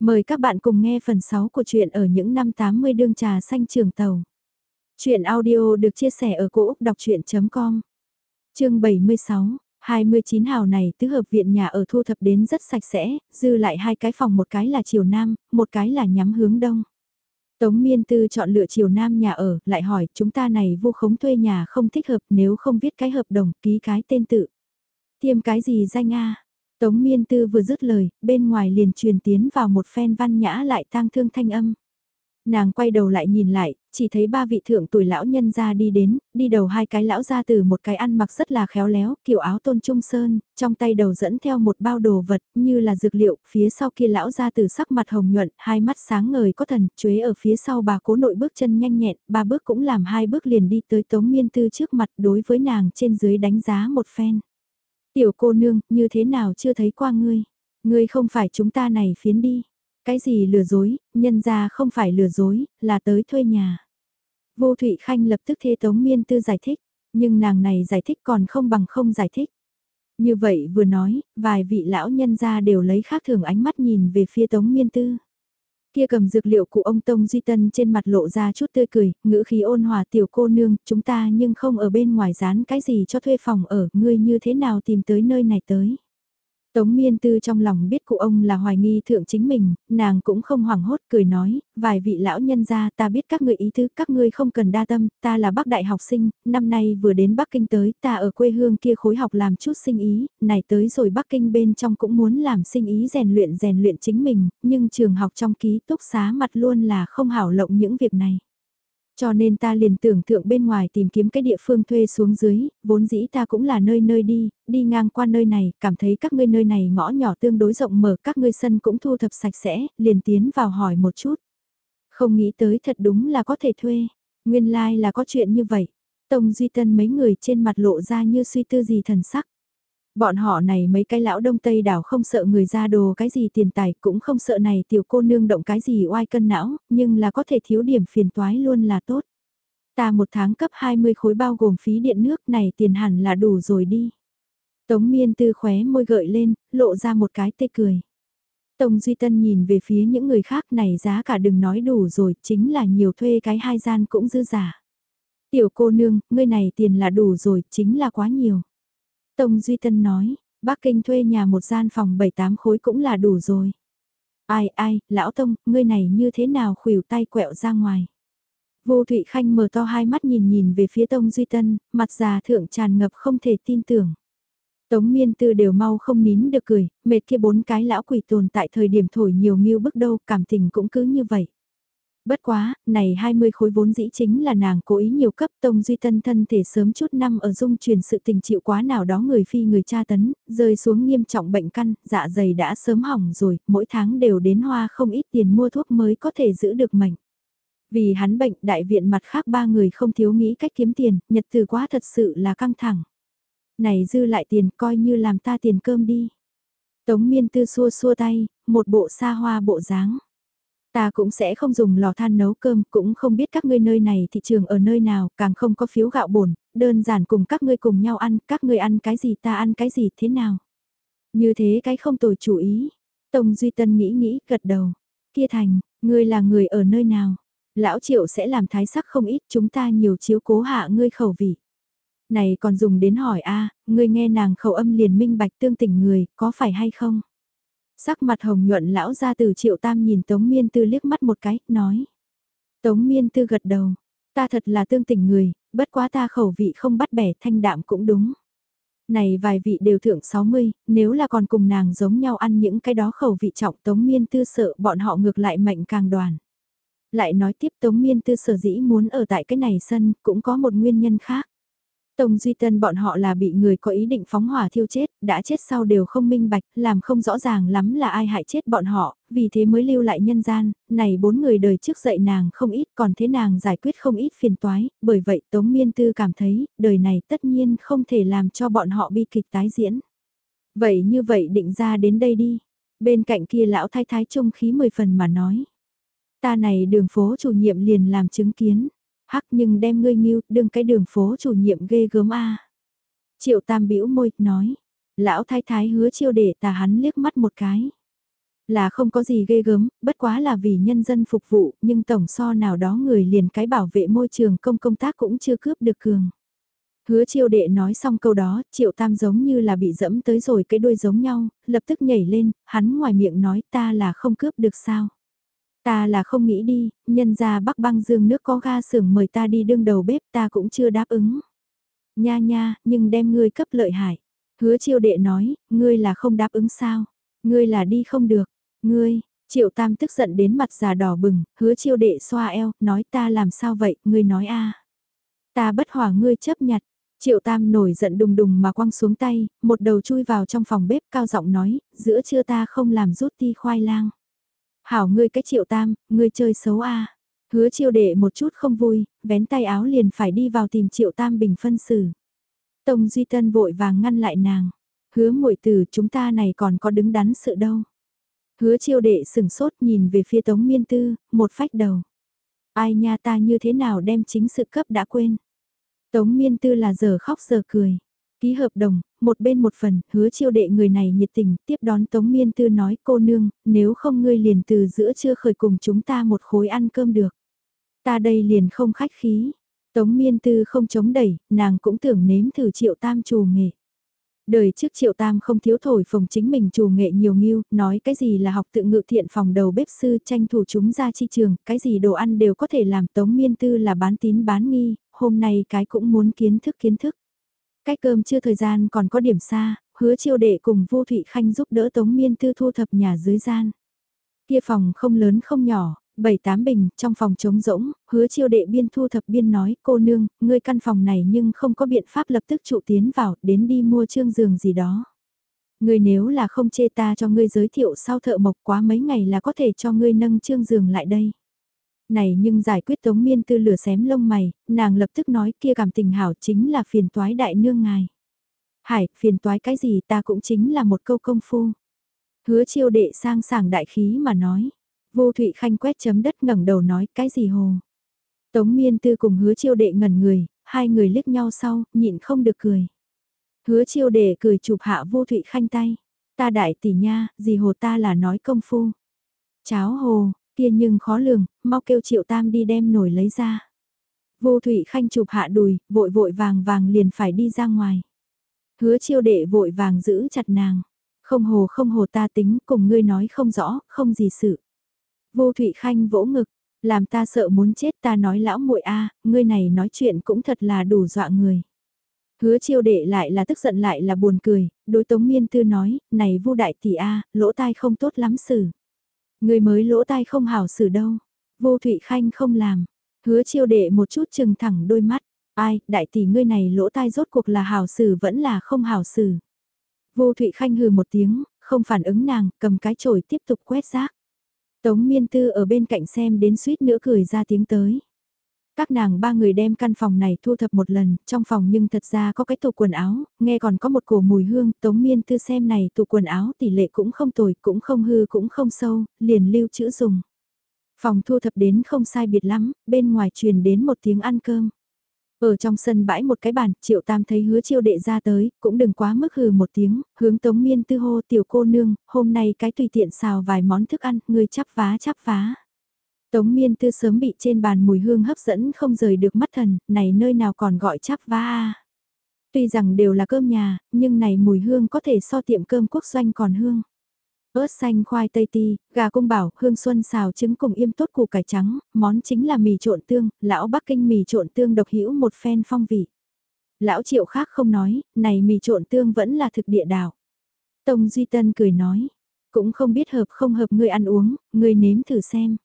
Mời các bạn cùng nghe phần 6 của truyện ở những năm 80 đương trà xanh trường tàu. Chuyện audio được chia sẻ ở cỗ đọc chuyện.com Chương 76 29 hào này tứ hợp viện nhà ở thu thập đến rất sạch sẽ, dư lại hai cái phòng một cái là chiều nam, một cái là nhắm hướng đông. Tống Miên Tư chọn lựa chiều nam nhà ở, lại hỏi chúng ta này vô khống thuê nhà không thích hợp nếu không viết cái hợp đồng, ký cái tên tự. Tiêm cái gì danh a Tống miên tư vừa dứt lời, bên ngoài liền truyền tiến vào một phen văn nhã lại tang thương thanh âm. Nàng quay đầu lại nhìn lại, chỉ thấy ba vị thượng tuổi lão nhân ra đi đến, đi đầu hai cái lão ra từ một cái ăn mặc rất là khéo léo, kiểu áo tôn trung sơn, trong tay đầu dẫn theo một bao đồ vật, như là dược liệu, phía sau kia lão ra từ sắc mặt hồng nhuận, hai mắt sáng ngời có thần, chuế ở phía sau bà cố nội bước chân nhanh nhẹn, ba bước cũng làm hai bước liền đi tới tống miên tư trước mặt đối với nàng trên dưới đánh giá một phen. Tiểu cô nương, như thế nào chưa thấy qua ngươi? Ngươi không phải chúng ta này phiến đi. Cái gì lừa dối, nhân ra không phải lừa dối, là tới thuê nhà. Vô Thụy Khanh lập tức thê Tống Miên Tư giải thích, nhưng nàng này giải thích còn không bằng không giải thích. Như vậy vừa nói, vài vị lão nhân gia đều lấy khác thường ánh mắt nhìn về phía Tống Miên Tư. Kia cầm dược liệu của ông Tông Duy Tân trên mặt lộ ra chút tươi cười, ngữ khí ôn hòa tiểu cô nương, chúng ta nhưng không ở bên ngoài dán cái gì cho thuê phòng ở, ngươi như thế nào tìm tới nơi này tới. Tống miên tư trong lòng biết cụ ông là hoài nghi thượng chính mình, nàng cũng không hoảng hốt cười nói, vài vị lão nhân gia ta biết các người ý tứ, các ngươi không cần đa tâm, ta là bác đại học sinh, năm nay vừa đến Bắc Kinh tới, ta ở quê hương kia khối học làm chút sinh ý, này tới rồi Bắc Kinh bên trong cũng muốn làm sinh ý rèn luyện rèn luyện chính mình, nhưng trường học trong ký túc xá mặt luôn là không hảo lộng những việc này. Cho nên ta liền tưởng tượng bên ngoài tìm kiếm cái địa phương thuê xuống dưới, vốn dĩ ta cũng là nơi nơi đi, đi ngang qua nơi này, cảm thấy các ngươi nơi này ngõ nhỏ tương đối rộng mở, các ngươi sân cũng thu thập sạch sẽ, liền tiến vào hỏi một chút. Không nghĩ tới thật đúng là có thể thuê, nguyên lai like là có chuyện như vậy. Tông Duy Tân mấy người trên mặt lộ ra như suy tư gì thần sắc. Bọn họ này mấy cái lão đông tây đảo không sợ người ra đồ cái gì tiền tài cũng không sợ này tiểu cô nương động cái gì oai cân não, nhưng là có thể thiếu điểm phiền toái luôn là tốt. Ta một tháng cấp 20 khối bao gồm phí điện nước này tiền hẳn là đủ rồi đi. Tống miên tư khóe môi gợi lên, lộ ra một cái tê cười. Tông Duy Tân nhìn về phía những người khác này giá cả đừng nói đủ rồi, chính là nhiều thuê cái hai gian cũng dư giả. Tiểu cô nương, ngươi này tiền là đủ rồi, chính là quá nhiều. Tông Duy Tân nói, Bắc Kinh thuê nhà một gian phòng 7-8 khối cũng là đủ rồi. Ai ai, lão Tông, ngươi này như thế nào khuỷu tay quẹo ra ngoài. Vô Thụy Khanh mở to hai mắt nhìn nhìn về phía Tông Duy Tân, mặt già thượng tràn ngập không thể tin tưởng. Tống miên tư đều mau không nín được cười, mệt kia bốn cái lão quỷ tồn tại thời điểm thổi nhiều nghiêu bức đâu, cảm tình cũng cứ như vậy. Bất quá, này 20 khối vốn dĩ chính là nàng cố ý nhiều cấp Tông Duy Tân thân thể sớm chút năm ở dung truyền sự tình chịu quá nào đó người phi người cha tấn, rơi xuống nghiêm trọng bệnh căn, dạ dày đã sớm hỏng rồi, mỗi tháng đều đến hoa không ít tiền mua thuốc mới có thể giữ được mệnh. Vì hắn bệnh đại viện mặt khác ba người không thiếu nghĩ cách kiếm tiền, nhật từ quá thật sự là căng thẳng. Này dư lại tiền coi như làm ta tiền cơm đi. Tống miên tư xua xua tay, một bộ xa hoa bộ dáng. Ta cũng sẽ không dùng lò than nấu cơm, cũng không biết các ngươi nơi này thị trường ở nơi nào, càng không có phiếu gạo bổn, đơn giản cùng các ngươi cùng nhau ăn, các ngươi ăn cái gì ta ăn cái gì thế nào. Như thế cái không tồi chủ ý. Tông Duy Tân nghĩ nghĩ, gật đầu. Kia thành, ngươi là người ở nơi nào? Lão Triệu sẽ làm thái sắc không ít, chúng ta nhiều chiếu cố hạ ngươi khẩu vị. Này còn dùng đến hỏi a ngươi nghe nàng khẩu âm liền minh bạch tương tình người, có phải hay không? Sắc mặt hồng nhuận lão ra từ triệu tam nhìn Tống Miên Tư liếc mắt một cái, nói. Tống Miên Tư gật đầu, ta thật là tương tình người, bất quá ta khẩu vị không bắt bẻ thanh đạm cũng đúng. Này vài vị đều thượng 60, nếu là còn cùng nàng giống nhau ăn những cái đó khẩu vị trọng Tống Miên Tư sợ bọn họ ngược lại mệnh càng đoàn. Lại nói tiếp Tống Miên Tư sở dĩ muốn ở tại cái này sân cũng có một nguyên nhân khác. Tông Duy Tân bọn họ là bị người có ý định phóng hỏa thiêu chết, đã chết sau đều không minh bạch, làm không rõ ràng lắm là ai hại chết bọn họ, vì thế mới lưu lại nhân gian, này bốn người đời trước dạy nàng không ít còn thế nàng giải quyết không ít phiền toái, bởi vậy Tống Miên Tư cảm thấy, đời này tất nhiên không thể làm cho bọn họ bi kịch tái diễn. Vậy như vậy định ra đến đây đi, bên cạnh kia lão thái thái trông khí mười phần mà nói. Ta này đường phố chủ nhiệm liền làm chứng kiến hắc nhưng đem ngươi nghiêu, đừng cái đường phố chủ nhiệm ghê gớm a. Triệu Tam bĩu môi, nói, lão thái thái hứa chiêu để tà hắn liếc mắt một cái. Là không có gì ghê gớm, bất quá là vì nhân dân phục vụ, nhưng tổng so nào đó người liền cái bảo vệ môi trường công công tác cũng chưa cướp được cường. Hứa chiêu đệ nói xong câu đó, triệu tam giống như là bị dẫm tới rồi cái đuôi giống nhau, lập tức nhảy lên, hắn ngoài miệng nói ta là không cướp được sao. Ta là không nghĩ đi, nhân ra bắc băng dương nước có ga xưởng mời ta đi đương đầu bếp ta cũng chưa đáp ứng. Nha nha, nhưng đem ngươi cấp lợi hại. Hứa chiêu đệ nói, ngươi là không đáp ứng sao, ngươi là đi không được, ngươi, triệu tam tức giận đến mặt già đỏ bừng, hứa chiêu đệ xoa eo, nói ta làm sao vậy, ngươi nói a Ta bất hòa ngươi chấp nhặt, Triệu Tam nổi giận đùng đùng mà quăng xuống tay, một đầu chui vào trong phòng bếp cao giọng nói, giữa trưa ta không làm rút ti khoai lang. Hảo ngươi cái Triệu Tam, ngươi chơi xấu a. Hứa chiêu đệ một chút không vui, vén tay áo liền phải đi vào tìm Triệu Tam bình phân xử. Tông Duy Tân vội vàng ngăn lại nàng. Hứa muội từ chúng ta này còn có đứng đắn sự đâu. Hứa chiêu đệ sừng sốt nhìn về phía Tống Miên Tư, một phách đầu. Ai nha ta như thế nào đem chính sự cấp đã quên. Tống miên tư là giờ khóc giờ cười. Ký hợp đồng, một bên một phần, hứa chiêu đệ người này nhiệt tình, tiếp đón Tống miên tư nói cô nương, nếu không ngươi liền từ giữa trưa khởi cùng chúng ta một khối ăn cơm được. Ta đây liền không khách khí. Tống miên tư không chống đẩy, nàng cũng tưởng nếm thử triệu tam trù nghệ. Đời trước triệu tam không thiếu thổi phồng chính mình trù nghệ nhiều nghiêu, nói cái gì là học tự ngự thiện phòng đầu bếp sư tranh thủ chúng ra chi trường, cái gì đồ ăn đều có thể làm tống miên tư là bán tín bán nghi, hôm nay cái cũng muốn kiến thức kiến thức. Cái cơm chưa thời gian còn có điểm xa, hứa chiêu đệ cùng vu thụy khanh giúp đỡ tống miên tư thu thập nhà dưới gian. Kia phòng không lớn không nhỏ, bảy tám bình, trong phòng trống rỗng, hứa chiêu đệ biên thu thập biên nói, cô nương, ngươi căn phòng này nhưng không có biện pháp lập tức trụ tiến vào, đến đi mua trương giường gì đó. Ngươi nếu là không chê ta cho ngươi giới thiệu sau thợ mộc quá mấy ngày là có thể cho ngươi nâng trương giường lại đây. Này nhưng giải quyết tống miên tư lửa xém lông mày, nàng lập tức nói kia cảm tình hảo chính là phiền toái đại nương ngài. Hải, phiền toái cái gì ta cũng chính là một câu công phu. Hứa chiêu đệ sang sảng đại khí mà nói Vô Thụy Khanh quét chấm đất ngẩng đầu nói cái gì hồ. Tống miên tư cùng hứa chiêu đệ ngẩn người, hai người liếc nhau sau, nhịn không được cười. Hứa chiêu đệ cười chụp hạ vô Thụy Khanh tay. Ta đại tỷ nha, gì hồ ta là nói công phu. Cháo hồ, kia nhưng khó lường, mau kêu triệu tam đi đem nổi lấy ra. Vô Thụy Khanh chụp hạ đùi, vội vội vàng vàng liền phải đi ra ngoài. Hứa chiêu đệ vội vàng giữ chặt nàng. Không hồ không hồ ta tính cùng ngươi nói không rõ, không gì sự. Vô Thụy Khanh vỗ ngực, làm ta sợ muốn chết ta nói lão muội a, ngươi này nói chuyện cũng thật là đủ dọa người. Hứa chiêu đệ lại là tức giận lại là buồn cười, đối tống miên tư nói, này vu đại tỷ a, lỗ tai không tốt lắm xử. Người mới lỗ tai không hảo xử đâu. Vô Thụy Khanh không làm. Hứa chiêu đệ một chút chừng thẳng đôi mắt. Ai, đại tỷ ngươi này lỗ tai rốt cuộc là hảo xử vẫn là không hảo xử. Vô Thụy Khanh hừ một tiếng, không phản ứng nàng, cầm cái chổi tiếp tục quét rác. Tống miên tư ở bên cạnh xem đến suýt nữa cười ra tiếng tới. Các nàng ba người đem căn phòng này thu thập một lần, trong phòng nhưng thật ra có cái tủ quần áo, nghe còn có một cổ mùi hương, tống miên tư xem này tủ quần áo tỷ lệ cũng không tồi, cũng không hư cũng không sâu, liền lưu trữ dùng. Phòng thu thập đến không sai biệt lắm, bên ngoài truyền đến một tiếng ăn cơm. Ở trong sân bãi một cái bàn, triệu tam thấy hứa chiêu đệ ra tới, cũng đừng quá mức hừ một tiếng, hướng tống miên tư hô tiểu cô nương, hôm nay cái tùy tiện xào vài món thức ăn, người chắp vá chắp vá. Tống miên tư sớm bị trên bàn mùi hương hấp dẫn không rời được mắt thần, này nơi nào còn gọi chắp va. à. Tuy rằng đều là cơm nhà, nhưng này mùi hương có thể so tiệm cơm quốc doanh còn hương ớt xanh khoai tây ti, gà cung bảo, hương xuân xào trứng cùng im tốt củ cải trắng, món chính là mì trộn tương, lão Bắc Kinh mì trộn tương độc hữu một phen phong vị. Lão triệu khác không nói, này mì trộn tương vẫn là thực địa đạo. Tông Duy Tân cười nói, cũng không biết hợp không hợp người ăn uống, người nếm thử xem.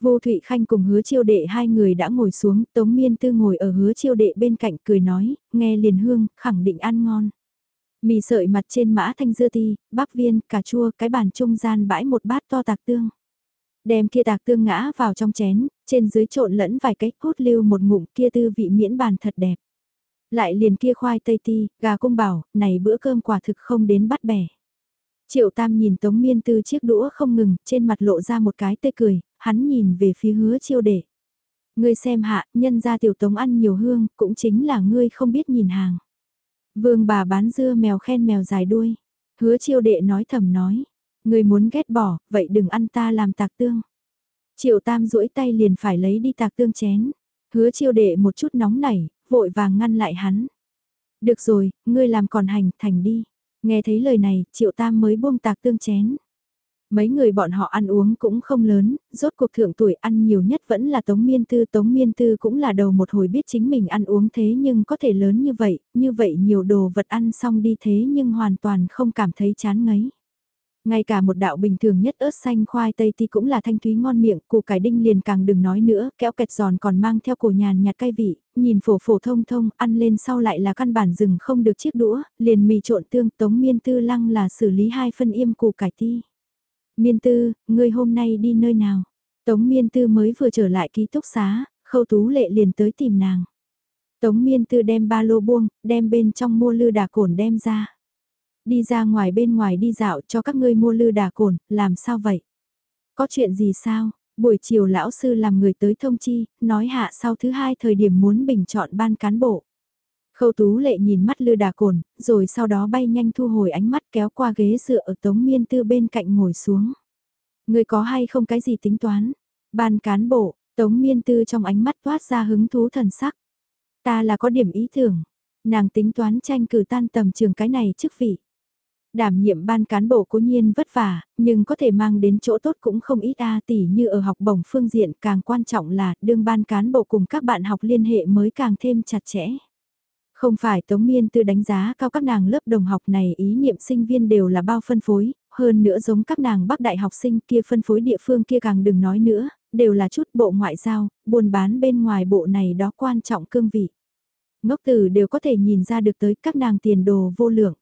Vô Thụy Khanh cùng hứa chiêu đệ hai người đã ngồi xuống, Tống Miên Tư ngồi ở hứa chiêu đệ bên cạnh cười nói, nghe liền hương, khẳng định ăn ngon. Mì sợi mặt trên mã thanh dưa ti, bắp viên, cà chua, cái bàn trung gian bãi một bát to tạc tương. Đem kia tạc tương ngã vào trong chén, trên dưới trộn lẫn vài cách hút lưu một ngụm kia tư vị miễn bàn thật đẹp. Lại liền kia khoai tây ti, gà cung bảo, này bữa cơm quả thực không đến bắt bẻ. Triệu Tam nhìn Tống Miên Tư chiếc đũa không ngừng, trên mặt lộ ra một cái tê cười, hắn nhìn về phía hứa chiêu đệ. Ngươi xem hạ, nhân ra tiểu Tống ăn nhiều hương, cũng chính là ngươi không biết nhìn hàng. Vương bà bán dưa mèo khen mèo dài đuôi. Hứa chiêu đệ nói thầm nói. Người muốn ghét bỏ, vậy đừng ăn ta làm tạc tương. Triệu tam duỗi tay liền phải lấy đi tạc tương chén. Hứa chiêu đệ một chút nóng nảy, vội vàng ngăn lại hắn. Được rồi, ngươi làm còn hành, thành đi. Nghe thấy lời này, triệu tam mới buông tạc tương chén. Mấy người bọn họ ăn uống cũng không lớn, rốt cuộc thượng tuổi ăn nhiều nhất vẫn là Tống Miên Tư. Tống Miên Tư cũng là đầu một hồi biết chính mình ăn uống thế nhưng có thể lớn như vậy, như vậy nhiều đồ vật ăn xong đi thế nhưng hoàn toàn không cảm thấy chán ngấy. Ngay cả một đạo bình thường nhất ớt xanh khoai tây thì cũng là thanh thúy ngon miệng, củ cải đinh liền càng đừng nói nữa, kéo kẹt giòn còn mang theo cổ nhàn nhạt cay vị, nhìn phổ phổ thông thông, ăn lên sau lại là căn bản rừng không được chiếc đũa, liền mì trộn tương tống miên tư lăng là xử lý hai phân im củ cải ti. Miên tư, ngươi hôm nay đi nơi nào? Tống miên tư mới vừa trở lại ký túc xá, khâu tú lệ liền tới tìm nàng. Tống miên tư đem ba lô buông, đem bên trong mua lư đà cổn đem ra. Đi ra ngoài bên ngoài đi dạo cho các ngươi mua lư đà cổn. làm sao vậy? Có chuyện gì sao? Buổi chiều lão sư làm người tới thông chi, nói hạ sau thứ hai thời điểm muốn bình chọn ban cán bộ. Khâu tú lệ nhìn mắt lư đà cồn, rồi sau đó bay nhanh thu hồi ánh mắt kéo qua ghế dựa ở tống miên tư bên cạnh ngồi xuống. Người có hay không cái gì tính toán? Ban cán bộ, tống miên tư trong ánh mắt toát ra hứng thú thần sắc. Ta là có điểm ý tưởng. Nàng tính toán tranh cử tan tầm trường cái này chức vị. Đảm nhiệm ban cán bộ cố nhiên vất vả, nhưng có thể mang đến chỗ tốt cũng không ít a à, tỷ như ở học bổng phương diện càng quan trọng là đương ban cán bộ cùng các bạn học liên hệ mới càng thêm chặt chẽ. Không phải Tống Miên Tư đánh giá cao các nàng lớp đồng học này ý niệm sinh viên đều là bao phân phối, hơn nữa giống các nàng bắc đại học sinh kia phân phối địa phương kia càng đừng nói nữa, đều là chút bộ ngoại giao, buôn bán bên ngoài bộ này đó quan trọng cương vị. Ngốc tử đều có thể nhìn ra được tới các nàng tiền đồ vô lượng.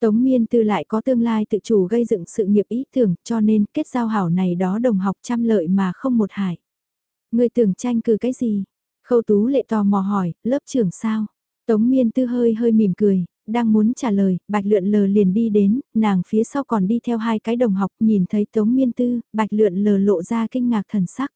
Tống Miên Tư lại có tương lai tự chủ gây dựng sự nghiệp ý tưởng cho nên kết giao hảo này đó đồng học trăm lợi mà không một hại. Người tưởng tranh cử cái gì? Khâu Tú lệ tò mò hỏi, lớp trưởng sao? Tống Miên Tư hơi hơi mỉm cười, đang muốn trả lời, Bạch Lượn lờ liền đi đến, nàng phía sau còn đi theo hai cái đồng học nhìn thấy Tống Miên Tư, Bạch Lượn lờ lộ ra kinh ngạc thần sắc.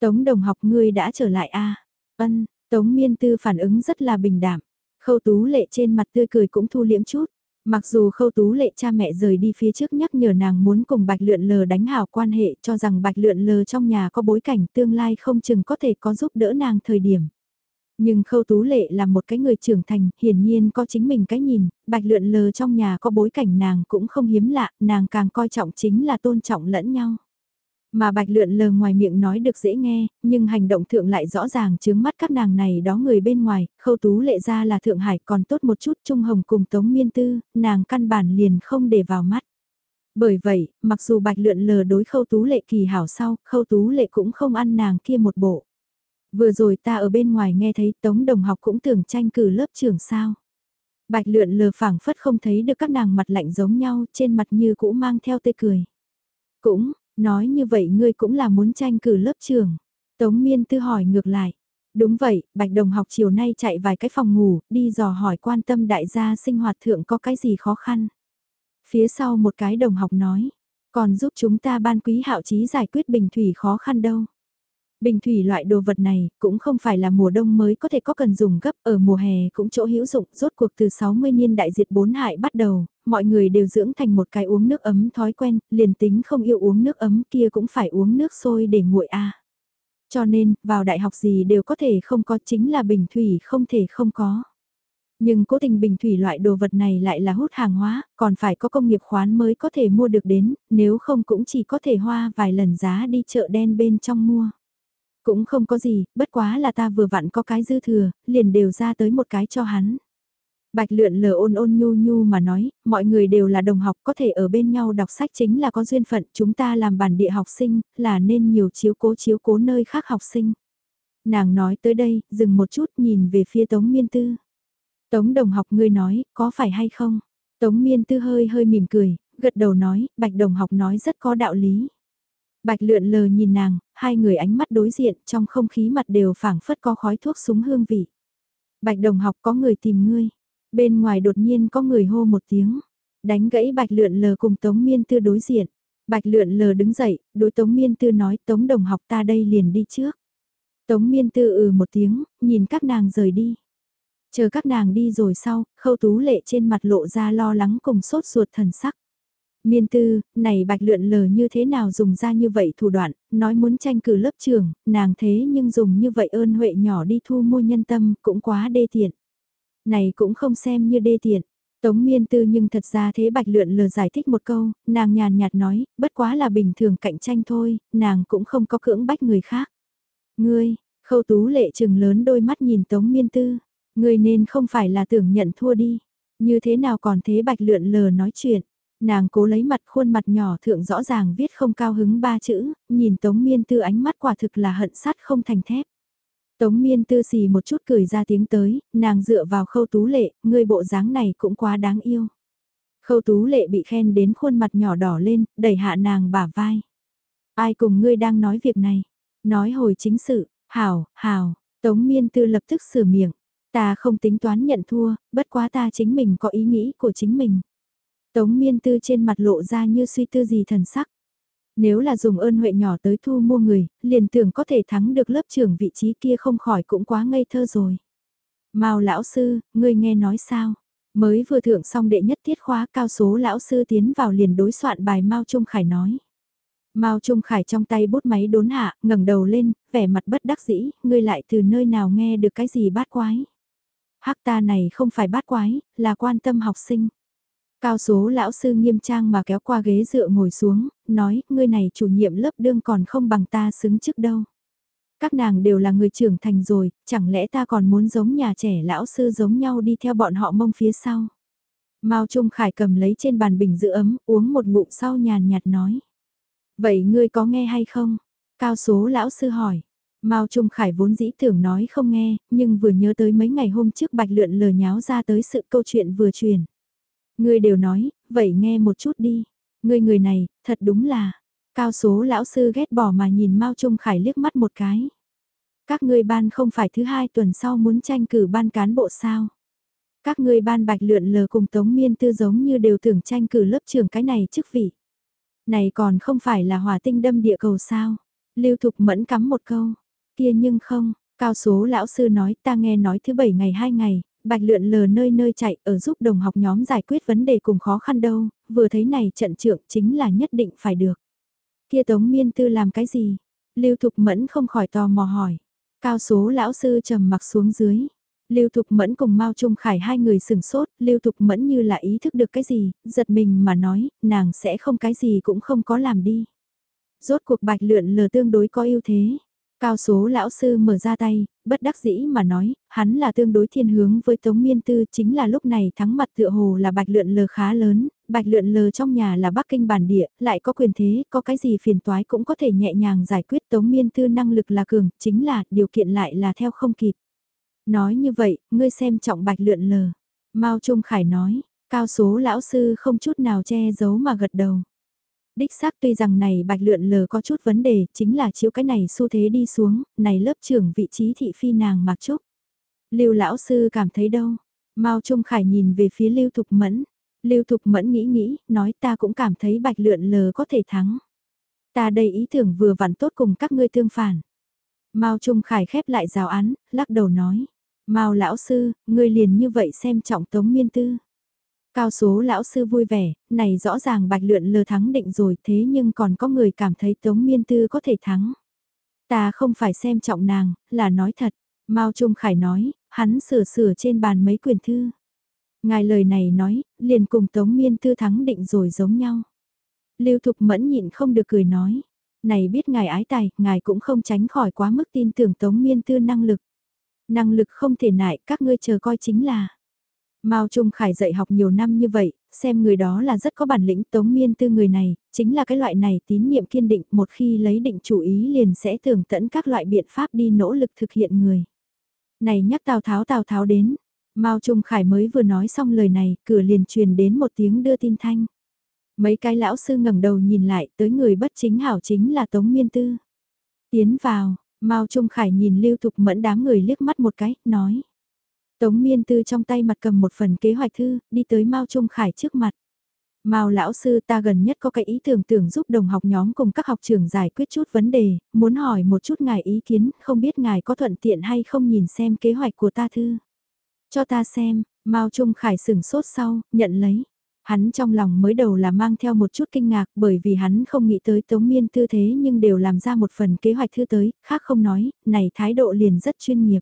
Tống đồng học ngươi đã trở lại a à? Ân, Tống Miên Tư phản ứng rất là bình đảm. Khâu Tú lệ trên mặt tươi cười cũng thu liễm chút. Mặc dù khâu tú lệ cha mẹ rời đi phía trước nhắc nhở nàng muốn cùng bạch lượn lờ đánh hảo quan hệ cho rằng bạch lượn lờ trong nhà có bối cảnh tương lai không chừng có thể có giúp đỡ nàng thời điểm. Nhưng khâu tú lệ là một cái người trưởng thành, hiển nhiên có chính mình cái nhìn, bạch lượn lờ trong nhà có bối cảnh nàng cũng không hiếm lạ, nàng càng coi trọng chính là tôn trọng lẫn nhau. Mà bạch lượn lờ ngoài miệng nói được dễ nghe, nhưng hành động thượng lại rõ ràng chướng mắt các nàng này đó người bên ngoài, khâu tú lệ ra là Thượng Hải còn tốt một chút Trung Hồng cùng Tống Miên Tư, nàng căn bản liền không để vào mắt. Bởi vậy, mặc dù bạch lượn lờ đối khâu tú lệ kỳ hảo sau, khâu tú lệ cũng không ăn nàng kia một bộ. Vừa rồi ta ở bên ngoài nghe thấy Tống Đồng học cũng tưởng tranh cử lớp trưởng sao. Bạch lượn lờ phảng phất không thấy được các nàng mặt lạnh giống nhau trên mặt như cũ mang theo tê cười. Cũng, Nói như vậy ngươi cũng là muốn tranh cử lớp trưởng Tống miên tư hỏi ngược lại. Đúng vậy, Bạch Đồng học chiều nay chạy vài cái phòng ngủ, đi dò hỏi quan tâm đại gia sinh hoạt thượng có cái gì khó khăn. Phía sau một cái đồng học nói, còn giúp chúng ta ban quý hạo trí giải quyết bình thủy khó khăn đâu. Bình thủy loại đồ vật này cũng không phải là mùa đông mới có thể có cần dùng gấp ở mùa hè cũng chỗ hữu dụng rốt cuộc từ 60 niên đại diệt bốn hại bắt đầu, mọi người đều dưỡng thành một cái uống nước ấm thói quen, liền tính không yêu uống nước ấm kia cũng phải uống nước sôi để nguội a. Cho nên, vào đại học gì đều có thể không có chính là bình thủy không thể không có. Nhưng cố tình bình thủy loại đồ vật này lại là hút hàng hóa, còn phải có công nghiệp khoán mới có thể mua được đến, nếu không cũng chỉ có thể hoa vài lần giá đi chợ đen bên trong mua. Cũng không có gì, bất quá là ta vừa vặn có cái dư thừa, liền đều ra tới một cái cho hắn. Bạch lượn lờ ôn ôn nhu nhu mà nói, mọi người đều là đồng học có thể ở bên nhau đọc sách chính là có duyên phận, chúng ta làm bản địa học sinh, là nên nhiều chiếu cố chiếu cố nơi khác học sinh. Nàng nói tới đây, dừng một chút nhìn về phía Tống Miên Tư. Tống đồng học ngươi nói, có phải hay không? Tống Miên Tư hơi hơi mỉm cười, gật đầu nói, Bạch đồng học nói rất có đạo lý. Bạch lượn lờ nhìn nàng, hai người ánh mắt đối diện trong không khí mặt đều phảng phất có khói thuốc súng hương vị. Bạch đồng học có người tìm ngươi. Bên ngoài đột nhiên có người hô một tiếng. Đánh gãy bạch lượn lờ cùng Tống Miên Tư đối diện. Bạch lượn lờ đứng dậy, đối Tống Miên Tư nói Tống đồng học ta đây liền đi trước. Tống Miên Tư ừ một tiếng, nhìn các nàng rời đi. Chờ các nàng đi rồi sau, khâu tú lệ trên mặt lộ ra lo lắng cùng sốt ruột thần sắc. Miên tư, này bạch lượn lờ như thế nào dùng ra như vậy thủ đoạn, nói muốn tranh cử lớp trường, nàng thế nhưng dùng như vậy ơn huệ nhỏ đi thu mua nhân tâm cũng quá đê tiện. Này cũng không xem như đê tiện. Tống miên tư nhưng thật ra thế bạch lượn lờ giải thích một câu, nàng nhàn nhạt nói, bất quá là bình thường cạnh tranh thôi, nàng cũng không có cưỡng bách người khác. Ngươi, khâu tú lệ trừng lớn đôi mắt nhìn tống miên tư, ngươi nên không phải là tưởng nhận thua đi, như thế nào còn thế bạch lượn lờ nói chuyện. Nàng cố lấy mặt khuôn mặt nhỏ thượng rõ ràng viết không cao hứng ba chữ, nhìn Tống Miên Tư ánh mắt quả thực là hận sát không thành thép. Tống Miên Tư xì một chút cười ra tiếng tới, nàng dựa vào khâu tú lệ, người bộ dáng này cũng quá đáng yêu. Khâu tú lệ bị khen đến khuôn mặt nhỏ đỏ lên, đẩy hạ nàng bả vai. Ai cùng ngươi đang nói việc này? Nói hồi chính sự, hảo, hảo, Tống Miên Tư lập tức sửa miệng. Ta không tính toán nhận thua, bất quá ta chính mình có ý nghĩ của chính mình. Tống miên tư trên mặt lộ ra như suy tư gì thần sắc. Nếu là dùng ơn huệ nhỏ tới thu mua người, liền tưởng có thể thắng được lớp trưởng vị trí kia không khỏi cũng quá ngây thơ rồi. Mao lão sư, ngươi nghe nói sao? Mới vừa thượng xong đệ nhất tiết khóa cao số lão sư tiến vào liền đối soạn bài Mao Trung Khải nói. Mao Trung Khải trong tay bút máy đốn hạ, ngẩng đầu lên, vẻ mặt bất đắc dĩ, ngươi lại từ nơi nào nghe được cái gì bát quái. Hắc ta này không phải bát quái, là quan tâm học sinh. Cao số lão sư nghiêm trang mà kéo qua ghế dựa ngồi xuống, nói, ngươi này chủ nhiệm lớp đương còn không bằng ta xứng trước đâu. Các nàng đều là người trưởng thành rồi, chẳng lẽ ta còn muốn giống nhà trẻ lão sư giống nhau đi theo bọn họ mông phía sau. Mao Trung Khải cầm lấy trên bàn bình giữ ấm, uống một ngụm sau nhàn nhạt nói. Vậy ngươi có nghe hay không? Cao số lão sư hỏi. Mao Trung Khải vốn dĩ tưởng nói không nghe, nhưng vừa nhớ tới mấy ngày hôm trước bạch lượn lờ nháo ra tới sự câu chuyện vừa truyền. Ngươi đều nói, vậy nghe một chút đi. Ngươi người này, thật đúng là, cao số lão sư ghét bỏ mà nhìn Mao Trung Khải liếc mắt một cái. Các ngươi ban không phải thứ hai tuần sau muốn tranh cử ban cán bộ sao? Các ngươi ban bạch lượn lờ cùng Tống Miên Tư giống như đều tưởng tranh cử lớp trưởng cái này chức vị. Này còn không phải là hòa tinh đâm địa cầu sao? Lưu Thục Mẫn cắm một câu. Kia nhưng không, cao số lão sư nói ta nghe nói thứ bảy ngày hai ngày, bạch lượn lờ nơi nơi chạy ở giúp đồng học nhóm giải quyết vấn đề cùng khó khăn đâu, vừa thấy này trận trưởng chính là nhất định phải được. Kia Tống Miên Tư làm cái gì? Lưu Thục Mẫn không khỏi tò mò hỏi. Cao số lão sư trầm mặc xuống dưới. Lưu Thục Mẫn cùng Mao Trung Khải hai người sừng sốt, Lưu Thục Mẫn như là ý thức được cái gì, giật mình mà nói, nàng sẽ không cái gì cũng không có làm đi. Rốt cuộc bạch lượn lờ tương đối có ưu thế. Cao số lão sư mở ra tay, bất đắc dĩ mà nói, hắn là tương đối thiên hướng với Tống Miên Tư chính là lúc này thắng mặt tựa hồ là bạch lượn lờ khá lớn, bạch lượn lờ trong nhà là Bắc Kinh bản địa, lại có quyền thế, có cái gì phiền toái cũng có thể nhẹ nhàng giải quyết Tống Miên Tư năng lực là cường, chính là điều kiện lại là theo không kịp. Nói như vậy, ngươi xem trọng bạch lượn lờ. Mao Trung Khải nói, cao số lão sư không chút nào che giấu mà gật đầu. Đích xác tuy rằng này bạch lượn lờ có chút vấn đề, chính là chiếu cái này xu thế đi xuống, này lớp trưởng vị trí thị phi nàng mặc trúc. Lưu lão sư cảm thấy đâu? Mao Trung Khải nhìn về phía Lưu Thục Mẫn. Lưu Thục Mẫn nghĩ nghĩ, nói ta cũng cảm thấy bạch lượn lờ có thể thắng. Ta đây ý tưởng vừa vặn tốt cùng các ngươi tương phản. Mao Trung Khải khép lại rào án, lắc đầu nói. Mao lão sư, ngươi liền như vậy xem trọng Tống Miên Tư. Cao số lão sư vui vẻ, này rõ ràng bạch lượn lờ thắng định rồi thế nhưng còn có người cảm thấy Tống Miên Tư có thể thắng. Ta không phải xem trọng nàng, là nói thật. Mao Trung Khải nói, hắn sửa sửa trên bàn mấy quyền thư. Ngài lời này nói, liền cùng Tống Miên Tư thắng định rồi giống nhau. Lưu Thục Mẫn nhịn không được cười nói. Này biết ngài ái tài, ngài cũng không tránh khỏi quá mức tin tưởng Tống Miên Tư năng lực. Năng lực không thể nại, các ngươi chờ coi chính là. Mao Trung Khải dạy học nhiều năm như vậy, xem người đó là rất có bản lĩnh tống miên tư người này, chính là cái loại này tín nhiệm kiên định một khi lấy định chủ ý liền sẽ tưởng tận các loại biện pháp đi nỗ lực thực hiện người. Này nhắc Tào Tháo Tào Tháo đến, Mao Trung Khải mới vừa nói xong lời này, cửa liền truyền đến một tiếng đưa tin thanh. Mấy cái lão sư ngẩng đầu nhìn lại tới người bất chính hảo chính là Tống Miên Tư. Tiến vào, Mao Trung Khải nhìn lưu thục mẫn đám người liếc mắt một cái, nói. Tống miên tư trong tay mặt cầm một phần kế hoạch thư, đi tới Mao Trung Khải trước mặt. Mao lão sư ta gần nhất có cái ý tưởng tưởng giúp đồng học nhóm cùng các học trưởng giải quyết chút vấn đề, muốn hỏi một chút ngài ý kiến, không biết ngài có thuận tiện hay không nhìn xem kế hoạch của ta thư. Cho ta xem, Mao Trung Khải sừng sốt sau, nhận lấy. Hắn trong lòng mới đầu là mang theo một chút kinh ngạc bởi vì hắn không nghĩ tới Tống Miên tư thế nhưng đều làm ra một phần kế hoạch thư tới, khác không nói, này thái độ liền rất chuyên nghiệp.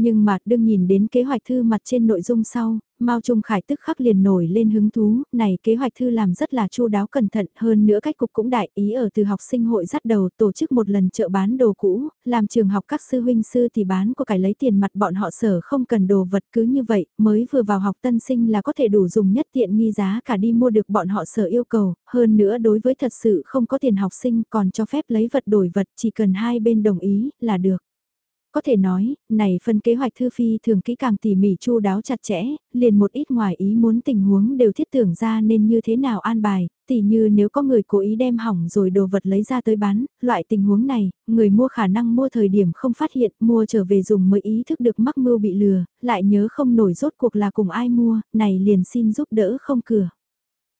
Nhưng mà đương nhìn đến kế hoạch thư mặt trên nội dung sau, Mao Trung Khải tức khắc liền nổi lên hứng thú, này kế hoạch thư làm rất là chu đáo cẩn thận hơn nữa cách cục cũng đại ý ở từ học sinh hội dắt đầu tổ chức một lần chợ bán đồ cũ, làm trường học các sư huynh sư thì bán của cải lấy tiền mặt bọn họ sở không cần đồ vật cứ như vậy, mới vừa vào học tân sinh là có thể đủ dùng nhất tiện nghi giá cả đi mua được bọn họ sở yêu cầu, hơn nữa đối với thật sự không có tiền học sinh còn cho phép lấy vật đổi vật chỉ cần hai bên đồng ý là được. Có thể nói, này phân kế hoạch thư phi thường kỹ càng tỉ mỉ chu đáo chặt chẽ, liền một ít ngoài ý muốn tình huống đều thiết tưởng ra nên như thế nào an bài, tỉ như nếu có người cố ý đem hỏng rồi đồ vật lấy ra tới bán, loại tình huống này, người mua khả năng mua thời điểm không phát hiện, mua trở về dùng mới ý thức được mắc mưu bị lừa, lại nhớ không nổi rốt cuộc là cùng ai mua, này liền xin giúp đỡ không cửa.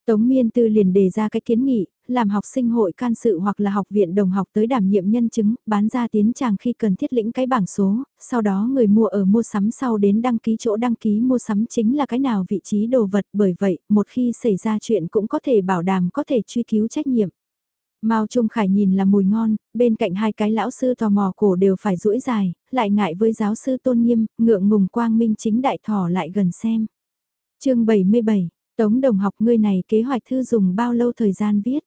Tống Miên Tư liền đề ra cái kiến nghị, làm học sinh hội can sự hoặc là học viện đồng học tới đảm nhiệm nhân chứng, bán ra tiến tràng khi cần thiết lĩnh cái bảng số, sau đó người mua ở mua sắm sau đến đăng ký chỗ đăng ký mua sắm chính là cái nào vị trí đồ vật bởi vậy một khi xảy ra chuyện cũng có thể bảo đảm có thể truy cứu trách nhiệm. Mao Trung Khải nhìn là mùi ngon, bên cạnh hai cái lão sư tò mò cổ đều phải duỗi dài, lại ngại với giáo sư tôn nghiêm, ngượng ngùng quang minh chính đại thỏ lại gần xem. chương 77, Tống đồng học ngươi này kế hoạch thư dùng bao lâu thời gian viết?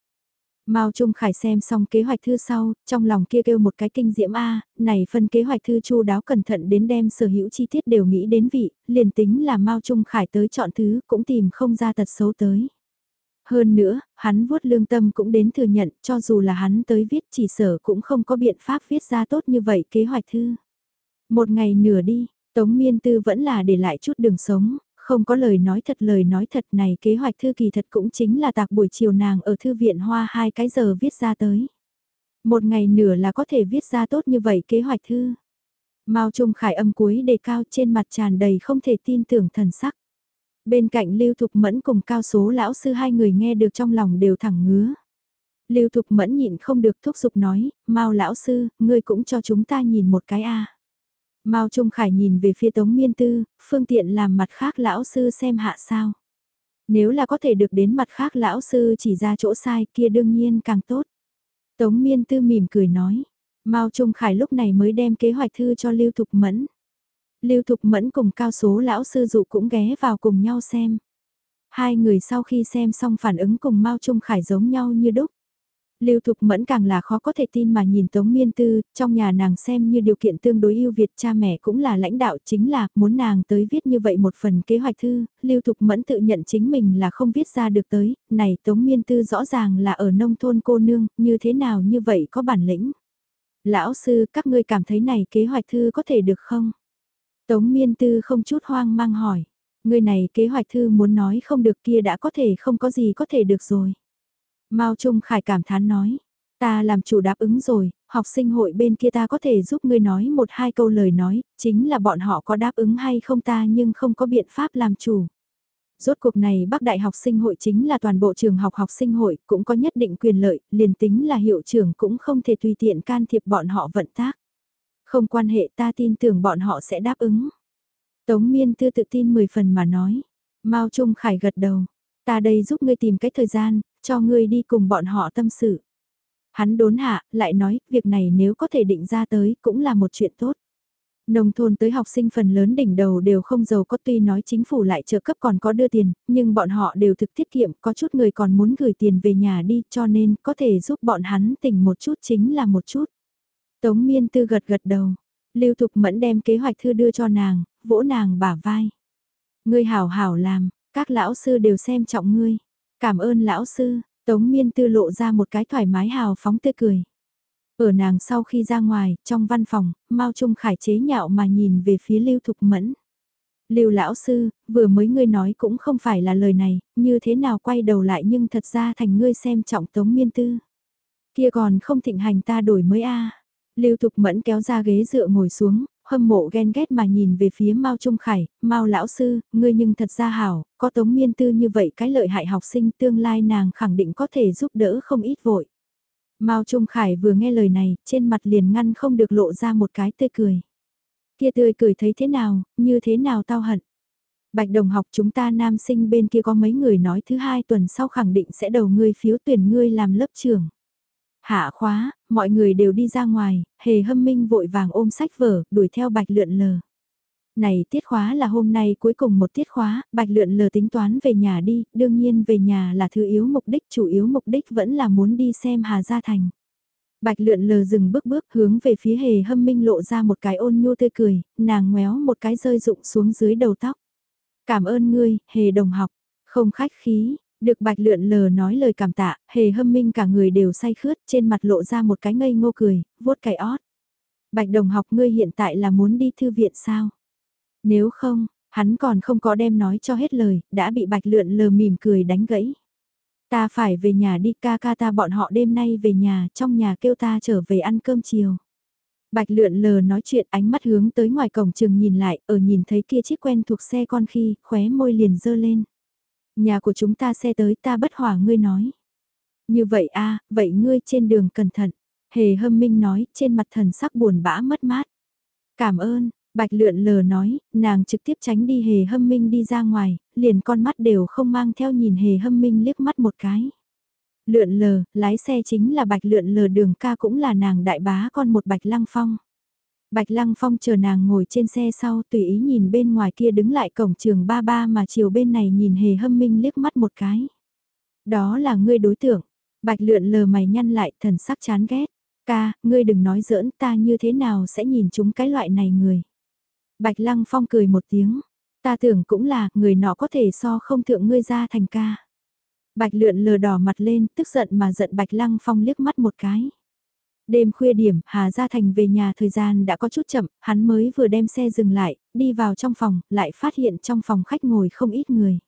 Mao Trung Khải xem xong kế hoạch thư sau, trong lòng kia kêu một cái kinh diễm A, này phân kế hoạch thư chu đáo cẩn thận đến đem sở hữu chi tiết đều nghĩ đến vị, liền tính là Mao Trung Khải tới chọn thứ cũng tìm không ra tật xấu tới. Hơn nữa, hắn vuốt lương tâm cũng đến thừa nhận cho dù là hắn tới viết chỉ sở cũng không có biện pháp viết ra tốt như vậy kế hoạch thư. Một ngày nửa đi, Tống Miên Tư vẫn là để lại chút đường sống, không có lời nói thật lời nói thật này kế hoạch thư kỳ thật cũng chính là tạc buổi chiều nàng ở thư viện hoa hai cái giờ viết ra tới. Một ngày nửa là có thể viết ra tốt như vậy kế hoạch thư. Mao Trung Khải âm cuối đề cao trên mặt tràn đầy không thể tin tưởng thần sắc. Bên cạnh Lưu Thục Mẫn cùng cao số lão sư hai người nghe được trong lòng đều thẳng ngứa. Lưu Thục Mẫn nhịn không được thúc giục nói, Mao lão sư, ngươi cũng cho chúng ta nhìn một cái a. Mao Trung Khải nhìn về phía Tống Miên Tư, phương tiện làm mặt khác lão sư xem hạ sao. Nếu là có thể được đến mặt khác lão sư chỉ ra chỗ sai kia đương nhiên càng tốt. Tống Miên Tư mỉm cười nói. Mao Trung Khải lúc này mới đem kế hoạch thư cho Lưu Thục Mẫn. Lưu Thục Mẫn cùng cao số lão sư dụ cũng ghé vào cùng nhau xem. Hai người sau khi xem xong phản ứng cùng Mao Trung Khải giống nhau như đúc. Lưu Thục Mẫn càng là khó có thể tin mà nhìn Tống Miên Tư, trong nhà nàng xem như điều kiện tương đối ưu việt cha mẹ cũng là lãnh đạo chính là muốn nàng tới viết như vậy một phần kế hoạch thư, Lưu Thục Mẫn tự nhận chính mình là không viết ra được tới, này Tống Miên Tư rõ ràng là ở nông thôn cô nương, như thế nào như vậy có bản lĩnh. Lão sư, các ngươi cảm thấy này kế hoạch thư có thể được không? Tống Miên Tư không chút hoang mang hỏi, người này kế hoạch thư muốn nói không được kia đã có thể không có gì có thể được rồi. Mao Trung Khải cảm thán nói, ta làm chủ đáp ứng rồi, học sinh hội bên kia ta có thể giúp ngươi nói một hai câu lời nói, chính là bọn họ có đáp ứng hay không ta nhưng không có biện pháp làm chủ. Rốt cuộc này Bắc Đại học sinh hội chính là toàn bộ trường học học sinh hội, cũng có nhất định quyền lợi, liền tính là hiệu trưởng cũng không thể tùy tiện can thiệp bọn họ vận tác. Không quan hệ ta tin tưởng bọn họ sẽ đáp ứng. Tống Miên Tư tự tin 10 phần mà nói. Mao Trung Khải gật đầu. Ta đây giúp ngươi tìm cái thời gian, cho ngươi đi cùng bọn họ tâm sự. Hắn đốn hạ, lại nói, việc này nếu có thể định ra tới, cũng là một chuyện tốt. Nông thôn tới học sinh phần lớn đỉnh đầu đều không giàu có tuy nói chính phủ lại trợ cấp còn có đưa tiền, nhưng bọn họ đều thực tiết kiệm, có chút người còn muốn gửi tiền về nhà đi cho nên có thể giúp bọn hắn tỉnh một chút chính là một chút. Tống miên tư gật gật đầu, lưu thục mẫn đem kế hoạch thư đưa cho nàng, vỗ nàng bả vai. Ngươi hảo hảo làm, các lão sư đều xem trọng ngươi. Cảm ơn lão sư, Tống Miên Tư lộ ra một cái thoải mái hào phóng tươi cười. Ở nàng sau khi ra ngoài, trong văn phòng, Mao Trung Khải chế nhạo mà nhìn về phía Lưu Thục Mẫn. Lưu lão sư, vừa mới ngươi nói cũng không phải là lời này, như thế nào quay đầu lại nhưng thật ra thành ngươi xem trọng Tống Miên Tư. Kia còn không thịnh hành ta đổi mới a. Lưu Thục Mẫn kéo ra ghế dựa ngồi xuống, hâm mộ ghen ghét mà nhìn về phía Mao Trung Khải, Mao lão sư, ngươi nhưng thật ra hảo, có tống miên tư như vậy cái lợi hại học sinh tương lai nàng khẳng định có thể giúp đỡ không ít vội. Mao Trung Khải vừa nghe lời này, trên mặt liền ngăn không được lộ ra một cái tươi cười. Kia tươi cười thấy thế nào, như thế nào tao hận. Bạch đồng học chúng ta nam sinh bên kia có mấy người nói thứ hai tuần sau khẳng định sẽ đầu ngươi phiếu tuyển ngươi làm lớp trưởng. Hạ khóa, mọi người đều đi ra ngoài, hề hâm minh vội vàng ôm sách vở, đuổi theo bạch lượn lờ. Này tiết khóa là hôm nay cuối cùng một tiết khóa, bạch lượn lờ tính toán về nhà đi, đương nhiên về nhà là thứ yếu mục đích, chủ yếu mục đích vẫn là muốn đi xem Hà Gia Thành. Bạch lượn lờ dừng bước bước hướng về phía hề hâm minh lộ ra một cái ôn nhu tươi cười, nàng ngoéo một cái rơi rụng xuống dưới đầu tóc. Cảm ơn ngươi, hề đồng học, không khách khí, được bạch lượn lờ nói lời cảm tạ, hề hâm minh cả người đều say khướt trên mặt lộ ra một cái ngây ngô cười, vuốt cái ót. Bạch đồng học ngươi hiện tại là muốn đi thư viện sao? Nếu không, hắn còn không có đem nói cho hết lời, đã bị bạch lượn lờ mỉm cười đánh gãy. Ta phải về nhà đi ca ca ta bọn họ đêm nay về nhà, trong nhà kêu ta trở về ăn cơm chiều. Bạch lượn lờ nói chuyện ánh mắt hướng tới ngoài cổng trường nhìn lại, ở nhìn thấy kia chiếc quen thuộc xe con khi, khóe môi liền dơ lên. Nhà của chúng ta xe tới ta bất hỏa ngươi nói. Như vậy a vậy ngươi trên đường cẩn thận. Hề hâm minh nói, trên mặt thần sắc buồn bã mất mát. Cảm ơn, Bạch lượn lờ nói, nàng trực tiếp tránh đi hề hâm minh đi ra ngoài, liền con mắt đều không mang theo nhìn hề hâm minh liếc mắt một cái. Lượn lờ, lái xe chính là bạch lượn lờ đường ca cũng là nàng đại bá con một bạch lăng phong. Bạch lăng phong chờ nàng ngồi trên xe sau tùy ý nhìn bên ngoài kia đứng lại cổng trường ba ba mà chiều bên này nhìn hề hâm minh liếc mắt một cái. Đó là ngươi đối tượng. Bạch lượn lờ mày nhăn lại thần sắc chán ghét. Ca, ngươi đừng nói giỡn ta như thế nào sẽ nhìn chúng cái loại này người. Bạch Lăng Phong cười một tiếng. Ta tưởng cũng là, người nọ có thể so không thượng ngươi ra thành ca. Bạch lượn lờ đỏ mặt lên, tức giận mà giận Bạch Lăng Phong liếc mắt một cái. Đêm khuya điểm, Hà Gia Thành về nhà thời gian đã có chút chậm, hắn mới vừa đem xe dừng lại, đi vào trong phòng, lại phát hiện trong phòng khách ngồi không ít người.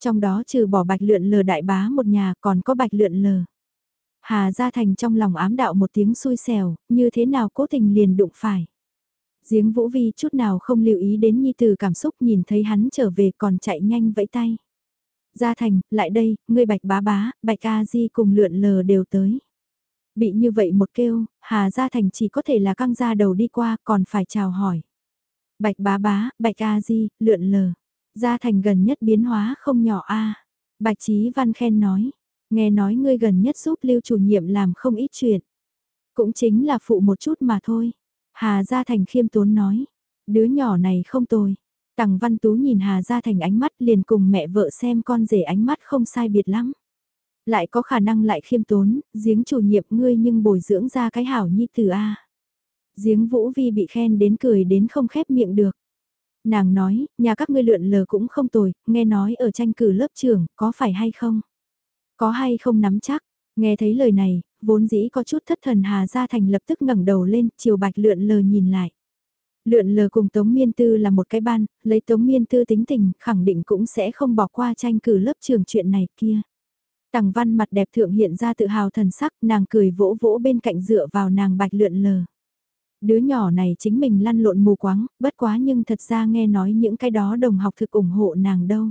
Trong đó trừ bỏ Bạch lượn lờ đại bá một nhà còn có Bạch lượn lờ. Hà Gia Thành trong lòng ám đạo một tiếng xui xẻo, như thế nào cố tình liền đụng phải. Giếng Vũ Vi chút nào không lưu ý đến Nhi Tử cảm xúc nhìn thấy hắn trở về còn chạy nhanh vẫy tay. Gia Thành, lại đây, ngươi bạch bá bá, bạch A Di cùng lượn lờ đều tới. Bị như vậy một kêu, Hà Gia Thành chỉ có thể là căng ra đầu đi qua còn phải chào hỏi. Bạch bá bá, bạch A Di, lượn lờ. Gia Thành gần nhất biến hóa không nhỏ A. Bạch Chí Văn khen nói, nghe nói ngươi gần nhất giúp lưu chủ nhiệm làm không ít chuyện. Cũng chính là phụ một chút mà thôi. Hà Gia Thành khiêm tốn nói, đứa nhỏ này không tồi. Tằng Văn Tú nhìn Hà Gia Thành ánh mắt liền cùng mẹ vợ xem con rể ánh mắt không sai biệt lắm. Lại có khả năng lại khiêm tốn, giếng chủ nhiệm ngươi nhưng bồi dưỡng ra cái hảo nhi tử A. Giếng Vũ Vi bị khen đến cười đến không khép miệng được. Nàng nói, nhà các ngươi lượn lờ cũng không tồi, nghe nói ở tranh cử lớp trưởng, có phải hay không? Có hay không nắm chắc, nghe thấy lời này, vốn dĩ có chút thất thần Hà Gia Thành lập tức ngẩng đầu lên, chiều bạch lượn lờ nhìn lại. Lượn lờ cùng Tống Miên Tư là một cái ban, lấy Tống Miên Tư tính tình, khẳng định cũng sẽ không bỏ qua tranh cử lớp trường chuyện này kia. Tằng văn mặt đẹp thượng hiện ra tự hào thần sắc, nàng cười vỗ vỗ bên cạnh dựa vào nàng bạch lượn lờ. Đứa nhỏ này chính mình lăn lộn mù quáng, bất quá nhưng thật ra nghe nói những cái đó đồng học thực ủng hộ nàng đâu.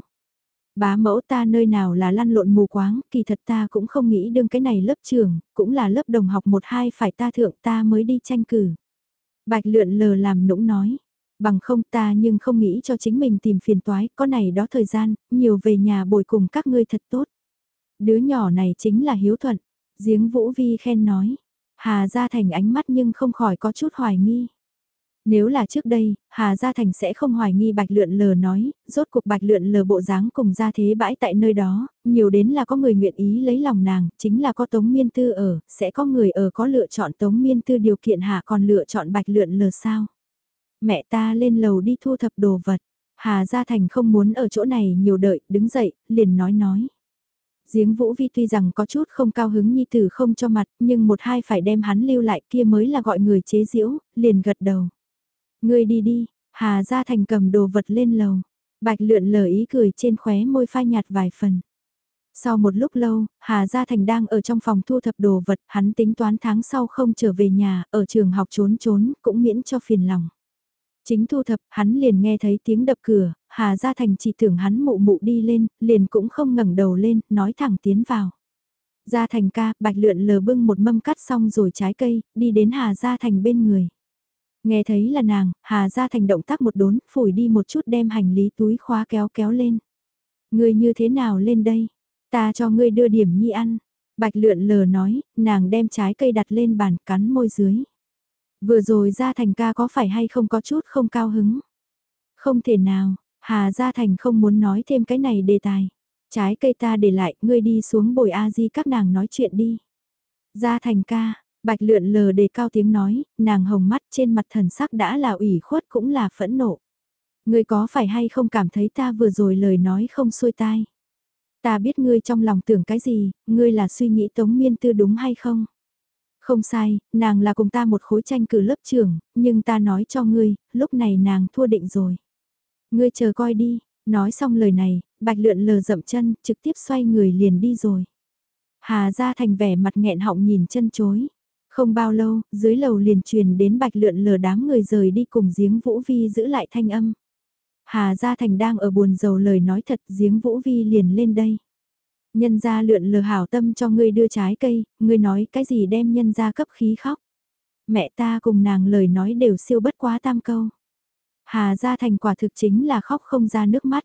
Bá mẫu ta nơi nào là lăn lộn mù quáng, kỳ thật ta cũng không nghĩ đương cái này lớp trường, cũng là lớp đồng học một hai phải ta thượng ta mới đi tranh cử. Bạch lượn lờ làm nũng nói, bằng không ta nhưng không nghĩ cho chính mình tìm phiền toái, có này đó thời gian, nhiều về nhà bồi cùng các ngươi thật tốt. Đứa nhỏ này chính là hiếu thuận, giếng Vũ Vi khen nói, Hà gia thành ánh mắt nhưng không khỏi có chút hoài nghi. Nếu là trước đây, Hà Gia Thành sẽ không hoài nghi Bạch Lượn Lờ nói, rốt cuộc Bạch Lượn Lờ bộ dáng cùng gia thế bãi tại nơi đó, nhiều đến là có người nguyện ý lấy lòng nàng, chính là có Tống Miên Tư ở, sẽ có người ở có lựa chọn Tống Miên Tư điều kiện hạ còn lựa chọn Bạch Lượn Lờ sao. Mẹ ta lên lầu đi thu thập đồ vật, Hà Gia Thành không muốn ở chỗ này nhiều đợi, đứng dậy, liền nói nói. Giếng Vũ Vi tuy rằng có chút không cao hứng nhi tử không cho mặt, nhưng một hai phải đem hắn lưu lại kia mới là gọi người chế giễu, liền gật đầu. Ngươi đi đi, Hà Gia Thành cầm đồ vật lên lầu. Bạch lượn lờ ý cười trên khóe môi phai nhạt vài phần. Sau một lúc lâu, Hà Gia Thành đang ở trong phòng thu thập đồ vật, hắn tính toán tháng sau không trở về nhà, ở trường học trốn trốn, cũng miễn cho phiền lòng. Chính thu thập, hắn liền nghe thấy tiếng đập cửa, Hà Gia Thành chỉ tưởng hắn mụ mụ đi lên, liền cũng không ngẩng đầu lên, nói thẳng tiến vào. Gia Thành ca, bạch lượn lờ bưng một mâm cắt xong rồi trái cây, đi đến Hà Gia Thành bên người. Nghe thấy là nàng, Hà gia thành động tác một đốn, phủi đi một chút đem hành lý túi khóa kéo kéo lên. Ngươi như thế nào lên đây? Ta cho ngươi đưa điểm nhi ăn. Bạch lượn lờ nói, nàng đem trái cây đặt lên bàn cắn môi dưới. Vừa rồi gia thành ca có phải hay không có chút không cao hứng? Không thể nào, Hà Gia Thành không muốn nói thêm cái này đề tài. Trái cây ta để lại, ngươi đi xuống bồi A-di các nàng nói chuyện đi. Gia Thành ca, bạch lượn lờ đề cao tiếng nói, nàng hồng mắt trên mặt thần sắc đã là ủy khuất cũng là phẫn nộ. Ngươi có phải hay không cảm thấy ta vừa rồi lời nói không xuôi tai? Ta biết ngươi trong lòng tưởng cái gì, ngươi là suy nghĩ tống miên tư đúng hay không? Không sai, nàng là cùng ta một khối tranh cử lớp trưởng, nhưng ta nói cho ngươi, lúc này nàng thua định rồi. Ngươi chờ coi đi, nói xong lời này, bạch lượn lờ dậm chân, trực tiếp xoay người liền đi rồi. Hà ra thành vẻ mặt nghẹn họng nhìn chân chối. Không bao lâu, dưới lầu liền truyền đến bạch lượn lờ đám người rời đi cùng giếng Vũ Vi giữ lại thanh âm. Hà Gia Thành đang ở buồn dầu lời nói thật giếng Vũ Vi liền lên đây. Nhân gia lượn lờ hảo tâm cho ngươi đưa trái cây, ngươi nói cái gì đem nhân gia cấp khí khóc. Mẹ ta cùng nàng lời nói đều siêu bất quá tam câu. Hà Gia Thành quả thực chính là khóc không ra nước mắt.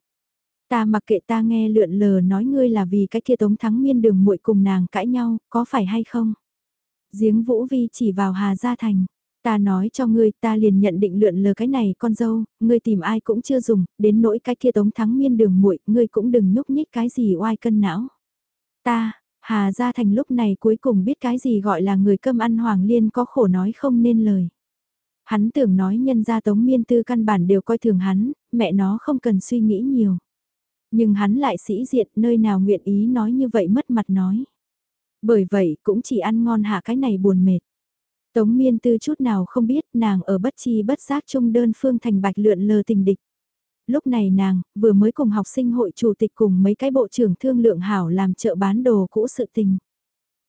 Ta mặc kệ ta nghe lượn lờ nói ngươi là vì cái kia tống thắng miên đường muội cùng nàng cãi nhau, có phải hay không? Giếng Vũ Vi chỉ vào Hà Gia Thành. Ta nói cho ngươi ta liền nhận định lượn lờ cái này con dâu, ngươi tìm ai cũng chưa dùng, đến nỗi cái kia tống thắng miên đường muội ngươi cũng đừng nhúc nhích cái gì oai cân não. Ta, Hà Gia Thành lúc này cuối cùng biết cái gì gọi là người cơm ăn Hoàng Liên có khổ nói không nên lời. Hắn tưởng nói nhân gia tống miên tư căn bản đều coi thường hắn, mẹ nó không cần suy nghĩ nhiều. Nhưng hắn lại sĩ diện nơi nào nguyện ý nói như vậy mất mặt nói. Bởi vậy cũng chỉ ăn ngon hạ cái này buồn mệt. Tống miên tư chút nào không biết nàng ở bất chi bất giác trung đơn phương thành bạch lượn lờ tình địch. Lúc này nàng, vừa mới cùng học sinh hội chủ tịch cùng mấy cái bộ trưởng thương lượng hảo làm chợ bán đồ cũ sự tình.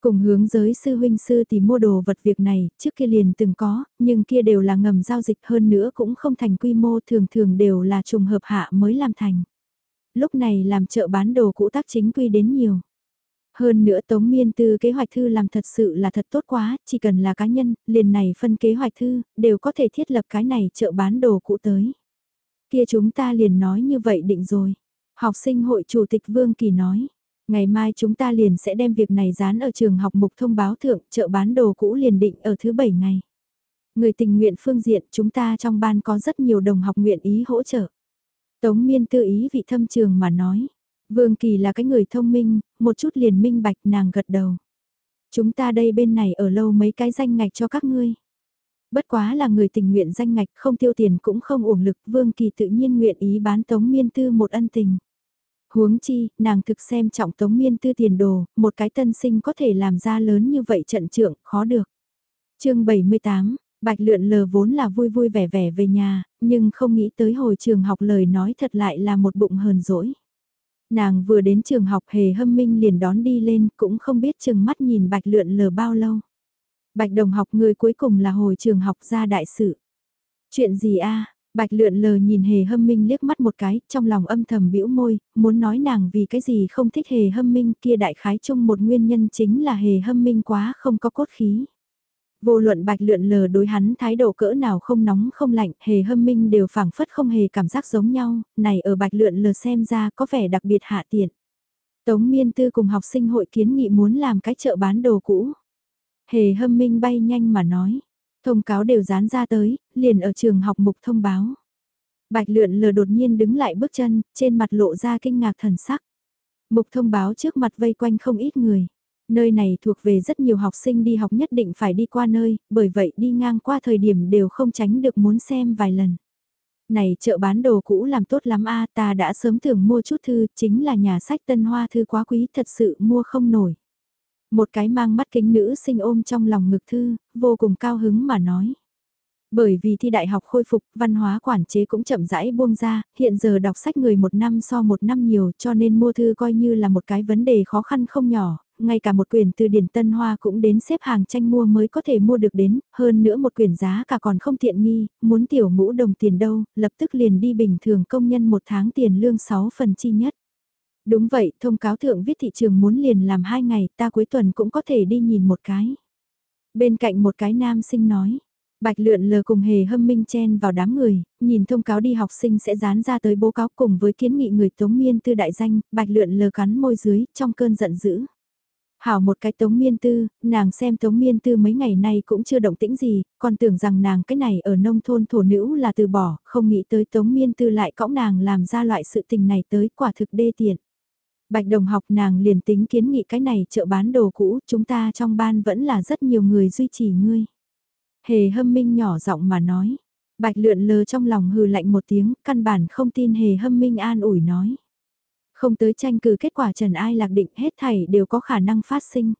Cùng hướng giới sư huynh sư tìm mua đồ vật việc này, trước kia liền từng có, nhưng kia đều là ngầm giao dịch hơn nữa cũng không thành quy mô thường thường đều là trùng hợp hạ mới làm thành. Lúc này làm chợ bán đồ cũ tác chính quy đến nhiều. Hơn nữa Tống Miên Tư kế hoạch thư làm thật sự là thật tốt quá, chỉ cần là cá nhân, liền này phân kế hoạch thư, đều có thể thiết lập cái này chợ bán đồ cũ tới. Kia chúng ta liền nói như vậy định rồi. Học sinh hội chủ tịch Vương Kỳ nói, ngày mai chúng ta liền sẽ đem việc này dán ở trường học mục thông báo thượng, chợ bán đồ cũ liền định ở thứ bảy ngày. Người tình nguyện phương diện chúng ta trong ban có rất nhiều đồng học nguyện ý hỗ trợ. Tống miên tư ý vị thâm trường mà nói. Vương Kỳ là cái người thông minh, một chút liền minh bạch nàng gật đầu. Chúng ta đây bên này ở lâu mấy cái danh ngạch cho các ngươi. Bất quá là người tình nguyện danh ngạch không tiêu tiền cũng không uổng lực, Vương Kỳ tự nhiên nguyện ý bán Tống Miên Tư một ân tình. Huống chi, nàng thực xem trọng Tống Miên Tư tiền đồ, một cái tân sinh có thể làm ra lớn như vậy trận trưởng, khó được. chương 78, Bạch lượn lờ vốn là vui vui vẻ vẻ về nhà, nhưng không nghĩ tới hồi trường học lời nói thật lại là một bụng hờn dỗi. Nàng vừa đến trường học hề hâm minh liền đón đi lên cũng không biết chừng mắt nhìn bạch lượn lờ bao lâu. Bạch đồng học người cuối cùng là hồi trường học ra đại sự. Chuyện gì a Bạch lượn lờ nhìn hề hâm minh liếc mắt một cái, trong lòng âm thầm bĩu môi, muốn nói nàng vì cái gì không thích hề hâm minh kia đại khái chung một nguyên nhân chính là hề hâm minh quá không có cốt khí. Vô luận bạch lượn lờ đối hắn thái độ cỡ nào không nóng không lạnh, hề hâm minh đều phảng phất không hề cảm giác giống nhau, này ở bạch lượn lờ xem ra có vẻ đặc biệt hạ tiện. Tống miên tư cùng học sinh hội kiến nghị muốn làm cái chợ bán đồ cũ. Hề hâm minh bay nhanh mà nói, thông cáo đều dán ra tới, liền ở trường học mục thông báo. Bạch lượn lờ đột nhiên đứng lại bước chân, trên mặt lộ ra kinh ngạc thần sắc. Mục thông báo trước mặt vây quanh không ít người. Nơi này thuộc về rất nhiều học sinh đi học nhất định phải đi qua nơi, bởi vậy đi ngang qua thời điểm đều không tránh được muốn xem vài lần. Này chợ bán đồ cũ làm tốt lắm a ta đã sớm tưởng mua chút thư, chính là nhà sách tân hoa thư quá quý thật sự mua không nổi. Một cái mang mắt kính nữ sinh ôm trong lòng ngực thư, vô cùng cao hứng mà nói. Bởi vì thi đại học khôi phục, văn hóa quản chế cũng chậm rãi buông ra, hiện giờ đọc sách người một năm so một năm nhiều cho nên mua thư coi như là một cái vấn đề khó khăn không nhỏ, ngay cả một quyển từ điển Tân Hoa cũng đến xếp hàng tranh mua mới có thể mua được đến, hơn nữa một quyển giá cả còn không tiện nghi, muốn tiểu ngũ đồng tiền đâu, lập tức liền đi bình thường công nhân một tháng tiền lương 6 phần chi nhất. Đúng vậy, thông cáo thượng viết thị trường muốn liền làm hai ngày, ta cuối tuần cũng có thể đi nhìn một cái. Bên cạnh một cái nam sinh nói, Bạch lượn lờ cùng hề hâm minh chen vào đám người, nhìn thông cáo đi học sinh sẽ dán ra tới bố cáo cùng với kiến nghị người tống miên tư đại danh, bạch lượn lờ cắn môi dưới, trong cơn giận dữ. Hảo một cái tống miên tư, nàng xem tống miên tư mấy ngày nay cũng chưa động tĩnh gì, còn tưởng rằng nàng cái này ở nông thôn thổ nữ là từ bỏ, không nghĩ tới tống miên tư lại cõng nàng làm ra loại sự tình này tới quả thực đê tiện. Bạch đồng học nàng liền tính kiến nghị cái này chợ bán đồ cũ, chúng ta trong ban vẫn là rất nhiều người duy trì ngươi. Hề hâm minh nhỏ giọng mà nói. Bạch lượn lờ trong lòng hừ lạnh một tiếng, căn bản không tin hề hâm minh an ủi nói. Không tới tranh cử kết quả trần ai lạc định hết thảy đều có khả năng phát sinh.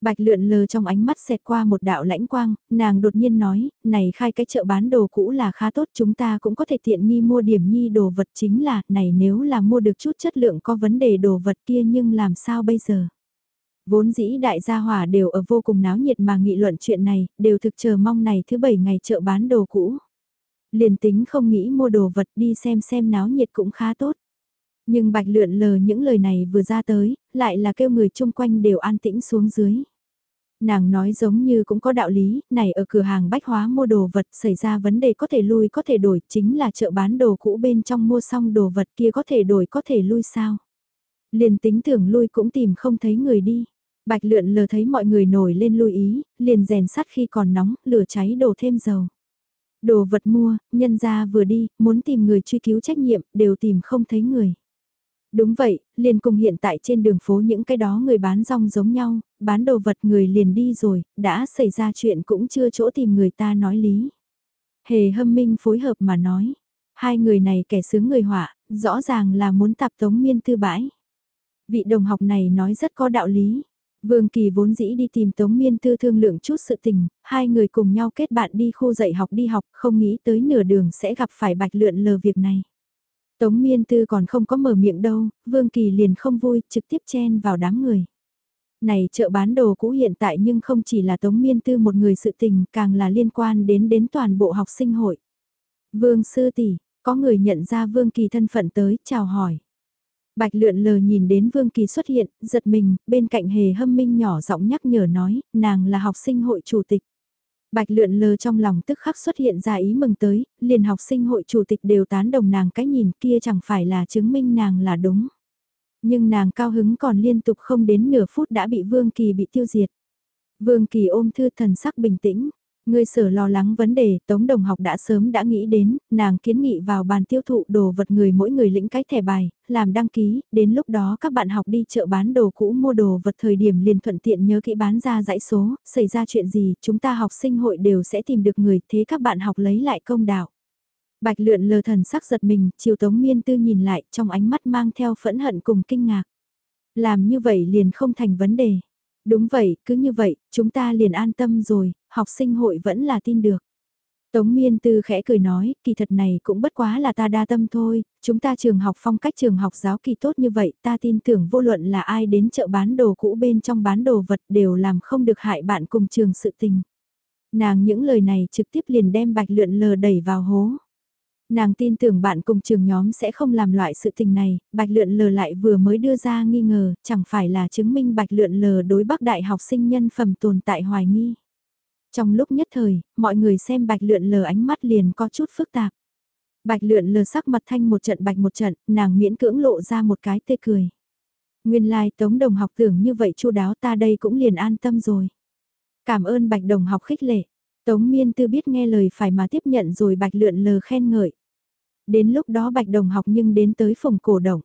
Bạch lượn lờ trong ánh mắt xẹt qua một đạo lãnh quang, nàng đột nhiên nói, này khai cái chợ bán đồ cũ là khá tốt chúng ta cũng có thể tiện nghi mua điểm nhi đồ vật chính là, này nếu là mua được chút chất lượng có vấn đề đồ vật kia nhưng làm sao bây giờ? Vốn dĩ đại gia hỏa đều ở vô cùng náo nhiệt mà nghị luận chuyện này, đều thực chờ mong này thứ bảy ngày chợ bán đồ cũ. Liền tính không nghĩ mua đồ vật đi xem xem náo nhiệt cũng khá tốt. Nhưng bạch lượn lờ những lời này vừa ra tới, lại là kêu người chung quanh đều an tĩnh xuống dưới. Nàng nói giống như cũng có đạo lý, này ở cửa hàng bách hóa mua đồ vật xảy ra vấn đề có thể lui có thể đổi, chính là chợ bán đồ cũ bên trong mua xong đồ vật kia có thể đổi có thể lui sao. Liền tính tưởng lui cũng tìm không thấy người đi. Bạch lượn lờ thấy mọi người nổi lên lưu ý, liền rèn sắt khi còn nóng, lửa cháy đổ thêm dầu. Đồ vật mua, nhân ra vừa đi, muốn tìm người truy cứu trách nhiệm, đều tìm không thấy người. Đúng vậy, liền cùng hiện tại trên đường phố những cái đó người bán rong giống nhau, bán đồ vật người liền đi rồi, đã xảy ra chuyện cũng chưa chỗ tìm người ta nói lý. Hề hâm minh phối hợp mà nói, hai người này kẻ sướng người họa, rõ ràng là muốn tập tống miên tư bãi. Vị đồng học này nói rất có đạo lý. Vương Kỳ vốn dĩ đi tìm Tống Miên Tư thương lượng chút sự tình, hai người cùng nhau kết bạn đi khu dạy học đi học, không nghĩ tới nửa đường sẽ gặp phải bạch lượn lờ việc này. Tống Miên Tư còn không có mở miệng đâu, Vương Kỳ liền không vui, trực tiếp chen vào đám người. Này chợ bán đồ cũ hiện tại nhưng không chỉ là Tống Miên Tư một người sự tình, càng là liên quan đến đến toàn bộ học sinh hội. Vương Sư tỷ có người nhận ra Vương Kỳ thân phận tới, chào hỏi. Bạch lượn lờ nhìn đến Vương Kỳ xuất hiện, giật mình, bên cạnh hề hâm minh nhỏ giọng nhắc nhở nói, nàng là học sinh hội chủ tịch. Bạch lượn lờ trong lòng tức khắc xuất hiện ra ý mừng tới, liền học sinh hội chủ tịch đều tán đồng nàng cái nhìn kia chẳng phải là chứng minh nàng là đúng. Nhưng nàng cao hứng còn liên tục không đến nửa phút đã bị Vương Kỳ bị tiêu diệt. Vương Kỳ ôm thư thần sắc bình tĩnh, Người sở lo lắng vấn đề, Tống Đồng học đã sớm đã nghĩ đến, nàng kiến nghị vào bàn tiêu thụ đồ vật người mỗi người lĩnh cái thẻ bài, làm đăng ký, đến lúc đó các bạn học đi chợ bán đồ cũ mua đồ vật thời điểm liền thuận tiện nhớ kỹ bán ra dãy số, xảy ra chuyện gì, chúng ta học sinh hội đều sẽ tìm được người, thế các bạn học lấy lại công đạo. Bạch lượn lờ thần sắc giật mình, chiều Tống Miên Tư nhìn lại, trong ánh mắt mang theo phẫn hận cùng kinh ngạc. Làm như vậy liền không thành vấn đề. Đúng vậy, cứ như vậy, chúng ta liền an tâm rồi, học sinh hội vẫn là tin được. Tống Miên Tư khẽ cười nói, kỳ thật này cũng bất quá là ta đa tâm thôi, chúng ta trường học phong cách trường học giáo kỳ tốt như vậy, ta tin tưởng vô luận là ai đến chợ bán đồ cũ bên trong bán đồ vật đều làm không được hại bạn cùng trường sự tình. Nàng những lời này trực tiếp liền đem bạch lượn lờ đẩy vào hố. Nàng tin tưởng bạn cùng trường nhóm sẽ không làm loại sự tình này, bạch lượn lờ lại vừa mới đưa ra nghi ngờ, chẳng phải là chứng minh bạch lượn lờ đối bắc đại học sinh nhân phẩm tồn tại hoài nghi. Trong lúc nhất thời, mọi người xem bạch lượn lờ ánh mắt liền có chút phức tạp. Bạch lượn lờ sắc mặt thanh một trận bạch một trận, nàng miễn cưỡng lộ ra một cái tê cười. Nguyên lai like, tống đồng học tưởng như vậy chu đáo ta đây cũng liền an tâm rồi. Cảm ơn bạch đồng học khích lệ. Tống miên tư biết nghe lời phải mà tiếp nhận rồi bạch lượn lờ khen ngợi. Đến lúc đó bạch đồng học nhưng đến tới phòng cổ động.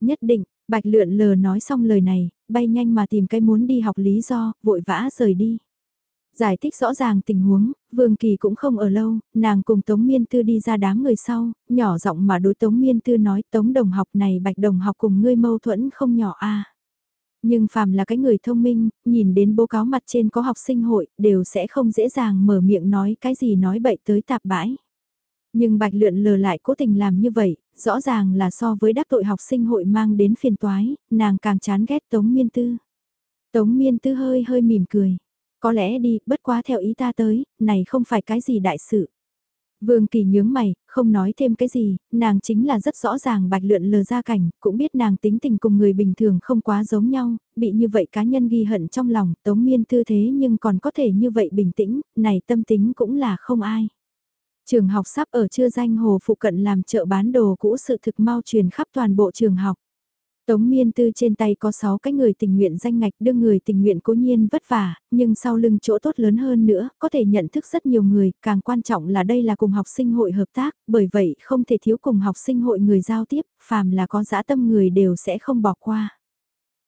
Nhất định, bạch lượn lờ nói xong lời này, bay nhanh mà tìm cái muốn đi học lý do, vội vã rời đi. Giải thích rõ ràng tình huống, Vương Kỳ cũng không ở lâu, nàng cùng Tống Miên Tư đi ra đám người sau, nhỏ giọng mà đối Tống Miên Tư nói Tống đồng học này bạch đồng học cùng ngươi mâu thuẫn không nhỏ a nhưng phàm là cái người thông minh, nhìn đến bố cáo mặt trên có học sinh hội, đều sẽ không dễ dàng mở miệng nói cái gì nói bậy tới tạp bãi. Nhưng bạch lượn lờ lại cố tình làm như vậy, rõ ràng là so với đắc tội học sinh hội mang đến phiền toái, nàng càng chán ghét Tống Miên Tư. Tống Miên Tư hơi hơi mỉm cười. Có lẽ đi, bất quá theo ý ta tới, này không phải cái gì đại sự. Vương Kỳ nhướng mày, không nói thêm cái gì, nàng chính là rất rõ ràng bạch lượn lờ ra cảnh, cũng biết nàng tính tình cùng người bình thường không quá giống nhau, bị như vậy cá nhân ghi hận trong lòng, tống miên tư thế nhưng còn có thể như vậy bình tĩnh, này tâm tính cũng là không ai. Trường học sắp ở chưa danh hồ phụ cận làm chợ bán đồ cũ sự thực mau truyền khắp toàn bộ trường học. Tống Miên Tư trên tay có 6 cái người tình nguyện danh ngạch đưa người tình nguyện cố nhiên vất vả, nhưng sau lưng chỗ tốt lớn hơn nữa, có thể nhận thức rất nhiều người, càng quan trọng là đây là cùng học sinh hội hợp tác, bởi vậy không thể thiếu cùng học sinh hội người giao tiếp, phàm là có dã tâm người đều sẽ không bỏ qua.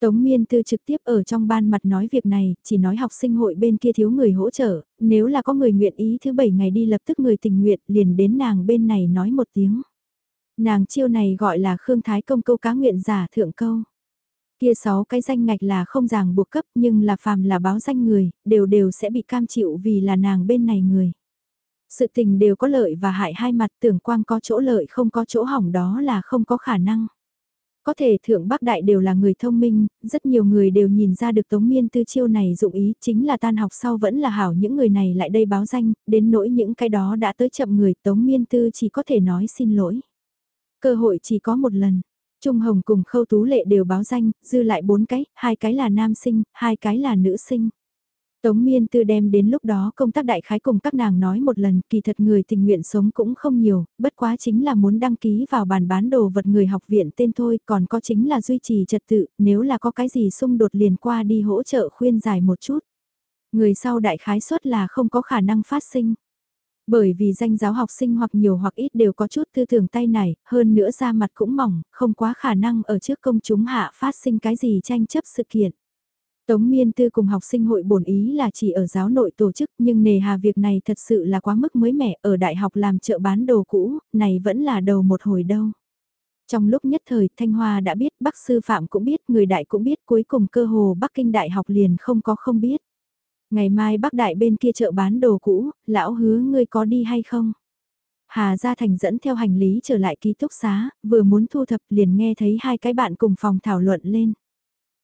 Tống Miên Tư trực tiếp ở trong ban mặt nói việc này, chỉ nói học sinh hội bên kia thiếu người hỗ trợ, nếu là có người nguyện ý thứ bảy ngày đi lập tức người tình nguyện liền đến nàng bên này nói một tiếng. Nàng chiêu này gọi là Khương Thái Công câu cá nguyện giả thượng câu. Kia sáu cái danh ngạch là không ràng buộc cấp nhưng là phàm là báo danh người, đều đều sẽ bị cam chịu vì là nàng bên này người. Sự tình đều có lợi và hại hai mặt tưởng quang có chỗ lợi không có chỗ hỏng đó là không có khả năng. Có thể thượng Bắc Đại đều là người thông minh, rất nhiều người đều nhìn ra được Tống Miên Tư chiêu này dụng ý chính là tan học sau vẫn là hảo những người này lại đây báo danh, đến nỗi những cái đó đã tới chậm người Tống Miên Tư chỉ có thể nói xin lỗi. Cơ hội chỉ có một lần. Trung Hồng cùng Khâu Tú Lệ đều báo danh, dư lại bốn cái, hai cái là nam sinh, hai cái là nữ sinh. Tống Miên Tư đem đến lúc đó công tác đại khái cùng các nàng nói một lần, kỳ thật người tình nguyện sống cũng không nhiều, bất quá chính là muốn đăng ký vào bàn bán đồ vật người học viện tên thôi, còn có chính là duy trì trật tự, nếu là có cái gì xung đột liền qua đi hỗ trợ khuyên giải một chút. Người sau đại khái suất là không có khả năng phát sinh. Bởi vì danh giáo học sinh hoặc nhiều hoặc ít đều có chút tư tưởng tay này, hơn nữa da mặt cũng mỏng, không quá khả năng ở trước công chúng hạ phát sinh cái gì tranh chấp sự kiện. Tống Miên Tư cùng học sinh hội bổn ý là chỉ ở giáo nội tổ chức nhưng nề hà việc này thật sự là quá mức mới mẻ ở đại học làm chợ bán đồ cũ, này vẫn là đầu một hồi đâu. Trong lúc nhất thời Thanh Hoa đã biết, Bắc Sư Phạm cũng biết, người đại cũng biết, cuối cùng cơ hồ Bắc Kinh Đại học liền không có không biết. Ngày mai Bắc Đại bên kia chợ bán đồ cũ, lão hứa ngươi có đi hay không? Hà Gia Thành dẫn theo hành lý trở lại ký túc xá, vừa muốn thu thập liền nghe thấy hai cái bạn cùng phòng thảo luận lên.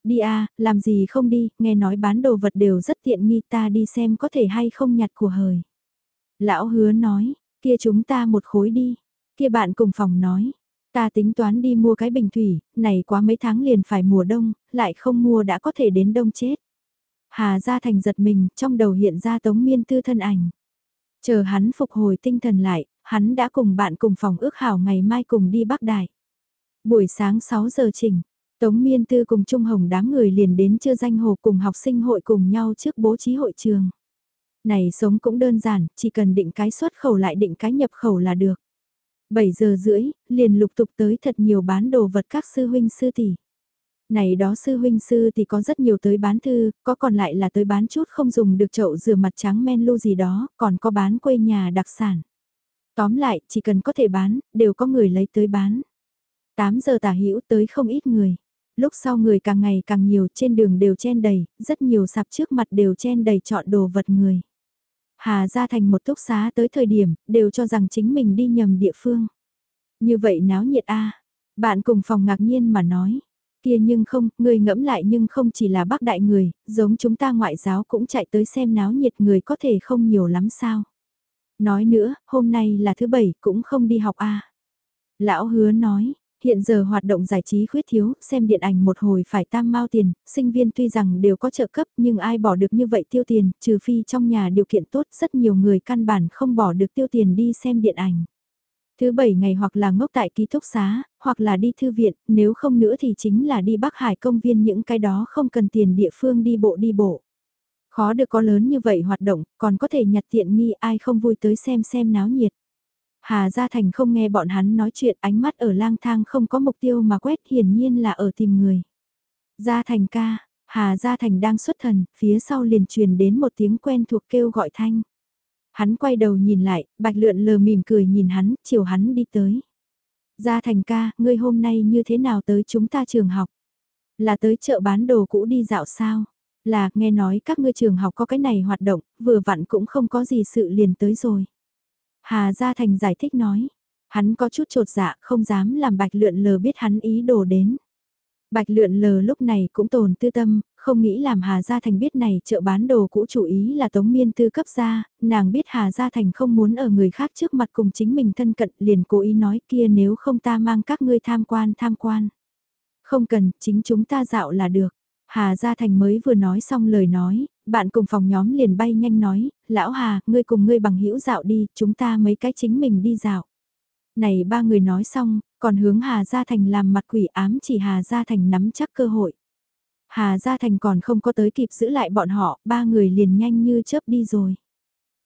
Đi à, làm gì không đi, nghe nói bán đồ vật đều rất tiện nghi ta đi xem có thể hay không nhặt của hời. Lão hứa nói, kia chúng ta một khối đi. Kia bạn cùng phòng nói, ta tính toán đi mua cái bình thủy, này quá mấy tháng liền phải mùa đông, lại không mua đã có thể đến đông chết. Hà Gia Thành giật mình, trong đầu hiện ra tống miên tư thân ảnh. Chờ hắn phục hồi tinh thần lại, hắn đã cùng bạn cùng phòng ước hảo ngày mai cùng đi Bắc Đại. Buổi sáng 6 giờ chỉnh, Tống Miên Tư cùng Trung Hồng đám người liền đến chưa danh hồ cùng học sinh hội cùng nhau trước bố trí hội trường. Này sống cũng đơn giản, chỉ cần định cái xuất khẩu lại định cái nhập khẩu là được. 7 giờ rưỡi, liền lục tục tới thật nhiều bán đồ vật các sư huynh sư tỷ. Này đó sư huynh sư thì có rất nhiều tới bán thư, có còn lại là tới bán chút không dùng được chậu rửa mặt trắng men lu gì đó, còn có bán quê nhà đặc sản. Tóm lại, chỉ cần có thể bán, đều có người lấy tới bán. 8 giờ tả hữu tới không ít người. Lúc sau người càng ngày càng nhiều trên đường đều chen đầy, rất nhiều sạp trước mặt đều chen đầy chọn đồ vật người. Hà ra thành một túc xá tới thời điểm, đều cho rằng chính mình đi nhầm địa phương. Như vậy náo nhiệt a Bạn cùng phòng ngạc nhiên mà nói. Kia nhưng không, người ngẫm lại nhưng không chỉ là bác đại người, giống chúng ta ngoại giáo cũng chạy tới xem náo nhiệt người có thể không nhiều lắm sao. Nói nữa, hôm nay là thứ bảy cũng không đi học a Lão hứa nói, hiện giờ hoạt động giải trí khuyết thiếu, xem điện ảnh một hồi phải tam mao tiền, sinh viên tuy rằng đều có trợ cấp nhưng ai bỏ được như vậy tiêu tiền, trừ phi trong nhà điều kiện tốt rất nhiều người căn bản không bỏ được tiêu tiền đi xem điện ảnh. Thứ bảy ngày hoặc là ngốc tại ký túc xá, hoặc là đi thư viện, nếu không nữa thì chính là đi Bắc Hải công viên những cái đó không cần tiền địa phương đi bộ đi bộ. Khó được có lớn như vậy hoạt động, còn có thể nhặt tiện nghi ai không vui tới xem xem náo nhiệt. Hà Gia Thành không nghe bọn hắn nói chuyện ánh mắt ở lang thang không có mục tiêu mà quét hiển nhiên là ở tìm người. Gia Thành ca, Hà Gia Thành đang xuất thần, phía sau liền truyền đến một tiếng quen thuộc kêu gọi thanh. Hắn quay đầu nhìn lại, bạch lượn lờ mỉm cười nhìn hắn, chiều hắn đi tới. Gia Thành ca, ngươi hôm nay như thế nào tới chúng ta trường học? Là tới chợ bán đồ cũ đi dạo sao? Là, nghe nói các ngươi trường học có cái này hoạt động, vừa vặn cũng không có gì sự liền tới rồi. Hà Gia Thành giải thích nói. Hắn có chút trột dạ không dám làm bạch lượn lờ biết hắn ý đồ đến. Bạch lượn lờ lúc này cũng tồn tư tâm, không nghĩ làm Hà Gia Thành biết này chợ bán đồ cũ chủ ý là Tống Miên Tư cấp ra, nàng biết Hà Gia Thành không muốn ở người khác trước mặt cùng chính mình thân cận liền cố ý nói kia nếu không ta mang các ngươi tham quan tham quan. Không cần, chính chúng ta dạo là được. Hà Gia Thành mới vừa nói xong lời nói, bạn cùng phòng nhóm liền bay nhanh nói, lão Hà, ngươi cùng ngươi bằng hữu dạo đi, chúng ta mấy cái chính mình đi dạo. Này ba người nói xong, còn hướng Hà Gia Thành làm mặt quỷ ám chỉ Hà Gia Thành nắm chắc cơ hội. Hà Gia Thành còn không có tới kịp giữ lại bọn họ, ba người liền nhanh như chớp đi rồi.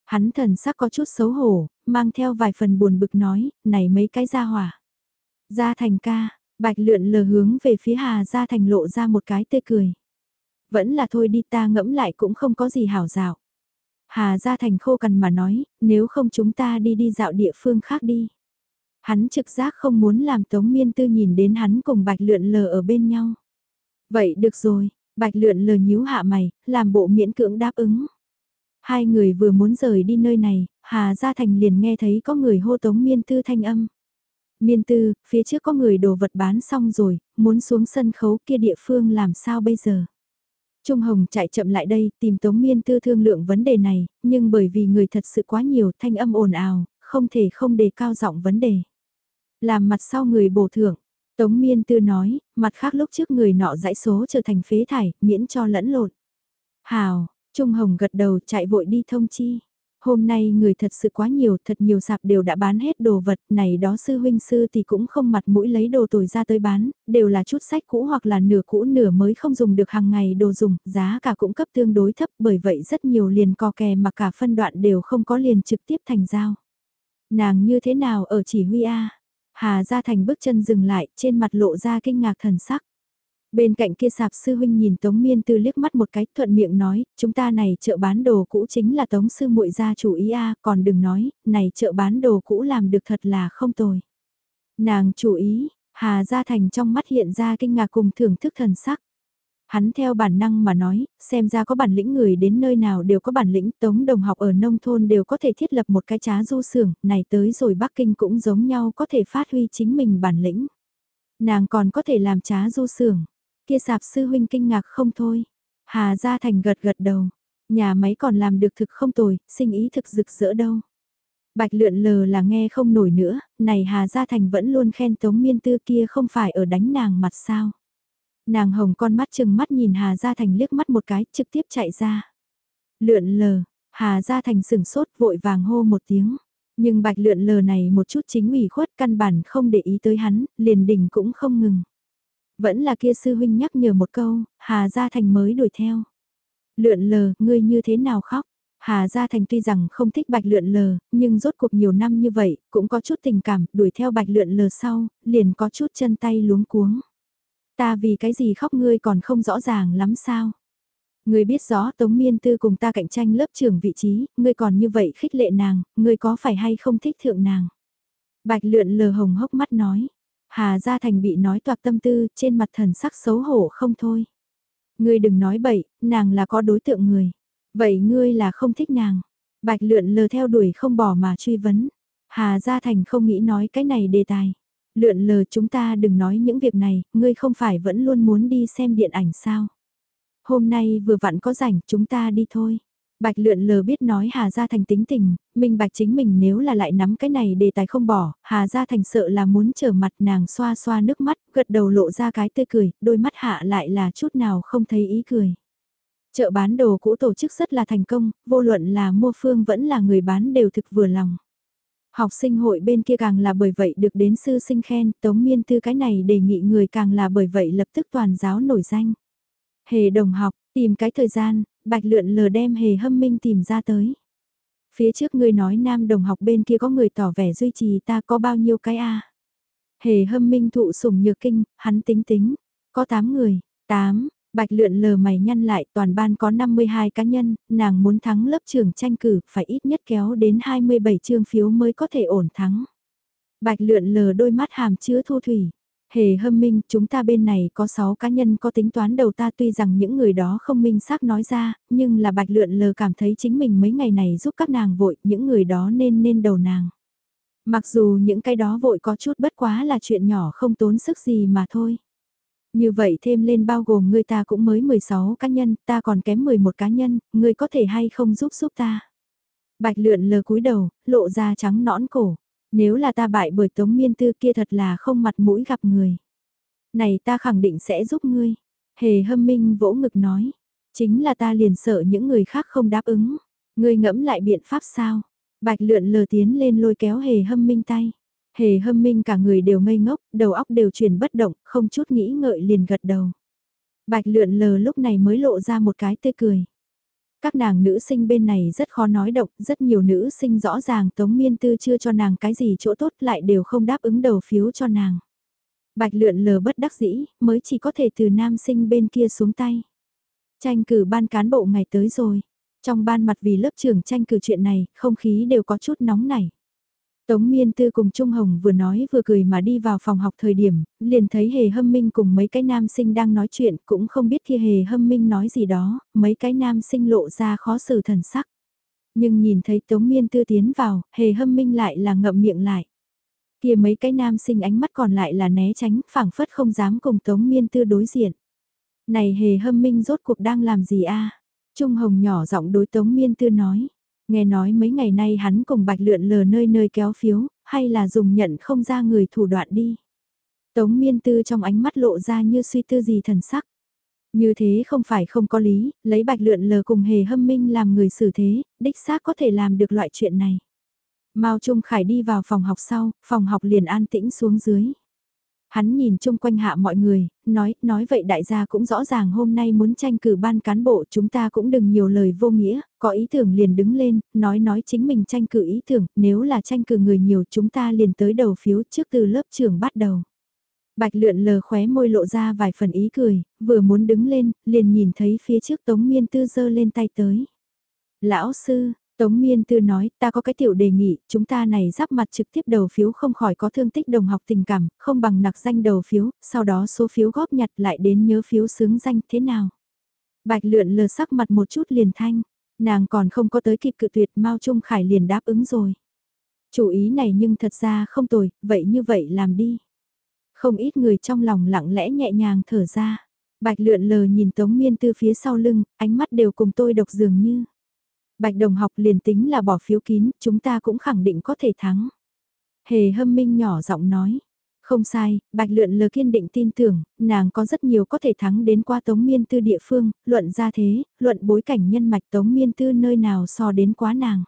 Hắn thần sắc có chút xấu hổ, mang theo vài phần buồn bực nói, này mấy cái gia hỏa. Gia Thành ca, bạch lượn lờ hướng về phía Hà Gia Thành lộ ra một cái tê cười. Vẫn là thôi đi ta ngẫm lại cũng không có gì hảo dạo. Hà Gia Thành khô cằn mà nói, nếu không chúng ta đi đi dạo địa phương khác đi. Hắn trực giác không muốn làm Tống Miên Tư nhìn đến hắn cùng Bạch Lượn lờ ở bên nhau. Vậy được rồi, Bạch Lượn lờ nhíu hạ mày, làm bộ miễn cưỡng đáp ứng. Hai người vừa muốn rời đi nơi này, Hà Gia Thành liền nghe thấy có người hô Tống Miên Tư thanh âm. Miên Tư, phía trước có người đồ vật bán xong rồi, muốn xuống sân khấu kia địa phương làm sao bây giờ? Trung Hồng chạy chậm lại đây tìm Tống Miên Tư thương lượng vấn đề này, nhưng bởi vì người thật sự quá nhiều thanh âm ồn ào, không thể không đề cao giọng vấn đề. Làm mặt sau người bổ thưởng, Tống Miên Tư nói, mặt khác lúc trước người nọ dãy số trở thành phế thải, miễn cho lẫn lộn. Hào, Trung Hồng gật đầu chạy vội đi thông chi. Hôm nay người thật sự quá nhiều, thật nhiều sạp đều đã bán hết đồ vật, này đó sư huynh sư thì cũng không mặt mũi lấy đồ tồi ra tới bán, đều là chút sách cũ hoặc là nửa cũ nửa mới không dùng được hàng ngày đồ dùng, giá cả cũng cấp tương đối thấp bởi vậy rất nhiều liền co kè mà cả phân đoạn đều không có liền trực tiếp thành giao. Nàng như thế nào ở chỉ huy A? Hà Gia Thành bước chân dừng lại, trên mặt lộ ra kinh ngạc thần sắc. Bên cạnh kia sạp sư huynh nhìn Tống Miên Tư liếc mắt một cái, thuận miệng nói, chúng ta này chợ bán đồ cũ chính là Tống sư muội gia chủ ý a, còn đừng nói, này chợ bán đồ cũ làm được thật là không tồi. Nàng chủ ý, Hà Gia Thành trong mắt hiện ra kinh ngạc cùng thưởng thức thần sắc. Hắn theo bản năng mà nói, xem ra có bản lĩnh người đến nơi nào đều có bản lĩnh, tống đồng học ở nông thôn đều có thể thiết lập một cái trá du xưởng này tới rồi Bắc Kinh cũng giống nhau có thể phát huy chính mình bản lĩnh. Nàng còn có thể làm trá du xưởng kia sạp sư huynh kinh ngạc không thôi. Hà Gia Thành gật gật đầu, nhà máy còn làm được thực không tồi, sinh ý thực rực rỡ đâu. Bạch lượn lờ là nghe không nổi nữa, này Hà Gia Thành vẫn luôn khen Tống Miên Tư kia không phải ở đánh nàng mặt sao. Nàng hồng con mắt chừng mắt nhìn Hà Gia Thành liếc mắt một cái, trực tiếp chạy ra. Lượn lờ, Hà Gia Thành sừng sốt vội vàng hô một tiếng. Nhưng bạch lượn lờ này một chút chính ủy khuất căn bản không để ý tới hắn, liền đỉnh cũng không ngừng. Vẫn là kia sư huynh nhắc nhở một câu, Hà Gia Thành mới đuổi theo. Lượn lờ, ngươi như thế nào khóc? Hà Gia Thành tuy rằng không thích bạch lượn lờ, nhưng rốt cuộc nhiều năm như vậy, cũng có chút tình cảm, đuổi theo bạch lượn lờ sau, liền có chút chân tay luống cuống. Ta vì cái gì khóc ngươi còn không rõ ràng lắm sao? Ngươi biết rõ Tống Miên Tư cùng ta cạnh tranh lớp trưởng vị trí, ngươi còn như vậy khích lệ nàng, ngươi có phải hay không thích thượng nàng? Bạch lượn lờ hồng hốc mắt nói. Hà Gia Thành bị nói toạc tâm tư, trên mặt thần sắc xấu hổ không thôi. Ngươi đừng nói bậy, nàng là có đối tượng người. Vậy ngươi là không thích nàng. Bạch lượn lờ theo đuổi không bỏ mà truy vấn. Hà Gia Thành không nghĩ nói cái này đề tài. Lượn lờ chúng ta đừng nói những việc này, ngươi không phải vẫn luôn muốn đi xem điện ảnh sao. Hôm nay vừa vặn có rảnh chúng ta đi thôi. Bạch lượn lờ biết nói Hà Gia Thành tính tình, mình bạch chính mình nếu là lại nắm cái này đề tài không bỏ, Hà Gia Thành sợ là muốn trở mặt nàng xoa xoa nước mắt, gật đầu lộ ra cái tươi cười, đôi mắt hạ lại là chút nào không thấy ý cười. Chợ bán đồ cũ tổ chức rất là thành công, vô luận là mua phương vẫn là người bán đều thực vừa lòng. Học sinh hội bên kia càng là bởi vậy được đến sư sinh khen, tống miên tư cái này đề nghị người càng là bởi vậy lập tức toàn giáo nổi danh. Hề đồng học, tìm cái thời gian, bạch lượn lờ đem hề hâm minh tìm ra tới. Phía trước ngươi nói nam đồng học bên kia có người tỏ vẻ duy trì ta có bao nhiêu cái a Hề hâm minh thụ sủng nhược kinh, hắn tính tính, có 8 người, 8, Bạch lượn lờ mày nhăn lại toàn ban có 52 cá nhân, nàng muốn thắng lớp trưởng tranh cử phải ít nhất kéo đến 27 chương phiếu mới có thể ổn thắng. Bạch lượn lờ đôi mắt hàm chứa thu thủy. Hề hâm minh, chúng ta bên này có 6 cá nhân có tính toán đầu ta tuy rằng những người đó không minh xác nói ra, nhưng là bạch lượn lờ cảm thấy chính mình mấy ngày này giúp các nàng vội, những người đó nên nên đầu nàng. Mặc dù những cái đó vội có chút bất quá là chuyện nhỏ không tốn sức gì mà thôi. Như vậy thêm lên bao gồm ngươi ta cũng mới 16 cá nhân, ta còn kém 11 cá nhân, ngươi có thể hay không giúp giúp ta. Bạch lượn lờ cúi đầu, lộ ra trắng nõn cổ. Nếu là ta bại bởi tống miên tư kia thật là không mặt mũi gặp người. Này ta khẳng định sẽ giúp ngươi. Hề hâm minh vỗ ngực nói. Chính là ta liền sợ những người khác không đáp ứng. Ngươi ngẫm lại biện pháp sao? Bạch lượn lờ tiến lên lôi kéo hề hâm minh tay. Hề hâm minh cả người đều ngây ngốc, đầu óc đều chuyển bất động, không chút nghĩ ngợi liền gật đầu. Bạch lượn lờ lúc này mới lộ ra một cái tươi cười. Các nàng nữ sinh bên này rất khó nói động, rất nhiều nữ sinh rõ ràng Tống Miên Tư chưa cho nàng cái gì chỗ tốt lại đều không đáp ứng đầu phiếu cho nàng. Bạch lượn lờ bất đắc dĩ, mới chỉ có thể từ nam sinh bên kia xuống tay. Tranh cử ban cán bộ ngày tới rồi. Trong ban mặt vì lớp trưởng tranh cử chuyện này, không khí đều có chút nóng nảy. Tống Miên Tư cùng Trung Hồng vừa nói vừa cười mà đi vào phòng học thời điểm, liền thấy Hề Hâm Minh cùng mấy cái nam sinh đang nói chuyện, cũng không biết khi Hề Hâm Minh nói gì đó, mấy cái nam sinh lộ ra khó xử thần sắc. Nhưng nhìn thấy Tống Miên Tư tiến vào, Hề Hâm Minh lại là ngậm miệng lại. Kia mấy cái nam sinh ánh mắt còn lại là né tránh, phảng phất không dám cùng Tống Miên Tư đối diện. Này Hề Hâm Minh rốt cuộc đang làm gì a? Trung Hồng nhỏ giọng đối Tống Miên Tư nói. Nghe nói mấy ngày nay hắn cùng bạch lượn lờ nơi nơi kéo phiếu, hay là dùng nhận không ra người thủ đoạn đi. Tống miên tư trong ánh mắt lộ ra như suy tư gì thần sắc. Như thế không phải không có lý, lấy bạch lượn lờ cùng hề hâm minh làm người xử thế, đích xác có thể làm được loại chuyện này. Mao Trung Khải đi vào phòng học sau, phòng học liền an tĩnh xuống dưới. Hắn nhìn chung quanh hạ mọi người, nói, nói vậy đại gia cũng rõ ràng hôm nay muốn tranh cử ban cán bộ chúng ta cũng đừng nhiều lời vô nghĩa, có ý tưởng liền đứng lên, nói nói chính mình tranh cử ý tưởng, nếu là tranh cử người nhiều chúng ta liền tới đầu phiếu trước từ lớp trường bắt đầu. Bạch lượn lờ khóe môi lộ ra vài phần ý cười, vừa muốn đứng lên, liền nhìn thấy phía trước Tống Miên Tư giơ lên tay tới. Lão sư, Tống Miên Tư nói, ta có cái tiểu đề nghị, chúng ta này giáp mặt trực tiếp đầu phiếu không khỏi có thương tích đồng học tình cảm, không bằng nặc danh đầu phiếu, sau đó số phiếu góp nhặt lại đến nhớ phiếu sướng danh thế nào. Bạch lượn lờ sắc mặt một chút liền thanh, nàng còn không có tới kịp cự tuyệt Mao Trung Khải liền đáp ứng rồi. Chủ ý này nhưng thật ra không tồi, vậy như vậy làm đi. Không ít người trong lòng lặng lẽ nhẹ nhàng thở ra. Bạch lượn lờ nhìn Tống Miên Tư phía sau lưng, ánh mắt đều cùng tôi độc dường như. Bạch đồng học liền tính là bỏ phiếu kín, chúng ta cũng khẳng định có thể thắng. Hề hâm minh nhỏ giọng nói. Không sai, Bạch Lượn lờ kiên định tin tưởng, nàng có rất nhiều có thể thắng đến qua Tống Miên Tư địa phương, luận ra thế, luận bối cảnh nhân mạch Tống Miên Tư nơi nào so đến quá nàng.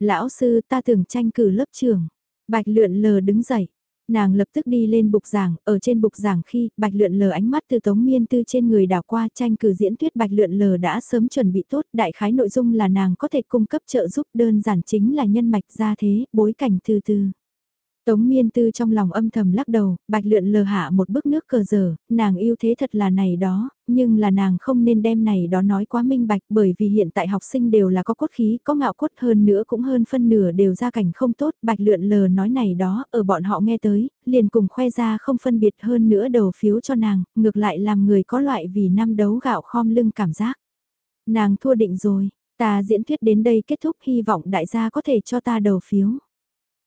Lão sư ta tưởng tranh cử lớp trưởng. Bạch Lượn lờ đứng dậy, Nàng lập tức đi lên bục giảng, ở trên bục giảng khi bạch lượn lờ ánh mắt từ tống miên tư trên người đảo qua tranh cử diễn thuyết bạch lượn lờ đã sớm chuẩn bị tốt, đại khái nội dung là nàng có thể cung cấp trợ giúp đơn giản chính là nhân mạch ra thế, bối cảnh từ từ. Tống miên tư trong lòng âm thầm lắc đầu, bạch lượn lờ hạ một bức nước cờ giờ, nàng yêu thế thật là này đó, nhưng là nàng không nên đem này đó nói quá minh bạch bởi vì hiện tại học sinh đều là có cốt khí, có ngạo cốt hơn nữa cũng hơn phân nửa đều ra cảnh không tốt, bạch lượn lờ nói này đó, ở bọn họ nghe tới, liền cùng khoe ra không phân biệt hơn nữa đầu phiếu cho nàng, ngược lại làm người có loại vì năm đấu gạo khom lưng cảm giác. Nàng thua định rồi, ta diễn thuyết đến đây kết thúc hy vọng đại gia có thể cho ta đầu phiếu.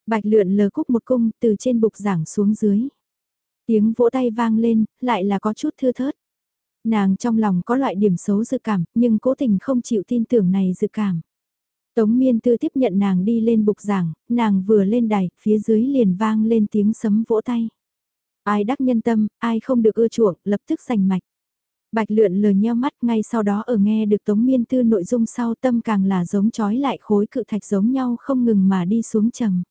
Bạch lượn lờ cúc một cung từ trên bục giảng xuống dưới. Tiếng vỗ tay vang lên, lại là có chút thưa thớt. Nàng trong lòng có loại điểm xấu dự cảm, nhưng cố tình không chịu tin tưởng này dự cảm. Tống miên tư tiếp nhận nàng đi lên bục giảng, nàng vừa lên đài, phía dưới liền vang lên tiếng sấm vỗ tay. Ai đắc nhân tâm, ai không được ưa chuộng, lập tức giành mạch. Bạch lượn lờ nheo mắt ngay sau đó ở nghe được tống miên tư nội dung sau tâm càng là giống chói lại khối cự thạch giống nhau không ngừng mà đi xuống trầm.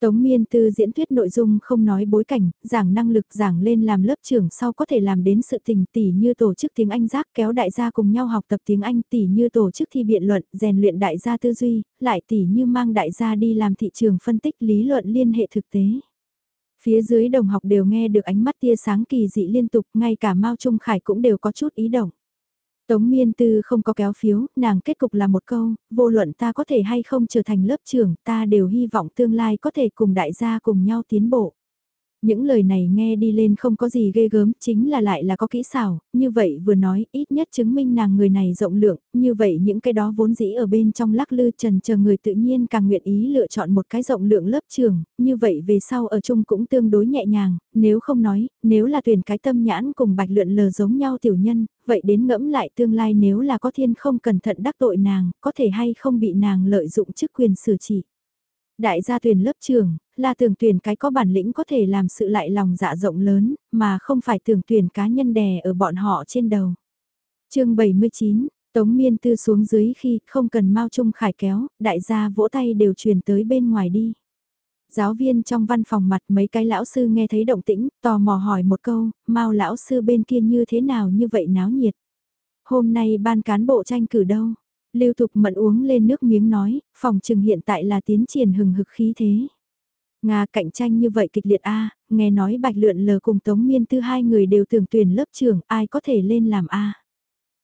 Tống Miên Tư diễn thuyết nội dung không nói bối cảnh, giảng năng lực giảng lên làm lớp trưởng sau có thể làm đến sự tình tỉ như tổ chức tiếng Anh giác kéo đại gia cùng nhau học tập tiếng Anh tỉ như tổ chức thi biện luận, rèn luyện đại gia tư duy, lại tỉ như mang đại gia đi làm thị trường phân tích lý luận liên hệ thực tế. Phía dưới đồng học đều nghe được ánh mắt tia sáng kỳ dị liên tục, ngay cả Mao Trung Khải cũng đều có chút ý động. Tống miên tư không có kéo phiếu, nàng kết cục là một câu, vô luận ta có thể hay không trở thành lớp trưởng, ta đều hy vọng tương lai có thể cùng đại gia cùng nhau tiến bộ. Những lời này nghe đi lên không có gì ghê gớm, chính là lại là có kỹ xảo, như vậy vừa nói ít nhất chứng minh nàng người này rộng lượng, như vậy những cái đó vốn dĩ ở bên trong lắc lư trần chờ người tự nhiên càng nguyện ý lựa chọn một cái rộng lượng lớp trường, như vậy về sau ở chung cũng tương đối nhẹ nhàng, nếu không nói, nếu là tuyển cái tâm nhãn cùng bạch lượn lờ giống nhau tiểu nhân, vậy đến ngẫm lại tương lai nếu là có thiên không cẩn thận đắc tội nàng, có thể hay không bị nàng lợi dụng chức quyền xử chỉ. Đại gia tuyển lớp trường, là tưởng tuyển cái có bản lĩnh có thể làm sự lại lòng dạ rộng lớn, mà không phải tưởng tuyển cá nhân đè ở bọn họ trên đầu. chương 79, Tống Miên Tư xuống dưới khi không cần Mao Trung Khải kéo, đại gia vỗ tay đều truyền tới bên ngoài đi. Giáo viên trong văn phòng mặt mấy cái lão sư nghe thấy động tĩnh, tò mò hỏi một câu, Mao lão sư bên kia như thế nào như vậy náo nhiệt. Hôm nay ban cán bộ tranh cử đâu? Lưu Thục mận uống lên nước miếng nói, phòng trừng hiện tại là tiến triển hừng hực khí thế. Nga cạnh tranh như vậy kịch liệt A, nghe nói Bạch Lượn lờ cùng Tống Miên Tư hai người đều tưởng tuyển lớp trưởng, ai có thể lên làm A.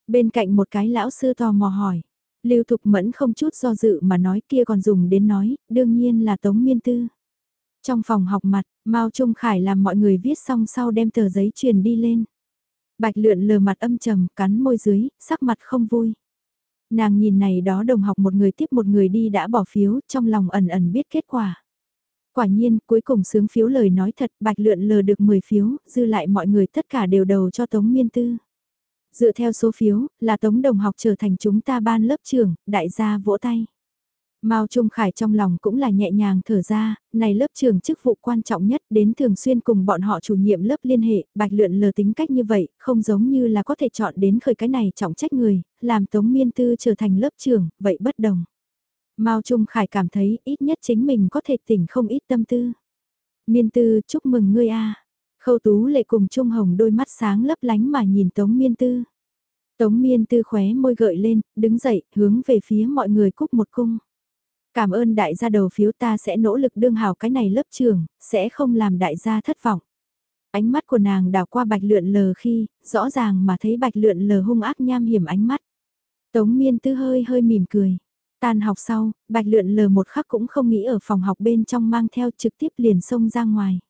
Bên cạnh một cái lão sư tò mò hỏi, Lưu Thục Mẫn không chút do dự mà nói kia còn dùng đến nói, đương nhiên là Tống Miên Tư. Trong phòng học mặt, Mao Trung Khải làm mọi người viết xong sau đem tờ giấy truyền đi lên. Bạch lượn lờ mặt âm trầm, cắn môi dưới, sắc mặt không vui. Nàng nhìn này đó đồng học một người tiếp một người đi đã bỏ phiếu, trong lòng ẩn ẩn biết kết quả. Quả nhiên, cuối cùng sướng phiếu lời nói thật, bạch lượn lờ được 10 phiếu, dư lại mọi người tất cả đều đầu cho Tống Miên Tư. Dựa theo số phiếu, là Tống đồng học trở thành chúng ta ban lớp trưởng, đại gia vỗ tay. Mao Trung Khải trong lòng cũng là nhẹ nhàng thở ra, này lớp trường chức vụ quan trọng nhất đến thường xuyên cùng bọn họ chủ nhiệm lớp liên hệ, bạch lượn lờ tính cách như vậy, không giống như là có thể chọn đến khởi cái này trọng trách người, làm Tống Miên Tư trở thành lớp trường, vậy bất đồng. Mao Trung Khải cảm thấy ít nhất chính mình có thể tỉnh không ít tâm tư. Miên Tư chúc mừng ngươi a Khâu Tú lệ cùng Trung Hồng đôi mắt sáng lấp lánh mà nhìn Tống Miên Tư. Tống Miên Tư khóe môi gợi lên, đứng dậy, hướng về phía mọi người cúc một cung. Cảm ơn đại gia đầu phiếu ta sẽ nỗ lực đương hào cái này lớp trường, sẽ không làm đại gia thất vọng. Ánh mắt của nàng đảo qua bạch lượn lờ khi, rõ ràng mà thấy bạch lượn lờ hung ác nham hiểm ánh mắt. Tống miên tư hơi hơi mỉm cười. Tan học sau, bạch lượn lờ một khắc cũng không nghĩ ở phòng học bên trong mang theo trực tiếp liền xông ra ngoài.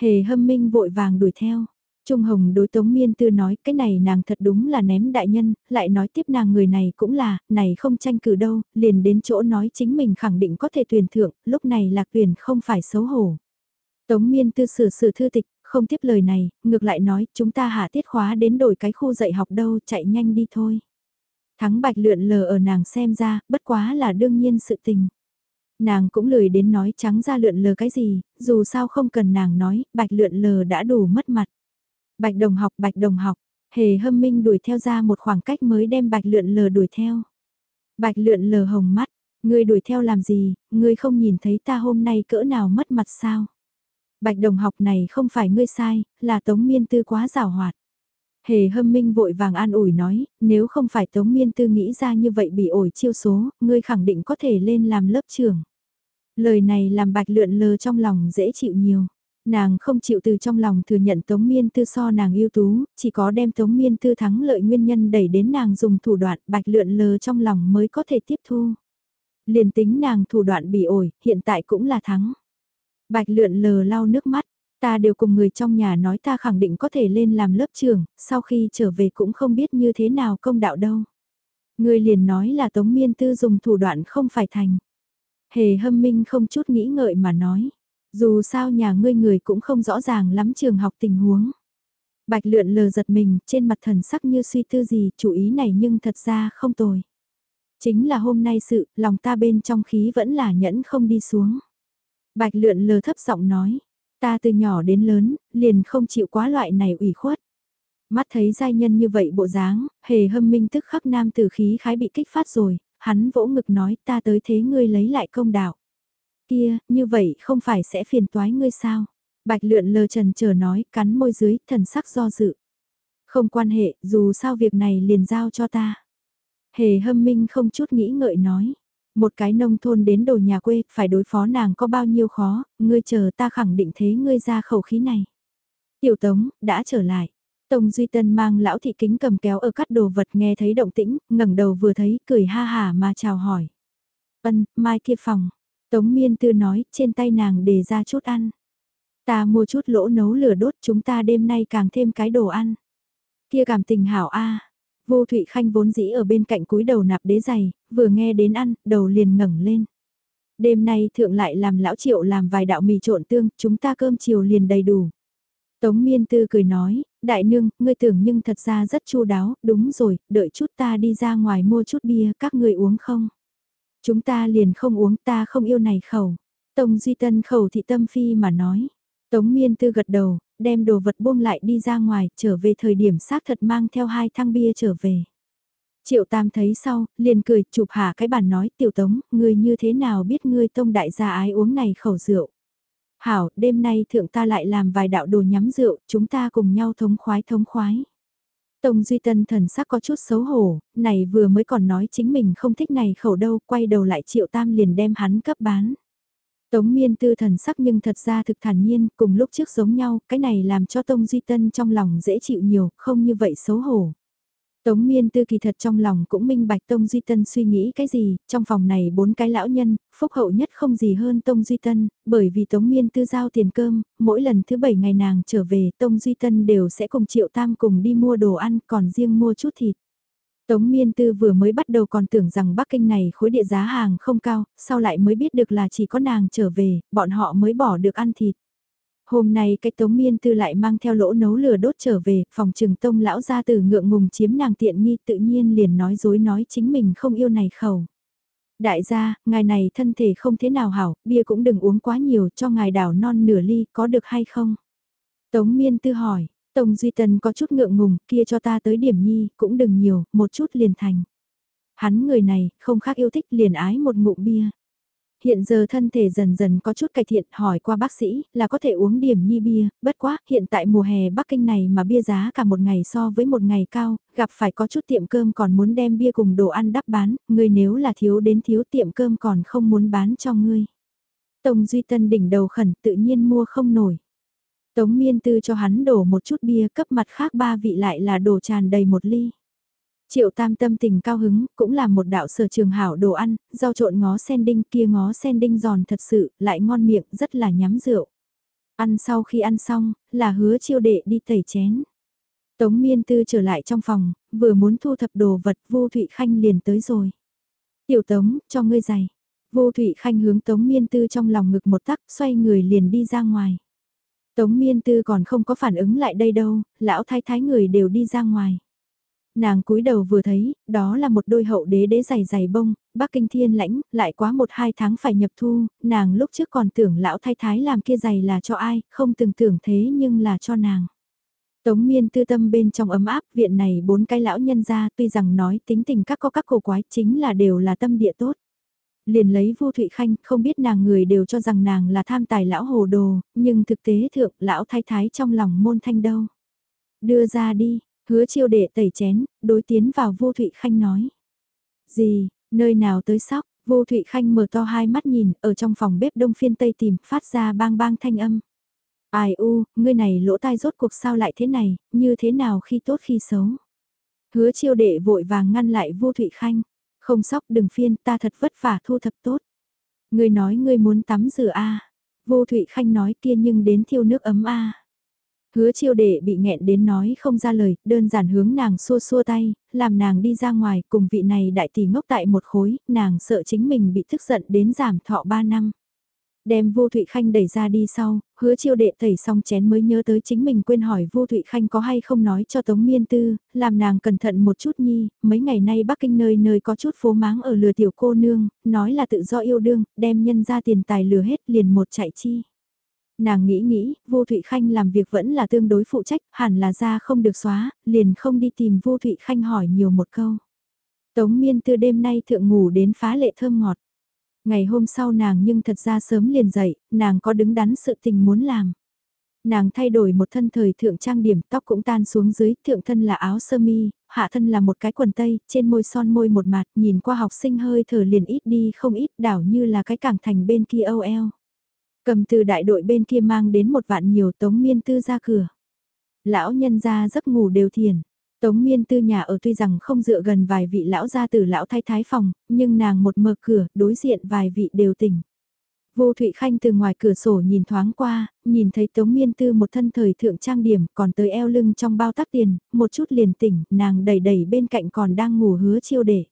Hề hâm minh vội vàng đuổi theo. Trung Hồng đối Tống Miên Tư nói cái này nàng thật đúng là ném đại nhân, lại nói tiếp nàng người này cũng là, này không tranh cử đâu, liền đến chỗ nói chính mình khẳng định có thể tuyển thượng, lúc này là tuyển không phải xấu hổ. Tống Miên Tư sửa sửa thư tịch, không tiếp lời này, ngược lại nói chúng ta hạ tiết khóa đến đổi cái khu dạy học đâu, chạy nhanh đi thôi. Thắng bạch lượn lờ ở nàng xem ra, bất quá là đương nhiên sự tình. Nàng cũng lười đến nói trắng ra lượn lờ cái gì, dù sao không cần nàng nói, bạch lượn lờ đã đủ mất mặt. Bạch đồng học, bạch đồng học, hề hâm minh đuổi theo ra một khoảng cách mới đem bạch lượn lờ đuổi theo. Bạch lượn lờ hồng mắt, ngươi đuổi theo làm gì, ngươi không nhìn thấy ta hôm nay cỡ nào mất mặt sao? Bạch đồng học này không phải ngươi sai, là tống miên tư quá rào hoạt. Hề hâm minh vội vàng an ủi nói, nếu không phải tống miên tư nghĩ ra như vậy bị ổi chiêu số, ngươi khẳng định có thể lên làm lớp trưởng. Lời này làm bạch lượn lờ trong lòng dễ chịu nhiều. Nàng không chịu từ trong lòng thừa nhận Tống Miên Tư so nàng yêu tú, chỉ có đem Tống Miên Tư thắng lợi nguyên nhân đẩy đến nàng dùng thủ đoạn bạch lượn lờ trong lòng mới có thể tiếp thu. Liền tính nàng thủ đoạn bị ổi, hiện tại cũng là thắng. Bạch lượn lờ lau nước mắt, ta đều cùng người trong nhà nói ta khẳng định có thể lên làm lớp trường, sau khi trở về cũng không biết như thế nào công đạo đâu. Người liền nói là Tống Miên Tư dùng thủ đoạn không phải thành. Hề hâm minh không chút nghĩ ngợi mà nói. Dù sao nhà ngươi người cũng không rõ ràng lắm trường học tình huống. Bạch lượn lờ giật mình, trên mặt thần sắc như suy tư gì, chủ ý này nhưng thật ra không tồi. Chính là hôm nay sự, lòng ta bên trong khí vẫn là nhẫn không đi xuống. Bạch lượn lờ thấp giọng nói, ta từ nhỏ đến lớn, liền không chịu quá loại này ủy khuất. Mắt thấy giai nhân như vậy bộ dáng, hề hâm minh tức khắc nam tử khí khái bị kích phát rồi, hắn vỗ ngực nói ta tới thế ngươi lấy lại công đạo. Kia, như vậy không phải sẽ phiền toái ngươi sao? Bạch lượn lờ trần chờ nói, cắn môi dưới, thần sắc do dự. Không quan hệ, dù sao việc này liền giao cho ta. Hề hâm minh không chút nghĩ ngợi nói. Một cái nông thôn đến đồ nhà quê, phải đối phó nàng có bao nhiêu khó, ngươi chờ ta khẳng định thế ngươi ra khẩu khí này. Tiểu Tống, đã trở lại. Tông Duy Tân mang lão thị kính cầm kéo ở cắt đồ vật nghe thấy động tĩnh, ngẩng đầu vừa thấy, cười ha hà mà chào hỏi. Ân, mai kia phòng, Tống miên tư nói, trên tay nàng để ra chút ăn. Ta mua chút lỗ nấu lửa đốt chúng ta đêm nay càng thêm cái đồ ăn. Kia cảm tình hảo a Vô Thụy Khanh vốn dĩ ở bên cạnh cúi đầu nạp đế giày, vừa nghe đến ăn, đầu liền ngẩng lên. Đêm nay thượng lại làm lão triệu làm vài đạo mì trộn tương, chúng ta cơm chiều liền đầy đủ. Tống miên tư cười nói, đại nương, ngươi tưởng nhưng thật ra rất chu đáo, đúng rồi, đợi chút ta đi ra ngoài mua chút bia, các ngươi uống không? Chúng ta liền không uống, ta không yêu này khẩu. Tống Duy Tân khẩu thị tâm phi mà nói. Tống miên tư gật đầu, đem đồ vật buông lại đi ra ngoài, trở về thời điểm xác thật mang theo hai thang bia trở về. Triệu Tam thấy sau, liền cười, chụp hạ cái bàn nói, tiểu tống, ngươi như thế nào biết ngươi tông đại gia ái uống này khẩu rượu. Hảo, đêm nay thượng ta lại làm vài đạo đồ nhắm rượu, chúng ta cùng nhau thống khoái thống khoái. Tông Duy Tân thần sắc có chút xấu hổ, này vừa mới còn nói chính mình không thích này khẩu đâu, quay đầu lại Triệu Tam liền đem hắn cấp bán. Tống miên tư thần sắc nhưng thật ra thực thản nhiên, cùng lúc trước giống nhau, cái này làm cho Tông Duy Tân trong lòng dễ chịu nhiều, không như vậy xấu hổ. Tống miên tư kỳ thật trong lòng cũng minh bạch Tông Duy Tân suy nghĩ cái gì, trong phòng này bốn cái lão nhân, phúc hậu nhất không gì hơn Tông Duy Tân, bởi vì Tống miên tư giao tiền cơm, mỗi lần thứ bảy ngày nàng trở về Tông Duy Tân đều sẽ cùng Triệu Tam cùng đi mua đồ ăn còn riêng mua chút thịt. Tống Miên Tư vừa mới bắt đầu còn tưởng rằng Bắc Kinh này khối địa giá hàng không cao, sau lại mới biết được là chỉ có nàng trở về, bọn họ mới bỏ được ăn thịt. Hôm nay cái Tống Miên Tư lại mang theo lỗ nấu lửa đốt trở về, phòng trừng tông lão ra từ ngượng ngùng chiếm nàng tiện nghi tự nhiên liền nói dối nói chính mình không yêu này khẩu. Đại gia, ngài này thân thể không thế nào hảo, bia cũng đừng uống quá nhiều cho ngài đảo non nửa ly có được hay không? Tống Miên Tư hỏi, Tông Duy Tân có chút ngượng ngùng, kia cho ta tới điểm nhi, cũng đừng nhiều, một chút liền thành. Hắn người này, không khác yêu thích liền ái một ngụm bia. Hiện giờ thân thể dần dần có chút cải thiện hỏi qua bác sĩ là có thể uống điểm nhi bia, bất quá hiện tại mùa hè Bắc Kinh này mà bia giá cả một ngày so với một ngày cao, gặp phải có chút tiệm cơm còn muốn đem bia cùng đồ ăn đắp bán, người nếu là thiếu đến thiếu tiệm cơm còn không muốn bán cho ngươi. Tông Duy Tân đỉnh đầu khẩn tự nhiên mua không nổi. Tống miên tư cho hắn đổ một chút bia cấp mặt khác ba vị lại là đổ tràn đầy một ly. Triệu tam tâm tình cao hứng, cũng là một đạo sở trường hảo đồ ăn, rau trộn ngó sen đinh kia ngó sen đinh giòn thật sự, lại ngon miệng, rất là nhắm rượu. Ăn sau khi ăn xong, là hứa chiêu đệ đi tẩy chén. Tống miên tư trở lại trong phòng, vừa muốn thu thập đồ vật vô Thụy Khanh liền tới rồi. Tiểu Tống, cho ngươi giày. Vô Thụy Khanh hướng Tống miên tư trong lòng ngực một tắc, xoay người liền đi ra ngoài. Tống miên tư còn không có phản ứng lại đây đâu, lão thái thái người đều đi ra ngoài. Nàng cúi đầu vừa thấy, đó là một đôi hậu đế đế dày dày bông, Bắc Kinh thiên lãnh, lại quá một hai tháng phải nhập thu, nàng lúc trước còn tưởng lão thái thái làm kia dày là cho ai, không từng tưởng thế nhưng là cho nàng. Tống miên tư tâm bên trong ấm áp, viện này bốn cái lão nhân ra tuy rằng nói tính tình các có các cổ quái chính là đều là tâm địa tốt liền lấy Vu Thụy Khanh, không biết nàng người đều cho rằng nàng là tham tài lão hồ đồ, nhưng thực tế thượng lão thái thái trong lòng môn thanh đâu. Đưa ra đi, hứa chiêu đệ tẩy chén, đối tiến vào Vu Thụy Khanh nói. Gì, nơi nào tới sóc, Vu Thụy Khanh mở to hai mắt nhìn, ở trong phòng bếp đông phiên tây tìm, phát ra bang bang thanh âm. Ai u, ngươi này lỗ tai rốt cuộc sao lại thế này, như thế nào khi tốt khi xấu. Hứa chiêu đệ vội vàng ngăn lại Vu Thụy Khanh. Không sóc đừng phiên ta thật vất vả thu thập tốt. Ngươi nói ngươi muốn tắm rửa a Vô Thụy Khanh nói kia nhưng đến thiêu nước ấm a Hứa chiêu đệ bị nghẹn đến nói không ra lời, đơn giản hướng nàng xua xua tay, làm nàng đi ra ngoài cùng vị này đại tỷ ngốc tại một khối, nàng sợ chính mình bị tức giận đến giảm thọ 3 năm. Đem Vu Thụy Khanh đẩy ra đi sau, hứa chiêu đệ tẩy xong chén mới nhớ tới chính mình quên hỏi Vu Thụy Khanh có hay không nói cho Tống Miên Tư, làm nàng cẩn thận một chút nhi, mấy ngày nay Bắc Kinh nơi nơi có chút phố máng ở lừa tiểu cô nương, nói là tự do yêu đương, đem nhân ra tiền tài lừa hết liền một chạy chi. Nàng nghĩ nghĩ, Vu Thụy Khanh làm việc vẫn là tương đối phụ trách, hẳn là ra không được xóa, liền không đi tìm Vu Thụy Khanh hỏi nhiều một câu. Tống Miên Tư đêm nay thượng ngủ đến phá lệ thơm ngọt. Ngày hôm sau nàng nhưng thật ra sớm liền dậy, nàng có đứng đắn sự tình muốn làm. Nàng thay đổi một thân thời thượng trang điểm tóc cũng tan xuống dưới, thượng thân là áo sơ mi, hạ thân là một cái quần tây, trên môi son môi một mặt, nhìn qua học sinh hơi thở liền ít đi không ít đảo như là cái cảng thành bên kia âu eo. Cầm từ đại đội bên kia mang đến một vạn nhiều tống miên tư ra cửa. Lão nhân ra giấc ngủ đều thiền, Tống miên tư nhà ở tuy rằng không dựa gần vài vị lão gia từ lão thái thái phòng, nhưng nàng một mở cửa, đối diện vài vị đều tỉnh. Vô Thụy Khanh từ ngoài cửa sổ nhìn thoáng qua, nhìn thấy Tống Miên Tư một thân thời thượng trang điểm còn tới eo lưng trong bao tắc tiền, một chút liền tỉnh, nàng đẩy đẩy bên cạnh còn đang ngủ hứa chiêu đệ.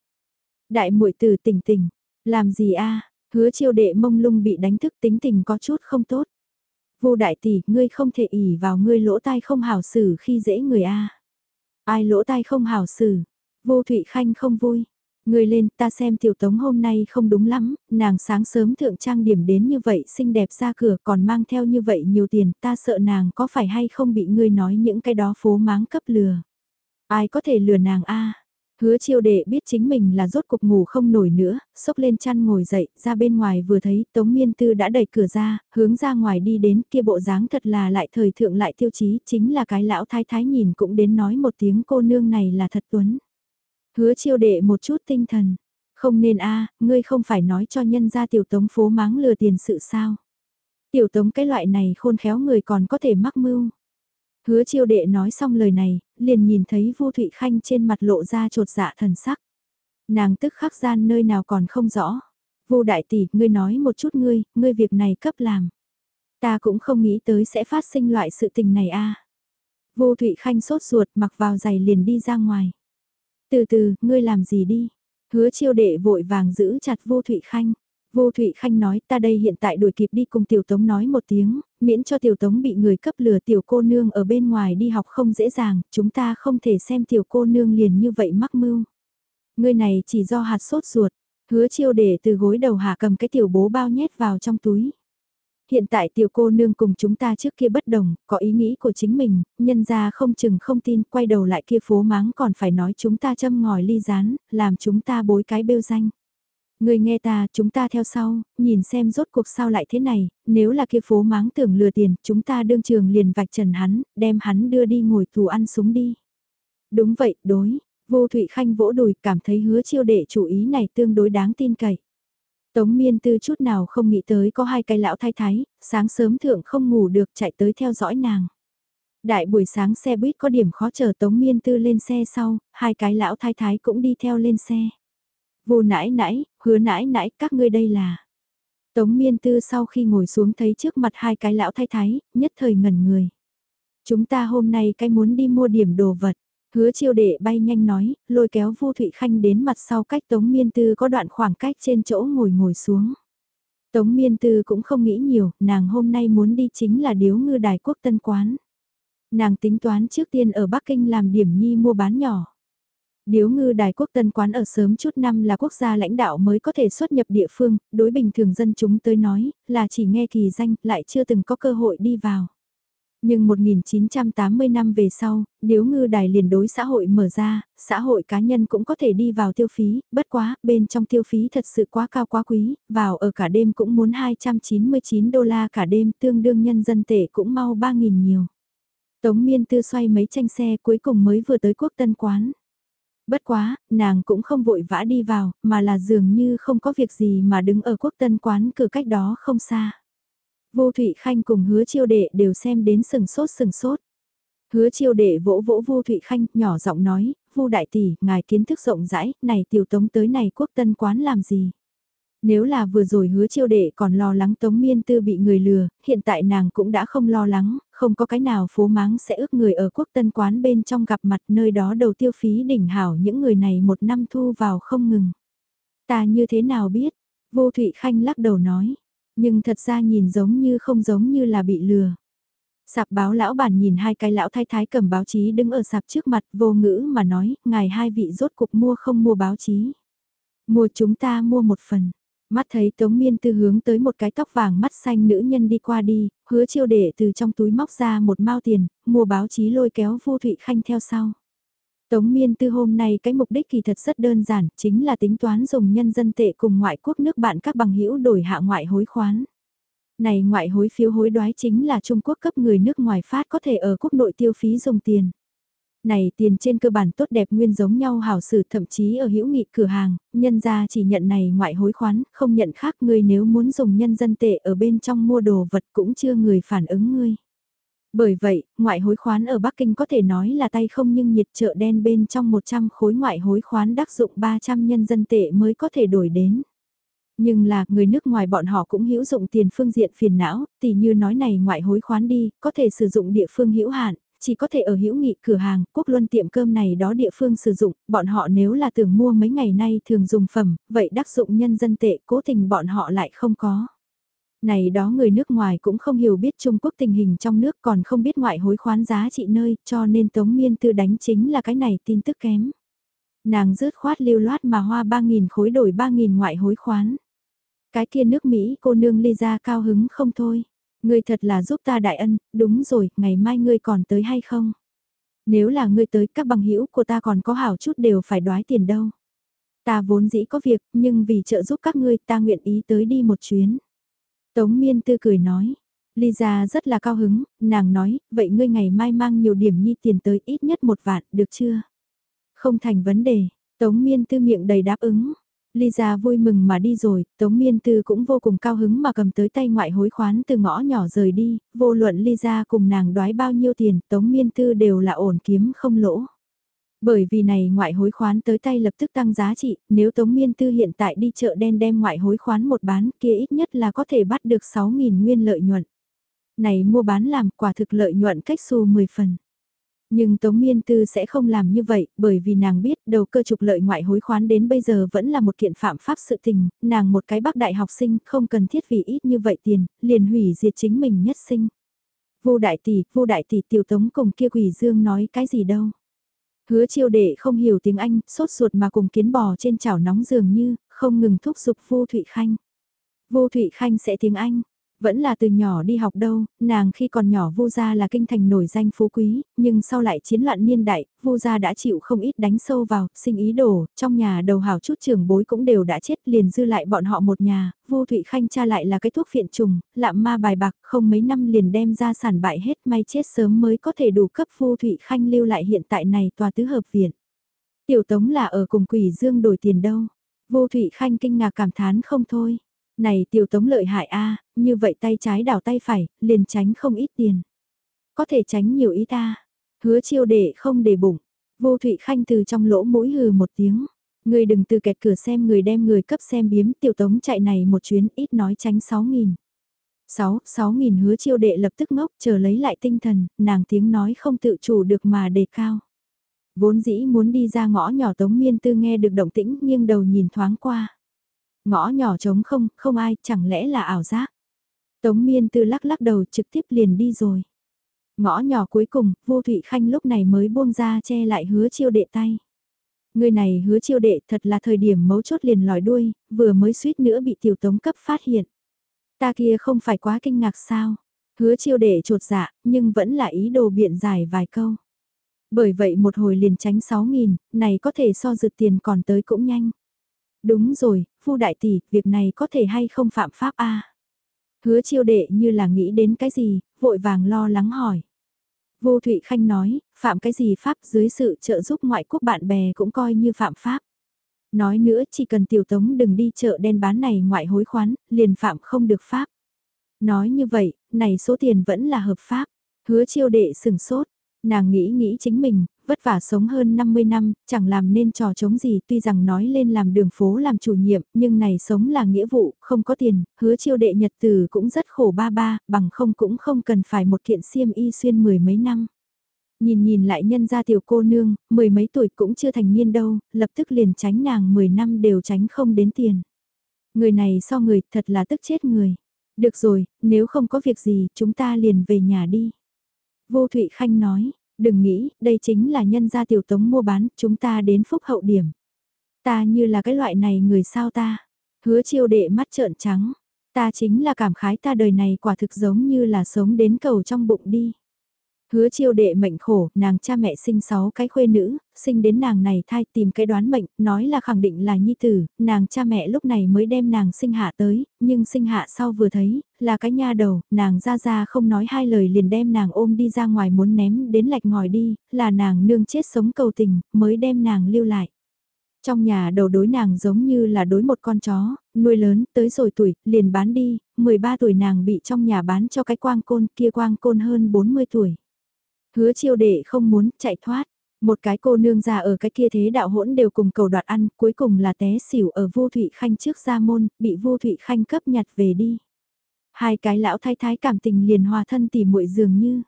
Đại muội từ tỉnh tỉnh, làm gì a hứa chiêu đệ mông lung bị đánh thức tính tình có chút không tốt. Vô đại tỷ, ngươi không thể ỉ vào ngươi lỗ tai không hảo xử khi dễ người a Ai lỗ tai không hảo xử, vô Thụy Khanh không vui. Người lên ta xem tiểu tống hôm nay không đúng lắm, nàng sáng sớm thượng trang điểm đến như vậy xinh đẹp ra cửa còn mang theo như vậy nhiều tiền ta sợ nàng có phải hay không bị ngươi nói những cái đó phố máng cấp lừa. Ai có thể lừa nàng a Hứa chiêu đệ biết chính mình là rốt cục ngủ không nổi nữa, sốc lên chăn ngồi dậy, ra bên ngoài vừa thấy Tống Miên Tư đã đẩy cửa ra, hướng ra ngoài đi đến kia bộ dáng thật là lại thời thượng lại tiêu chí, chính là cái lão thái thái nhìn cũng đến nói một tiếng cô nương này là thật tuấn. Hứa chiêu đệ một chút tinh thần. Không nên a ngươi không phải nói cho nhân gia tiểu tống phố máng lừa tiền sự sao. Tiểu tống cái loại này khôn khéo người còn có thể mắc mưu. Hứa chiêu đệ nói xong lời này, liền nhìn thấy Vu Thụy Khanh trên mặt lộ ra trột dạ thần sắc. Nàng tức khắc gian nơi nào còn không rõ. Vu đại tỷ, ngươi nói một chút ngươi, ngươi việc này cấp làm. Ta cũng không nghĩ tới sẽ phát sinh loại sự tình này a. Vu Thụy Khanh sốt ruột mặc vào giày liền đi ra ngoài. Từ từ, ngươi làm gì đi? Hứa chiêu đệ vội vàng giữ chặt Vu Thụy Khanh. Vô Thụy Khanh nói ta đây hiện tại đuổi kịp đi cùng Tiểu Tống nói một tiếng, miễn cho Tiểu Tống bị người cấp lừa Tiểu cô nương ở bên ngoài đi học không dễ dàng, chúng ta không thể xem Tiểu cô nương liền như vậy mắc mưu. người này chỉ do hạt sốt ruột, hứa chiêu để từ gối đầu hạ cầm cái tiểu bố bao nhét vào trong túi. Hiện tại tiểu cô nương cùng chúng ta trước kia bất đồng, có ý nghĩ của chính mình, nhân ra không chừng không tin, quay đầu lại kia phố máng còn phải nói chúng ta châm ngòi ly rán, làm chúng ta bối cái bêu danh. Người nghe ta, chúng ta theo sau, nhìn xem rốt cuộc sao lại thế này, nếu là kia phố máng tưởng lừa tiền, chúng ta đương trường liền vạch trần hắn, đem hắn đưa đi ngồi tù ăn súng đi. Đúng vậy, đối, vô Thụy Khanh vỗ đùi cảm thấy hứa chiêu đệ chủ ý này tương đối đáng tin cậy. Tống miên tư chút nào không nghĩ tới có hai cái lão thái thái, sáng sớm thượng không ngủ được chạy tới theo dõi nàng. Đại buổi sáng xe buýt có điểm khó chờ tống miên tư lên xe sau, hai cái lão thái thái cũng đi theo lên xe. Vô nãi nãi, hứa nãi nãi, các ngươi đây là. Tống miên tư sau khi ngồi xuống thấy trước mặt hai cái lão thay thái, nhất thời ngẩn người. Chúng ta hôm nay cái muốn đi mua điểm đồ vật. Hứa chiêu đệ bay nhanh nói, lôi kéo Vu Thụy Khanh đến mặt sau cách Tống Miên Tư có đoạn khoảng cách trên chỗ ngồi ngồi xuống. Tống Miên Tư cũng không nghĩ nhiều, nàng hôm nay muốn đi chính là điếu ngư đài quốc tân quán. Nàng tính toán trước tiên ở Bắc Kinh làm điểm nhi mua bán nhỏ. Điếu ngư đài quốc tân quán ở sớm chút năm là quốc gia lãnh đạo mới có thể xuất nhập địa phương, đối bình thường dân chúng tới nói, là chỉ nghe kỳ danh, lại chưa từng có cơ hội đi vào. Nhưng 1980 năm về sau, điếu ngư đài liền đối xã hội mở ra, xã hội cá nhân cũng có thể đi vào tiêu phí, bất quá, bên trong tiêu phí thật sự quá cao quá quý, vào ở cả đêm cũng muốn 299 đô la cả đêm, tương đương nhân dân tệ cũng mau 3.000 nhiều. Tống miên tư xoay mấy tranh xe cuối cùng mới vừa tới quốc tân quán. Bất quá, nàng cũng không vội vã đi vào, mà là dường như không có việc gì mà đứng ở quốc tân quán cửa cách đó không xa. Vô Thụy Khanh cùng hứa chiêu đệ đều xem đến sừng sốt sừng sốt. Hứa chiêu đệ vỗ vỗ Vô Thụy Khanh nhỏ giọng nói, Vu đại tỷ, ngài kiến thức rộng rãi, này tiểu tống tới này quốc tân quán làm gì? Nếu là vừa rồi hứa chiêu đệ còn lo lắng tống miên tư bị người lừa, hiện tại nàng cũng đã không lo lắng, không có cái nào phố máng sẽ ước người ở quốc tân quán bên trong gặp mặt nơi đó đầu tiêu phí đỉnh hảo những người này một năm thu vào không ngừng. Ta như thế nào biết? Vô Thụy Khanh lắc đầu nói, nhưng thật ra nhìn giống như không giống như là bị lừa. Sạp báo lão bản nhìn hai cái lão thái thái cầm báo chí đứng ở sạp trước mặt vô ngữ mà nói, ngài hai vị rốt cục mua không mua báo chí. Mua chúng ta mua một phần. Mắt thấy Tống Miên Tư hướng tới một cái tóc vàng mắt xanh nữ nhân đi qua đi, hứa chiêu đệ từ trong túi móc ra một mao tiền, mua báo chí lôi kéo Vu Thụy Khanh theo sau. Tống Miên Tư hôm nay cái mục đích kỳ thật rất đơn giản, chính là tính toán dùng nhân dân tệ cùng ngoại quốc nước bạn các bằng hữu đổi hạ ngoại hối khoán. Này ngoại hối phiếu hối đoái chính là Trung Quốc cấp người nước ngoài phát có thể ở quốc nội tiêu phí dùng tiền. Này tiền trên cơ bản tốt đẹp nguyên giống nhau hảo sử thậm chí ở hữu nghị cửa hàng, nhân gia chỉ nhận này ngoại hối khoán, không nhận khác người nếu muốn dùng nhân dân tệ ở bên trong mua đồ vật cũng chưa người phản ứng ngươi. Bởi vậy, ngoại hối khoán ở Bắc Kinh có thể nói là tay không nhưng nhiệt chợ đen bên trong 100 khối ngoại hối khoán đắc dụng 300 nhân dân tệ mới có thể đổi đến. Nhưng là, người nước ngoài bọn họ cũng hữu dụng tiền phương diện phiền não, tỷ như nói này ngoại hối khoán đi, có thể sử dụng địa phương hữu hạn, chỉ có thể ở hữu nghị cửa hàng, quốc luân tiệm cơm này đó địa phương sử dụng, bọn họ nếu là tưởng mua mấy ngày nay thường dùng phẩm, vậy đắc dụng nhân dân tệ cố tình bọn họ lại không có. Này đó người nước ngoài cũng không hiểu biết Trung Quốc tình hình trong nước còn không biết ngoại hối khoán giá trị nơi cho nên Tống Miên Tư đánh chính là cái này tin tức kém. Nàng rớt khoát lưu loát mà hoa 3.000 khối đổi 3.000 ngoại hối khoán. Cái kia nước Mỹ cô nương ly ra cao hứng không thôi. Ngươi thật là giúp ta đại ân, đúng rồi, ngày mai ngươi còn tới hay không? Nếu là ngươi tới các bằng hữu của ta còn có hảo chút đều phải đoái tiền đâu. Ta vốn dĩ có việc, nhưng vì trợ giúp các ngươi ta nguyện ý tới đi một chuyến. Tống miên tư cười nói. Lisa rất là cao hứng, nàng nói, vậy ngươi ngày mai mang nhiều điểm nhi tiền tới ít nhất một vạn, được chưa? Không thành vấn đề, Tống miên tư miệng đầy đáp ứng. Lisa vui mừng mà đi rồi, Tống Miên Tư cũng vô cùng cao hứng mà cầm tới tay ngoại hối khoán từ ngõ nhỏ rời đi, vô luận Lisa cùng nàng đoái bao nhiêu tiền, Tống Miên Tư đều là ổn kiếm không lỗ. Bởi vì này ngoại hối khoán tới tay lập tức tăng giá trị, nếu Tống Miên Tư hiện tại đi chợ đen đem ngoại hối khoán một bán kia ít nhất là có thể bắt được 6.000 nguyên lợi nhuận. Này mua bán làm quả thực lợi nhuận cách xu 10 phần. Nhưng Tống Miên Tư sẽ không làm như vậy, bởi vì nàng biết đầu cơ trục lợi ngoại hối khoán đến bây giờ vẫn là một kiện phạm pháp sự tình, nàng một cái bác đại học sinh không cần thiết vì ít như vậy tiền, liền hủy diệt chính mình nhất sinh. Vô đại tỷ, vô đại tỷ tiểu tống cùng kia quỷ dương nói cái gì đâu. Hứa chiêu đệ không hiểu tiếng Anh, sốt ruột mà cùng kiến bò trên chảo nóng dường như, không ngừng thúc giục vô Thụy Khanh. Vô Thụy Khanh sẽ tiếng Anh, vẫn là từ nhỏ đi học đâu, nàng khi còn nhỏ vô gia là kinh thành nổi danh phú quý, nhưng sau lại chiến loạn niên đại, vô gia đã chịu không ít đánh sâu vào, sinh ý đồ, trong nhà đầu hào chút trưởng bối cũng đều đã chết liền dư lại bọn họ một nhà, Vu Thụy Khanh cha lại là cái thuốc phiện trùng, lạm ma bài bạc, không mấy năm liền đem ra sản bại hết, may chết sớm mới có thể đủ cấp Vu Thụy Khanh lưu lại hiện tại này tòa tứ hợp viện. Tiểu Tống là ở cùng quỷ dương đổi tiền đâu. Vô Thụy Khanh kinh ngạc cảm thán không thôi. Này tiểu tống lợi hại a như vậy tay trái đảo tay phải, liền tránh không ít tiền. Có thể tránh nhiều ý ta. Hứa chiêu đệ không để bụng. Vô Thụy Khanh từ trong lỗ mũi hừ một tiếng. Người đừng từ kẹt cửa xem người đem người cấp xem biếm tiểu tống chạy này một chuyến ít nói tránh 6.000. 6, 6.000 hứa chiêu đệ lập tức ngốc chờ lấy lại tinh thần, nàng tiếng nói không tự chủ được mà đề cao. Vốn dĩ muốn đi ra ngõ nhỏ tống miên tư nghe được động tĩnh nghiêng đầu nhìn thoáng qua. Ngõ nhỏ trống không, không ai, chẳng lẽ là ảo giác. Tống miên tư lắc lắc đầu trực tiếp liền đi rồi. Ngõ nhỏ cuối cùng, vô thụy khanh lúc này mới buông ra che lại hứa chiêu đệ tay. Người này hứa chiêu đệ thật là thời điểm mấu chốt liền lòi đuôi, vừa mới suýt nữa bị tiểu tống cấp phát hiện. Ta kia không phải quá kinh ngạc sao. Hứa chiêu đệ trột dạ, nhưng vẫn là ý đồ biện giải vài câu. Bởi vậy một hồi liền tránh 6.000, này có thể so dự tiền còn tới cũng nhanh. Đúng rồi, phu đại tỷ, việc này có thể hay không phạm pháp a Hứa chiêu đệ như là nghĩ đến cái gì, vội vàng lo lắng hỏi. Vô Thụy Khanh nói, phạm cái gì pháp dưới sự trợ giúp ngoại quốc bạn bè cũng coi như phạm pháp. Nói nữa chỉ cần tiểu tống đừng đi chợ đen bán này ngoại hối khoán, liền phạm không được pháp. Nói như vậy, này số tiền vẫn là hợp pháp. Hứa chiêu đệ sừng sốt, nàng nghĩ nghĩ chính mình, vất vả sống hơn 50 năm, chẳng làm nên trò chống gì tuy rằng nói lên làm đường phố làm chủ nhiệm, nhưng này sống là nghĩa vụ, không có tiền, hứa chiêu đệ nhật từ cũng rất khổ ba ba, bằng không cũng không cần phải một kiện xiêm y xuyên mười mấy năm. Nhìn nhìn lại nhân gia tiểu cô nương, mười mấy tuổi cũng chưa thành niên đâu, lập tức liền tránh nàng 10 năm đều tránh không đến tiền. Người này so người thật là tức chết người. Được rồi, nếu không có việc gì, chúng ta liền về nhà đi. Vô Thụy Khanh nói, đừng nghĩ, đây chính là nhân gia tiểu tống mua bán, chúng ta đến phúc hậu điểm. Ta như là cái loại này người sao ta? Hứa chiêu đệ mắt trợn trắng. Ta chính là cảm khái ta đời này quả thực giống như là sống đến cầu trong bụng đi. Hứa chiêu đệ mệnh khổ, nàng cha mẹ sinh 6 cái khuê nữ, sinh đến nàng này thai tìm cái đoán mệnh, nói là khẳng định là nhi tử, nàng cha mẹ lúc này mới đem nàng sinh hạ tới, nhưng sinh hạ sau vừa thấy, là cái nha đầu, nàng ra ra không nói hai lời liền đem nàng ôm đi ra ngoài muốn ném đến lạch ngòi đi, là nàng nương chết sống cầu tình, mới đem nàng lưu lại. Trong nhà đầu đối nàng giống như là đối một con chó, nuôi lớn, tới rồi tuổi, liền bán đi, 13 tuổi nàng bị trong nhà bán cho cái quang côn kia quang côn hơn 40 tuổi. Hứa chiêu đệ không muốn chạy thoát, Một cái cô nương già ở cái kia thế đạo hỗn đều cùng cầu đoạt ăn, cuối cùng là té xỉu ở vô thụy khanh trước gia môn, bị vô thụy khanh cấp nhặt về đi. Hai cái lão thái thái cảm tình liền hòa thân tỉ muội dường như.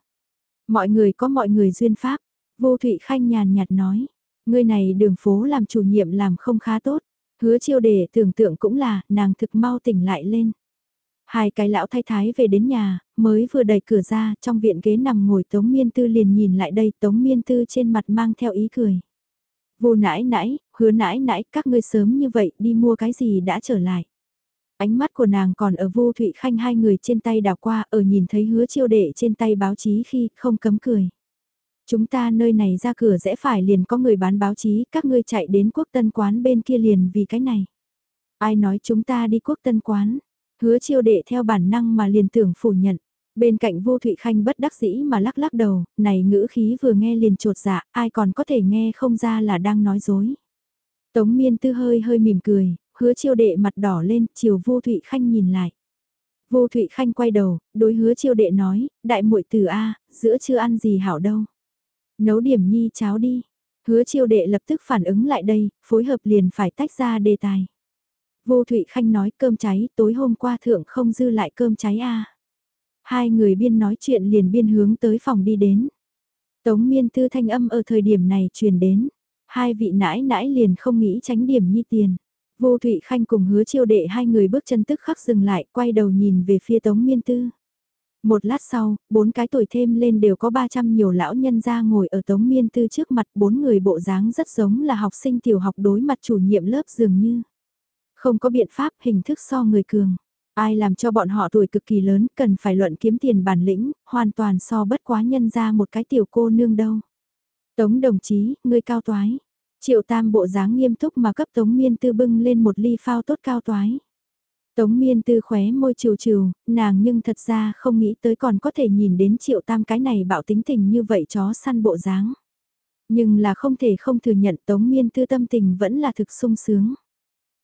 Mọi người có mọi người duyên pháp, vô thụy khanh nhàn nhạt nói, người này đường phố làm chủ nhiệm làm không khá tốt, hứa chiêu đề tưởng tượng cũng là, nàng thực mau tỉnh lại lên. Hai cái lão thái thái về đến nhà, mới vừa đẩy cửa ra, trong viện ghế nằm ngồi Tống Miên Tư liền nhìn lại đây, Tống Miên Tư trên mặt mang theo ý cười. Vô nãi nãi, hứa nãi nãi, các ngươi sớm như vậy đi mua cái gì đã trở lại. Ánh mắt của nàng còn ở vô thụy khanh hai người trên tay đào qua, ở nhìn thấy hứa chiêu đệ trên tay báo chí khi không cấm cười. Chúng ta nơi này ra cửa rẽ phải liền có người bán báo chí, các ngươi chạy đến quốc tân quán bên kia liền vì cái này. Ai nói chúng ta đi quốc tân quán, hứa chiêu đệ theo bản năng mà liền tưởng phủ nhận. Bên cạnh vô thụy khanh bất đắc dĩ mà lắc lắc đầu, này ngữ khí vừa nghe liền trột dạ, ai còn có thể nghe không ra là đang nói dối. Tống miên tư hơi hơi mỉm cười, hứa chiêu đệ mặt đỏ lên, chiều vô thụy khanh nhìn lại. Vô thụy khanh quay đầu, đối hứa chiêu đệ nói, đại muội từ A, giữa chưa ăn gì hảo đâu. Nấu điểm nhi cháo đi. Hứa chiêu đệ lập tức phản ứng lại đây, phối hợp liền phải tách ra đề tài. Vô Thụy Khanh nói cơm cháy, tối hôm qua thượng không dư lại cơm cháy a. Hai người biên nói chuyện liền biên hướng tới phòng đi đến. Tống miên tư thanh âm ở thời điểm này truyền đến. Hai vị nãi nãi liền không nghĩ tránh điểm nhi tiền. Vô Thụy Khanh cùng hứa chiêu đệ hai người bước chân tức khắc dừng lại, quay đầu nhìn về phía Tống Miên Tư. Một lát sau, bốn cái tuổi thêm lên đều có 300 nhiều lão nhân ra ngồi ở Tống Miên Tư trước mặt bốn người bộ dáng rất giống là học sinh tiểu học đối mặt chủ nhiệm lớp dường như. Không có biện pháp hình thức so người cường. Ai làm cho bọn họ tuổi cực kỳ lớn cần phải luận kiếm tiền bản lĩnh, hoàn toàn so bất quá nhân ra một cái tiểu cô nương đâu. Tống đồng chí, ngươi cao toái. Triệu tam bộ dáng nghiêm túc mà cấp tống miên tư bưng lên một ly phao tốt cao toái. Tống miên tư khóe môi trừ trừ, nàng nhưng thật ra không nghĩ tới còn có thể nhìn đến triệu tam cái này bạo tính tình như vậy chó săn bộ dáng. Nhưng là không thể không thừa nhận tống miên tư tâm tình vẫn là thực sung sướng.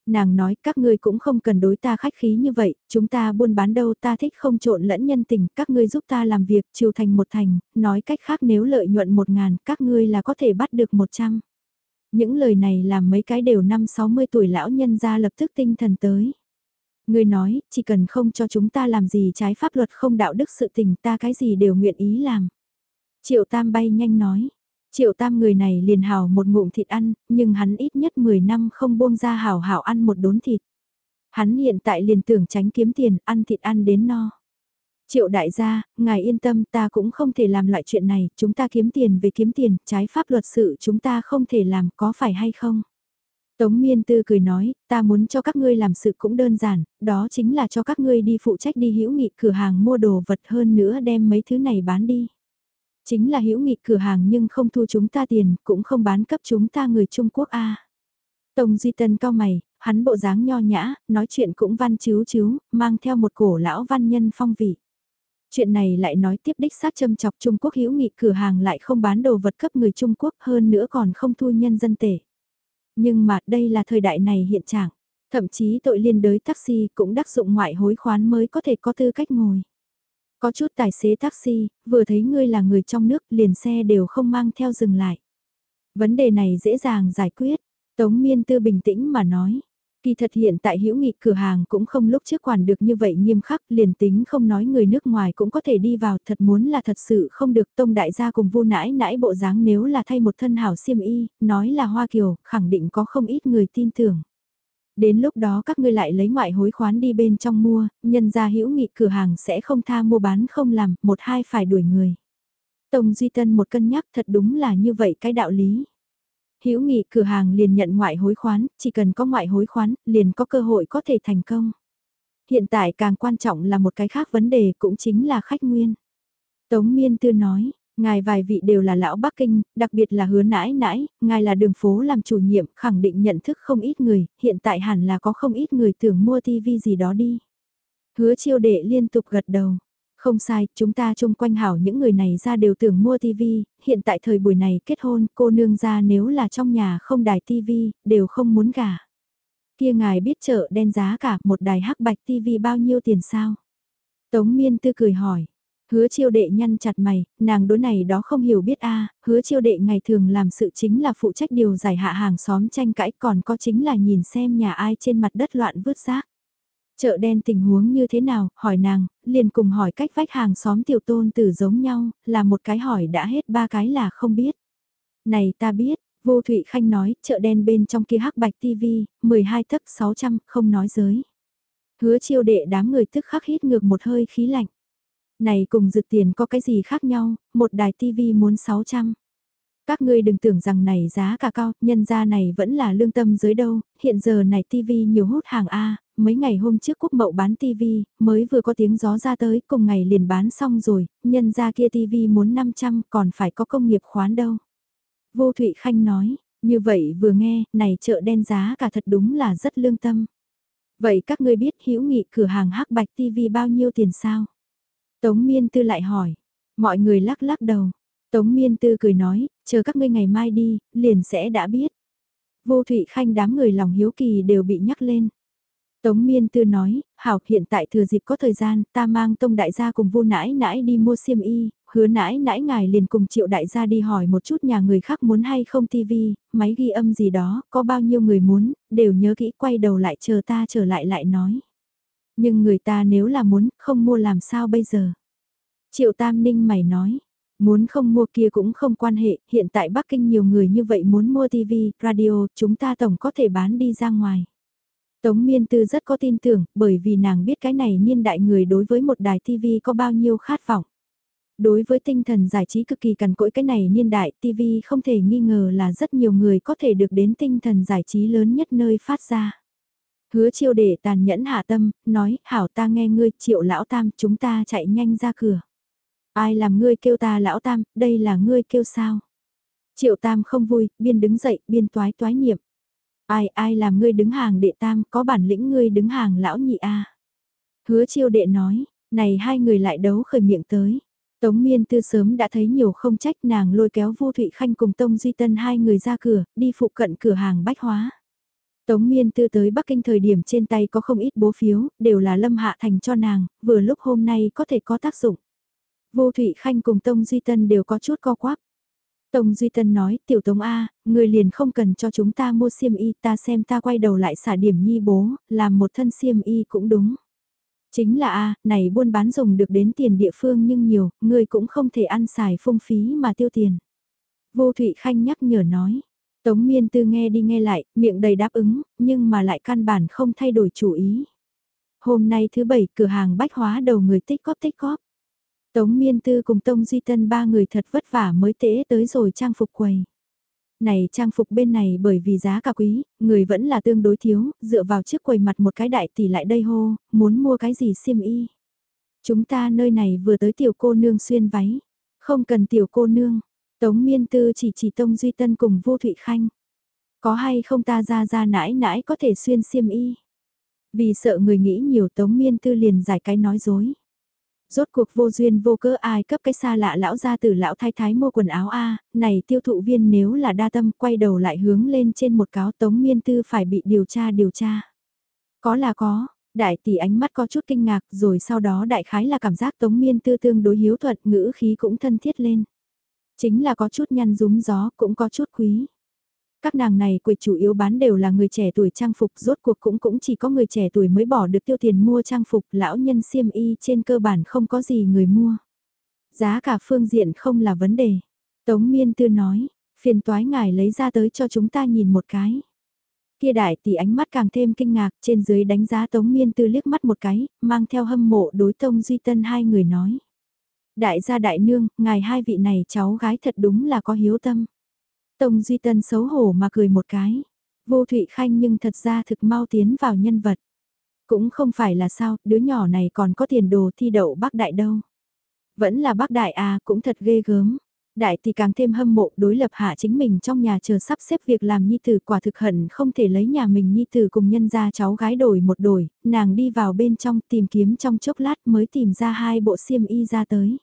Nàng nói các ngươi cũng không cần đối ta khách khí như vậy, chúng ta buôn bán đâu ta thích không trộn lẫn nhân tình, các ngươi giúp ta làm việc chiều thành một thành, nói cách khác nếu lợi nhuận một ngàn các ngươi là có thể bắt được một trăm. Những lời này làm mấy cái đều năm 60 tuổi lão nhân ra lập tức tinh thần tới. Ngươi nói, chỉ cần không cho chúng ta làm gì trái pháp luật không đạo đức sự tình ta cái gì đều nguyện ý làm. Triệu Tam bay nhanh nói, Triệu tam người này liền hào một ngụm thịt ăn, nhưng hắn ít nhất 10 năm không buông ra hào hào ăn một đốn thịt. Hắn hiện tại liền tưởng tránh kiếm tiền, ăn thịt ăn đến no. Triệu đại gia, ngài yên tâm ta cũng không thể làm loại chuyện này, chúng ta kiếm tiền về kiếm tiền, trái pháp luật sự chúng ta không thể làm, có phải hay không? Tống Miên Tư cười nói, ta muốn cho các ngươi làm sự cũng đơn giản, đó chính là cho các ngươi đi phụ trách đi hữu nghị cửa hàng mua đồ vật hơn nữa đem mấy thứ này bán đi. Chính là hữu nghị cửa hàng nhưng không thu chúng ta tiền, cũng không bán cấp chúng ta người Trung Quốc a. Tông Duy Tân cao mày, hắn bộ dáng nho nhã, nói chuyện cũng văn chiếu chiếu, mang theo một cổ lão văn nhân phong vị. Chuyện này lại nói tiếp đích sát châm chọc Trung Quốc hữu nghị cửa hàng lại không bán đồ vật cấp người Trung Quốc hơn nữa còn không thu nhân dân tệ. Nhưng mà đây là thời đại này hiện trạng, thậm chí tội liên đới taxi cũng đắc dụng ngoại hối khoán mới có thể có tư cách ngồi. Có chút tài xế taxi, vừa thấy ngươi là người trong nước liền xe đều không mang theo dừng lại. Vấn đề này dễ dàng giải quyết. Tống Miên Tư bình tĩnh mà nói. Kỳ thật hiện tại hữu nghị cửa hàng cũng không lúc trước quản được như vậy nghiêm khắc liền tính không nói người nước ngoài cũng có thể đi vào thật muốn là thật sự không được tông đại gia cùng vô nãi nãi bộ dáng nếu là thay một thân hảo xiêm y, nói là Hoa Kiều, khẳng định có không ít người tin tưởng. Đến lúc đó các ngươi lại lấy ngoại hối khoán đi bên trong mua, nhân gia hữu nghị cửa hàng sẽ không tha mua bán không làm, một hai phải đuổi người. Tông Duy Tân một cân nhắc thật đúng là như vậy cái đạo lý. Hữu nghị cửa hàng liền nhận ngoại hối khoán, chỉ cần có ngoại hối khoán, liền có cơ hội có thể thành công. Hiện tại càng quan trọng là một cái khác vấn đề cũng chính là khách nguyên. Tống Miên Tư nói, Ngài vài vị đều là lão Bắc Kinh, đặc biệt là hứa nãi nãi, ngài là đường phố làm chủ nhiệm, khẳng định nhận thức không ít người, hiện tại hẳn là có không ít người tưởng mua tivi gì đó đi. Hứa chiêu đệ liên tục gật đầu. Không sai, chúng ta chung quanh hảo những người này ra đều tưởng mua tivi, hiện tại thời buổi này kết hôn, cô nương ra nếu là trong nhà không đài tivi, đều không muốn gả. Kia ngài biết chợ đen giá cả một đài hắc bạch tivi bao nhiêu tiền sao? Tống miên tư cười hỏi, Hứa chiêu đệ nhăn chặt mày, nàng đối này đó không hiểu biết a hứa chiêu đệ ngày thường làm sự chính là phụ trách điều giải hạ hàng xóm tranh cãi còn có chính là nhìn xem nhà ai trên mặt đất loạn vứt rác. Chợ đen tình huống như thế nào, hỏi nàng, liền cùng hỏi cách vách hàng xóm tiểu tôn tử giống nhau, là một cái hỏi đã hết ba cái là không biết. Này ta biết, vô Thụy Khanh nói, chợ đen bên trong kia hắc bạch tivi, 12 thấp 600, không nói giới. Hứa chiêu đệ đám người tức khắc hít ngược một hơi khí lạnh. Này cùng dự tiền có cái gì khác nhau, một đài tivi muốn 600. Các ngươi đừng tưởng rằng này giá cả cao, nhân gia này vẫn là lương tâm dưới đâu, hiện giờ này tivi nhiều hút hàng A, mấy ngày hôm trước quốc mậu bán tivi, mới vừa có tiếng gió ra tới, cùng ngày liền bán xong rồi, nhân gia kia tivi muốn 500 còn phải có công nghiệp khoán đâu. Vô Thụy Khanh nói, như vậy vừa nghe, này chợ đen giá cả thật đúng là rất lương tâm. Vậy các ngươi biết hữu nghị cửa hàng hắc bạch tivi bao nhiêu tiền sao? Tống Miên Tư lại hỏi, mọi người lắc lắc đầu. Tống Miên Tư cười nói, chờ các ngươi ngày mai đi, liền sẽ đã biết. Vô Thụy Khanh đám người lòng hiếu kỳ đều bị nhắc lên. Tống Miên Tư nói, hảo hiện tại thừa dịp có thời gian, ta mang tông đại gia cùng vô nãi nãi đi mua xiêm y, hứa nãi nãi ngài liền cùng triệu đại gia đi hỏi một chút nhà người khác muốn hay không tivi, máy ghi âm gì đó, có bao nhiêu người muốn, đều nhớ kỹ quay đầu lại chờ ta trở lại lại nói. Nhưng người ta nếu là muốn, không mua làm sao bây giờ? Triệu Tam Ninh mày nói, muốn không mua kia cũng không quan hệ, hiện tại Bắc Kinh nhiều người như vậy muốn mua TV, radio, chúng ta tổng có thể bán đi ra ngoài. Tống Miên Tư rất có tin tưởng, bởi vì nàng biết cái này niên đại người đối với một đài TV có bao nhiêu khát vọng. Đối với tinh thần giải trí cực kỳ cằn cỗi cái này niên đại TV không thể nghi ngờ là rất nhiều người có thể được đến tinh thần giải trí lớn nhất nơi phát ra. Hứa chiêu để tàn nhẫn hạ tâm, nói, hảo ta nghe ngươi, triệu lão tam, chúng ta chạy nhanh ra cửa. Ai làm ngươi kêu ta lão tam, đây là ngươi kêu sao? Triệu tam không vui, biên đứng dậy, biên toái toái niệm. Ai ai làm ngươi đứng hàng đệ tam, có bản lĩnh ngươi đứng hàng lão nhị a. Hứa chiêu đệ nói, này hai người lại đấu khởi miệng tới. Tống miên tư sớm đã thấy nhiều không trách nàng lôi kéo Vu Thụy Khanh cùng Tông Duy Tân hai người ra cửa, đi phụ cận cửa hàng bách hóa. Tống miên tư tới Bắc Kinh thời điểm trên tay có không ít bố phiếu, đều là lâm hạ thành cho nàng, vừa lúc hôm nay có thể có tác dụng. Vô Thụy Khanh cùng Tông Duy Tân đều có chút co quắp. Tông Duy Tân nói, tiểu Tống A, người liền không cần cho chúng ta mua xiêm y, ta xem ta quay đầu lại xả điểm nhi bố, làm một thân xiêm y cũng đúng. Chính là A, này buôn bán dùng được đến tiền địa phương nhưng nhiều, người cũng không thể ăn xài phung phí mà tiêu tiền. Vô Thụy Khanh nhắc nhở nói, Tống Miên Tư nghe đi nghe lại, miệng đầy đáp ứng, nhưng mà lại căn bản không thay đổi chủ ý. Hôm nay thứ bảy, cửa hàng bách hóa đầu người tích góp tích góp. Tống Miên Tư cùng Tông Duy Tân ba người thật vất vả mới tễ tới rồi trang phục quầy. Này trang phục bên này bởi vì giá cả quý, người vẫn là tương đối thiếu, dựa vào chiếc quầy mặt một cái đại tỷ lại đây hô, muốn mua cái gì xiêm y. Chúng ta nơi này vừa tới tiểu cô nương xuyên váy, không cần tiểu cô nương. Tống Miên Tư chỉ chỉ Tông Duy Tân cùng Vô Thụy Khanh. Có hay không ta ra ra nãi nãi có thể xuyên xiêm y. Vì sợ người nghĩ nhiều Tống Miên Tư liền giải cái nói dối rốt cuộc vô duyên vô cớ ai cấp cái xa lạ lão ra từ lão thái thái mua quần áo A, này tiêu thụ viên nếu là đa tâm quay đầu lại hướng lên trên một cáo tống miên tư phải bị điều tra điều tra. Có là có, đại tỷ ánh mắt có chút kinh ngạc rồi sau đó đại khái là cảm giác tống miên tư tương đối hiếu thuận ngữ khí cũng thân thiết lên. Chính là có chút nhăn rúm gió cũng có chút quý. Các nàng này quầy chủ yếu bán đều là người trẻ tuổi trang phục, rốt cuộc cũng cũng chỉ có người trẻ tuổi mới bỏ được tiêu tiền mua trang phục, lão nhân xiêm y trên cơ bản không có gì người mua. Giá cả phương diện không là vấn đề. Tống Miên Tư nói, phiền toái ngài lấy ra tới cho chúng ta nhìn một cái. Kia đại tỷ ánh mắt càng thêm kinh ngạc, trên dưới đánh giá Tống Miên Tư liếc mắt một cái, mang theo hâm mộ đối Tông Duy Tân hai người nói. Đại gia đại nương, ngài hai vị này cháu gái thật đúng là có hiếu tâm. Tông Duy Tân xấu hổ mà cười một cái. Vô Thụy Khanh nhưng thật ra thực mau tiến vào nhân vật. Cũng không phải là sao, đứa nhỏ này còn có tiền đồ thi đậu bác đại đâu. Vẫn là bác đại à, cũng thật ghê gớm. Đại thì càng thêm hâm mộ đối lập hạ chính mình trong nhà chờ sắp xếp việc làm nhi tử quả thực hận không thể lấy nhà mình nhi tử cùng nhân ra cháu gái đổi một đổi, nàng đi vào bên trong tìm kiếm trong chốc lát mới tìm ra hai bộ xiêm y ra tới.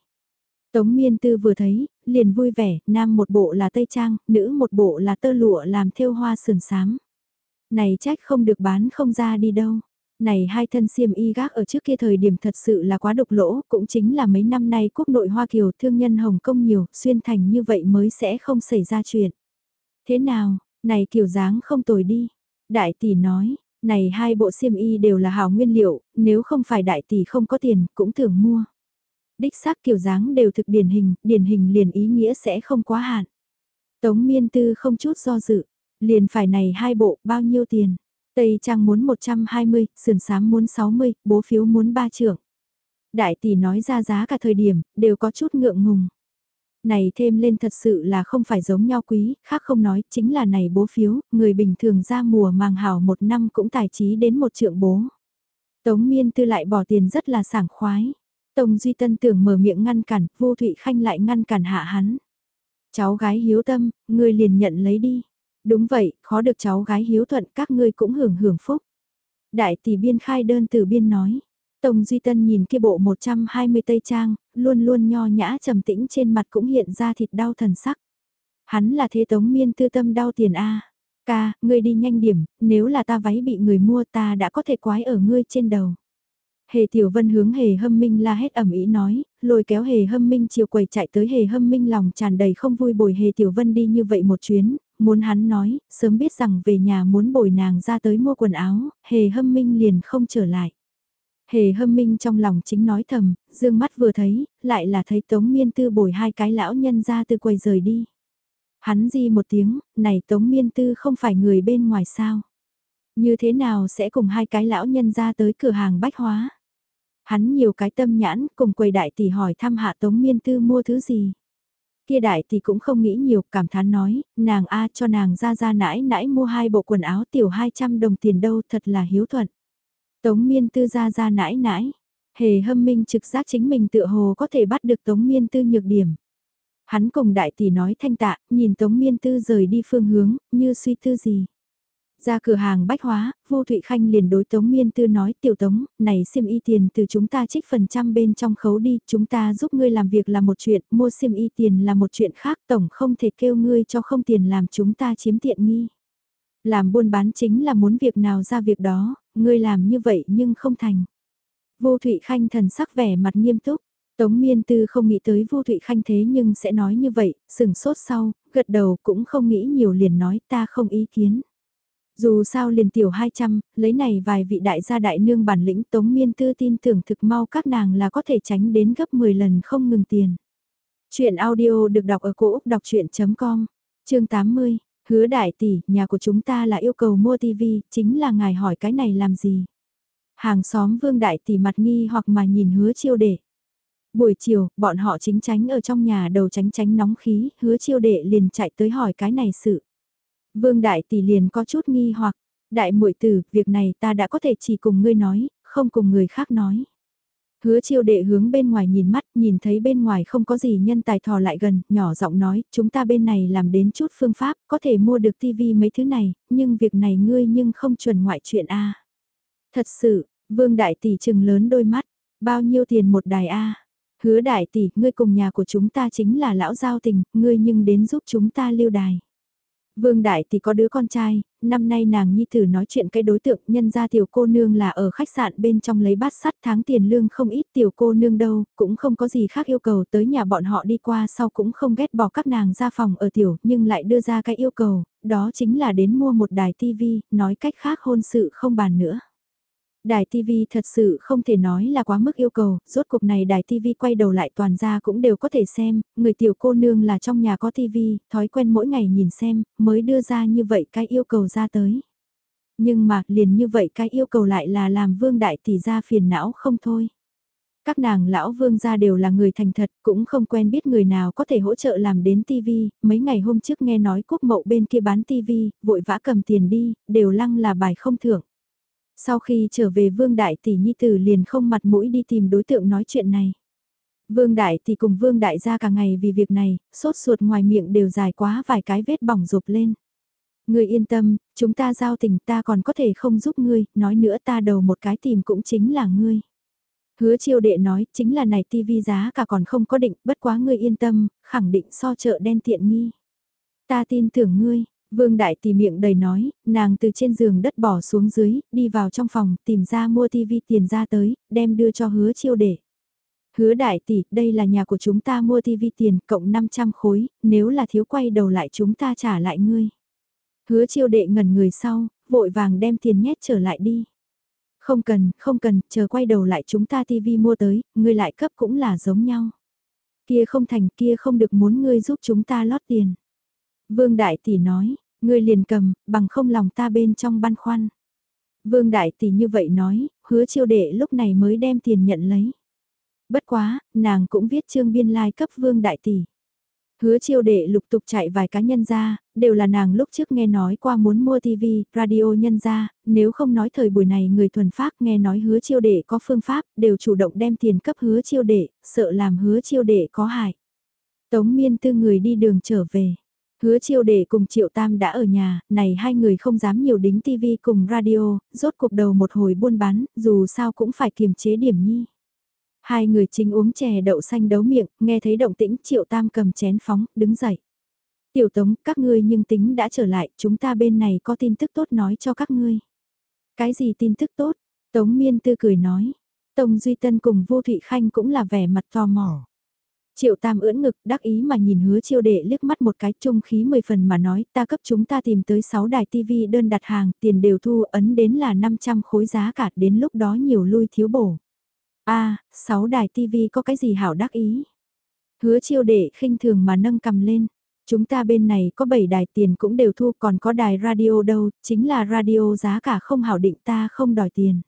Tống miên tư vừa thấy, liền vui vẻ, nam một bộ là tây trang, nữ một bộ là tơ lụa làm thêu hoa sườn sám. Này trách không được bán không ra đi đâu. Này hai thân xiêm y gác ở trước kia thời điểm thật sự là quá độc lỗ, cũng chính là mấy năm nay quốc nội Hoa Kiều thương nhân Hồng Kông nhiều, xuyên thành như vậy mới sẽ không xảy ra chuyện. Thế nào, này kiểu dáng không tồi đi. Đại tỷ nói, này hai bộ xiêm y đều là hảo nguyên liệu, nếu không phải đại tỷ không có tiền, cũng thường mua. Đích xác kiểu dáng đều thực điển hình, điển hình liền ý nghĩa sẽ không quá hạn. Tống miên tư không chút do dự, liền phải này hai bộ, bao nhiêu tiền? Tây Trang muốn 120, sườn sám muốn 60, bố phiếu muốn 3 trưởng. Đại tỷ nói ra giá cả thời điểm, đều có chút ngượng ngùng. Này thêm lên thật sự là không phải giống nhau quý, khác không nói, chính là này bố phiếu, người bình thường ra mùa màng hảo một năm cũng tài trí đến một trượng bố. Tống miên tư lại bỏ tiền rất là sảng khoái. Tông Duy Tân tưởng mở miệng ngăn cản, vô Thụy Khanh lại ngăn cản hạ hắn. Cháu gái hiếu tâm, người liền nhận lấy đi. Đúng vậy, khó được cháu gái hiếu thuận các ngươi cũng hưởng hưởng phúc. Đại tỷ biên khai đơn từ biên nói. Tông Duy Tân nhìn kia bộ 120 tây trang, luôn luôn nho nhã trầm tĩnh trên mặt cũng hiện ra thịt đau thần sắc. Hắn là thế tống miên tư tâm đau tiền a Ca, ngươi đi nhanh điểm, nếu là ta váy bị người mua ta đã có thể quái ở ngươi trên đầu. Hề Tiểu Vân hướng Hề Hâm Minh la hét ẩm ý nói, lôi kéo Hề Hâm Minh chiều quầy chạy tới Hề Hâm Minh lòng tràn đầy không vui bồi Hề Tiểu Vân đi như vậy một chuyến, muốn hắn nói, sớm biết rằng về nhà muốn bồi nàng ra tới mua quần áo, Hề Hâm Minh liền không trở lại. Hề Hâm Minh trong lòng chính nói thầm, dương mắt vừa thấy, lại là thấy Tống Miên Tư bồi hai cái lão nhân ra từ quầy rời đi. Hắn di một tiếng, này Tống Miên Tư không phải người bên ngoài sao? Như thế nào sẽ cùng hai cái lão nhân ra tới cửa hàng bách hóa? Hắn nhiều cái tâm nhãn cùng quầy đại tỷ hỏi thăm hạ tống miên tư mua thứ gì. Kia đại thì cũng không nghĩ nhiều cảm thán nói, nàng A cho nàng ra ra nãi nãi mua hai bộ quần áo tiểu 200 đồng tiền đâu thật là hiếu thuận. Tống miên tư ra ra nãi nãi, hề hâm minh trực giác chính mình tựa hồ có thể bắt được tống miên tư nhược điểm. Hắn cùng đại tỷ nói thanh tạ, nhìn tống miên tư rời đi phương hướng, như suy tư gì. Ra cửa hàng bách hóa, vô Thụy Khanh liền đối Tống Miên Tư nói tiểu Tống, này xiêm y tiền từ chúng ta trích phần trăm bên trong khấu đi, chúng ta giúp ngươi làm việc là một chuyện, mua xiêm y tiền là một chuyện khác, tổng không thể kêu ngươi cho không tiền làm chúng ta chiếm tiện nghi. Làm buôn bán chính là muốn việc nào ra việc đó, ngươi làm như vậy nhưng không thành. Vô Thụy Khanh thần sắc vẻ mặt nghiêm túc, Tống Miên Tư không nghĩ tới Vô Thụy Khanh thế nhưng sẽ nói như vậy, sừng sốt sau, gật đầu cũng không nghĩ nhiều liền nói ta không ý kiến. Dù sao liền tiểu 200, lấy này vài vị đại gia đại nương bản lĩnh tống miên tư tin tưởng thực mau các nàng là có thể tránh đến gấp 10 lần không ngừng tiền. Chuyện audio được đọc ở cổ Úc đọc chuyện.com, chương 80, hứa đại tỷ, nhà của chúng ta là yêu cầu mua tivi, chính là ngài hỏi cái này làm gì. Hàng xóm vương đại tỷ mặt nghi hoặc mà nhìn hứa chiêu đệ. Buổi chiều, bọn họ chính tránh ở trong nhà đầu tránh tránh nóng khí, hứa chiêu đệ liền chạy tới hỏi cái này sự. Vương Đại Tỷ liền có chút nghi hoặc, Đại muội tử, việc này ta đã có thể chỉ cùng ngươi nói, không cùng người khác nói. Hứa chiêu đệ hướng bên ngoài nhìn mắt, nhìn thấy bên ngoài không có gì nhân tài thò lại gần, nhỏ giọng nói, chúng ta bên này làm đến chút phương pháp, có thể mua được tivi mấy thứ này, nhưng việc này ngươi nhưng không chuẩn ngoại chuyện a. Thật sự, Vương Đại Tỷ trừng lớn đôi mắt, bao nhiêu tiền một đài a? Hứa Đại Tỷ, ngươi cùng nhà của chúng ta chính là lão giao tình, ngươi nhưng đến giúp chúng ta lưu đài. Vương Đại thì có đứa con trai, năm nay nàng nhi tử nói chuyện cái đối tượng nhân ra tiểu cô nương là ở khách sạn bên trong lấy bát sắt tháng tiền lương không ít tiểu cô nương đâu, cũng không có gì khác yêu cầu tới nhà bọn họ đi qua sau cũng không ghét bỏ các nàng ra phòng ở tiểu nhưng lại đưa ra cái yêu cầu, đó chính là đến mua một đài tivi, nói cách khác hôn sự không bàn nữa. Đài TV thật sự không thể nói là quá mức yêu cầu, rốt cuộc này đài TV quay đầu lại toàn ra cũng đều có thể xem, người tiểu cô nương là trong nhà có TV, thói quen mỗi ngày nhìn xem, mới đưa ra như vậy cái yêu cầu ra tới. Nhưng mà liền như vậy cái yêu cầu lại là làm vương đại tỷ ra phiền não không thôi. Các nàng lão vương gia đều là người thành thật, cũng không quen biết người nào có thể hỗ trợ làm đến TV, mấy ngày hôm trước nghe nói quốc mậu bên kia bán TV, vội vã cầm tiền đi, đều lăng là bài không thưởng. Sau khi trở về Vương Đại Tỷ Nhi Tử liền không mặt mũi đi tìm đối tượng nói chuyện này. Vương Đại Tỷ cùng Vương Đại gia cả ngày vì việc này, sốt ruột ngoài miệng đều dài quá vài cái vết bỏng rụp lên. Ngươi yên tâm, chúng ta giao tình ta còn có thể không giúp ngươi, nói nữa ta đầu một cái tìm cũng chính là ngươi. Hứa chiêu đệ nói, chính là này tivi giá cả còn không có định, bất quá ngươi yên tâm, khẳng định so chợ đen tiện nghi. Ta tin tưởng ngươi, Vương Đại Tỷ miệng đầy nói, nàng từ trên giường đất bỏ xuống dưới, đi vào trong phòng, tìm ra mua tivi tiền ra tới, đem đưa cho hứa chiêu để. Hứa Đại Tỷ, đây là nhà của chúng ta mua tivi tiền, cộng 500 khối, nếu là thiếu quay đầu lại chúng ta trả lại ngươi. Hứa chiêu đệ ngẩn người sau, vội vàng đem tiền nhét trở lại đi. Không cần, không cần, chờ quay đầu lại chúng ta tivi mua tới, ngươi lại cấp cũng là giống nhau. Kia không thành kia không được muốn ngươi giúp chúng ta lót tiền. Vương Đại Tỷ nói, ngươi liền cầm, bằng không lòng ta bên trong băn khoăn. Vương Đại Tỷ như vậy nói, hứa chiêu đệ lúc này mới đem tiền nhận lấy. Bất quá, nàng cũng viết chương biên lai like cấp Vương Đại Tỷ. Hứa chiêu đệ lục tục chạy vài cá nhân ra, đều là nàng lúc trước nghe nói qua muốn mua TV, radio nhân ra, nếu không nói thời buổi này người thuần pháp nghe nói hứa chiêu đệ có phương pháp, đều chủ động đem tiền cấp hứa chiêu đệ, sợ làm hứa chiêu đệ có hại. Tống miên tư người đi đường trở về. Hứa chiêu để cùng triệu tam đã ở nhà, này hai người không dám nhiều đính TV cùng radio, rốt cuộc đầu một hồi buôn bán, dù sao cũng phải kiềm chế điểm nhi. Hai người chính uống chè đậu xanh đấu miệng, nghe thấy động tĩnh triệu tam cầm chén phóng, đứng dậy. Tiểu tống, các ngươi nhưng tính đã trở lại, chúng ta bên này có tin tức tốt nói cho các ngươi. Cái gì tin tức tốt? Tống miên tư cười nói. Tống Duy Tân cùng Vô Thụy Khanh cũng là vẻ mặt tò mò. Triệu Tam ưỡn ngực đắc ý mà nhìn hứa chiêu đệ liếc mắt một cái trung khí 10 phần mà nói ta cấp chúng ta tìm tới 6 đài TV đơn đặt hàng tiền đều thu ấn đến là 500 khối giá cả đến lúc đó nhiều lui thiếu bổ a à, 6 đài TV có cái gì hảo đắc ý? Hứa chiêu đệ khinh thường mà nâng cầm lên. Chúng ta bên này có 7 đài tiền cũng đều thu còn có đài radio đâu, chính là radio giá cả không hảo định ta không đòi tiền.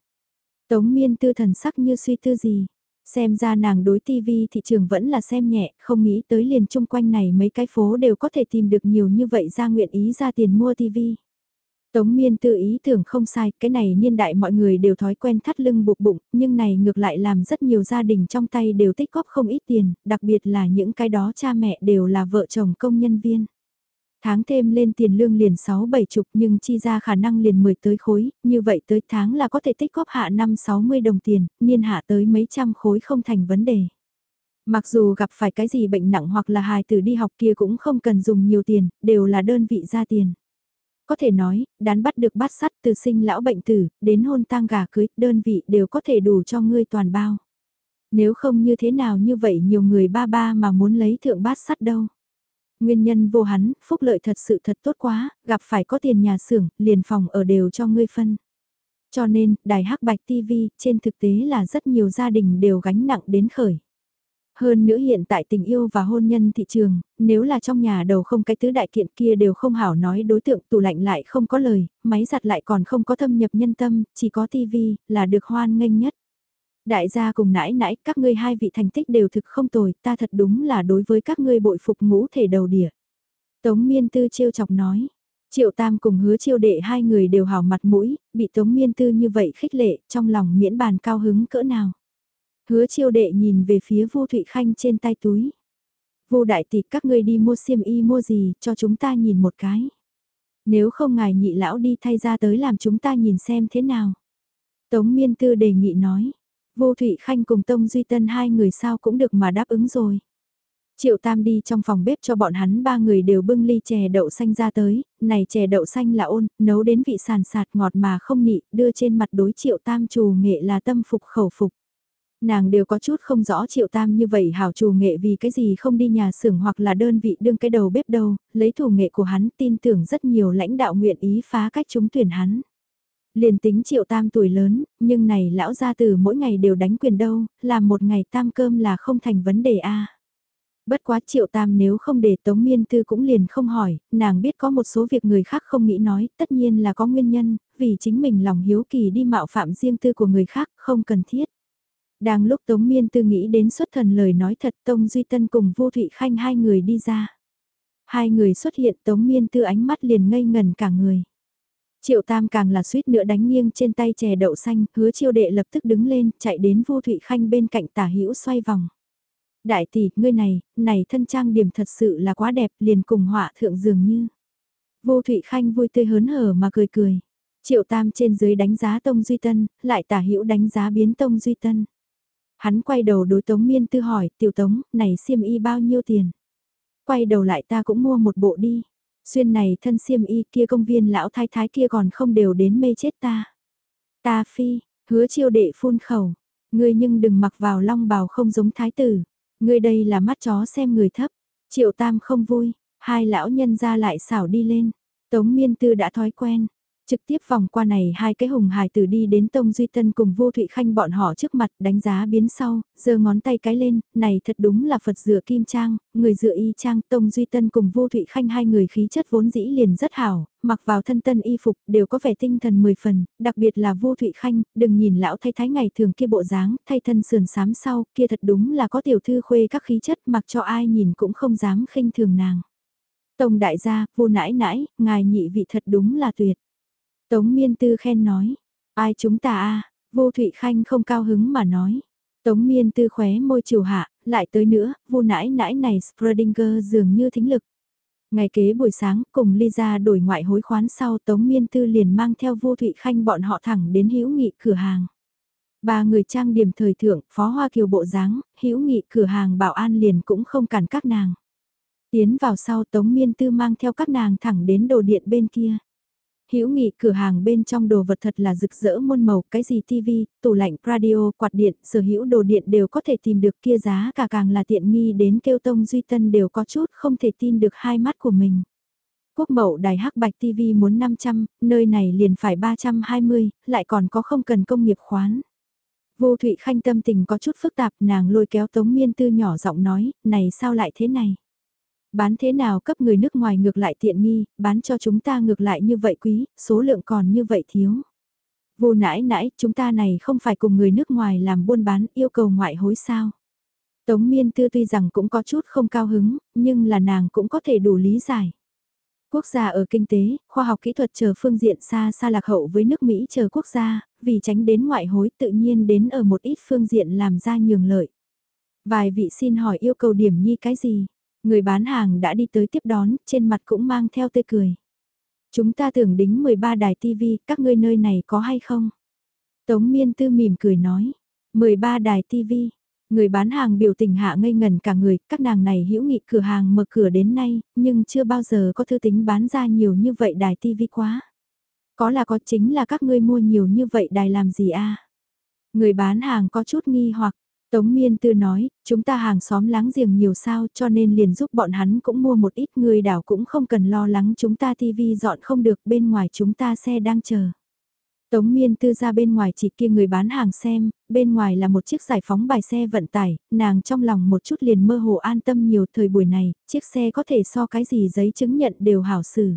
Tống miên tư thần sắc như suy tư gì. Xem ra nàng đối TV thị trường vẫn là xem nhẹ, không nghĩ tới liền chung quanh này mấy cái phố đều có thể tìm được nhiều như vậy ra nguyện ý ra tiền mua TV. Tống miên tự ý tưởng không sai, cái này niên đại mọi người đều thói quen thắt lưng buộc bụng, nhưng này ngược lại làm rất nhiều gia đình trong tay đều tích góp không ít tiền, đặc biệt là những cái đó cha mẹ đều là vợ chồng công nhân viên. Tháng thêm lên tiền lương liền 6-7 chục nhưng chi ra khả năng liền 10 tới khối, như vậy tới tháng là có thể tích góp hạ 5-60 đồng tiền, niên hạ tới mấy trăm khối không thành vấn đề. Mặc dù gặp phải cái gì bệnh nặng hoặc là hài tử đi học kia cũng không cần dùng nhiều tiền, đều là đơn vị ra tiền có thể nói, đán bắt được bát sắt từ sinh lão bệnh tử, đến hôn tang gà cưới, đơn vị đều có thể đủ cho ngươi toàn bao. Nếu không như thế nào như vậy nhiều người ba ba mà muốn lấy thượng bát sắt đâu. Nguyên nhân vô hắn, phúc lợi thật sự thật tốt quá, gặp phải có tiền nhà xưởng, liền phòng ở đều cho ngươi phân. Cho nên, đài hắc bạch TV, trên thực tế là rất nhiều gia đình đều gánh nặng đến khởi. Hơn nữa hiện tại tình yêu và hôn nhân thị trường, nếu là trong nhà đầu không cái tứ đại kiện kia đều không hảo nói đối tượng tủ lạnh lại không có lời, máy giặt lại còn không có thâm nhập nhân tâm, chỉ có TV là được hoan nghênh nhất. Đại gia cùng nãi nãi, các ngươi hai vị thành tích đều thực không tồi, ta thật đúng là đối với các ngươi bội phục ngũ thể đầu đỉa. Tống miên tư trêu chọc nói, triệu tam cùng hứa chiêu đệ hai người đều hào mặt mũi, bị tống miên tư như vậy khích lệ, trong lòng miễn bàn cao hứng cỡ nào. Hứa chiêu đệ nhìn về phía Vu Thụy Khanh trên tay túi. Vu đại tỷ các ngươi đi mua xiêm y mua gì cho chúng ta nhìn một cái. Nếu không ngài nhị lão đi thay ra tới làm chúng ta nhìn xem thế nào. Tống Miên Tư đề nghị nói. Vô Thụy Khanh cùng Tông Duy Tân hai người sao cũng được mà đáp ứng rồi. Triệu Tam đi trong phòng bếp cho bọn hắn ba người đều bưng ly chè đậu xanh ra tới, này chè đậu xanh là ôn, nấu đến vị sàn sạt ngọt mà không nị, đưa trên mặt đối Triệu Tam trù nghệ là tâm phục khẩu phục. Nàng đều có chút không rõ triệu tam như vậy hảo trù nghệ vì cái gì không đi nhà xưởng hoặc là đơn vị đương cái đầu bếp đâu, lấy thủ nghệ của hắn tin tưởng rất nhiều lãnh đạo nguyện ý phá cách chúng tuyển hắn. Liền tính triệu tam tuổi lớn, nhưng này lão gia tử mỗi ngày đều đánh quyền đâu, làm một ngày tam cơm là không thành vấn đề a. Bất quá triệu tam nếu không để Tống Miên Tư cũng liền không hỏi, nàng biết có một số việc người khác không nghĩ nói, tất nhiên là có nguyên nhân, vì chính mình lòng hiếu kỳ đi mạo phạm riêng tư của người khác, không cần thiết. Đang lúc Tống Miên Tư nghĩ đến xuất thần lời nói thật Tông Duy Tân cùng Vô Thụy Khanh hai người đi ra. Hai người xuất hiện Tống Miên Tư ánh mắt liền ngây ngần cả người. Triệu Tam càng là suýt nữa đánh nghiêng trên tay chè đậu xanh, hứa chiêu đệ lập tức đứng lên, chạy đến Vô Thụy Khanh bên cạnh tả hữu xoay vòng. Đại tỷ, ngươi này, này thân trang điểm thật sự là quá đẹp, liền cùng họa thượng dường như. Vô Thụy Khanh vui tươi hớn hở mà cười cười. Triệu Tam trên dưới đánh giá Tông Duy Tân, lại tả hữu đánh giá biến Tông Duy Tân. Hắn quay đầu đối Tống Miên Tư hỏi, tiểu Tống, này xiêm y bao nhiêu tiền? Quay đầu lại ta cũng mua một bộ đi. Xuyên này thân xiêm y kia công viên lão thái thái kia còn không đều đến mê chết ta. Ta phi, hứa chiêu đệ phun khẩu. Ngươi nhưng đừng mặc vào long bào không giống thái tử. Ngươi đây là mắt chó xem người thấp. Triệu tam không vui, hai lão nhân ra lại xảo đi lên. Tống miên tư đã thói quen, Trực tiếp vòng qua này hai cái hùng hài tử đi đến Tông Duy Tân cùng Vô Thụy Khanh bọn họ trước mặt đánh giá biến sau, giơ ngón tay cái lên, này thật đúng là Phật dựa kim trang, người dựa y trang Tông Duy Tân cùng Vô Thụy Khanh hai người khí chất vốn dĩ liền rất hảo, mặc vào thân tân y phục đều có vẻ tinh thần mười phần, đặc biệt là Vô Thụy Khanh, đừng nhìn lão thay thái ngày thường kia bộ dáng, thay thân sườn sám sau, kia thật đúng là có tiểu thư khuê các khí chất mặc cho ai nhìn cũng không dám khinh thường nàng. Tông đại gia, vô nãi nãi, ngài nhị vị thật đúng là tuyệt. Tống miên tư khen nói, ai chúng ta a vô thụy khanh không cao hứng mà nói. Tống miên tư khóe môi chiều hạ, lại tới nữa, vô nãi nãi này Schrödinger dường như thính lực. Ngày kế buổi sáng, cùng Lisa đổi ngoại hối khoán sau Tống Miên Tư liền mang theo vô thụy khanh bọn họ thẳng đến hữu nghị cửa hàng. Ba người trang điểm thời thượng, phó hoa kiều bộ dáng, hữu nghị cửa hàng bảo an liền cũng không cản các nàng. Tiến vào sau Tống Miên Tư mang theo các nàng thẳng đến đồ điện bên kia. Hữu nghị cửa hàng bên trong đồ vật thật là rực rỡ muôn màu, cái gì tivi, tủ lạnh, radio, quạt điện, sở hữu đồ điện đều có thể tìm được kia giá cả càng là tiện nghi đến kêu tông duy tân đều có chút không thể tin được hai mắt của mình. Quốc mậu đài hắc bạch TV muốn 500, nơi này liền phải 320, lại còn có không cần công nghiệp khoán. Vô Thụy Khanh tâm tình có chút phức tạp nàng lôi kéo Tống Miên Tư nhỏ giọng nói, này sao lại thế này? Bán thế nào cấp người nước ngoài ngược lại tiện nghi, bán cho chúng ta ngược lại như vậy quý, số lượng còn như vậy thiếu. Vô nãi nãi, chúng ta này không phải cùng người nước ngoài làm buôn bán yêu cầu ngoại hối sao. Tống miên tư tuy rằng cũng có chút không cao hứng, nhưng là nàng cũng có thể đủ lý giải. Quốc gia ở kinh tế, khoa học kỹ thuật chờ phương diện xa xa lạc hậu với nước Mỹ chờ quốc gia, vì tránh đến ngoại hối tự nhiên đến ở một ít phương diện làm ra nhường lợi. Vài vị xin hỏi yêu cầu điểm nhi cái gì? Người bán hàng đã đi tới tiếp đón, trên mặt cũng mang theo tươi cười. Chúng ta tưởng đính 13 đài TV, các ngươi nơi này có hay không? Tống miên tư mỉm cười nói. 13 đài TV. Người bán hàng biểu tình hạ ngây ngần cả người, các nàng này hữu nghị cửa hàng mở cửa đến nay, nhưng chưa bao giờ có thư tính bán ra nhiều như vậy đài TV quá. Có là có chính là các ngươi mua nhiều như vậy đài làm gì a Người bán hàng có chút nghi hoặc, Tống Miên Tư nói, chúng ta hàng xóm láng giềng nhiều sao cho nên liền giúp bọn hắn cũng mua một ít người đảo cũng không cần lo lắng chúng ta TV dọn không được bên ngoài chúng ta xe đang chờ. Tống Miên Tư ra bên ngoài chỉ kia người bán hàng xem, bên ngoài là một chiếc giải phóng bài xe vận tải, nàng trong lòng một chút liền mơ hồ an tâm nhiều thời buổi này, chiếc xe có thể so cái gì giấy chứng nhận đều hảo xử.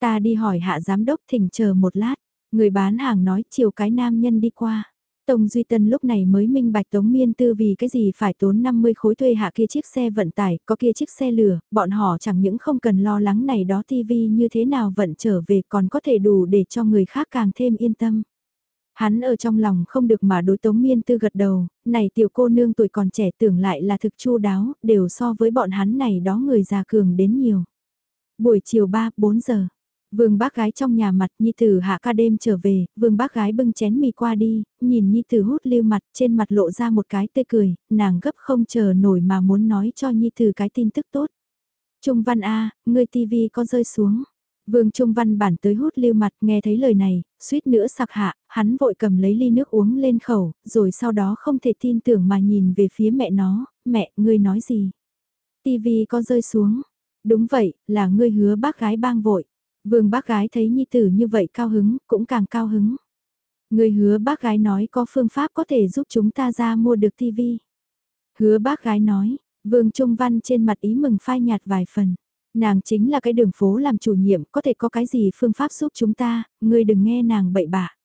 Ta đi hỏi hạ giám đốc thỉnh chờ một lát, người bán hàng nói chiều cái nam nhân đi qua. Tông Duy Tân lúc này mới minh bạch Tống Miên Tư vì cái gì phải tốn 50 khối thuê hạ kia chiếc xe vận tải, có kia chiếc xe lửa, bọn họ chẳng những không cần lo lắng này đó TV như thế nào vận trở về còn có thể đủ để cho người khác càng thêm yên tâm. Hắn ở trong lòng không được mà đối Tống Miên Tư gật đầu, này tiểu cô nương tuổi còn trẻ tưởng lại là thực chu đáo, đều so với bọn hắn này đó người già cường đến nhiều. Buổi chiều 3-4 giờ, Vương bác gái trong nhà mặt Nhi Tử hạ ca đêm trở về, vương bác gái bưng chén mì qua đi, nhìn Nhi Tử hút lưu mặt trên mặt lộ ra một cái tươi cười, nàng gấp không chờ nổi mà muốn nói cho Nhi Tử cái tin tức tốt. Trung Văn A, người tivi có rơi xuống. Vương Trung Văn bản tới hút lưu mặt nghe thấy lời này, suýt nữa sặc hạ, hắn vội cầm lấy ly nước uống lên khẩu, rồi sau đó không thể tin tưởng mà nhìn về phía mẹ nó, mẹ, ngươi nói gì? Tivi có rơi xuống. Đúng vậy, là ngươi hứa bác gái bang vội. Vương bác gái thấy nhi tử như vậy cao hứng, cũng càng cao hứng. Người hứa bác gái nói có phương pháp có thể giúp chúng ta ra mua được tivi. Hứa bác gái nói, Vương Trung Văn trên mặt ý mừng phai nhạt vài phần. Nàng chính là cái đường phố làm chủ nhiệm, có thể có cái gì phương pháp giúp chúng ta, ngươi đừng nghe nàng bậy bạ.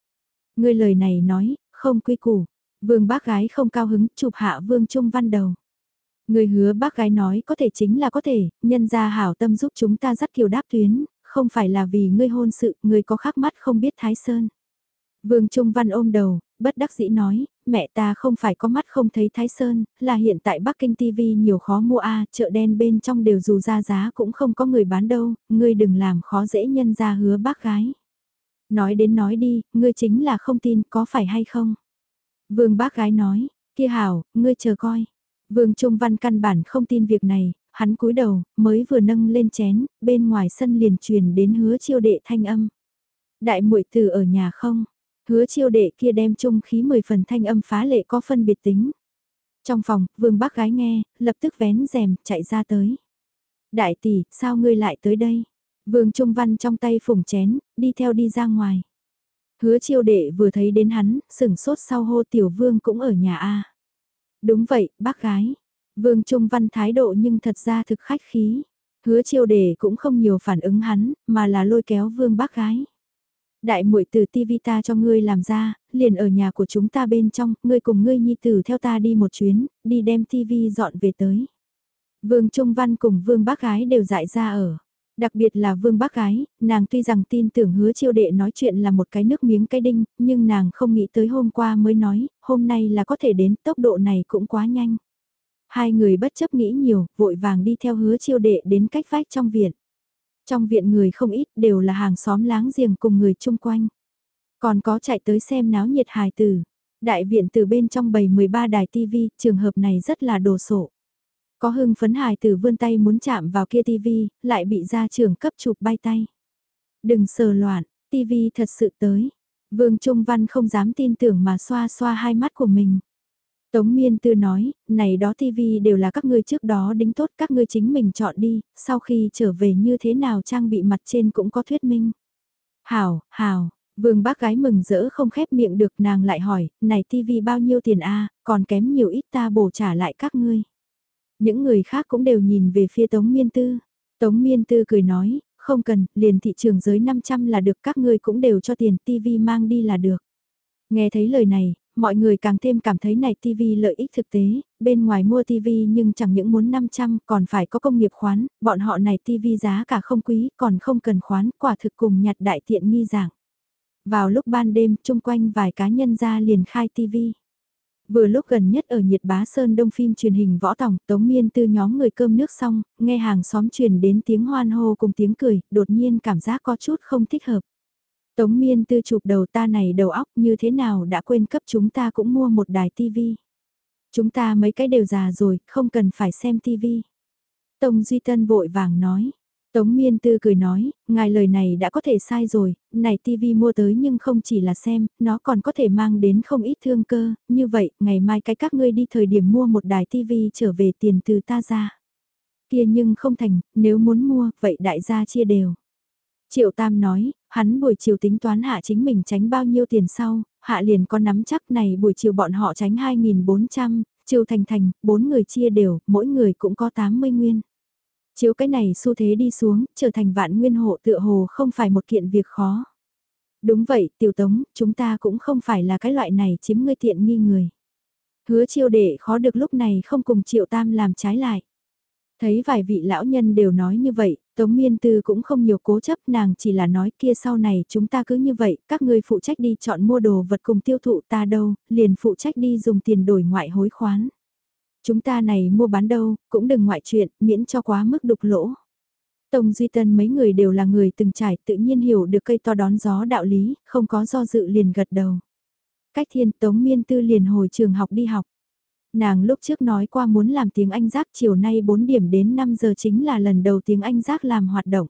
Ngươi lời này nói, không quy củ. Vương bác gái không cao hứng, chụp hạ Vương Trung Văn đầu. Người hứa bác gái nói có thể chính là có thể, nhân gia hảo tâm giúp chúng ta dắt kiều đáp tuyến, không phải là vì ngươi hôn sự, ngươi có khắc mắt không biết Thái Sơn. Vương Trung Văn ôm đầu, bất đắc dĩ nói, mẹ ta không phải có mắt không thấy Thái Sơn, là hiện tại Bắc Kinh TV nhiều khó mua a chợ đen bên trong đều dù ra giá cũng không có người bán đâu, ngươi đừng làm khó dễ nhân ra hứa bác gái. Nói đến nói đi, ngươi chính là không tin có phải hay không? Vương bác gái nói, kia hảo, ngươi chờ coi. Vương Trung Văn căn bản không tin việc này, hắn cúi đầu, mới vừa nâng lên chén, bên ngoài sân liền truyền đến hứa chiêu đệ thanh âm. Đại muội từ ở nhà không? Hứa chiêu đệ kia đem chung khí 10 phần thanh âm phá lệ có phân biệt tính. Trong phòng, vương bác gái nghe, lập tức vén rèm, chạy ra tới. Đại tỷ, sao ngươi lại tới đây? Vương Trung Văn trong tay phủng chén, đi theo đi ra ngoài. Hứa chiêu đệ vừa thấy đến hắn, sửng sốt sau hô tiểu vương cũng ở nhà a Đúng vậy, bác gái. Vương Trung Văn thái độ nhưng thật ra thực khách khí. Hứa chiêu đệ cũng không nhiều phản ứng hắn, mà là lôi kéo vương bác gái. Đại muội từ tivi ta cho ngươi làm ra, liền ở nhà của chúng ta bên trong, ngươi cùng ngươi nhi tử theo ta đi một chuyến, đi đem tivi dọn về tới. Vương Trung Văn cùng vương bác gái đều dại ra ở. Đặc biệt là vương bác gái, nàng tuy rằng tin tưởng hứa chiêu đệ nói chuyện là một cái nước miếng cái đinh, nhưng nàng không nghĩ tới hôm qua mới nói, hôm nay là có thể đến tốc độ này cũng quá nhanh. Hai người bất chấp nghĩ nhiều, vội vàng đi theo hứa chiêu đệ đến cách vách trong viện. Trong viện người không ít đều là hàng xóm láng giềng cùng người chung quanh. Còn có chạy tới xem náo nhiệt hài tử. Đại viện từ bên trong bầy 13 đài TV, trường hợp này rất là đồ sộ. Có hưng phấn hài tử vươn tay muốn chạm vào kia TV, lại bị gia trưởng cấp chụp bay tay. Đừng sờ loạn, TV thật sự tới. Vương Trung Văn không dám tin tưởng mà xoa xoa hai mắt của mình. Tống Miên Tư nói, này đó TV đều là các ngươi trước đó đính tốt các ngươi chính mình chọn đi, sau khi trở về như thế nào trang bị mặt trên cũng có thuyết minh. Hảo, hảo, vương bác gái mừng rỡ không khép miệng được nàng lại hỏi, này TV bao nhiêu tiền a còn kém nhiều ít ta bổ trả lại các ngươi. Những người khác cũng đều nhìn về phía Tống Miên Tư. Tống Miên Tư cười nói, không cần, liền thị trường giới 500 là được các ngươi cũng đều cho tiền TV mang đi là được. Nghe thấy lời này, mọi người càng thêm cảm thấy này TV lợi ích thực tế, bên ngoài mua TV nhưng chẳng những muốn 500 còn phải có công nghiệp khoán, bọn họ này TV giá cả không quý còn không cần khoán, quả thực cùng nhặt đại tiện nghi giảng. Vào lúc ban đêm, chung quanh vài cá nhân ra liền khai TV. Vừa lúc gần nhất ở nhiệt bá sơn đông phim truyền hình võ tổng tống miên tư nhóm người cơm nước xong, nghe hàng xóm truyền đến tiếng hoan hô cùng tiếng cười, đột nhiên cảm giác có chút không thích hợp. Tống miên tư chụp đầu ta này đầu óc như thế nào đã quên cấp chúng ta cũng mua một đài tivi. Chúng ta mấy cái đều già rồi, không cần phải xem tivi. Tống Duy Tân vội vàng nói. Tống Miên Tư cười nói, ngài lời này đã có thể sai rồi, này tivi mua tới nhưng không chỉ là xem, nó còn có thể mang đến không ít thương cơ, như vậy, ngày mai cái các ngươi đi thời điểm mua một đài tivi trở về tiền từ ta ra. Kia nhưng không thành, nếu muốn mua, vậy đại gia chia đều. Triệu Tam nói, hắn buổi chiều tính toán hạ chính mình tránh bao nhiêu tiền sau, hạ liền có nắm chắc này buổi chiều bọn họ tránh 2.400, chiều thành thành, bốn người chia đều, mỗi người cũng có 80 nguyên. Chiếu cái này xu thế đi xuống, trở thành vạn nguyên hộ tựa hồ không phải một kiện việc khó. Đúng vậy, tiểu tống, chúng ta cũng không phải là cái loại này chiếm ngươi tiện nghi người. Hứa chiêu đệ khó được lúc này không cùng triệu tam làm trái lại. Thấy vài vị lão nhân đều nói như vậy, Tống Miên Tư cũng không nhiều cố chấp nàng chỉ là nói kia sau này chúng ta cứ như vậy, các ngươi phụ trách đi chọn mua đồ vật cùng tiêu thụ ta đâu, liền phụ trách đi dùng tiền đổi ngoại hối khoán. Chúng ta này mua bán đâu, cũng đừng ngoại chuyện, miễn cho quá mức đục lỗ. Tông Duy Tân mấy người đều là người từng trải tự nhiên hiểu được cây to đón gió đạo lý, không có do dự liền gật đầu. Cách thiên Tống Miên Tư liền hồi trường học đi học. Nàng lúc trước nói qua muốn làm tiếng Anh giác chiều nay 4 điểm đến 5 giờ chính là lần đầu tiếng Anh giác làm hoạt động.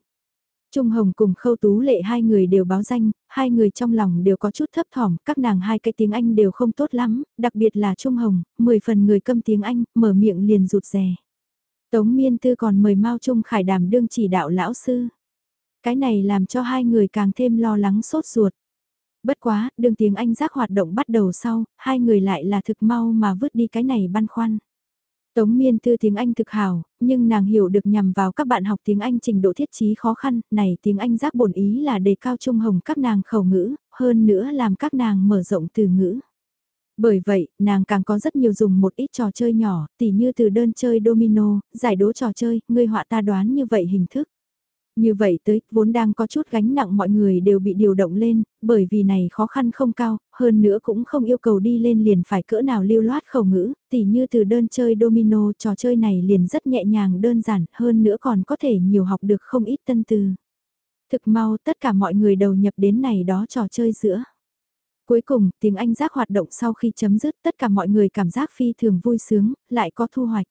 Trung Hồng cùng Khâu Tú Lệ hai người đều báo danh, hai người trong lòng đều có chút thấp thỏm, các nàng hai cái tiếng Anh đều không tốt lắm, đặc biệt là Trung Hồng, 10 phần người câm tiếng Anh, mở miệng liền rụt rè. Tống Miên Tư còn mời Mao Trung Khải đàm đương chỉ đạo lão sư. Cái này làm cho hai người càng thêm lo lắng sốt ruột. Bất quá, đường tiếng Anh giác hoạt động bắt đầu sau, hai người lại là thực mau mà vứt đi cái này băn khoăn. Tống miên thư tiếng Anh thực hào, nhưng nàng hiểu được nhằm vào các bạn học tiếng Anh trình độ thiết trí khó khăn, này tiếng Anh giác bổn ý là đề cao trung hồng các nàng khẩu ngữ, hơn nữa làm các nàng mở rộng từ ngữ. Bởi vậy, nàng càng có rất nhiều dùng một ít trò chơi nhỏ, tỉ như từ đơn chơi domino, giải đố trò chơi, người họa ta đoán như vậy hình thức. Như vậy tới, vốn đang có chút gánh nặng mọi người đều bị điều động lên, bởi vì này khó khăn không cao, hơn nữa cũng không yêu cầu đi lên liền phải cỡ nào lưu loát khẩu ngữ, tỉ như từ đơn chơi domino trò chơi này liền rất nhẹ nhàng đơn giản, hơn nữa còn có thể nhiều học được không ít tân từ. Thực mau tất cả mọi người đầu nhập đến này đó trò chơi giữa. Cuối cùng, tiếng Anh giác hoạt động sau khi chấm dứt tất cả mọi người cảm giác phi thường vui sướng, lại có thu hoạch.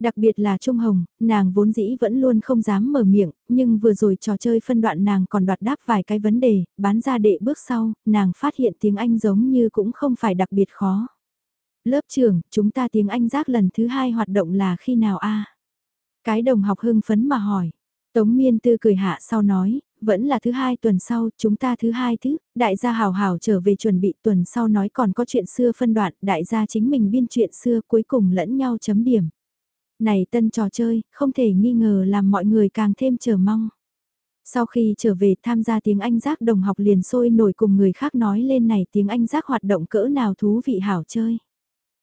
Đặc biệt là Trung Hồng, nàng vốn dĩ vẫn luôn không dám mở miệng, nhưng vừa rồi trò chơi phân đoạn nàng còn đoạt đáp vài cái vấn đề, bán ra đệ bước sau, nàng phát hiện tiếng Anh giống như cũng không phải đặc biệt khó. Lớp trưởng, chúng ta tiếng Anh giác lần thứ hai hoạt động là khi nào a Cái đồng học hưng phấn mà hỏi. Tống miên tư cười hạ sau nói, vẫn là thứ hai tuần sau, chúng ta thứ hai thứ, đại gia hào hào trở về chuẩn bị tuần sau nói còn có chuyện xưa phân đoạn, đại gia chính mình biên chuyện xưa cuối cùng lẫn nhau chấm điểm. Này tân trò chơi, không thể nghi ngờ làm mọi người càng thêm chờ mong. Sau khi trở về tham gia tiếng Anh giác đồng học liền sôi nổi cùng người khác nói lên này tiếng Anh giác hoạt động cỡ nào thú vị hảo chơi.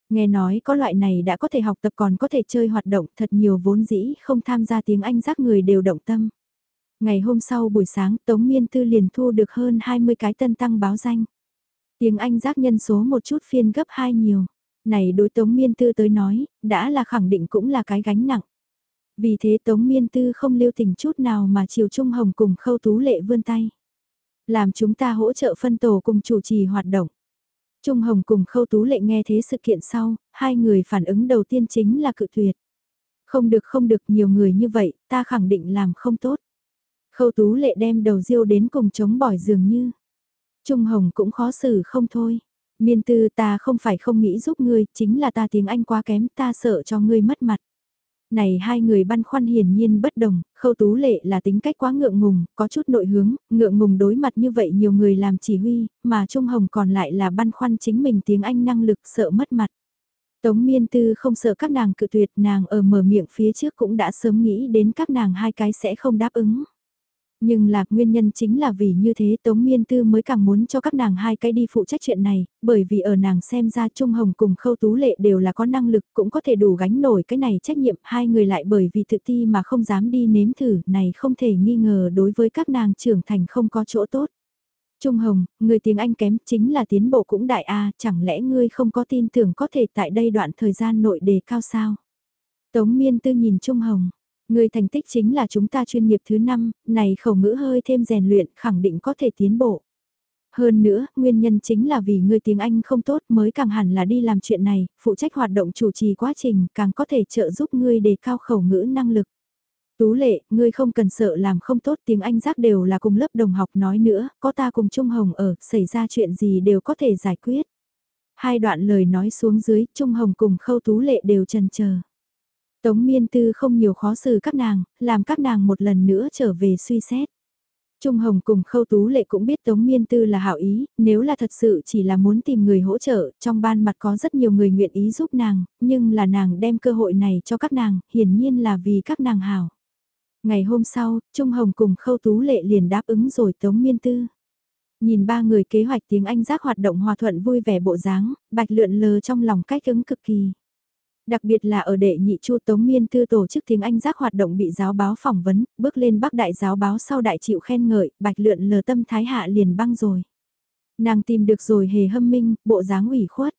Nghe nói có loại này đã có thể học tập còn có thể chơi hoạt động thật nhiều vốn dĩ không tham gia tiếng Anh giác người đều động tâm. Ngày hôm sau buổi sáng Tống Miên Tư liền thu được hơn 20 cái tân tăng báo danh. Tiếng Anh giác nhân số một chút phiên gấp hai nhiều. Này đối Tống Miên Tư tới nói, đã là khẳng định cũng là cái gánh nặng. Vì thế Tống Miên Tư không lưu tình chút nào mà chiều Trung Hồng cùng khâu tú lệ vươn tay. Làm chúng ta hỗ trợ phân tổ cùng chủ trì hoạt động. Trung Hồng cùng Khâu Tú Lệ nghe thế sự kiện sau, hai người phản ứng đầu tiên chính là cự tuyệt. Không được không được nhiều người như vậy, ta khẳng định làm không tốt. Khâu Tú Lệ đem đầu diêu đến cùng chống bỏi dường như. Trung Hồng cũng khó xử không thôi. Miên tư ta không phải không nghĩ giúp ngươi, chính là ta tiếng Anh quá kém, ta sợ cho ngươi mất mặt. Này hai người băn khoăn hiển nhiên bất đồng, khâu tú lệ là tính cách quá ngượng ngùng, có chút nội hướng, ngượng ngùng đối mặt như vậy nhiều người làm chỉ huy, mà Trung Hồng còn lại là băn khoăn chính mình tiếng Anh năng lực sợ mất mặt. Tống miên tư không sợ các nàng cự tuyệt nàng ở mở miệng phía trước cũng đã sớm nghĩ đến các nàng hai cái sẽ không đáp ứng. Nhưng là nguyên nhân chính là vì như thế Tống Miên Tư mới càng muốn cho các nàng hai cái đi phụ trách chuyện này, bởi vì ở nàng xem ra Trung Hồng cùng Khâu Tú Lệ đều là có năng lực cũng có thể đủ gánh nổi cái này trách nhiệm hai người lại bởi vì tự ti mà không dám đi nếm thử này không thể nghi ngờ đối với các nàng trưởng thành không có chỗ tốt. Trung Hồng, người tiếng Anh kém chính là tiến bộ cũng đại A, chẳng lẽ ngươi không có tin tưởng có thể tại đây đoạn thời gian nội đề cao sao? Tống Miên Tư nhìn Trung Hồng, Người thành tích chính là chúng ta chuyên nghiệp thứ năm, này khẩu ngữ hơi thêm rèn luyện khẳng định có thể tiến bộ. Hơn nữa, nguyên nhân chính là vì người tiếng Anh không tốt mới càng hẳn là đi làm chuyện này, phụ trách hoạt động chủ trì quá trình càng có thể trợ giúp ngươi đề cao khẩu ngữ năng lực. Tú lệ, ngươi không cần sợ làm không tốt tiếng Anh giác đều là cùng lớp đồng học nói nữa, có ta cùng Trung Hồng ở, xảy ra chuyện gì đều có thể giải quyết. Hai đoạn lời nói xuống dưới, Trung Hồng cùng Khâu Tú lệ đều trần chờ Tống miên tư không nhiều khó xử các nàng, làm các nàng một lần nữa trở về suy xét. Trung Hồng cùng Khâu Tú Lệ cũng biết Tống Miên Tư là hảo ý, nếu là thật sự chỉ là muốn tìm người hỗ trợ, trong ban mặt có rất nhiều người nguyện ý giúp nàng, nhưng là nàng đem cơ hội này cho các nàng, hiển nhiên là vì các nàng hảo. Ngày hôm sau, Trung Hồng cùng Khâu Tú Lệ liền đáp ứng rồi Tống Miên Tư. Nhìn ba người kế hoạch tiếng Anh giác hoạt động hòa thuận vui vẻ bộ dáng, bạch lượn lờ trong lòng cách ứng cực kỳ. Đặc biệt là ở đệ nhị chu Tống Miên Tư tổ chức tiếng Anh giác hoạt động bị giáo báo phỏng vấn, bước lên bắc đại giáo báo sau đại chịu khen ngợi, bạch lượn lờ tâm thái hạ liền băng rồi. Nàng tìm được rồi hề hâm minh, bộ dáng ủy khuất.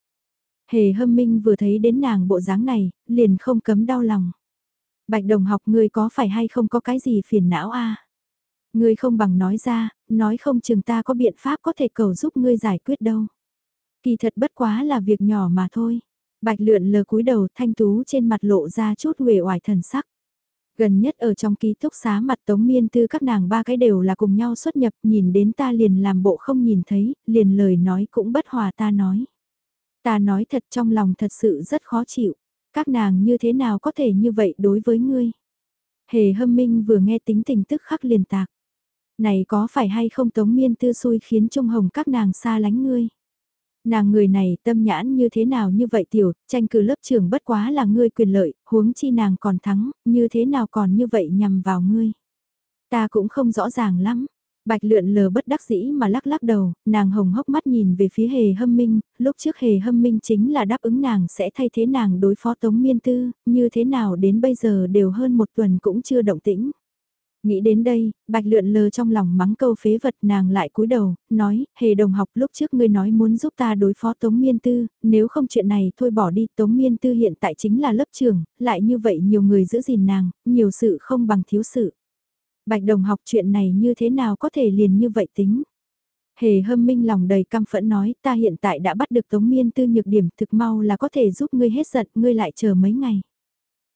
Hề hâm minh vừa thấy đến nàng bộ dáng này, liền không cấm đau lòng. Bạch đồng học ngươi có phải hay không có cái gì phiền não a Ngươi không bằng nói ra, nói không chừng ta có biện pháp có thể cầu giúp ngươi giải quyết đâu. Kỳ thật bất quá là việc nhỏ mà thôi. Bạch lượn lờ cúi đầu thanh tú trên mặt lộ ra chút uể oải thần sắc. Gần nhất ở trong ký túc xá mặt tống miên tư các nàng ba cái đều là cùng nhau xuất nhập nhìn đến ta liền làm bộ không nhìn thấy, liền lời nói cũng bất hòa ta nói. Ta nói thật trong lòng thật sự rất khó chịu, các nàng như thế nào có thể như vậy đối với ngươi. Hề hâm minh vừa nghe tính tình tức khắc liền tạc. Này có phải hay không tống miên tư xui khiến Trung Hồng các nàng xa lánh ngươi. Nàng người này tâm nhãn như thế nào như vậy tiểu, tranh cử lớp trưởng bất quá là ngươi quyền lợi, huống chi nàng còn thắng, như thế nào còn như vậy nhằm vào ngươi. Ta cũng không rõ ràng lắm. Bạch lượn lờ bất đắc dĩ mà lắc lắc đầu, nàng hồng hốc mắt nhìn về phía hề hâm minh, lúc trước hề hâm minh chính là đáp ứng nàng sẽ thay thế nàng đối phó tống miên tư, như thế nào đến bây giờ đều hơn một tuần cũng chưa động tĩnh. Nghĩ đến đây, bạch lượn lờ trong lòng mắng câu phế vật nàng lại cúi đầu, nói, hề đồng học lúc trước ngươi nói muốn giúp ta đối phó Tống Miên Tư, nếu không chuyện này thôi bỏ đi, Tống Miên Tư hiện tại chính là lớp trường, lại như vậy nhiều người giữ gìn nàng, nhiều sự không bằng thiếu sự. Bạch đồng học chuyện này như thế nào có thể liền như vậy tính. Hề hâm minh lòng đầy căm phẫn nói ta hiện tại đã bắt được Tống Miên Tư nhược điểm thực mau là có thể giúp ngươi hết giận, ngươi lại chờ mấy ngày.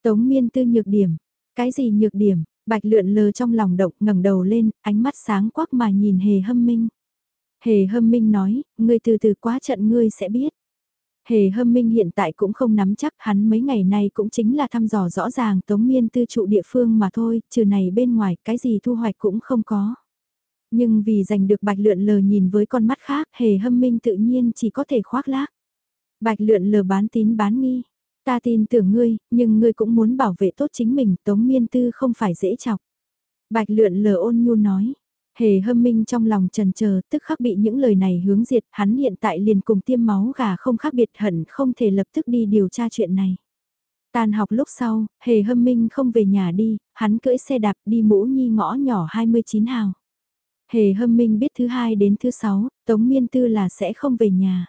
Tống miên tư nhược điểm. Cái gì nhược điểm? Bạch lượn lờ trong lòng động ngẩng đầu lên, ánh mắt sáng quắc mà nhìn hề hâm minh. Hề hâm minh nói, ngươi từ từ quá trận ngươi sẽ biết. Hề hâm minh hiện tại cũng không nắm chắc hắn mấy ngày nay cũng chính là thăm dò rõ ràng tống miên tư trụ địa phương mà thôi, trừ này bên ngoài cái gì thu hoạch cũng không có. Nhưng vì giành được bạch lượn lờ nhìn với con mắt khác, hề hâm minh tự nhiên chỉ có thể khoác lác. Bạch lượn lờ bán tín bán nghi. Ta tin tưởng ngươi, nhưng ngươi cũng muốn bảo vệ tốt chính mình, tống miên tư không phải dễ chọc. Bạch lượn lờ ôn nhu nói. Hề hâm minh trong lòng trần chờ tức khắc bị những lời này hướng diệt, hắn hiện tại liền cùng tiêm máu gà không khác biệt hận không thể lập tức đi điều tra chuyện này. Tàn học lúc sau, hề hâm minh không về nhà đi, hắn cưỡi xe đạp đi mũ nhi ngõ nhỏ 29 hào. Hề hâm minh biết thứ hai đến thứ sáu, Tống Miên Tư là sẽ không về nhà.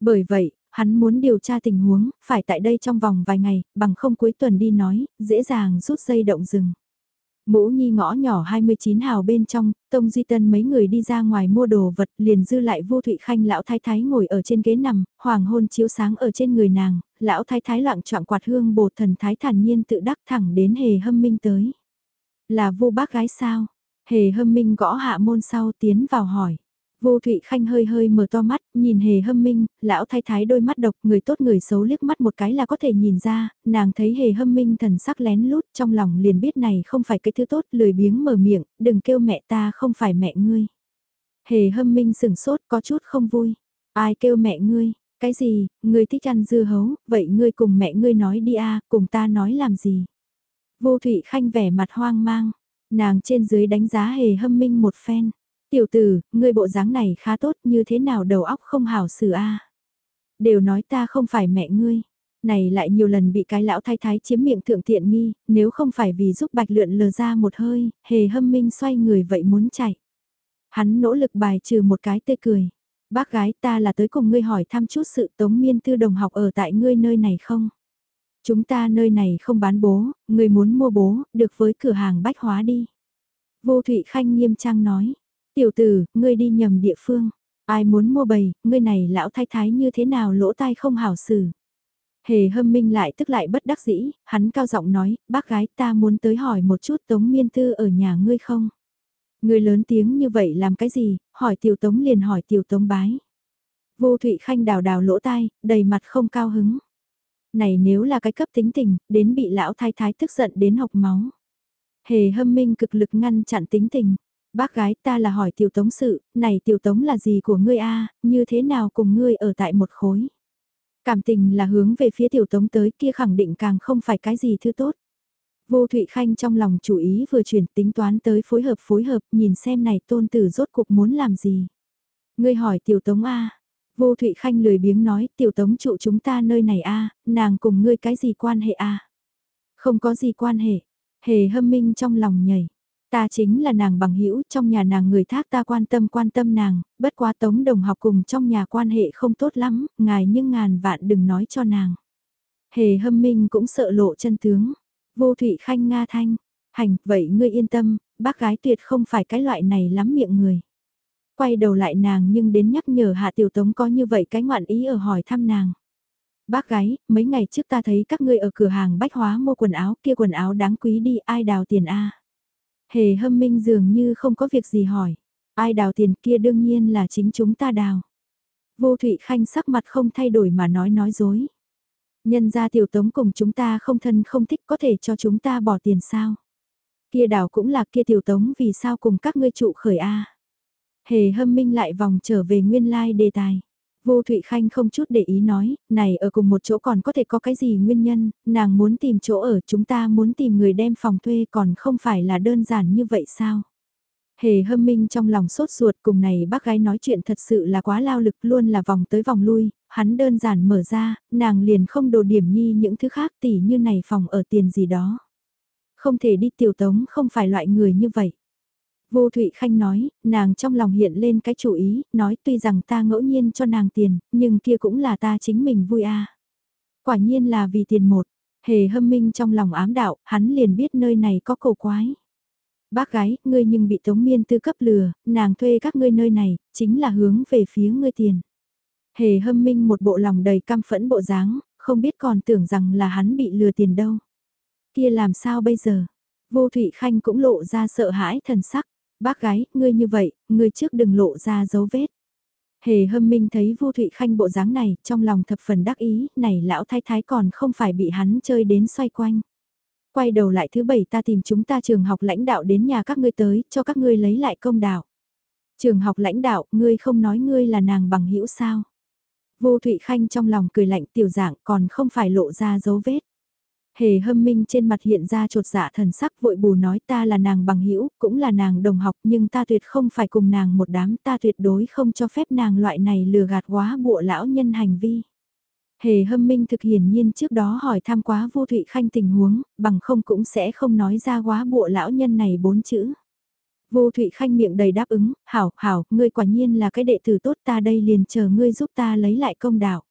Bởi vậy, hắn muốn điều tra tình huống, phải tại đây trong vòng vài ngày, bằng không cuối tuần đi nói, dễ dàng rút dây động rừng. Mũ nhi ngõ nhỏ 29 hào bên trong, Tông Duy Tân mấy người đi ra ngoài mua đồ vật liền dư lại vô thụy khanh lão thái thái ngồi ở trên ghế nằm, hoàng hôn chiếu sáng ở trên người nàng, lão thái thái loạn trọng quạt hương bột thần thái thản nhiên tự đắc thẳng đến hề hâm minh tới. Là vô bác gái sao? Hề hâm minh gõ hạ môn sau tiến vào hỏi. Vô Thụy Khanh hơi hơi mở to mắt, nhìn hề hâm minh, lão thái thái đôi mắt độc, người tốt người xấu liếc mắt một cái là có thể nhìn ra, nàng thấy hề hâm minh thần sắc lén lút trong lòng liền biết này không phải cái thứ tốt, lười biếng mở miệng, đừng kêu mẹ ta không phải mẹ ngươi. Hề hâm minh sừng sốt có chút không vui, ai kêu mẹ ngươi, cái gì, ngươi thích ăn dưa hấu, vậy ngươi cùng mẹ ngươi nói đi a cùng ta nói làm gì. Vô Thụy Khanh vẻ mặt hoang mang, nàng trên dưới đánh giá hề hâm minh một phen. Tiểu tử, ngươi bộ dáng này khá tốt như thế nào đầu óc không hảo xử a Đều nói ta không phải mẹ ngươi. Này lại nhiều lần bị cái lão thái thái chiếm miệng thượng tiện nghi, nếu không phải vì giúp bạch lượn lờ ra một hơi, hề hâm minh xoay người vậy muốn chạy. Hắn nỗ lực bài trừ một cái tê cười. Bác gái ta là tới cùng ngươi hỏi thăm chút sự tống miên tư đồng học ở tại ngươi nơi này không? Chúng ta nơi này không bán bố, ngươi muốn mua bố, được với cửa hàng bách hóa đi. Vô Thụy Khanh nghiêm trang nói, Tiểu tử, ngươi đi nhầm địa phương. Ai muốn mua bầy, ngươi này lão thái thái như thế nào lỗ tai không hảo xử. Hề hâm minh lại tức lại bất đắc dĩ, hắn cao giọng nói, bác gái ta muốn tới hỏi một chút tống miên tư ở nhà ngươi không? Ngươi lớn tiếng như vậy làm cái gì, hỏi tiểu tống liền hỏi tiểu tống bái. Vô Thụy Khanh đào đào lỗ tai, đầy mặt không cao hứng. Này nếu là cái cấp tính tình, đến bị lão thái thái tức giận đến học máu. Hề hâm minh cực lực ngăn chặn tính tình. Bác gái ta là hỏi tiểu tống sự, này tiểu tống là gì của ngươi a như thế nào cùng ngươi ở tại một khối. Cảm tình là hướng về phía tiểu tống tới kia khẳng định càng không phải cái gì thứ tốt. Vô Thụy Khanh trong lòng chủ ý vừa chuyển tính toán tới phối hợp phối hợp nhìn xem này tôn tử rốt cuộc muốn làm gì. Ngươi hỏi tiểu tống A. Vô Thụy Khanh lười biếng nói tiểu tống trụ chúng ta nơi này A, nàng cùng ngươi cái gì quan hệ A. Không có gì quan hệ. Hề hâm minh trong lòng nhảy. Ta chính là nàng bằng hữu trong nhà nàng người thác ta quan tâm quan tâm nàng, bất quá tống đồng học cùng trong nhà quan hệ không tốt lắm, ngài nhưng ngàn vạn đừng nói cho nàng. Hề hâm minh cũng sợ lộ chân tướng. Vô thụy khanh Nga thanh, hành, vậy ngươi yên tâm, bác gái tuyệt không phải cái loại này lắm miệng người. Quay đầu lại nàng nhưng đến nhắc nhở hạ tiểu tống có như vậy cái ngoạn ý ở hỏi thăm nàng. Bác gái, mấy ngày trước ta thấy các ngươi ở cửa hàng bách hóa mua quần áo kia quần áo đáng quý đi ai đào tiền a Hề hâm minh dường như không có việc gì hỏi. Ai đào tiền kia đương nhiên là chính chúng ta đào. Vô Thụy Khanh sắc mặt không thay đổi mà nói nói dối. Nhân ra tiểu tống cùng chúng ta không thân không thích có thể cho chúng ta bỏ tiền sao. Kia đào cũng là kia tiểu tống vì sao cùng các ngươi trụ khởi A. Hề hâm minh lại vòng trở về nguyên lai like đề tài. Vô Thụy Khanh không chút để ý nói, này ở cùng một chỗ còn có thể có cái gì nguyên nhân, nàng muốn tìm chỗ ở chúng ta muốn tìm người đem phòng thuê còn không phải là đơn giản như vậy sao? Hề hâm minh trong lòng sốt ruột cùng này bác gái nói chuyện thật sự là quá lao lực luôn là vòng tới vòng lui, hắn đơn giản mở ra, nàng liền không đồ điểm nhi những thứ khác tỉ như này phòng ở tiền gì đó. Không thể đi tiểu tống không phải loại người như vậy. Vô Thụy Khanh nói, nàng trong lòng hiện lên cái chủ ý, nói tuy rằng ta ngẫu nhiên cho nàng tiền, nhưng kia cũng là ta chính mình vui a. Quả nhiên là vì tiền một, hề hâm minh trong lòng ám đạo, hắn liền biết nơi này có cầu quái. Bác gái, ngươi nhưng bị tống miên tư cấp lừa, nàng thuê các ngươi nơi này, chính là hướng về phía ngươi tiền. Hề hâm minh một bộ lòng đầy căm phẫn bộ dáng, không biết còn tưởng rằng là hắn bị lừa tiền đâu. kia làm sao bây giờ? Vô Thụy Khanh cũng lộ ra sợ hãi thần sắc. Bác gái, ngươi như vậy, ngươi trước đừng lộ ra dấu vết. Hề hâm minh thấy Vu Thụy Khanh bộ dáng này, trong lòng thập phần đắc ý, này lão thái thái còn không phải bị hắn chơi đến xoay quanh. Quay đầu lại thứ bảy ta tìm chúng ta trường học lãnh đạo đến nhà các ngươi tới, cho các ngươi lấy lại công đạo. Trường học lãnh đạo, ngươi không nói ngươi là nàng bằng hữu sao. Vô Thụy Khanh trong lòng cười lạnh tiểu dạng còn không phải lộ ra dấu vết. Hề hâm minh trên mặt hiện ra trột dạ thần sắc vội bù nói ta là nàng bằng hữu cũng là nàng đồng học nhưng ta tuyệt không phải cùng nàng một đám ta tuyệt đối không cho phép nàng loại này lừa gạt quá bộ lão nhân hành vi. Hề hâm minh thực hiển nhiên trước đó hỏi tham quá vô thụy khanh tình huống, bằng không cũng sẽ không nói ra quá bộ lão nhân này bốn chữ. Vô Thụy Khanh miệng đầy đáp ứng, hảo, hảo, ngươi quả nhiên là cái đệ tử tốt ta đây liền chờ ngươi giúp ta lấy lại công đạo.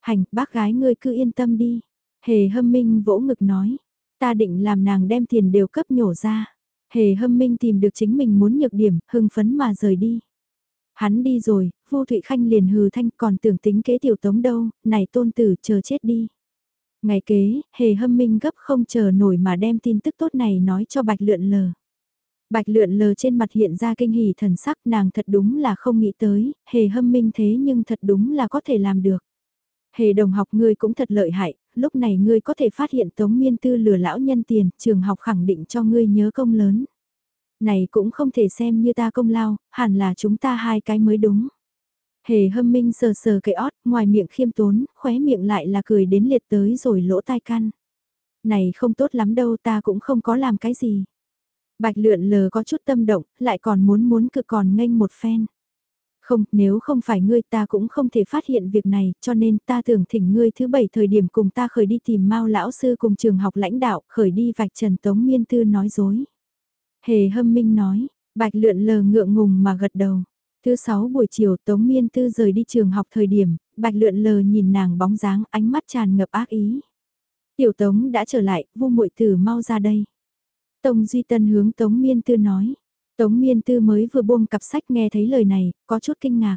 Hành, bác gái ngươi cứ yên tâm đi. Hề hâm minh vỗ ngực nói, ta định làm nàng đem tiền đều cấp nhổ ra. Hề hâm minh tìm được chính mình muốn nhược điểm, hưng phấn mà rời đi. Hắn đi rồi, vô thụy khanh liền hừ thanh còn tưởng tính kế tiểu tống đâu, này tôn tử chờ chết đi. Ngày kế, hề hâm minh gấp không chờ nổi mà đem tin tức tốt này nói cho bạch lượn lờ. Bạch lượn lờ trên mặt hiện ra kinh hỉ thần sắc nàng thật đúng là không nghĩ tới, hề hâm minh thế nhưng thật đúng là có thể làm được. Hề đồng học ngươi cũng thật lợi hại, lúc này ngươi có thể phát hiện Tống Miên Tư lừa lão nhân tiền, trường học khẳng định cho ngươi nhớ công lớn. Này cũng không thể xem như ta công lao, hẳn là chúng ta hai cái mới đúng. Hề hâm minh sờ sờ cái ót, ngoài miệng khiêm tốn, khóe miệng lại là cười đến liệt tới rồi lỗ tai căn. Này không tốt lắm đâu ta cũng không có làm cái gì. Bạch lượn lờ có chút tâm động, lại còn muốn muốn cực còn nghênh một phen. Không, nếu không phải ngươi ta cũng không thể phát hiện việc này, cho nên ta tưởng thỉnh ngươi thứ bảy thời điểm cùng ta khởi đi tìm Mao lão sư cùng trường học lãnh đạo, khởi đi vạch Trần Tống Miên Tư nói dối. Hề hâm minh nói, bạch lượn lờ ngượng ngùng mà gật đầu. Thứ sáu buổi chiều Tống Miên Tư rời đi trường học thời điểm, bạch lượn lờ nhìn nàng bóng dáng ánh mắt tràn ngập ác ý. Tiểu Tống đã trở lại, vu muội tử mau ra đây. Tông Duy Tân hướng Tống Miên Tư nói. Tống Miên Tư mới vừa buông cặp sách nghe thấy lời này, có chút kinh ngạc.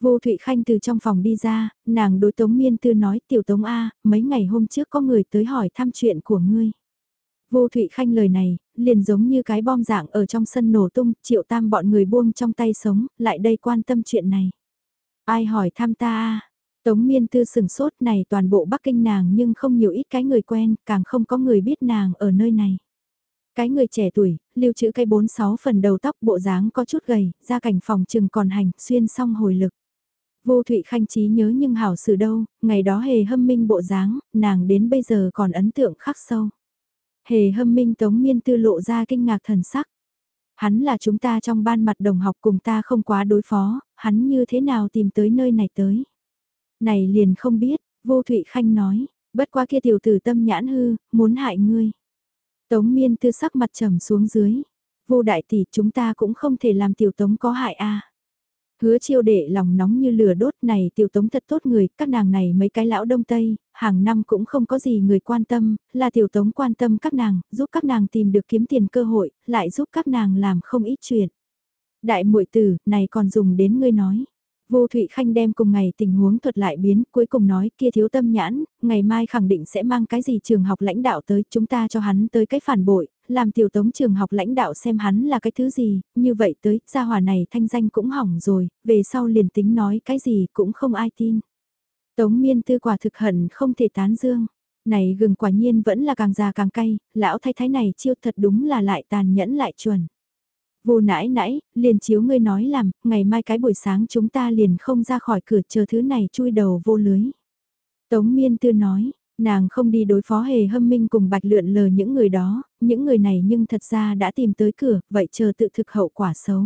Vô Thụy Khanh từ trong phòng đi ra, nàng đối Tống Miên Tư nói tiểu Tống A, mấy ngày hôm trước có người tới hỏi thăm chuyện của ngươi. Vô Thụy Khanh lời này, liền giống như cái bom dạng ở trong sân nổ tung, triệu tam bọn người buông trong tay sống, lại đây quan tâm chuyện này. Ai hỏi thăm ta A? Tống Miên Tư sừng sốt này toàn bộ Bắc Kinh nàng nhưng không nhiều ít cái người quen, càng không có người biết nàng ở nơi này. Cái người trẻ tuổi, lưu trữ cái bốn sáu phần đầu tóc bộ dáng có chút gầy, ra cảnh phòng trừng còn hành, xuyên xong hồi lực. Vô Thụy Khanh trí nhớ nhưng hảo sự đâu, ngày đó hề hâm minh bộ dáng, nàng đến bây giờ còn ấn tượng khắc sâu. Hề hâm minh tống miên tư lộ ra kinh ngạc thần sắc. Hắn là chúng ta trong ban mặt đồng học cùng ta không quá đối phó, hắn như thế nào tìm tới nơi này tới. Này liền không biết, vô Thụy Khanh nói, bất qua kia tiểu tử tâm nhãn hư, muốn hại ngươi. Tống miên tư sắc mặt trầm xuống dưới. Vô đại tỷ chúng ta cũng không thể làm tiểu tống có hại a. Hứa chiêu đệ lòng nóng như lửa đốt này tiểu tống thật tốt người, các nàng này mấy cái lão đông tây, hàng năm cũng không có gì người quan tâm, là tiểu tống quan tâm các nàng, giúp các nàng tìm được kiếm tiền cơ hội, lại giúp các nàng làm không ít chuyện. Đại muội tử, này còn dùng đến ngươi nói. Vô Thụy Khanh đem cùng ngày tình huống thuật lại biến, cuối cùng nói kia thiếu tâm nhãn, ngày mai khẳng định sẽ mang cái gì trường học lãnh đạo tới, chúng ta cho hắn tới cái phản bội, làm tiểu tống trường học lãnh đạo xem hắn là cái thứ gì, như vậy tới, gia hòa này thanh danh cũng hỏng rồi, về sau liền tính nói cái gì cũng không ai tin. Tống miên tư quả thực hận không thể tán dương. Này gừng quả nhiên vẫn là càng già càng cay, lão thái thái này chiêu thật đúng là lại tàn nhẫn lại chuẩn. Vô nãi nãi, liền chiếu ngươi nói làm, ngày mai cái buổi sáng chúng ta liền không ra khỏi cửa chờ thứ này chui đầu vô lưới. Tống miên tư nói, nàng không đi đối phó hề hâm minh cùng bạch lượn lờ những người đó, những người này nhưng thật ra đã tìm tới cửa, vậy chờ tự thực hậu quả xấu.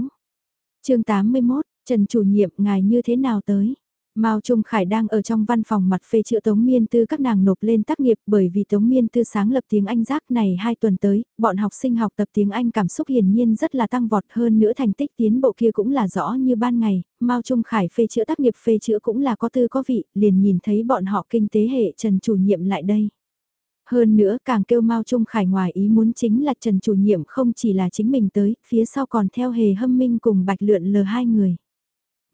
chương 81, Trần chủ nhiệm ngài như thế nào tới? Mao Trung Khải đang ở trong văn phòng mặt phê chữa Tống Miên Tư các nàng nộp lên tác nghiệp bởi vì Tống Miên Tư sáng lập tiếng Anh giác này hai tuần tới, bọn học sinh học tập tiếng Anh cảm xúc hiển nhiên rất là tăng vọt hơn nữa thành tích tiến bộ kia cũng là rõ như ban ngày, Mao Trung Khải phê chữa tác nghiệp phê chữa cũng là có tư có vị, liền nhìn thấy bọn họ kinh tế hệ Trần chủ nhiệm lại đây. Hơn nữa càng kêu Mao Trung Khải ngoài ý muốn chính là Trần chủ nhiệm không chỉ là chính mình tới, phía sau còn theo hề hâm minh cùng bạch lượn lờ hai người.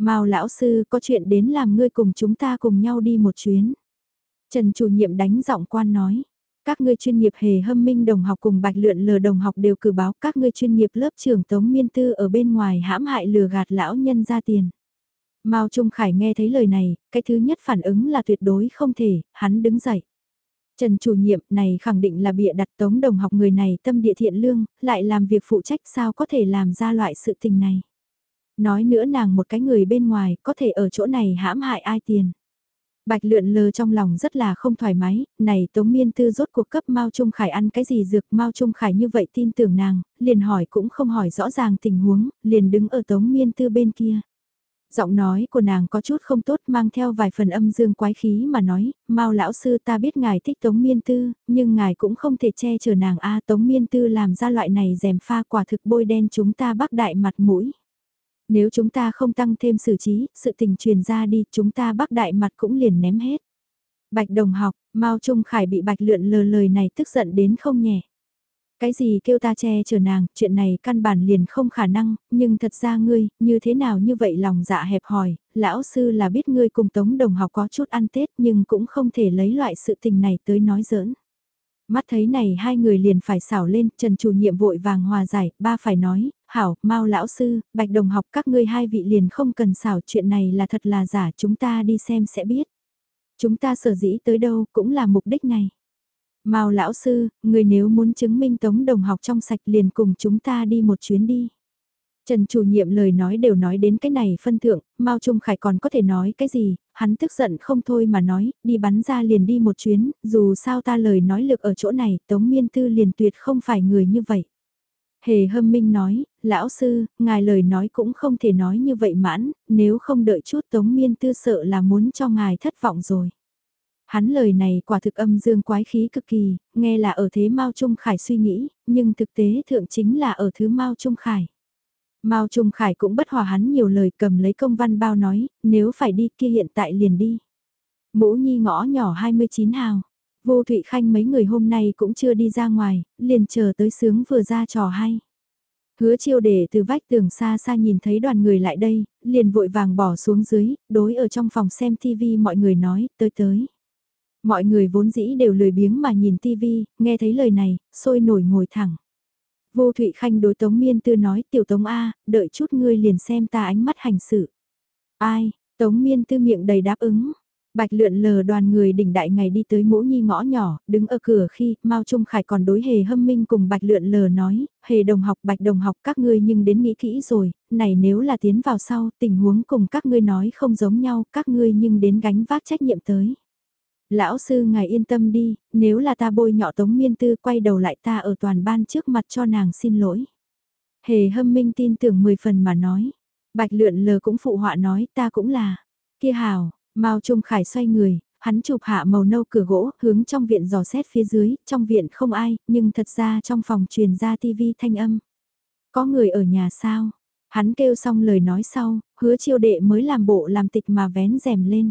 Mao lão sư có chuyện đến làm ngươi cùng chúng ta cùng nhau đi một chuyến. Trần chủ nhiệm đánh giọng quan nói. Các ngươi chuyên nghiệp hề hâm minh đồng học cùng bạch lượn lờ đồng học đều cử báo các ngươi chuyên nghiệp lớp trưởng Tống Miên Tư ở bên ngoài hãm hại lừa gạt lão nhân ra tiền. Mao Trung Khải nghe thấy lời này, cái thứ nhất phản ứng là tuyệt đối không thể, hắn đứng dậy. Trần chủ nhiệm này khẳng định là bịa đặt tống đồng học người này tâm địa thiện lương, lại làm việc phụ trách sao có thể làm ra loại sự tình này. Nói nữa nàng một cái người bên ngoài có thể ở chỗ này hãm hại ai tiền. Bạch lượn lờ trong lòng rất là không thoải mái, này Tống Miên Tư rốt cuộc cấp Mao Trung Khải ăn cái gì dược Mao Trung Khải như vậy tin tưởng nàng, liền hỏi cũng không hỏi rõ ràng tình huống, liền đứng ở Tống Miên Tư bên kia. Giọng nói của nàng có chút không tốt mang theo vài phần âm dương quái khí mà nói, Mao lão sư ta biết ngài thích Tống Miên Tư, nhưng ngài cũng không thể che chở nàng a Tống Miên Tư làm ra loại này dèm pha quả thực bôi đen chúng ta bắc đại mặt mũi. Nếu chúng ta không tăng thêm xử trí, sự tình truyền ra đi, chúng ta bắc đại mặt cũng liền ném hết. Bạch đồng học, Mao Trung Khải bị bạch lượn lờ lời này tức giận đến không nhẹ. Cái gì kêu ta che chở nàng, chuyện này căn bản liền không khả năng, nhưng thật ra ngươi, như thế nào như vậy lòng dạ hẹp hòi, lão sư là biết ngươi cùng tống đồng học có chút ăn Tết nhưng cũng không thể lấy loại sự tình này tới nói giỡn. Mắt thấy này hai người liền phải xảo lên, Trần chủ nhiệm vội vàng hòa giải, ba phải nói, hảo, mau lão sư, bạch đồng học các ngươi hai vị liền không cần xảo chuyện này là thật là giả chúng ta đi xem sẽ biết. Chúng ta sở dĩ tới đâu cũng là mục đích này. Mao lão sư, người nếu muốn chứng minh tống đồng học trong sạch liền cùng chúng ta đi một chuyến đi. Trần chủ nhiệm lời nói đều nói đến cái này phân thượng, Mao Trung Khải còn có thể nói cái gì, hắn tức giận không thôi mà nói, đi bắn ra liền đi một chuyến, dù sao ta lời nói lực ở chỗ này, Tống Miên Tư liền tuyệt không phải người như vậy. Hề hâm minh nói, lão sư, ngài lời nói cũng không thể nói như vậy mãn, nếu không đợi chút Tống Miên Tư sợ là muốn cho ngài thất vọng rồi. Hắn lời này quả thực âm dương quái khí cực kỳ, nghe là ở thế Mao Trung Khải suy nghĩ, nhưng thực tế thượng chính là ở thứ Mao Trung Khải. Mao Trung Khải cũng bất hòa hắn nhiều lời cầm lấy công văn bao nói, nếu phải đi kia hiện tại liền đi. Mũ nhi ngõ nhỏ 29 hào. Vô Thụy Khanh mấy người hôm nay cũng chưa đi ra ngoài, liền chờ tới sướng vừa ra trò hay. Hứa chiêu để từ vách tường xa xa nhìn thấy đoàn người lại đây, liền vội vàng bỏ xuống dưới, đối ở trong phòng xem TV mọi người nói, tới tới. Mọi người vốn dĩ đều lười biếng mà nhìn TV, nghe thấy lời này, sôi nổi ngồi thẳng. Vô Thụy Khanh đối Tống Miên Tư nói, tiểu Tống A, đợi chút ngươi liền xem ta ánh mắt hành sự. Ai, Tống Miên Tư miệng đầy đáp ứng. Bạch lượn lờ đoàn người đỉnh đại ngày đi tới mũ nhi ngõ nhỏ, đứng ở cửa khi, Mao Trung Khải còn đối hề hâm minh cùng bạch lượn lờ nói, hề đồng học bạch đồng học các ngươi nhưng đến nghĩ kỹ rồi, này nếu là tiến vào sau, tình huống cùng các ngươi nói không giống nhau, các ngươi nhưng đến gánh vác trách nhiệm tới. Lão sư ngài yên tâm đi, nếu là ta bôi nhọ tống miên tư quay đầu lại ta ở toàn ban trước mặt cho nàng xin lỗi. Hề hâm minh tin tưởng 10 phần mà nói. Bạch lượn lờ cũng phụ họa nói ta cũng là. Kia hào, Mao Trung Khải xoay người, hắn chụp hạ màu nâu cửa gỗ, hướng trong viện dò xét phía dưới, trong viện không ai, nhưng thật ra trong phòng truyền ra tivi thanh âm. Có người ở nhà sao? Hắn kêu xong lời nói sau, hứa chiêu đệ mới làm bộ làm tịch mà vén rèm lên.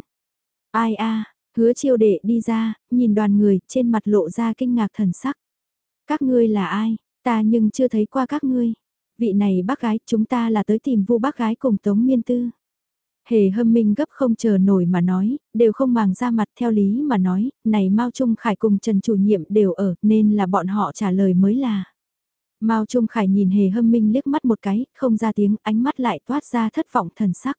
Ai a Hứa chiêu đệ đi ra, nhìn đoàn người, trên mặt lộ ra kinh ngạc thần sắc. Các ngươi là ai? Ta nhưng chưa thấy qua các ngươi. Vị này bác gái, chúng ta là tới tìm vu bác gái cùng Tống Miên Tư. Hề hâm minh gấp không chờ nổi mà nói, đều không màng ra mặt theo lý mà nói, này Mao Trung Khải cùng Trần chủ nhiệm đều ở, nên là bọn họ trả lời mới là. Mao Trung Khải nhìn hề hâm minh liếc mắt một cái, không ra tiếng, ánh mắt lại toát ra thất vọng thần sắc.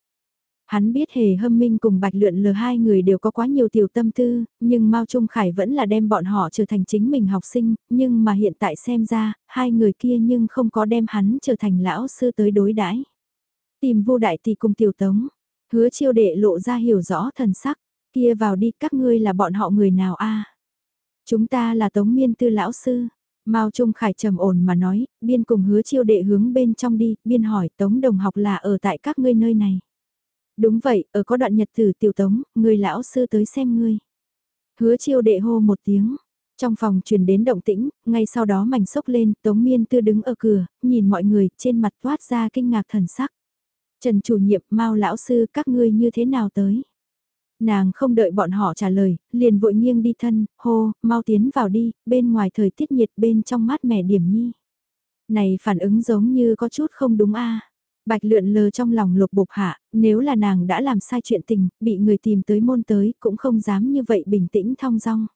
Hắn biết hề hâm minh cùng bạch lượn lờ hai người đều có quá nhiều tiểu tâm tư, nhưng Mao Trung Khải vẫn là đem bọn họ trở thành chính mình học sinh, nhưng mà hiện tại xem ra, hai người kia nhưng không có đem hắn trở thành lão sư tới đối đãi. Tìm vô đại tỷ cùng tiểu tống, hứa chiêu đệ lộ ra hiểu rõ thần sắc, kia vào đi các ngươi là bọn họ người nào a Chúng ta là tống miên tư lão sư. Mao Trung Khải trầm ổn mà nói, biên cùng hứa chiêu đệ hướng bên trong đi, biên hỏi tống đồng học là ở tại các ngươi nơi này. Đúng vậy, ở có đoạn nhật tử tiểu tống, người lão sư tới xem ngươi. Hứa chiêu đệ hô một tiếng. Trong phòng truyền đến động tĩnh, ngay sau đó mảnh sốc lên, Tống Miên Tư đứng ở cửa, nhìn mọi người, trên mặt toát ra kinh ngạc thần sắc. Trần chủ nhiệm, mau lão sư, các ngươi như thế nào tới? Nàng không đợi bọn họ trả lời, liền vội nghiêng đi thân, hô, mau tiến vào đi, bên ngoài thời tiết nhiệt bên trong mát mẻ điểm nhi. Này phản ứng giống như có chút không đúng a Bạch lượn lờ trong lòng lục bục hạ, nếu là nàng đã làm sai chuyện tình, bị người tìm tới môn tới, cũng không dám như vậy bình tĩnh thong dong.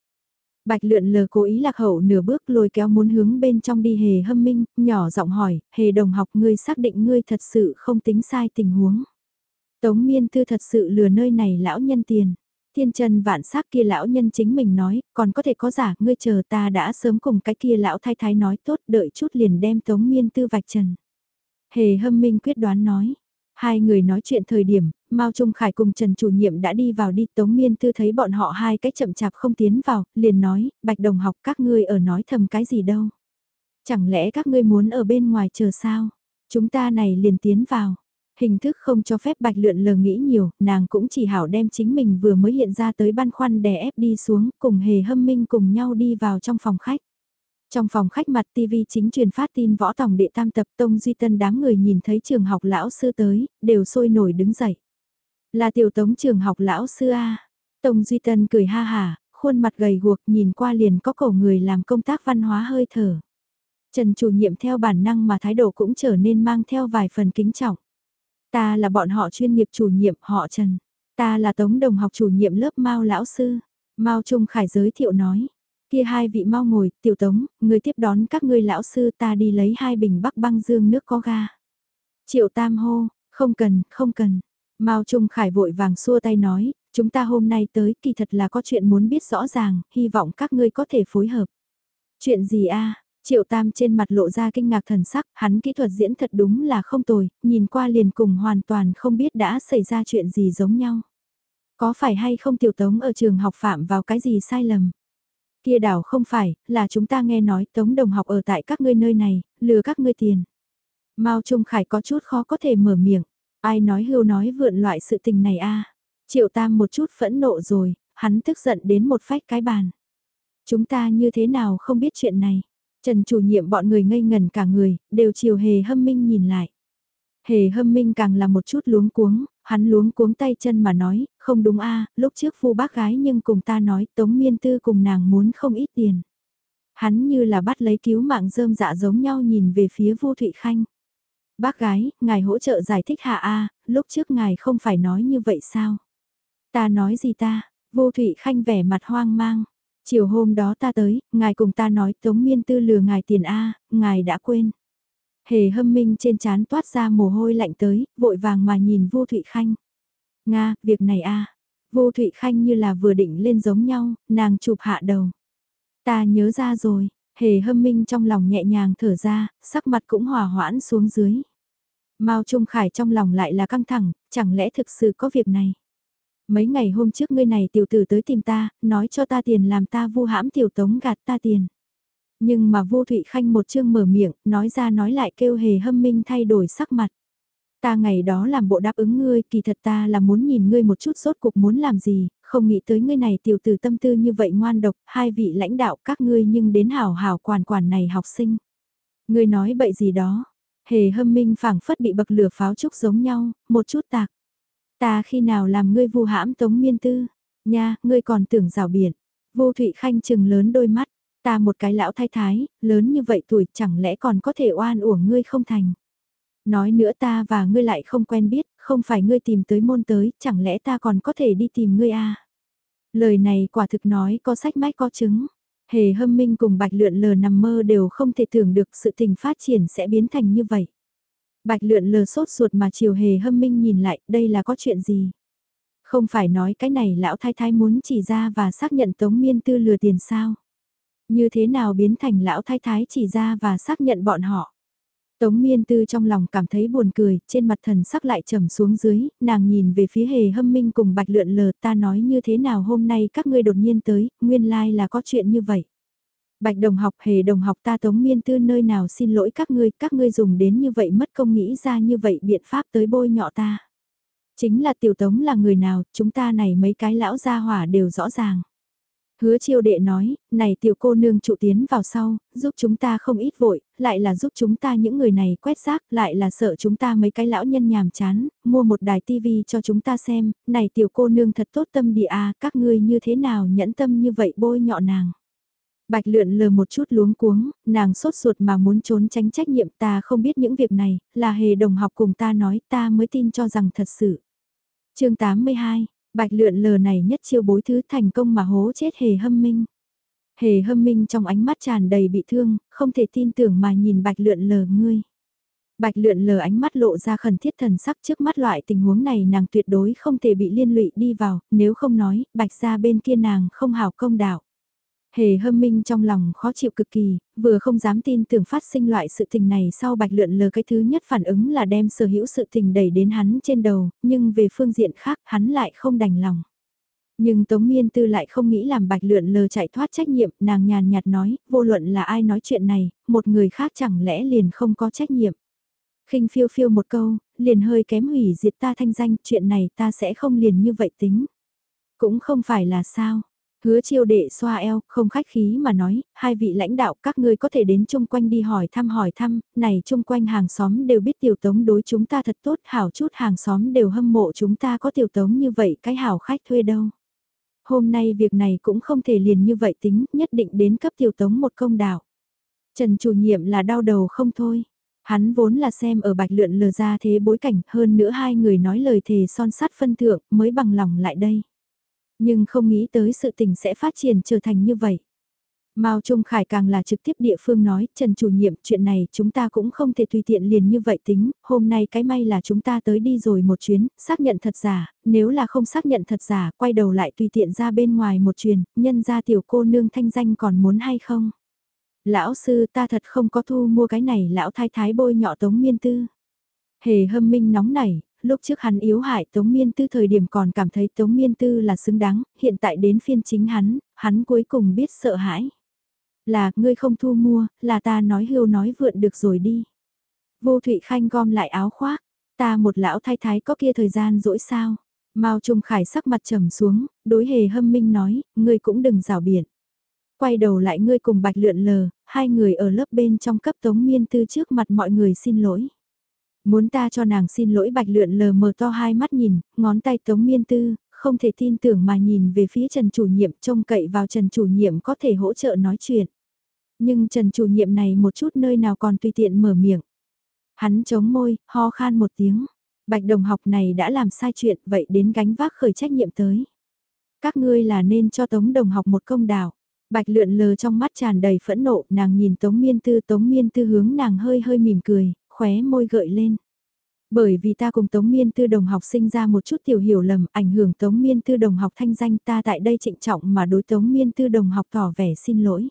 Bạch lượn lờ cố ý lạc hậu nửa bước lôi kéo muốn hướng bên trong đi hề hâm minh, nhỏ giọng hỏi, hề đồng học ngươi xác định ngươi thật sự không tính sai tình huống. Tống miên tư thật sự lừa nơi này lão nhân tiền. Thiên chân vạn sắc kia lão nhân chính mình nói, còn có thể có giả, ngươi chờ ta đã sớm cùng cái kia lão thái thái nói tốt đợi chút liền đem tống miên tư vạch trần. Hề hâm minh quyết đoán nói. Hai người nói chuyện thời điểm, Mao Trung Khải cùng Trần chủ nhiệm đã đi vào đi, Tống Miên Tư thấy bọn họ hai cách chậm chạp không tiến vào, liền nói, Bạch Đồng học các ngươi ở nói thầm cái gì đâu. Chẳng lẽ các ngươi muốn ở bên ngoài chờ sao? Chúng ta này liền tiến vào. Hình thức không cho phép Bạch Lượn lờ nghĩ nhiều, nàng cũng chỉ hảo đem chính mình vừa mới hiện ra tới băn khoăn đè ép đi xuống, cùng hề hâm minh cùng nhau đi vào trong phòng khách. Trong phòng khách mặt TV chính truyền phát tin võ tòng đệ tam tập Tông Duy Tân đám người nhìn thấy trường học lão sư tới, đều sôi nổi đứng dậy. Là tiểu tống trường học lão sư A. Tông Duy Tân cười ha hà, khuôn mặt gầy guộc nhìn qua liền có cổ người làm công tác văn hóa hơi thở. Trần chủ nhiệm theo bản năng mà thái độ cũng trở nên mang theo vài phần kính trọng. Ta là bọn họ chuyên nghiệp chủ nhiệm họ Trần. Ta là tống đồng học chủ nhiệm lớp Mao lão sư. Mao Trung Khải giới thiệu nói. Kia hai vị mau ngồi, tiểu tống, người tiếp đón các ngươi lão sư ta đi lấy hai bình bắc băng dương nước có ga. Triệu tam hô, không cần, không cần. Mao Trung Khải vội vàng xua tay nói, chúng ta hôm nay tới kỳ thật là có chuyện muốn biết rõ ràng, hy vọng các ngươi có thể phối hợp. Chuyện gì a? Triệu Tam trên mặt lộ ra kinh ngạc thần sắc, hắn kỹ thuật diễn thật đúng là không tồi, nhìn qua liền cùng hoàn toàn không biết đã xảy ra chuyện gì giống nhau. Có phải hay không tiểu tống ở trường học phạm vào cái gì sai lầm? Kia đảo không phải, là chúng ta nghe nói tống đồng học ở tại các ngươi nơi này, lừa các ngươi tiền. Mao Trung Khải có chút khó có thể mở miệng. Ai nói hưu nói vượn loại sự tình này a Triệu Tam một chút phẫn nộ rồi, hắn tức giận đến một phách cái bàn. Chúng ta như thế nào không biết chuyện này. Trần chủ nhiệm bọn người ngây ngần cả người, đều chiều hề hâm minh nhìn lại. Hề hâm minh càng là một chút luống cuống, hắn luống cuống tay chân mà nói, không đúng a lúc trước phu bác gái nhưng cùng ta nói tống miên tư cùng nàng muốn không ít tiền. Hắn như là bắt lấy cứu mạng rơm dạ giống nhau nhìn về phía vô thụy khanh. Bác gái, ngài hỗ trợ giải thích hạ A, lúc trước ngài không phải nói như vậy sao? Ta nói gì ta? Vô Thụy Khanh vẻ mặt hoang mang. Chiều hôm đó ta tới, ngài cùng ta nói Tống Miên Tư lừa ngài tiền A, ngài đã quên. Hề hâm minh trên trán toát ra mồ hôi lạnh tới, vội vàng mà nhìn Vô Thụy Khanh. Nga, việc này A. Vô Thụy Khanh như là vừa định lên giống nhau, nàng chụp hạ đầu. Ta nhớ ra rồi, Hề hâm minh trong lòng nhẹ nhàng thở ra, sắc mặt cũng hòa hoãn xuống dưới. Mao Trung Khải trong lòng lại là căng thẳng, chẳng lẽ thực sự có việc này. Mấy ngày hôm trước ngươi này tiểu tử tới tìm ta, nói cho ta tiền làm ta vu hãm tiểu tống gạt ta tiền. Nhưng mà vô Thụy Khanh một chương mở miệng, nói ra nói lại kêu hề hâm minh thay đổi sắc mặt. Ta ngày đó làm bộ đáp ứng ngươi, kỳ thật ta là muốn nhìn ngươi một chút rốt cuộc muốn làm gì, không nghĩ tới ngươi này tiểu tử tâm tư như vậy ngoan độc, hai vị lãnh đạo các ngươi nhưng đến hảo hảo quản quản này học sinh. Ngươi nói bậy gì đó, hề hâm minh phảng phất bị bậc lửa pháo trúc giống nhau, một chút tạc. Ta khi nào làm ngươi vu hãm tống miên tư, nha, ngươi còn tưởng rào biển. Vô Thụy Khanh chừng lớn đôi mắt, ta một cái lão thái thái, lớn như vậy tuổi chẳng lẽ còn có thể oan uổng ngươi không thành. Nói nữa ta và ngươi lại không quen biết, không phải ngươi tìm tới môn tới, chẳng lẽ ta còn có thể đi tìm ngươi à? Lời này quả thực nói có sách mách có chứng. Hề hâm minh cùng bạch lượn lờ nằm mơ đều không thể tưởng được sự tình phát triển sẽ biến thành như vậy. Bạch lượn lờ sốt ruột mà chiều hề hâm minh nhìn lại, đây là có chuyện gì? Không phải nói cái này lão thái thái muốn chỉ ra và xác nhận tống miên tư lừa tiền sao? Như thế nào biến thành lão thái thái chỉ ra và xác nhận bọn họ? Tống miên tư trong lòng cảm thấy buồn cười, trên mặt thần sắc lại trầm xuống dưới, nàng nhìn về phía hề hâm minh cùng bạch lượn lờ ta nói như thế nào hôm nay các ngươi đột nhiên tới, nguyên lai like là có chuyện như vậy. Bạch đồng học hề đồng học ta tống miên tư nơi nào xin lỗi các ngươi, các ngươi dùng đến như vậy mất công nghĩ ra như vậy biện pháp tới bôi nhọ ta. Chính là tiểu tống là người nào, chúng ta này mấy cái lão gia hỏa đều rõ ràng. Hứa chiêu đệ nói, này tiểu cô nương trụ tiến vào sau, giúp chúng ta không ít vội, lại là giúp chúng ta những người này quét rác, lại là sợ chúng ta mấy cái lão nhân nhàm chán, mua một đài tivi cho chúng ta xem, này tiểu cô nương thật tốt tâm địa a các ngươi như thế nào nhẫn tâm như vậy bôi nhọ nàng. Bạch lượn lờ một chút luống cuống, nàng sốt ruột mà muốn trốn tránh trách nhiệm ta không biết những việc này, là hề đồng học cùng ta nói ta mới tin cho rằng thật sự. chương 82 Bạch lượn lờ này nhất chiêu bối thứ thành công mà hố chết hề hâm minh. Hề hâm minh trong ánh mắt tràn đầy bị thương, không thể tin tưởng mà nhìn bạch lượn lờ ngươi. Bạch lượn lờ ánh mắt lộ ra khẩn thiết thần sắc trước mắt loại tình huống này nàng tuyệt đối không thể bị liên lụy đi vào, nếu không nói, bạch ra bên kia nàng không hảo công đạo. Hề hâm minh trong lòng khó chịu cực kỳ, vừa không dám tin tưởng phát sinh loại sự tình này sau bạch lượn lờ cái thứ nhất phản ứng là đem sở hữu sự tình đẩy đến hắn trên đầu, nhưng về phương diện khác hắn lại không đành lòng. Nhưng Tống Miên Tư lại không nghĩ làm bạch lượn lờ chạy thoát trách nhiệm, nàng nhàn nhạt nói, vô luận là ai nói chuyện này, một người khác chẳng lẽ liền không có trách nhiệm. khinh phiêu phiêu một câu, liền hơi kém hủy diệt ta thanh danh, chuyện này ta sẽ không liền như vậy tính. Cũng không phải là sao, Hứa chiêu đệ xoa eo, không khách khí mà nói, hai vị lãnh đạo các ngươi có thể đến chung quanh đi hỏi thăm hỏi thăm, này chung quanh hàng xóm đều biết tiểu tống đối chúng ta thật tốt, hảo chút hàng xóm đều hâm mộ chúng ta có tiểu tống như vậy cái hảo khách thuê đâu. Hôm nay việc này cũng không thể liền như vậy tính, nhất định đến cấp tiểu tống một công đạo. Trần chủ nhiệm là đau đầu không thôi. Hắn vốn là xem ở bạch lượn lờ ra thế bối cảnh hơn nữa hai người nói lời thề son sắt phân thượng mới bằng lòng lại đây. Nhưng không nghĩ tới sự tình sẽ phát triển trở thành như vậy. Mao Trung Khải càng là trực tiếp địa phương nói, Trần chủ nhiệm, chuyện này chúng ta cũng không thể tùy tiện liền như vậy tính, hôm nay cái may là chúng ta tới đi rồi một chuyến, xác nhận thật giả, nếu là không xác nhận thật giả, quay đầu lại tùy tiện ra bên ngoài một chuyến, nhân ra tiểu cô nương thanh danh còn muốn hay không? Lão sư ta thật không có thu mua cái này lão thái thái bôi nhọ tống miên tư. Hề hâm minh nóng nảy, lúc trước hắn yếu hại Tống Miên Tư thời điểm còn cảm thấy Tống Miên Tư là xứng đáng, hiện tại đến phiên chính hắn, hắn cuối cùng biết sợ hãi. Là, ngươi không thu mua, là ta nói hưu nói vượn được rồi đi. Vô Thụy Khanh gom lại áo khoác, ta một lão thái thái có kia thời gian dỗi sao. Mao Trung Khải sắc mặt trầm xuống, đối hề hâm minh nói, ngươi cũng đừng rào biển. Quay đầu lại ngươi cùng bạch lượn lờ, hai người ở lớp bên trong cấp tống miên tư trước mặt mọi người xin lỗi. Muốn ta cho nàng xin lỗi bạch lượn lờ mờ to hai mắt nhìn, ngón tay tống miên tư, không thể tin tưởng mà nhìn về phía Trần chủ nhiệm trông cậy vào Trần chủ nhiệm có thể hỗ trợ nói chuyện. Nhưng Trần chủ nhiệm này một chút nơi nào còn tùy tiện mở miệng. Hắn chống môi, ho khan một tiếng. Bạch đồng học này đã làm sai chuyện vậy đến gánh vác khởi trách nhiệm tới. Các ngươi là nên cho Tống đồng học một công đảo. Bạch lượn lờ trong mắt tràn đầy phẫn nộ, nàng nhìn Tống Miên Tư, Tống Miên Tư hướng nàng hơi hơi mỉm cười, khóe môi gợi lên. Bởi vì ta cùng Tống Miên Tư đồng học sinh ra một chút tiểu hiểu lầm ảnh hưởng Tống Miên Tư đồng học thanh danh ta tại đây trịnh trọng mà đối Tống Miên Tư đồng học tỏ vẻ xin lỗi.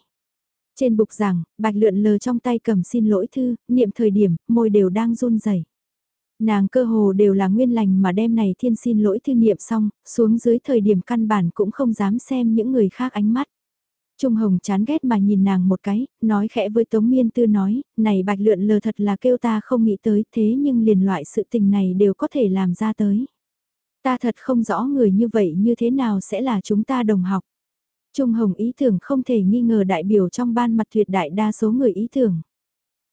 Trên bục giảng, bạch lượn lờ trong tay cầm xin lỗi thư, niệm thời điểm, môi đều đang run rẩy. Nàng cơ hồ đều là nguyên lành mà đem này thiên xin lỗi thư niệm xong, xuống dưới thời điểm căn bản cũng không dám xem những người khác ánh mắt. Trung Hồng chán ghét mà nhìn nàng một cái, nói khẽ với Tống Miên Tư nói, này bạch lượn lờ thật là kêu ta không nghĩ tới thế nhưng liền loại sự tình này đều có thể làm ra tới. Ta thật không rõ người như vậy như thế nào sẽ là chúng ta đồng học. Trung Hồng ý tưởng không thể nghi ngờ đại biểu trong ban mặt tuyệt đại đa số người ý tưởng.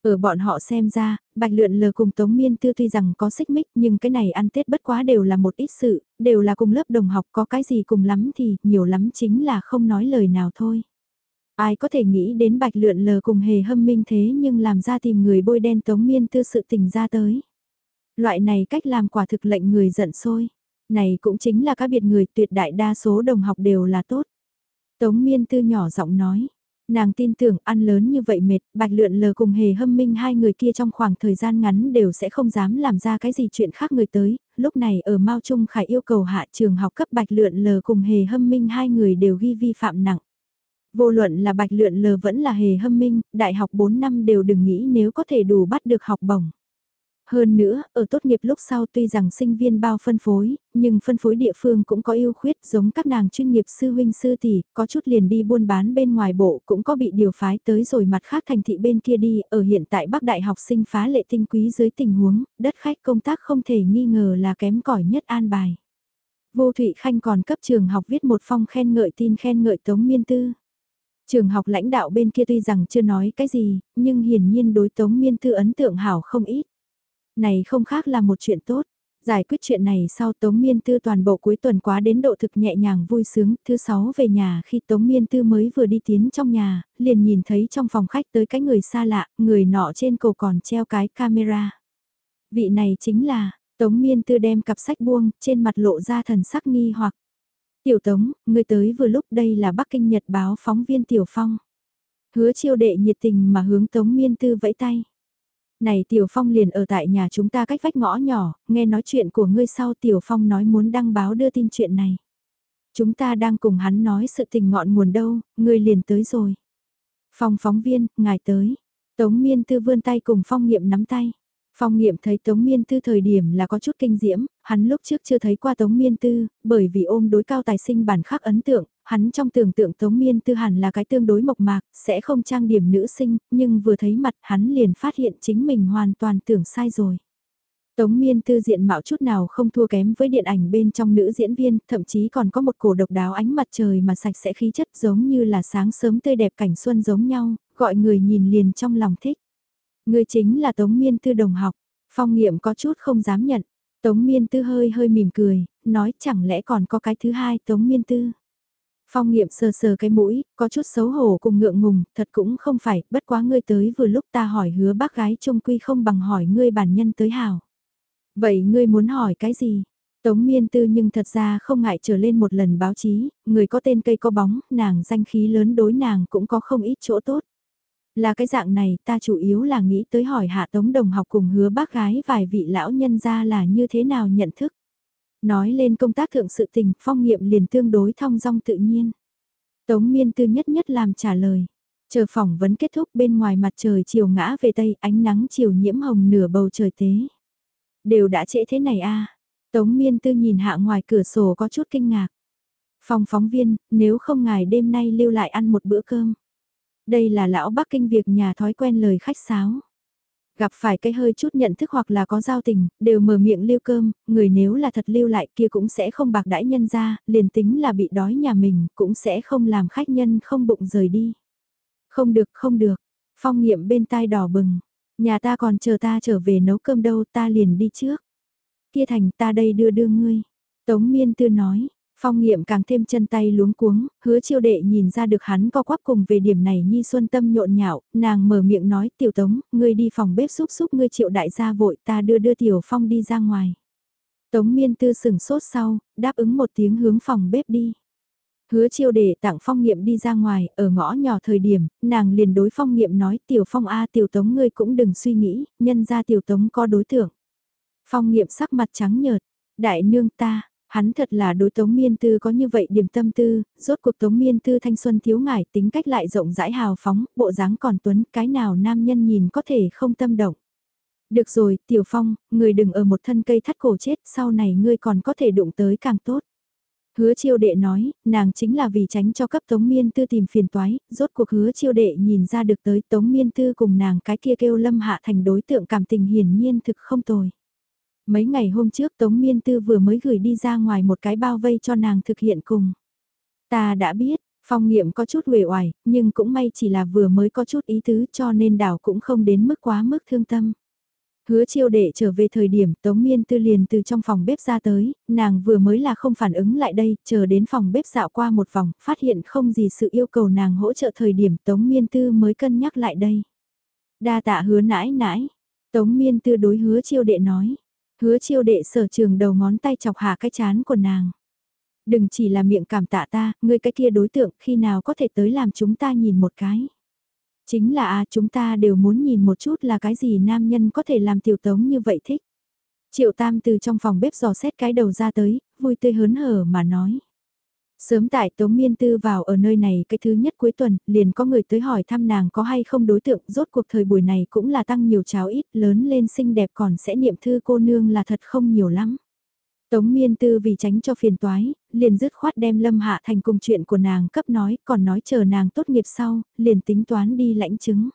Ở bọn họ xem ra, Bạch Lượn lờ cùng Tống Miên Tư tuy rằng có xích mích nhưng cái này ăn Tết bất quá đều là một ít sự, đều là cùng lớp đồng học có cái gì cùng lắm thì nhiều lắm chính là không nói lời nào thôi. Ai có thể nghĩ đến bạch lượn lờ cùng hề hâm minh thế nhưng làm ra tìm người bôi đen tống miên tư sự tình ra tới. Loại này cách làm quả thực lệnh người giận sôi Này cũng chính là các biệt người tuyệt đại đa số đồng học đều là tốt. Tống miên tư nhỏ giọng nói. Nàng tin tưởng ăn lớn như vậy mệt, bạch lượn lờ cùng hề hâm minh hai người kia trong khoảng thời gian ngắn đều sẽ không dám làm ra cái gì chuyện khác người tới. Lúc này ở Mao Trung Khải yêu cầu hạ trường học cấp bạch lượn lờ cùng hề hâm minh hai người đều ghi vi phạm nặng. Vô luận là bạch lượn lờ vẫn là hề hâm minh, đại học 4 năm đều đừng nghĩ nếu có thể đủ bắt được học bổng. Hơn nữa, ở tốt nghiệp lúc sau tuy rằng sinh viên bao phân phối, nhưng phân phối địa phương cũng có ưu khuyết giống các nàng chuyên nghiệp sư huynh sư tỷ, có chút liền đi buôn bán bên ngoài bộ cũng có bị điều phái tới rồi mặt khác thành thị bên kia đi, ở hiện tại Bắc Đại học sinh phá lệ tinh quý dưới tình huống, đất khách công tác không thể nghi ngờ là kém cỏi nhất an bài. Vô Thụy Khanh còn cấp trường học viết một phong khen ngợi tin khen ngợi Tống Miên Tư. Trường học lãnh đạo bên kia tuy rằng chưa nói cái gì, nhưng hiển nhiên đối Tống Miên Thư ấn tượng hảo không ít. Này không khác là một chuyện tốt. Giải quyết chuyện này sau Tống Miên Tư toàn bộ cuối tuần quá đến độ thực nhẹ nhàng vui sướng, thứ sáu về nhà khi Tống Miên Tư mới vừa đi tiến trong nhà, liền nhìn thấy trong phòng khách tới cái người xa lạ, người nọ trên cổ còn treo cái camera. Vị này chính là, Tống Miên Tư đem cặp sách buông, trên mặt lộ ra thần sắc nghi hoặc. Tiểu Tống, ngươi tới vừa lúc đây là Bắc Kinh Nhật báo phóng viên Tiểu Phong. Hứa chiêu đệ nhiệt tình mà hướng Tống Miên Tư vẫy tay. Này Tiểu Phong liền ở tại nhà chúng ta cách vách ngõ nhỏ, nghe nói chuyện của ngươi sau Tiểu Phong nói muốn đăng báo đưa tin chuyện này. Chúng ta đang cùng hắn nói sự tình ngọn nguồn đâu, ngươi liền tới rồi. Phong phóng viên, ngài tới. Tống Miên Tư vươn tay cùng Phong Nghiệm nắm tay. Phong nghiệm thấy Tống Miên Tư thời điểm là có chút kinh diễm, hắn lúc trước chưa thấy qua Tống Miên Tư, bởi vì ôm đối cao tài sinh bản khắc ấn tượng, hắn trong tưởng tượng Tống Miên Tư hẳn là cái tương đối mộc mạc, sẽ không trang điểm nữ sinh, nhưng vừa thấy mặt hắn liền phát hiện chính mình hoàn toàn tưởng sai rồi. Tống Miên Tư diện mạo chút nào không thua kém với điện ảnh bên trong nữ diễn viên, thậm chí còn có một cổ độc đáo ánh mặt trời mà sạch sẽ khí chất giống như là sáng sớm tươi đẹp cảnh xuân giống nhau, gọi người nhìn liền trong lòng thích. Người chính là Tống Miên Tư đồng học, phong nghiệm có chút không dám nhận. Tống Miên Tư hơi hơi mỉm cười, nói chẳng lẽ còn có cái thứ hai Tống Miên Tư. Phong nghiệm sờ sờ cái mũi, có chút xấu hổ cùng ngượng ngùng, thật cũng không phải, bất quá ngươi tới vừa lúc ta hỏi hứa bác gái trông quy không bằng hỏi ngươi bản nhân tới hảo. Vậy ngươi muốn hỏi cái gì? Tống miên tư nhưng thật ra không ngại trở lên một lần báo chí, người có tên cây có bóng, nàng danh khí lớn đối nàng cũng có không ít chỗ tốt. Là cái dạng này ta chủ yếu là nghĩ tới hỏi hạ tống đồng học cùng hứa bác gái vài vị lão nhân ra là như thế nào nhận thức. Nói lên công tác thượng sự tình, phong nghiệm liền tương đối thong dong tự nhiên. Tống miên tư nhất nhất làm trả lời. Chờ phỏng vấn kết thúc bên ngoài mặt trời chiều ngã về tây, ánh nắng chiều nhiễm hồng nửa bầu trời tế. Đều đã trễ thế này a à? Tống miên tư nhìn hạ ngoài cửa sổ có chút kinh ngạc. Phòng phóng viên, nếu không ngài đêm nay lưu lại ăn một bữa cơm. Đây là lão Bắc Kinh việc nhà thói quen lời khách sáo. Gặp phải cái hơi chút nhận thức hoặc là có giao tình, đều mở miệng lưu cơm, người nếu là thật lưu lại kia cũng sẽ không bạc đãi nhân ra, liền tính là bị đói nhà mình, cũng sẽ không làm khách nhân không bụng rời đi. Không được, không được. Phong nghiệm bên tai đỏ bừng. Nhà ta còn chờ ta trở về nấu cơm đâu ta liền đi trước. Kia thành ta đây đưa đưa ngươi. Tống miên tư nói, Phong nghiệm càng thêm chân tay luống cuống, hứa chiêu đệ nhìn ra được hắn co quắp cùng về điểm này Nhi Xuân Tâm nhộn nhạo, nàng mở miệng nói tiểu tống, ngươi đi phòng bếp xúc xúc ngươi triệu đại gia vội ta đưa đưa tiểu phong đi ra ngoài. Tống miên tư sừng sốt sau, đáp ứng một tiếng hướng phòng bếp đi. Hứa chiêu đệ tặng phong nghiệm đi ra ngoài, ở ngõ nhỏ thời điểm, nàng liền đối phong nghiệm nói tiểu phong A tiểu tống ngươi cũng đừng suy nghĩ, nhân ra tiểu tống có đối tượng. Phong nghiệm sắc mặt trắng nhợt, đại nương ta, Hắn thật là đối Tống Miên Tư có như vậy điểm tâm tư, rốt cuộc Tống Miên Tư thanh xuân thiếu ngải tính cách lại rộng rãi hào phóng, bộ dáng còn tuấn, cái nào nam nhân nhìn có thể không tâm động. Được rồi, Tiểu Phong, người đừng ở một thân cây thắt cổ chết, sau này ngươi còn có thể đụng tới càng tốt. Hứa chiêu đệ nói, nàng chính là vì tránh cho cấp Tống Miên Tư tìm phiền toái, rốt cuộc hứa chiêu đệ nhìn ra được tới Tống Miên Tư cùng nàng cái kia kêu lâm hạ thành đối tượng cảm tình hiển nhiên thực không tồi. Mấy ngày hôm trước Tống Miên Tư vừa mới gửi đi ra ngoài một cái bao vây cho nàng thực hiện cùng. Ta đã biết, phong nghiệm có chút uể oải, nhưng cũng may chỉ là vừa mới có chút ý tứ cho nên đảo cũng không đến mức quá mức thương tâm. Hứa chiêu đệ trở về thời điểm Tống Miên Tư liền từ trong phòng bếp ra tới, nàng vừa mới là không phản ứng lại đây, chờ đến phòng bếp dạo qua một vòng, phát hiện không gì sự yêu cầu nàng hỗ trợ thời điểm Tống Miên Tư mới cân nhắc lại đây. Đa tạ hứa nãi nãi, Tống Miên Tư đối hứa chiêu đệ nói, Hứa chiêu đệ sở trường đầu ngón tay chọc hạ cái chán của nàng. Đừng chỉ là miệng cảm tạ ta, ngươi cái kia đối tượng khi nào có thể tới làm chúng ta nhìn một cái. Chính là à chúng ta đều muốn nhìn một chút là cái gì nam nhân có thể làm tiểu tống như vậy thích. Triệu Tam từ trong phòng bếp dò xét cái đầu ra tới, vui tươi hớn hở mà nói. Sớm tại Tống Miên Tư vào ở nơi này cái thứ nhất cuối tuần, liền có người tới hỏi thăm nàng có hay không đối tượng, rốt cuộc thời buổi này cũng là tăng nhiều cháo ít, lớn lên xinh đẹp còn sẽ niệm thư cô nương là thật không nhiều lắm. Tống Miên Tư vì tránh cho phiền toái, liền dứt khoát đem Lâm Hạ Thành cùng chuyện của nàng cấp nói, còn nói chờ nàng tốt nghiệp sau, liền tính toán đi lãnh chứng.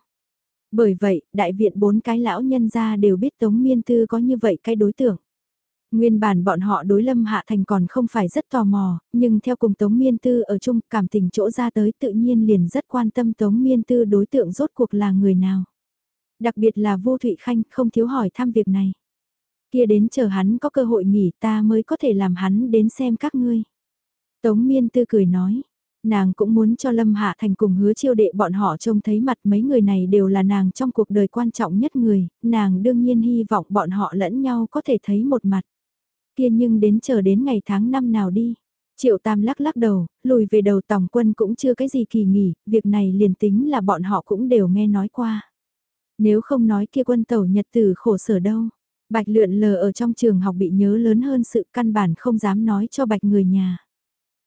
Bởi vậy, đại viện bốn cái lão nhân gia đều biết Tống Miên Tư có như vậy cái đối tượng. Nguyên bản bọn họ đối Lâm Hạ Thành còn không phải rất tò mò, nhưng theo cùng Tống Miên Tư ở chung cảm tình chỗ ra tới tự nhiên liền rất quan tâm Tống Miên Tư đối tượng rốt cuộc là người nào. Đặc biệt là Vô Thụy Khanh không thiếu hỏi thăm việc này. Kia đến chờ hắn có cơ hội nghỉ ta mới có thể làm hắn đến xem các ngươi. Tống Miên Tư cười nói, nàng cũng muốn cho Lâm Hạ Thành cùng hứa chiêu đệ bọn họ trông thấy mặt mấy người này đều là nàng trong cuộc đời quan trọng nhất người, nàng đương nhiên hy vọng bọn họ lẫn nhau có thể thấy một mặt kia nhưng đến chờ đến ngày tháng năm nào đi. Triệu Tam lắc lắc đầu, lùi về đầu tổng quân cũng chưa cái gì kỳ nghỉ, việc này liền tính là bọn họ cũng đều nghe nói qua. Nếu không nói kia quân tẩu nhật tử khổ sở đâu. Bạch lượn lờ ở trong trường học bị nhớ lớn hơn sự căn bản không dám nói cho bạch người nhà.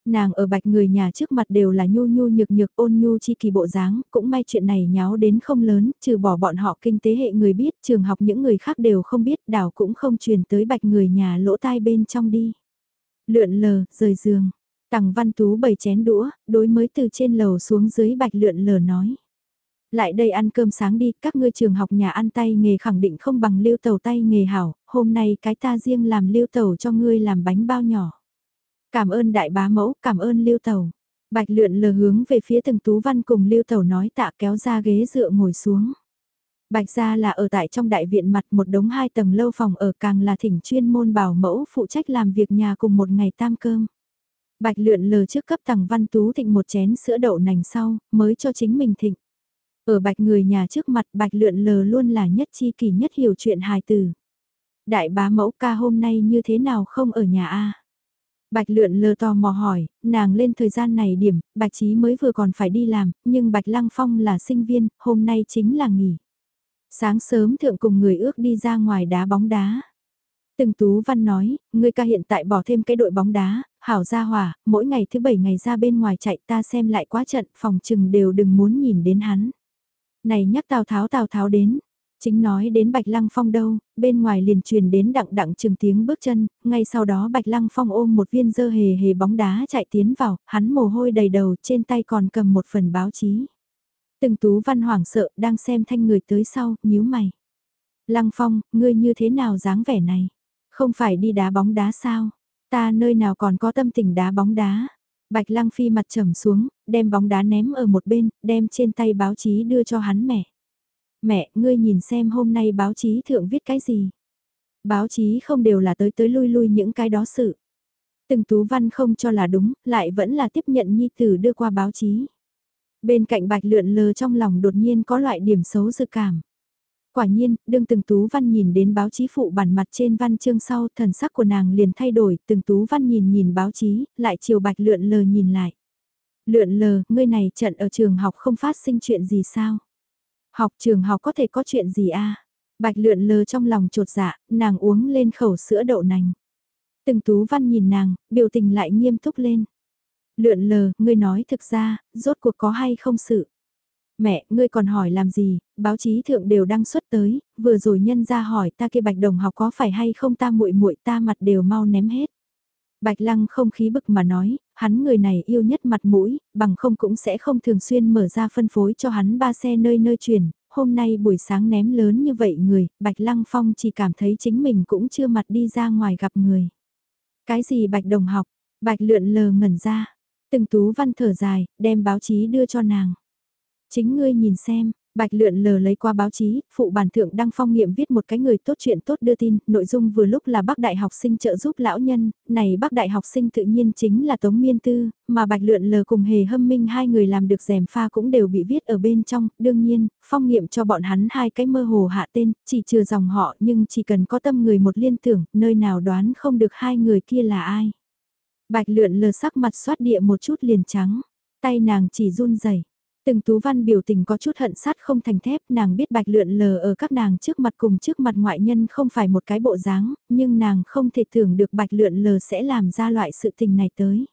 Nàng ở bạch người nhà trước mặt đều là nhu nhu nhược nhược ôn nhu chi kỳ bộ dáng, cũng may chuyện này nháo đến không lớn, trừ bỏ bọn họ kinh tế hệ người biết, trường học những người khác đều không biết, đảo cũng không truyền tới bạch người nhà lỗ tai bên trong đi. Lượn lờ, rời giường. Tằng văn tú bày chén đũa, đối mới từ trên lầu xuống dưới bạch lượn lờ nói. Lại đây ăn cơm sáng đi, các ngươi trường học nhà ăn tay nghề khẳng định không bằng lưu tàu tay nghề hảo, hôm nay cái ta riêng làm lưu tàu cho ngươi làm bánh bao nhỏ. Cảm ơn đại bá mẫu, cảm ơn lưu tàu. Bạch lượn lờ hướng về phía từng tú văn cùng lưu tàu nói tạ kéo ra ghế dựa ngồi xuống. Bạch gia là ở tại trong đại viện mặt một đống hai tầng lâu phòng ở càng là thỉnh chuyên môn bảo mẫu phụ trách làm việc nhà cùng một ngày tam cơm. Bạch lượn lờ trước cấp tầng văn tú thịnh một chén sữa đậu nành sau, mới cho chính mình thịnh. Ở bạch người nhà trước mặt bạch lượn lờ luôn là nhất chi kỳ nhất hiểu chuyện hài từ. Đại bá mẫu ca hôm nay như thế nào không ở nhà a Bạch lượn lờ tò mò hỏi, nàng lên thời gian này điểm, bạch trí mới vừa còn phải đi làm, nhưng bạch lăng phong là sinh viên, hôm nay chính là nghỉ. Sáng sớm thượng cùng người ước đi ra ngoài đá bóng đá. Từng Tú Văn nói, người ca hiện tại bỏ thêm cái đội bóng đá, hảo ra hỏa, mỗi ngày thứ bảy ngày ra bên ngoài chạy ta xem lại quá trận, phòng trừng đều đừng muốn nhìn đến hắn. Này nhắc Tào Tháo Tào Tháo đến, chính nói đến Bạch Lăng Phong đâu, bên ngoài liền truyền đến đặng đặng trường tiếng bước chân, ngay sau đó Bạch Lăng Phong ôm một viên dơ hề hề bóng đá chạy tiến vào, hắn mồ hôi đầy đầu trên tay còn cầm một phần báo chí. Từng tú văn hoảng sợ đang xem thanh người tới sau, nhíu mày. Lăng Phong, ngươi như thế nào dáng vẻ này? Không phải đi đá bóng đá sao? Ta nơi nào còn có tâm tình đá bóng đá? Bạch Lăng Phi mặt trầm xuống, đem bóng đá ném ở một bên, đem trên tay báo chí đưa cho hắn mẹ. Mẹ, ngươi nhìn xem hôm nay báo chí thượng viết cái gì? Báo chí không đều là tới tới lui lui những cái đó sự. Từng tú văn không cho là đúng, lại vẫn là tiếp nhận nhi tử đưa qua báo chí. Bên cạnh bạch lượn lờ trong lòng đột nhiên có loại điểm xấu dự cảm. Quả nhiên, đương từng tú văn nhìn đến báo chí phụ bản mặt trên văn chương sau, thần sắc của nàng liền thay đổi, từng tú văn nhìn nhìn báo chí, lại chiều bạch lượn lờ nhìn lại. Lượn lờ, ngươi này trận ở trường học không phát sinh chuyện gì sao? Học trường học có thể có chuyện gì a Bạch lượn lờ trong lòng trột dạ, nàng uống lên khẩu sữa đậu nành. Từng tú văn nhìn nàng, biểu tình lại nghiêm túc lên. Lượn lờ, ngươi nói thực ra, rốt cuộc có hay không sự. Mẹ, ngươi còn hỏi làm gì, báo chí thượng đều đăng xuất tới, vừa rồi nhân ra hỏi ta kia bạch đồng học có phải hay không ta muội muội ta mặt đều mau ném hết. Bạch lăng không khí bực mà nói, hắn người này yêu nhất mặt mũi, bằng không cũng sẽ không thường xuyên mở ra phân phối cho hắn ba xe nơi nơi chuyển, hôm nay buổi sáng ném lớn như vậy người, Bạch Lăng Phong chỉ cảm thấy chính mình cũng chưa mặt đi ra ngoài gặp người. Cái gì Bạch đồng học, Bạch lượn lờ ngẩn ra, từng tú văn thở dài, đem báo chí đưa cho nàng. Chính ngươi nhìn xem, Bạch lượn lờ lấy qua báo chí, phụ bản thượng đăng phong nghiệm viết một cái người tốt chuyện tốt đưa tin, nội dung vừa lúc là bác đại học sinh trợ giúp lão nhân, này bác đại học sinh tự nhiên chính là Tống Miên Tư, mà Bạch lượn lờ cùng hề hâm minh hai người làm được rèm pha cũng đều bị viết ở bên trong, đương nhiên, phong nghiệm cho bọn hắn hai cái mơ hồ hạ tên, chỉ trừ dòng họ nhưng chỉ cần có tâm người một liên tưởng, nơi nào đoán không được hai người kia là ai. Bạch lượn lờ sắc mặt xoát địa một chút liền trắng, tay nàng chỉ run rẩy Từng tú văn biểu tình có chút hận sát không thành thép, nàng biết bạch lượn lờ ở các nàng trước mặt cùng trước mặt ngoại nhân không phải một cái bộ dáng, nhưng nàng không thể tưởng được bạch lượn lờ sẽ làm ra loại sự tình này tới.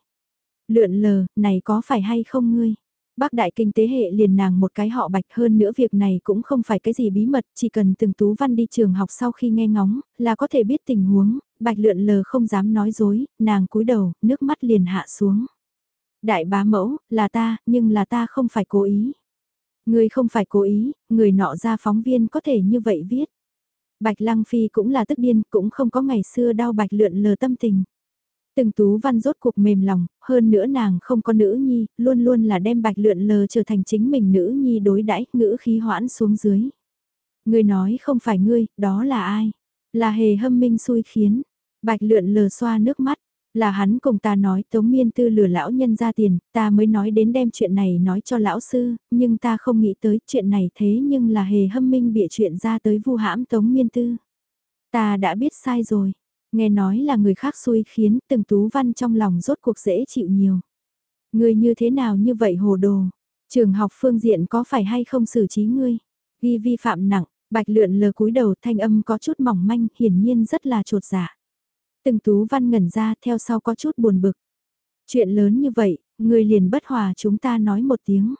Lượn lờ, này có phải hay không ngươi? Bác đại kinh tế hệ liền nàng một cái họ bạch hơn nữa việc này cũng không phải cái gì bí mật, chỉ cần từng tú văn đi trường học sau khi nghe ngóng, là có thể biết tình huống, bạch lượn lờ không dám nói dối, nàng cúi đầu, nước mắt liền hạ xuống. Đại bá mẫu, là ta, nhưng là ta không phải cố ý. Người không phải cố ý, người nọ ra phóng viên có thể như vậy viết. Bạch Lăng Phi cũng là tức điên, cũng không có ngày xưa đau bạch lượn lờ tâm tình. Từng tú văn rốt cuộc mềm lòng, hơn nữa nàng không có nữ nhi, luôn luôn là đem bạch lượn lờ trở thành chính mình nữ nhi đối đãi ngữ khí hoãn xuống dưới. Người nói không phải ngươi, đó là ai? Là hề hâm minh xui khiến. Bạch lượn lờ xoa nước mắt, là hắn cùng ta nói Tống Miên Tư lừa lão nhân ra tiền, ta mới nói đến đem chuyện này nói cho lão sư, nhưng ta không nghĩ tới chuyện này thế nhưng là hề hâm minh bịa chuyện ra tới vu hãm Tống Miên Tư. Ta đã biết sai rồi. Nghe nói là người khác xui khiến từng tú văn trong lòng rốt cuộc dễ chịu nhiều. Ngươi như thế nào như vậy hồ đồ? Trường học phương diện có phải hay không xử trí ngươi? Ghi vi phạm nặng, bạch lượn lờ cúi đầu thanh âm có chút mỏng manh, hiển nhiên rất là trột dạ. Từng tú văn ngẩn ra theo sau có chút buồn bực. Chuyện lớn như vậy, người liền bất hòa chúng ta nói một tiếng.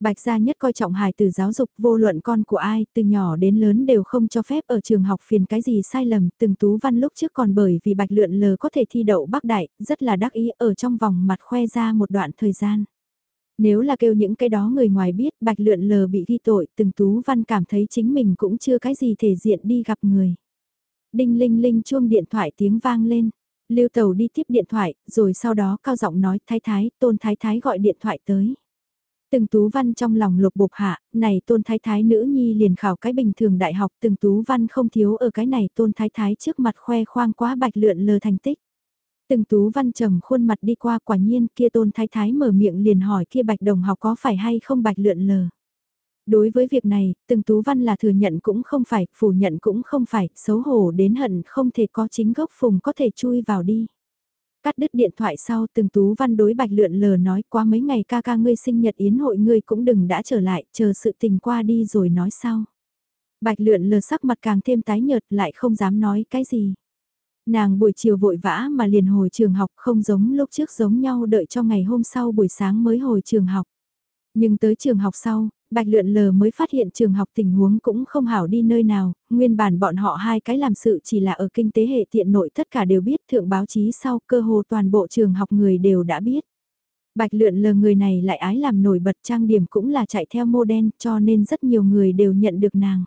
Bạch gia nhất coi trọng hài từ giáo dục vô luận con của ai, từ nhỏ đến lớn đều không cho phép ở trường học phiền cái gì sai lầm, từng tú văn lúc trước còn bởi vì bạch lượn lờ có thể thi đậu bắc đại, rất là đắc ý ở trong vòng mặt khoe ra một đoạn thời gian. Nếu là kêu những cái đó người ngoài biết bạch lượn lờ bị ghi tội, từng tú văn cảm thấy chính mình cũng chưa cái gì thể diện đi gặp người. Đinh linh linh chuông điện thoại tiếng vang lên. Lưu Tẩu đi tiếp điện thoại, rồi sau đó cao giọng nói thái thái, tôn thái thái gọi điện thoại tới. Từng tú văn trong lòng lục bục hạ, này tôn thái thái nữ nhi liền khảo cái bình thường đại học từng tú văn không thiếu ở cái này tôn thái thái trước mặt khoe khoang quá bạch lượn lờ thành tích. Từng tú văn trầm khuôn mặt đi qua quả nhiên kia tôn thái thái mở miệng liền hỏi kia bạch đồng học có phải hay không bạch lượn lờ. Đối với việc này, từng tú văn là thừa nhận cũng không phải, phủ nhận cũng không phải, xấu hổ đến hận không thể có chính gốc phùng có thể chui vào đi. Cắt đứt điện thoại sau từng tú văn đối bạch lượn lờ nói qua mấy ngày ca ca ngươi sinh nhật yến hội ngươi cũng đừng đã trở lại, chờ sự tình qua đi rồi nói sau. Bạch lượn lờ sắc mặt càng thêm tái nhợt lại không dám nói cái gì. Nàng buổi chiều vội vã mà liền hồi trường học không giống lúc trước giống nhau đợi cho ngày hôm sau buổi sáng mới hồi trường học. Nhưng tới trường học sau, Bạch Lượn Lờ mới phát hiện trường học tình huống cũng không hảo đi nơi nào, nguyên bản bọn họ hai cái làm sự chỉ là ở kinh tế hệ tiện nội tất cả đều biết thượng báo chí sau cơ hồ toàn bộ trường học người đều đã biết. Bạch Lượn Lờ người này lại ái làm nổi bật trang điểm cũng là chạy theo mô đen cho nên rất nhiều người đều nhận được nàng.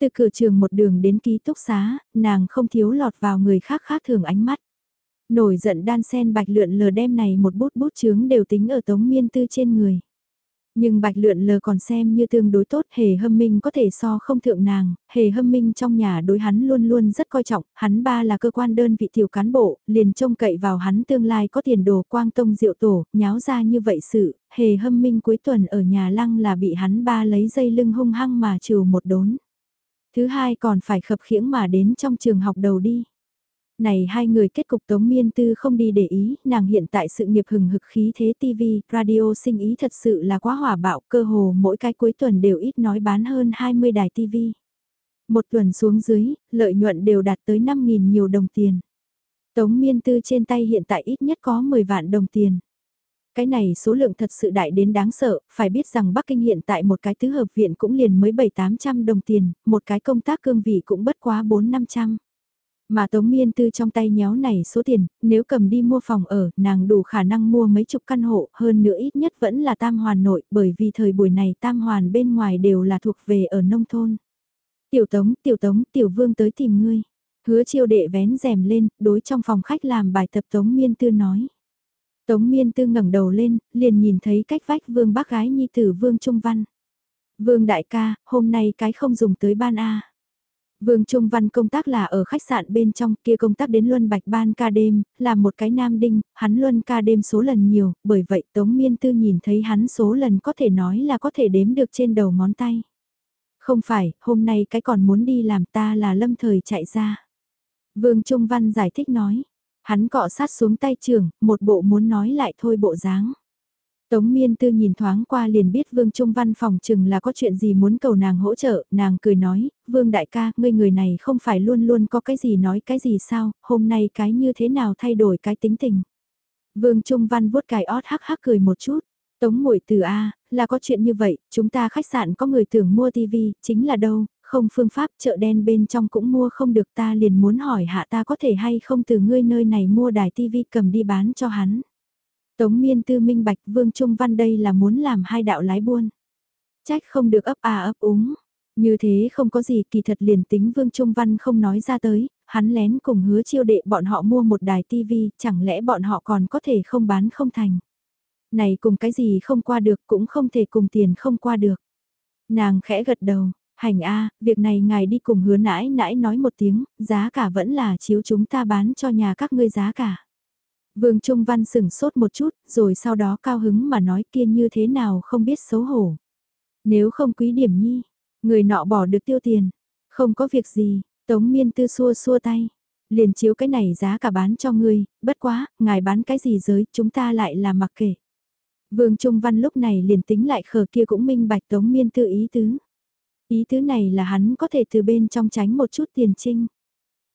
Từ cửa trường một đường đến ký túc xá, nàng không thiếu lọt vào người khác khác thường ánh mắt. Nổi giận đan sen bạch lượn lờ đem này một bút bút chướng đều tính ở tống miên tư trên người. Nhưng bạch lượn lờ còn xem như tương đối tốt, hề hâm minh có thể so không thượng nàng, hề hâm minh trong nhà đối hắn luôn luôn rất coi trọng, hắn ba là cơ quan đơn vị tiểu cán bộ, liền trông cậy vào hắn tương lai có tiền đồ quang tông diệu tổ, nháo ra như vậy sự, hề hâm minh cuối tuần ở nhà lăng là bị hắn ba lấy dây lưng hung hăng mà trừ một đốn. Thứ hai còn phải khập khiễng mà đến trong trường học đầu đi. Này hai người kết cục Tống Miên Tư không đi để ý, nàng hiện tại sự nghiệp hừng hực khí thế TV, radio sinh ý thật sự là quá hỏa bạo, cơ hồ mỗi cái cuối tuần đều ít nói bán hơn 20 đài TV. Một tuần xuống dưới, lợi nhuận đều đạt tới 5.000 nhiều đồng tiền. Tống Miên Tư trên tay hiện tại ít nhất có 10 vạn đồng tiền. Cái này số lượng thật sự đại đến đáng sợ, phải biết rằng Bắc Kinh hiện tại một cái tứ hợp viện cũng liền mới 7-800 đồng tiền, một cái công tác cương vị cũng bất quá 4-500. Mà Tống Miên Tư trong tay nhéo này số tiền, nếu cầm đi mua phòng ở, nàng đủ khả năng mua mấy chục căn hộ, hơn nữa ít nhất vẫn là tam hoàn nội, bởi vì thời buổi này tam hoàn bên ngoài đều là thuộc về ở nông thôn. Tiểu Tống, Tiểu Tống, Tiểu Vương tới tìm ngươi. Hứa chiêu đệ vén rèm lên, đối trong phòng khách làm bài tập Tống Miên Tư nói. Tống Miên Tư ngẩng đầu lên, liền nhìn thấy cách vách Vương bác gái nhi tử Vương Trung Văn. Vương đại ca, hôm nay cái không dùng tới ban A. Vương Trung Văn công tác là ở khách sạn bên trong kia công tác đến Luân Bạch Ban ca đêm, là một cái nam đinh, hắn Luân ca đêm số lần nhiều, bởi vậy Tống Miên Tư nhìn thấy hắn số lần có thể nói là có thể đếm được trên đầu ngón tay. Không phải, hôm nay cái còn muốn đi làm ta là lâm thời chạy ra. Vương Trung Văn giải thích nói, hắn cọ sát xuống tay trường, một bộ muốn nói lại thôi bộ dáng. Tống miên tư nhìn thoáng qua liền biết Vương Trung Văn phòng chừng là có chuyện gì muốn cầu nàng hỗ trợ, nàng cười nói, Vương đại ca, ngươi người này không phải luôn luôn có cái gì nói cái gì sao, hôm nay cái như thế nào thay đổi cái tính tình. Vương Trung Văn vuốt cài ót hắc hắc cười một chút, Tống muội từ A, là có chuyện như vậy, chúng ta khách sạn có người tưởng mua tivi, chính là đâu, không phương pháp chợ đen bên trong cũng mua không được ta liền muốn hỏi hạ ta có thể hay không từ ngươi nơi này mua đài tivi cầm đi bán cho hắn. Tống miên tư minh bạch vương trung văn đây là muốn làm hai đạo lái buôn. Trách không được ấp à ấp úng. Như thế không có gì kỳ thật liền tính Vương Trung Văn không nói ra tới, hắn lén cùng hứa chiêu đệ bọn họ mua một đài tivi, chẳng lẽ bọn họ còn có thể không bán không thành. Này cùng cái gì không qua được cũng không thể cùng tiền không qua được. Nàng khẽ gật đầu, hành a việc này ngài đi cùng hứa nãi nãi nói một tiếng, giá cả vẫn là chiếu chúng ta bán cho nhà các ngươi giá cả. Vương Trung Văn sừng sốt một chút, rồi sau đó cao hứng mà nói kia như thế nào không biết xấu hổ. Nếu không quý điểm nhi, người nọ bỏ được tiêu tiền, không có việc gì, Tống Miên Tư xua xua tay. Liền chiếu cái này giá cả bán cho ngươi, bất quá, ngài bán cái gì giới, chúng ta lại là mặc kệ. Vương Trung Văn lúc này liền tính lại khờ kia cũng minh bạch Tống Miên Tư ý tứ. Ý tứ này là hắn có thể từ bên trong tránh một chút tiền trinh.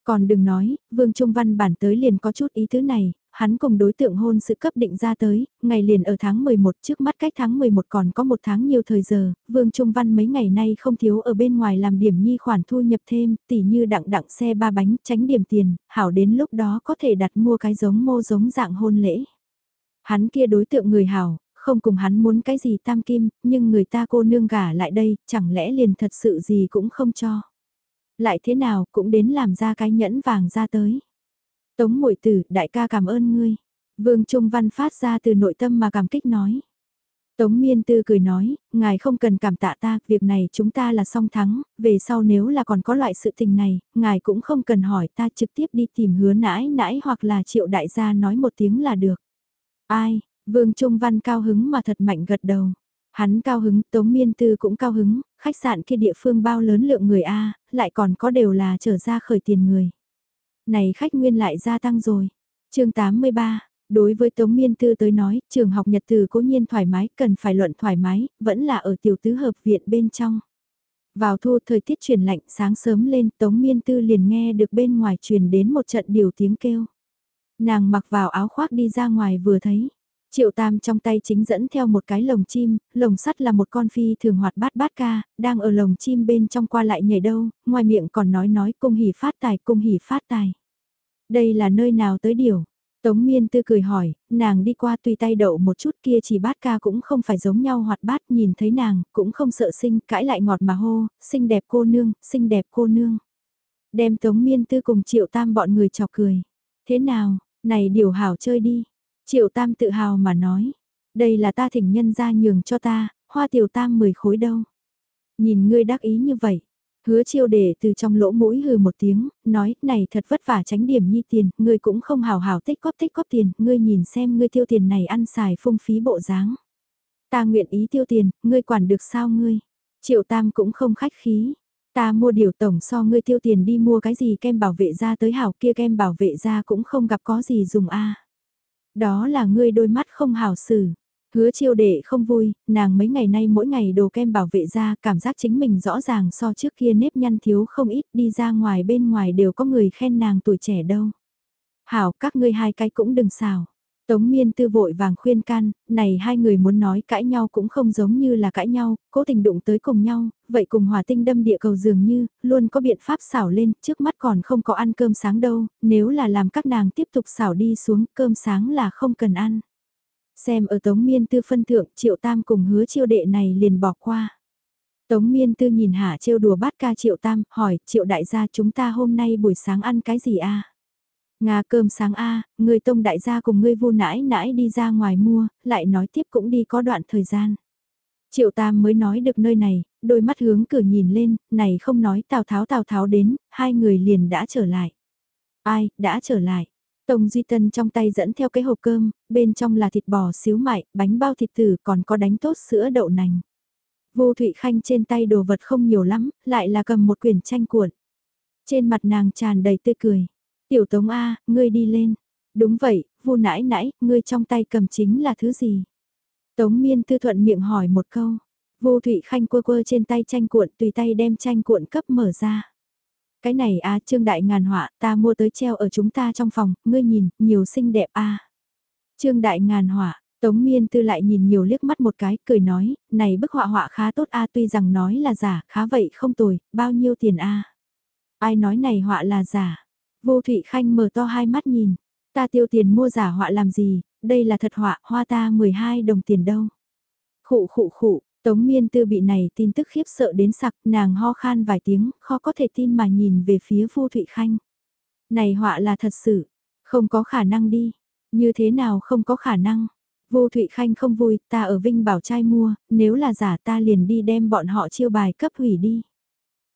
Còn đừng nói, Vương Trung Văn bản tới liền có chút ý tứ này, hắn cùng đối tượng hôn sự cấp định ra tới, ngày liền ở tháng 11 trước mắt cách tháng 11 còn có một tháng nhiều thời giờ, Vương Trung Văn mấy ngày nay không thiếu ở bên ngoài làm điểm nhi khoản thu nhập thêm, tỉ như đặng đặng xe ba bánh tránh điểm tiền, hảo đến lúc đó có thể đặt mua cái giống mô giống dạng hôn lễ. Hắn kia đối tượng người hảo, không cùng hắn muốn cái gì tam kim, nhưng người ta cô nương gả lại đây, chẳng lẽ liền thật sự gì cũng không cho. Lại thế nào cũng đến làm ra cái nhẫn vàng ra tới. Tống muội tử, đại ca cảm ơn ngươi. Vương Trung Văn phát ra từ nội tâm mà cảm kích nói. Tống Miên Tư cười nói, ngài không cần cảm tạ ta, việc này chúng ta là song thắng, về sau nếu là còn có loại sự tình này, ngài cũng không cần hỏi ta trực tiếp đi tìm hứa nãi nãi hoặc là triệu đại gia nói một tiếng là được. Ai, Vương Trung Văn cao hứng mà thật mạnh gật đầu. Hắn cao hứng, Tống Miên Tư cũng cao hứng, khách sạn kia địa phương bao lớn lượng người A, lại còn có đều là trở ra khởi tiền người. Này khách nguyên lại gia tăng rồi. chương 83, đối với Tống Miên Tư tới nói, trường học nhật từ cố nhiên thoải mái, cần phải luận thoải mái, vẫn là ở tiểu tứ hợp viện bên trong. Vào thu thời tiết chuyển lạnh sáng sớm lên Tống Miên Tư liền nghe được bên ngoài truyền đến một trận điều tiếng kêu. Nàng mặc vào áo khoác đi ra ngoài vừa thấy. Triệu Tam trong tay chính dẫn theo một cái lồng chim, lồng sắt là một con phi thường hoạt bát bát ca, đang ở lồng chim bên trong qua lại nhảy đâu, ngoài miệng còn nói nói cung hỉ phát tài, cung hỉ phát tài. Đây là nơi nào tới điều? Tống miên tư cười hỏi, nàng đi qua tùy tay đậu một chút kia chỉ bát ca cũng không phải giống nhau hoạt bát nhìn thấy nàng, cũng không sợ sinh, cãi lại ngọt mà hô, xinh đẹp cô nương, xinh đẹp cô nương. Đem tống miên tư cùng triệu tam bọn người chọc cười. Thế nào, này điều hảo chơi đi. Triệu tam tự hào mà nói, đây là ta thỉnh nhân ra nhường cho ta, hoa tiểu tam mười khối đâu. Nhìn ngươi đắc ý như vậy, Hứa chiêu để từ trong lỗ mũi hừ một tiếng, nói, này thật vất vả tránh điểm nhi tiền, ngươi cũng không hào hào tích góp tích góp tiền, ngươi nhìn xem ngươi tiêu tiền này ăn xài phung phí bộ dáng. Ta nguyện ý tiêu tiền, ngươi quản được sao ngươi? Triệu tam cũng không khách khí. Ta mua điều tổng so ngươi tiêu tiền đi mua cái gì kem bảo vệ da tới hảo kia kem bảo vệ da cũng không gặp có gì dùng a. Đó là ngươi đôi mắt không hảo xử. Hứa chiêu đệ không vui, nàng mấy ngày nay mỗi ngày đồ kem bảo vệ da cảm giác chính mình rõ ràng so trước kia nếp nhăn thiếu không ít đi ra ngoài bên ngoài đều có người khen nàng tuổi trẻ đâu. Hảo các ngươi hai cái cũng đừng xào. Tống miên tư vội vàng khuyên can, này hai người muốn nói cãi nhau cũng không giống như là cãi nhau, cố tình đụng tới cùng nhau, vậy cùng hòa tinh đâm địa cầu dường như, luôn có biện pháp xảo lên, trước mắt còn không có ăn cơm sáng đâu, nếu là làm các nàng tiếp tục xảo đi xuống cơm sáng là không cần ăn. Xem ở Tống Miên Tư phân thượng Triệu Tam cùng hứa chiêu đệ này liền bỏ qua. Tống Miên Tư nhìn Hạ trêu đùa bát ca Triệu Tam, hỏi Triệu đại gia chúng ta hôm nay buổi sáng ăn cái gì a? Nga cơm sáng a, người tông đại gia cùng ngươi vô nãi nãi đi ra ngoài mua, lại nói tiếp cũng đi có đoạn thời gian. Triệu Tam mới nói được nơi này, đôi mắt hướng cửa nhìn lên, này không nói Tào Tháo Tào Tháo đến, hai người liền đã trở lại. Ai, đã trở lại. Tông Duy Tân trong tay dẫn theo cái hộp cơm, bên trong là thịt bò xíu mại, bánh bao thịt tử còn có đánh tốt sữa đậu nành. Vô Thụy Khanh trên tay đồ vật không nhiều lắm, lại là cầm một quyển tranh cuộn. Trên mặt nàng tràn đầy tươi cười. Tiểu Tống A, ngươi đi lên. Đúng vậy, vu nãi nãi, ngươi trong tay cầm chính là thứ gì? Tống miên tư thuận miệng hỏi một câu. Vô Thụy Khanh quơ quơ trên tay tranh cuộn tùy tay đem tranh cuộn cấp mở ra. Cái này à trương đại ngàn họa ta mua tới treo ở chúng ta trong phòng, ngươi nhìn, nhiều xinh đẹp a Trương đại ngàn họa Tống miên tư lại nhìn nhiều liếc mắt một cái, cười nói, này bức họa họa khá tốt a tuy rằng nói là giả, khá vậy không tồi, bao nhiêu tiền a Ai nói này họa là giả? Vô Thụy Khanh mở to hai mắt nhìn, ta tiêu tiền mua giả họa làm gì, đây là thật họa, hoa ta 12 đồng tiền đâu. Khụ khụ khụ, Tống miên tư bị này tin tức khiếp sợ đến sặc, nàng ho khan vài tiếng, khó có thể tin mà nhìn về phía Vu Thụy Khanh. Này họa là thật sự, không có khả năng đi, như thế nào không có khả năng. Vu Thụy Khanh không vui, ta ở Vinh Bảo trai mua, nếu là giả ta liền đi đem bọn họ chiêu bài cấp hủy đi.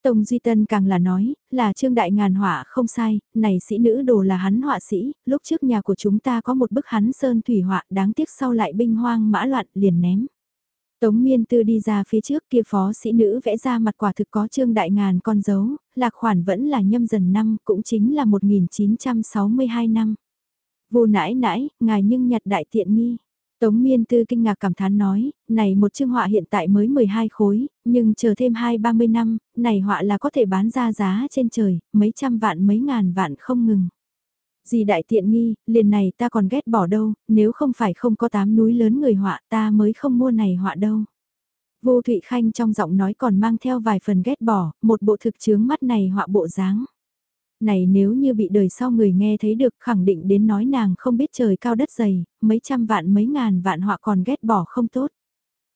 Tông Duy Tân càng là nói, là trương đại ngàn họa không sai, này sĩ nữ đồ là hắn họa sĩ, lúc trước nhà của chúng ta có một bức hắn sơn thủy họa đáng tiếc sau lại binh hoang mã loạn liền ném. Tống miên tư đi ra phía trước kia phó sĩ nữ vẽ ra mặt quả thực có trương đại ngàn con dấu, lạc khoản vẫn là nhâm dần năm, cũng chính là 1962 năm. Vô nãi nãi, ngài nhưng nhặt đại tiện nghi. Tống miên tư kinh ngạc cảm thán nói, này một chương họa hiện tại mới 12 khối, nhưng chờ thêm 2-30 năm, này họa là có thể bán ra giá trên trời, mấy trăm vạn mấy ngàn vạn không ngừng. Gì đại tiện nghi, liền này ta còn ghét bỏ đâu, nếu không phải không có tám núi lớn người họa ta mới không mua này họa đâu. Vô Thụy Khanh trong giọng nói còn mang theo vài phần ghét bỏ, một bộ thực chướng mắt này họa bộ dáng. Này nếu như bị đời sau người nghe thấy được khẳng định đến nói nàng không biết trời cao đất dày, mấy trăm vạn mấy ngàn vạn họa còn ghét bỏ không tốt.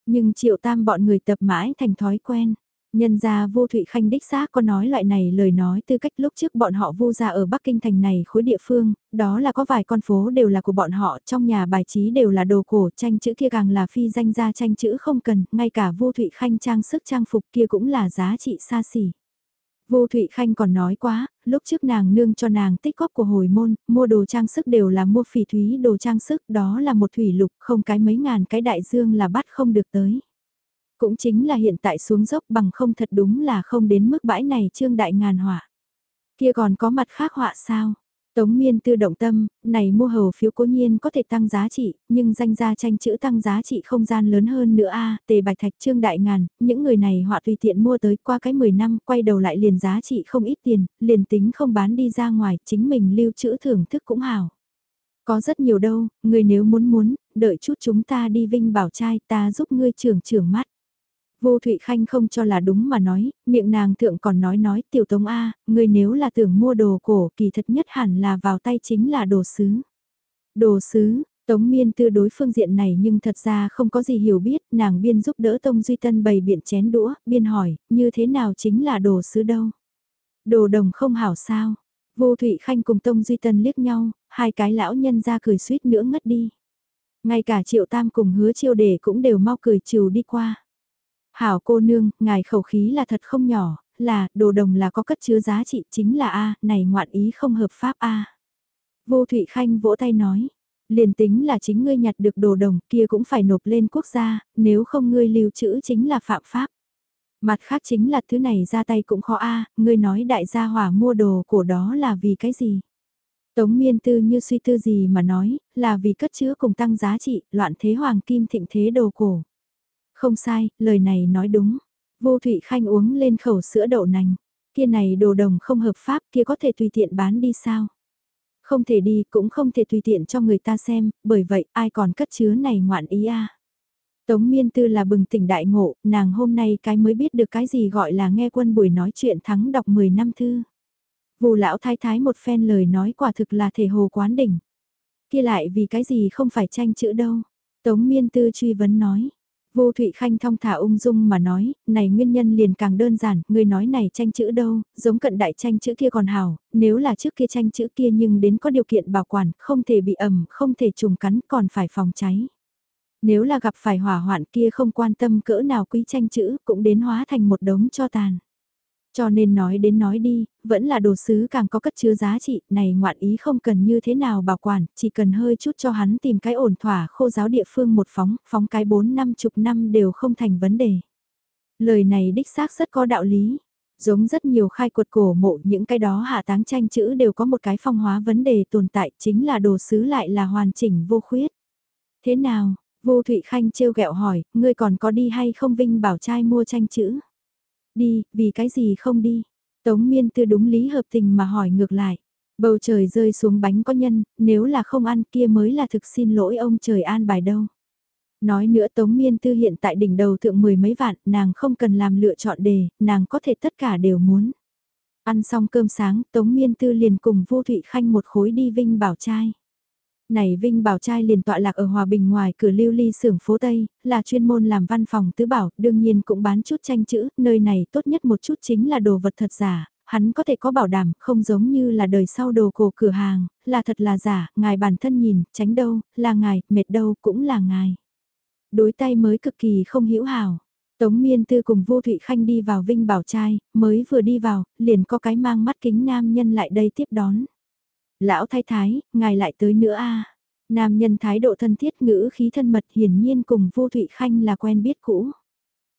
Nhưng triệu tam bọn người tập mãi thành thói quen. Nhân gia vô Thụy Khanh đích xác có nói loại này lời nói tư cách lúc trước bọn họ vô ra ở Bắc Kinh thành này khối địa phương, đó là có vài con phố đều là của bọn họ, trong nhà bài trí đều là đồ cổ, tranh chữ kia càng là phi danh ra tranh chữ không cần, ngay cả vô Thụy Khanh trang sức trang phục kia cũng là giá trị xa xỉ. Vô Thụy Khanh còn nói quá, lúc trước nàng nương cho nàng tích góp của hồi môn, mua đồ trang sức đều là mua phỉ thúy đồ trang sức, đó là một thủy lục, không cái mấy ngàn cái đại dương là bắt không được tới. Cũng chính là hiện tại xuống dốc bằng không thật đúng là không đến mức bãi này trương đại ngàn họa. Kia còn có mặt khác họa sao? Tống miên tư động tâm, này mua hầu phiếu cố nhiên có thể tăng giá trị, nhưng danh gia tranh chữ tăng giá trị không gian lớn hơn nữa a tề bạch thạch trương đại ngàn, những người này họ tùy tiện mua tới qua cái 10 năm, quay đầu lại liền giá trị không ít tiền, liền tính không bán đi ra ngoài, chính mình lưu trữ thưởng thức cũng hảo. Có rất nhiều đâu, người nếu muốn muốn, đợi chút chúng ta đi vinh bảo trai ta giúp ngươi trưởng trưởng mắt. Vô Thụy Khanh không cho là đúng mà nói, miệng nàng thượng còn nói nói tiểu tống A, người nếu là tưởng mua đồ cổ kỳ thật nhất hẳn là vào tay chính là đồ sứ. Đồ sứ, Tống miên tư đối phương diện này nhưng thật ra không có gì hiểu biết, nàng biên giúp đỡ Tông Duy Tân bày biện chén đũa, biên hỏi, như thế nào chính là đồ sứ đâu? Đồ đồng không hảo sao? Vô Thụy Khanh cùng Tông Duy Tân liếc nhau, hai cái lão nhân ra cười suýt nữa ngất đi. Ngay cả Triệu Tam cùng hứa chiêu đề cũng đều mau cười chiều đi qua. Hảo cô nương, ngài khẩu khí là thật không nhỏ, là, đồ đồng là có cất chứa giá trị chính là A, này ngoạn ý không hợp pháp A. Vô Thụy Khanh vỗ tay nói, liền tính là chính ngươi nhặt được đồ đồng kia cũng phải nộp lên quốc gia, nếu không ngươi lưu trữ chính là phạm pháp. Mặt khác chính là thứ này ra tay cũng khó A, ngươi nói đại gia hỏa mua đồ của đó là vì cái gì? Tống miên tư như suy tư gì mà nói, là vì cất chứa cùng tăng giá trị, loạn thế hoàng kim thịnh thế đồ cổ. Không sai, lời này nói đúng. Vô Thụy Khanh uống lên khẩu sữa đậu nành. Kia này đồ đồng không hợp pháp kia có thể tùy tiện bán đi sao? Không thể đi cũng không thể tùy tiện cho người ta xem, bởi vậy ai còn cất chứa này ngoạn ý a Tống miên tư là bừng tỉnh đại ngộ, nàng hôm nay cái mới biết được cái gì gọi là nghe quân buổi nói chuyện thắng đọc 10 năm thư. Vù lão thái thái một phen lời nói quả thực là thể hồ quán đỉnh. Kia lại vì cái gì không phải tranh chữ đâu. Tống miên tư truy vấn nói. Vô Thụy Khanh thong thả ung dung mà nói, này nguyên nhân liền càng đơn giản, người nói này tranh chữ đâu, giống cận đại tranh chữ kia còn hảo, nếu là trước kia tranh chữ kia nhưng đến có điều kiện bảo quản, không thể bị ẩm, không thể trùng cắn, còn phải phòng cháy. Nếu là gặp phải hỏa hoạn kia không quan tâm cỡ nào quý tranh chữ, cũng đến hóa thành một đống cho tàn. Cho nên nói đến nói đi, vẫn là đồ sứ càng có cất chứa giá trị, này ngoạn ý không cần như thế nào bảo quản, chỉ cần hơi chút cho hắn tìm cái ổn thỏa khô giáo địa phương một phóng, phóng cái bốn năm chục năm đều không thành vấn đề. Lời này đích xác rất có đạo lý. Giống rất nhiều khai quật cổ mộ những cái đó hạ táng tranh chữ đều có một cái phong hóa vấn đề tồn tại chính là đồ sứ lại là hoàn chỉnh vô khuyết. Thế nào, vô Thụy Khanh trêu ghẹo hỏi, ngươi còn có đi hay không Vinh bảo trai mua tranh chữ? Đi, vì cái gì không đi? Tống miên tư đúng lý hợp tình mà hỏi ngược lại. Bầu trời rơi xuống bánh có nhân, nếu là không ăn kia mới là thực xin lỗi ông trời an bài đâu. Nói nữa Tống Miên Tư hiện tại đỉnh đầu thượng mười mấy vạn, nàng không cần làm lựa chọn đề, nàng có thể tất cả đều muốn. Ăn xong cơm sáng, Tống Miên Tư liền cùng Vô Thụy Khanh một khối đi Vinh Bảo Trai. Này Vinh Bảo trai liền tọa lạc ở Hòa Bình ngoài cửa lưu ly xưởng phố Tây, là chuyên môn làm văn phòng tứ bảo, đương nhiên cũng bán chút tranh chữ, nơi này tốt nhất một chút chính là đồ vật thật giả, hắn có thể có bảo đảm, không giống như là đời sau đồ cổ cửa hàng, là thật là giả, ngài bản thân nhìn, tránh đâu, là ngài, mệt đâu, cũng là ngài. Đối tay mới cực kỳ không hiểu hảo. Tống Miên Tư cùng Vu Thụy Khanh đi vào Vinh Bảo Trai, mới vừa đi vào, liền có cái mang mắt kính nam nhân lại đây tiếp đón. Lão thái thái, ngài lại tới nữa a Nam nhân thái độ thân thiết ngữ khí thân mật hiển nhiên cùng Vô Thụy Khanh là quen biết cũ.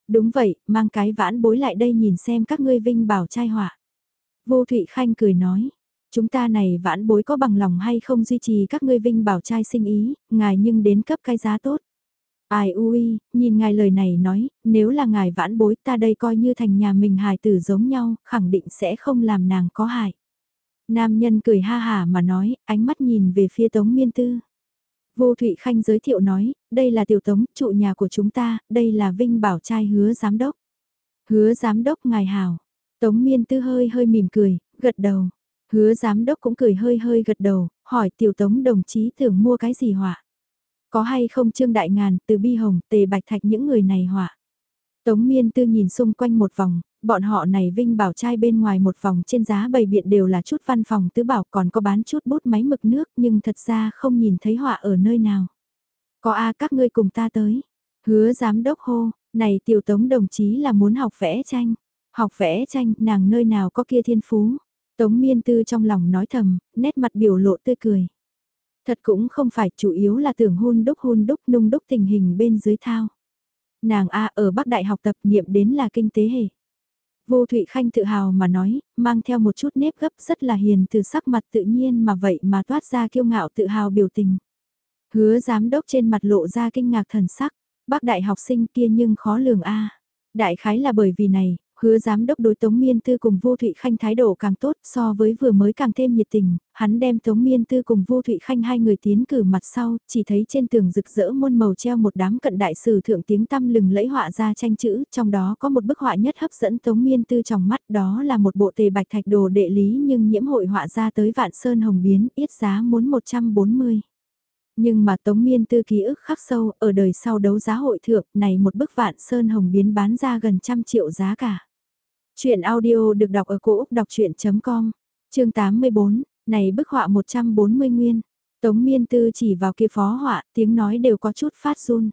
Đúng vậy, mang cái vãn bối lại đây nhìn xem các ngươi vinh bảo trai họa. Vô Thụy Khanh cười nói, chúng ta này vãn bối có bằng lòng hay không duy trì các ngươi vinh bảo trai sinh ý, ngài nhưng đến cấp cái giá tốt. Ai ui, nhìn ngài lời này nói, nếu là ngài vãn bối ta đây coi như thành nhà mình hài tử giống nhau, khẳng định sẽ không làm nàng có hại. Nam nhân cười ha hà mà nói, ánh mắt nhìn về phía Tống Miên Tư. Vô Thụy Khanh giới thiệu nói, đây là tiểu tống, trụ nhà của chúng ta, đây là Vinh Bảo trai hứa giám đốc. Hứa giám đốc ngài hào. Tống Miên Tư hơi hơi mỉm cười, gật đầu. Hứa giám đốc cũng cười hơi hơi gật đầu, hỏi tiểu tống đồng chí tưởng mua cái gì họa. Có hay không Trương Đại Ngàn, từ Bi Hồng, Tề Bạch Thạch những người này họa. Tống Miên Tư nhìn xung quanh một vòng, bọn họ này Vinh Bảo trai bên ngoài một vòng trên giá bày biện đều là chút văn phòng tứ bảo còn có bán chút bút máy mực nước nhưng thật ra không nhìn thấy họa ở nơi nào. Có a các ngươi cùng ta tới. Hứa giám đốc hô, này tiểu tống đồng chí là muốn học vẽ tranh. Học vẽ tranh, nàng nơi nào có kia thiên phú. Tống miên tư trong lòng nói thầm, nét mặt biểu lộ tươi cười. Thật cũng không phải chủ yếu là tưởng hôn đúc hôn đúc nung đúc tình hình bên dưới thao. Nàng A ở Bắc Đại học tập niệm đến là kinh tế hệ. Vô Thụy Khanh tự hào mà nói, mang theo một chút nếp gấp rất là hiền từ sắc mặt tự nhiên mà vậy mà toát ra kiêu ngạo tự hào biểu tình. Hứa giám đốc trên mặt lộ ra kinh ngạc thần sắc, bác đại học sinh kia nhưng khó lường a. Đại khái là bởi vì này, hứa giám đốc đối Tống Miên Tư cùng vu Thụy Khanh thái độ càng tốt so với vừa mới càng thêm nhiệt tình, hắn đem Tống Miên Tư cùng vu Thụy Khanh hai người tiến cử mặt sau, chỉ thấy trên tường rực rỡ muôn màu treo một đám cận đại sử thượng tiếng tăm lừng lẫy họa ra tranh chữ, trong đó có một bức họa nhất hấp dẫn Tống Miên Tư trong mắt đó là một bộ tề bạch thạch đồ đệ lý nhưng nhiễm hội họa ra tới vạn sơn hồng biến, ít giá muốn 140. Nhưng mà Tống Miên Tư ký ức khắc sâu, ở đời sau đấu giá hội thượng, này một bức vạn sơn hồng biến bán ra gần trăm triệu giá cả. Chuyện audio được đọc ở cổ Úc đọc chuyện.com, chương 84, này bức họa 140 nguyên. Tống Miên Tư chỉ vào kia phó họa, tiếng nói đều có chút phát run.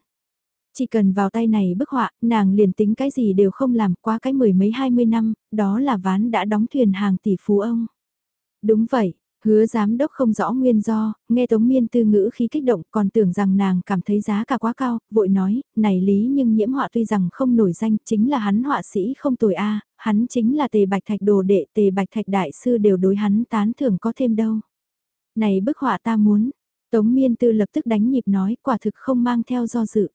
Chỉ cần vào tay này bức họa, nàng liền tính cái gì đều không làm qua cái mười mấy hai mươi năm, đó là ván đã đóng thuyền hàng tỷ phú ông. Đúng vậy, Hứa giám đốc không rõ nguyên do, nghe Tống Miên tư ngữ khí kích động còn tưởng rằng nàng cảm thấy giá cả quá cao, vội nói, này lý nhưng nhiễm họa tuy rằng không nổi danh chính là hắn họa sĩ không tồi a hắn chính là tề bạch thạch đồ đệ tề bạch thạch đại sư đều đối hắn tán thưởng có thêm đâu. Này bức họa ta muốn, Tống Miên tư lập tức đánh nhịp nói quả thực không mang theo do dự.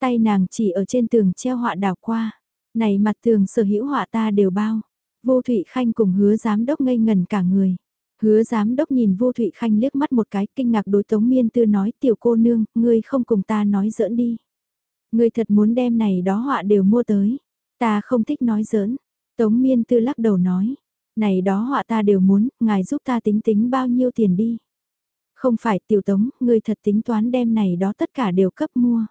Tay nàng chỉ ở trên tường treo họa đảo qua, này mặt tường sở hữu họa ta đều bao. Vô Thụy Khanh cùng hứa giám đốc ngây ngần cả người. Hứa giám đốc nhìn vô Thụy Khanh liếc mắt một cái kinh ngạc đối Tống Miên Tư nói tiểu cô nương, ngươi không cùng ta nói giỡn đi. Ngươi thật muốn đem này đó họa đều mua tới. Ta không thích nói giỡn. Tống Miên Tư lắc đầu nói. Này đó họa ta đều muốn, ngài giúp ta tính tính bao nhiêu tiền đi. Không phải tiểu tống, ngươi thật tính toán đem này đó tất cả đều cấp mua.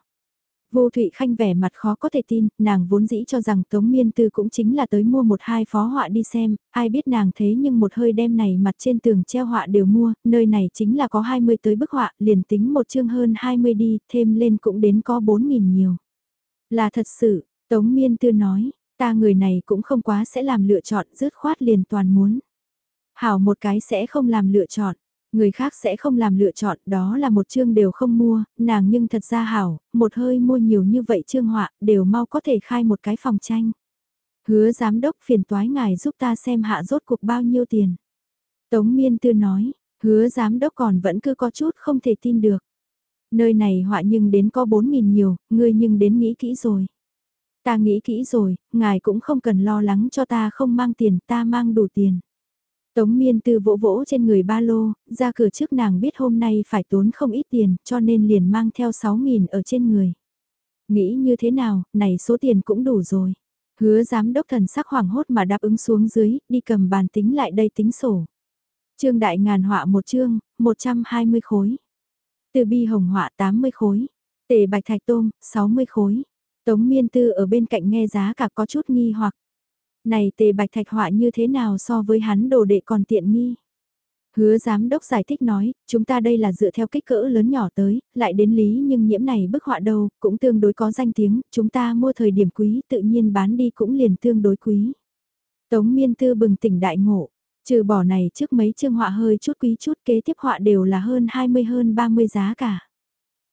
Vô Thụy Khanh vẻ mặt khó có thể tin, nàng vốn dĩ cho rằng Tống Miên Tư cũng chính là tới mua một hai phó họa đi xem, ai biết nàng thế nhưng một hơi đem này mặt trên tường treo họa đều mua, nơi này chính là có 20 tới bức họa, liền tính một chương hơn 20 đi, thêm lên cũng đến có 4.000 nhiều. Là thật sự, Tống Miên Tư nói, ta người này cũng không quá sẽ làm lựa chọn, dứt khoát liền toàn muốn. Hảo một cái sẽ không làm lựa chọn. Người khác sẽ không làm lựa chọn, đó là một chương đều không mua, nàng nhưng thật ra hảo, một hơi mua nhiều như vậy chương họa, đều mau có thể khai một cái phòng tranh. Hứa giám đốc phiền toái ngài giúp ta xem hạ rốt cuộc bao nhiêu tiền. Tống miên tư nói, hứa giám đốc còn vẫn cứ có chút không thể tin được. Nơi này họa nhưng đến có 4.000 nhiều, ngươi nhưng đến nghĩ kỹ rồi. Ta nghĩ kỹ rồi, ngài cũng không cần lo lắng cho ta không mang tiền, ta mang đủ tiền. Tống miên tư vỗ vỗ trên người ba lô, ra cửa trước nàng biết hôm nay phải tốn không ít tiền, cho nên liền mang theo 6.000 ở trên người. Nghĩ như thế nào, này số tiền cũng đủ rồi. Hứa giám đốc thần sắc hoàng hốt mà đáp ứng xuống dưới, đi cầm bàn tính lại đây tính sổ. Trương đại ngàn họa một chương, 120 khối. Từ bi hồng họa 80 khối. Tề bạch thạch tôm, 60 khối. Tống miên tư ở bên cạnh nghe giá cả có chút nghi hoặc. Này tề bạch thạch họa như thế nào so với hắn đồ đệ còn tiện nghi. Hứa giám đốc giải thích nói, chúng ta đây là dựa theo kích cỡ lớn nhỏ tới, lại đến lý nhưng nhiễm này bức họa đâu, cũng tương đối có danh tiếng, chúng ta mua thời điểm quý tự nhiên bán đi cũng liền tương đối quý. Tống miên tư bừng tỉnh đại ngộ, Trừ bỏ này trước mấy chương họa hơi chút quý chút kế tiếp họa đều là hơn 20 hơn 30 giá cả.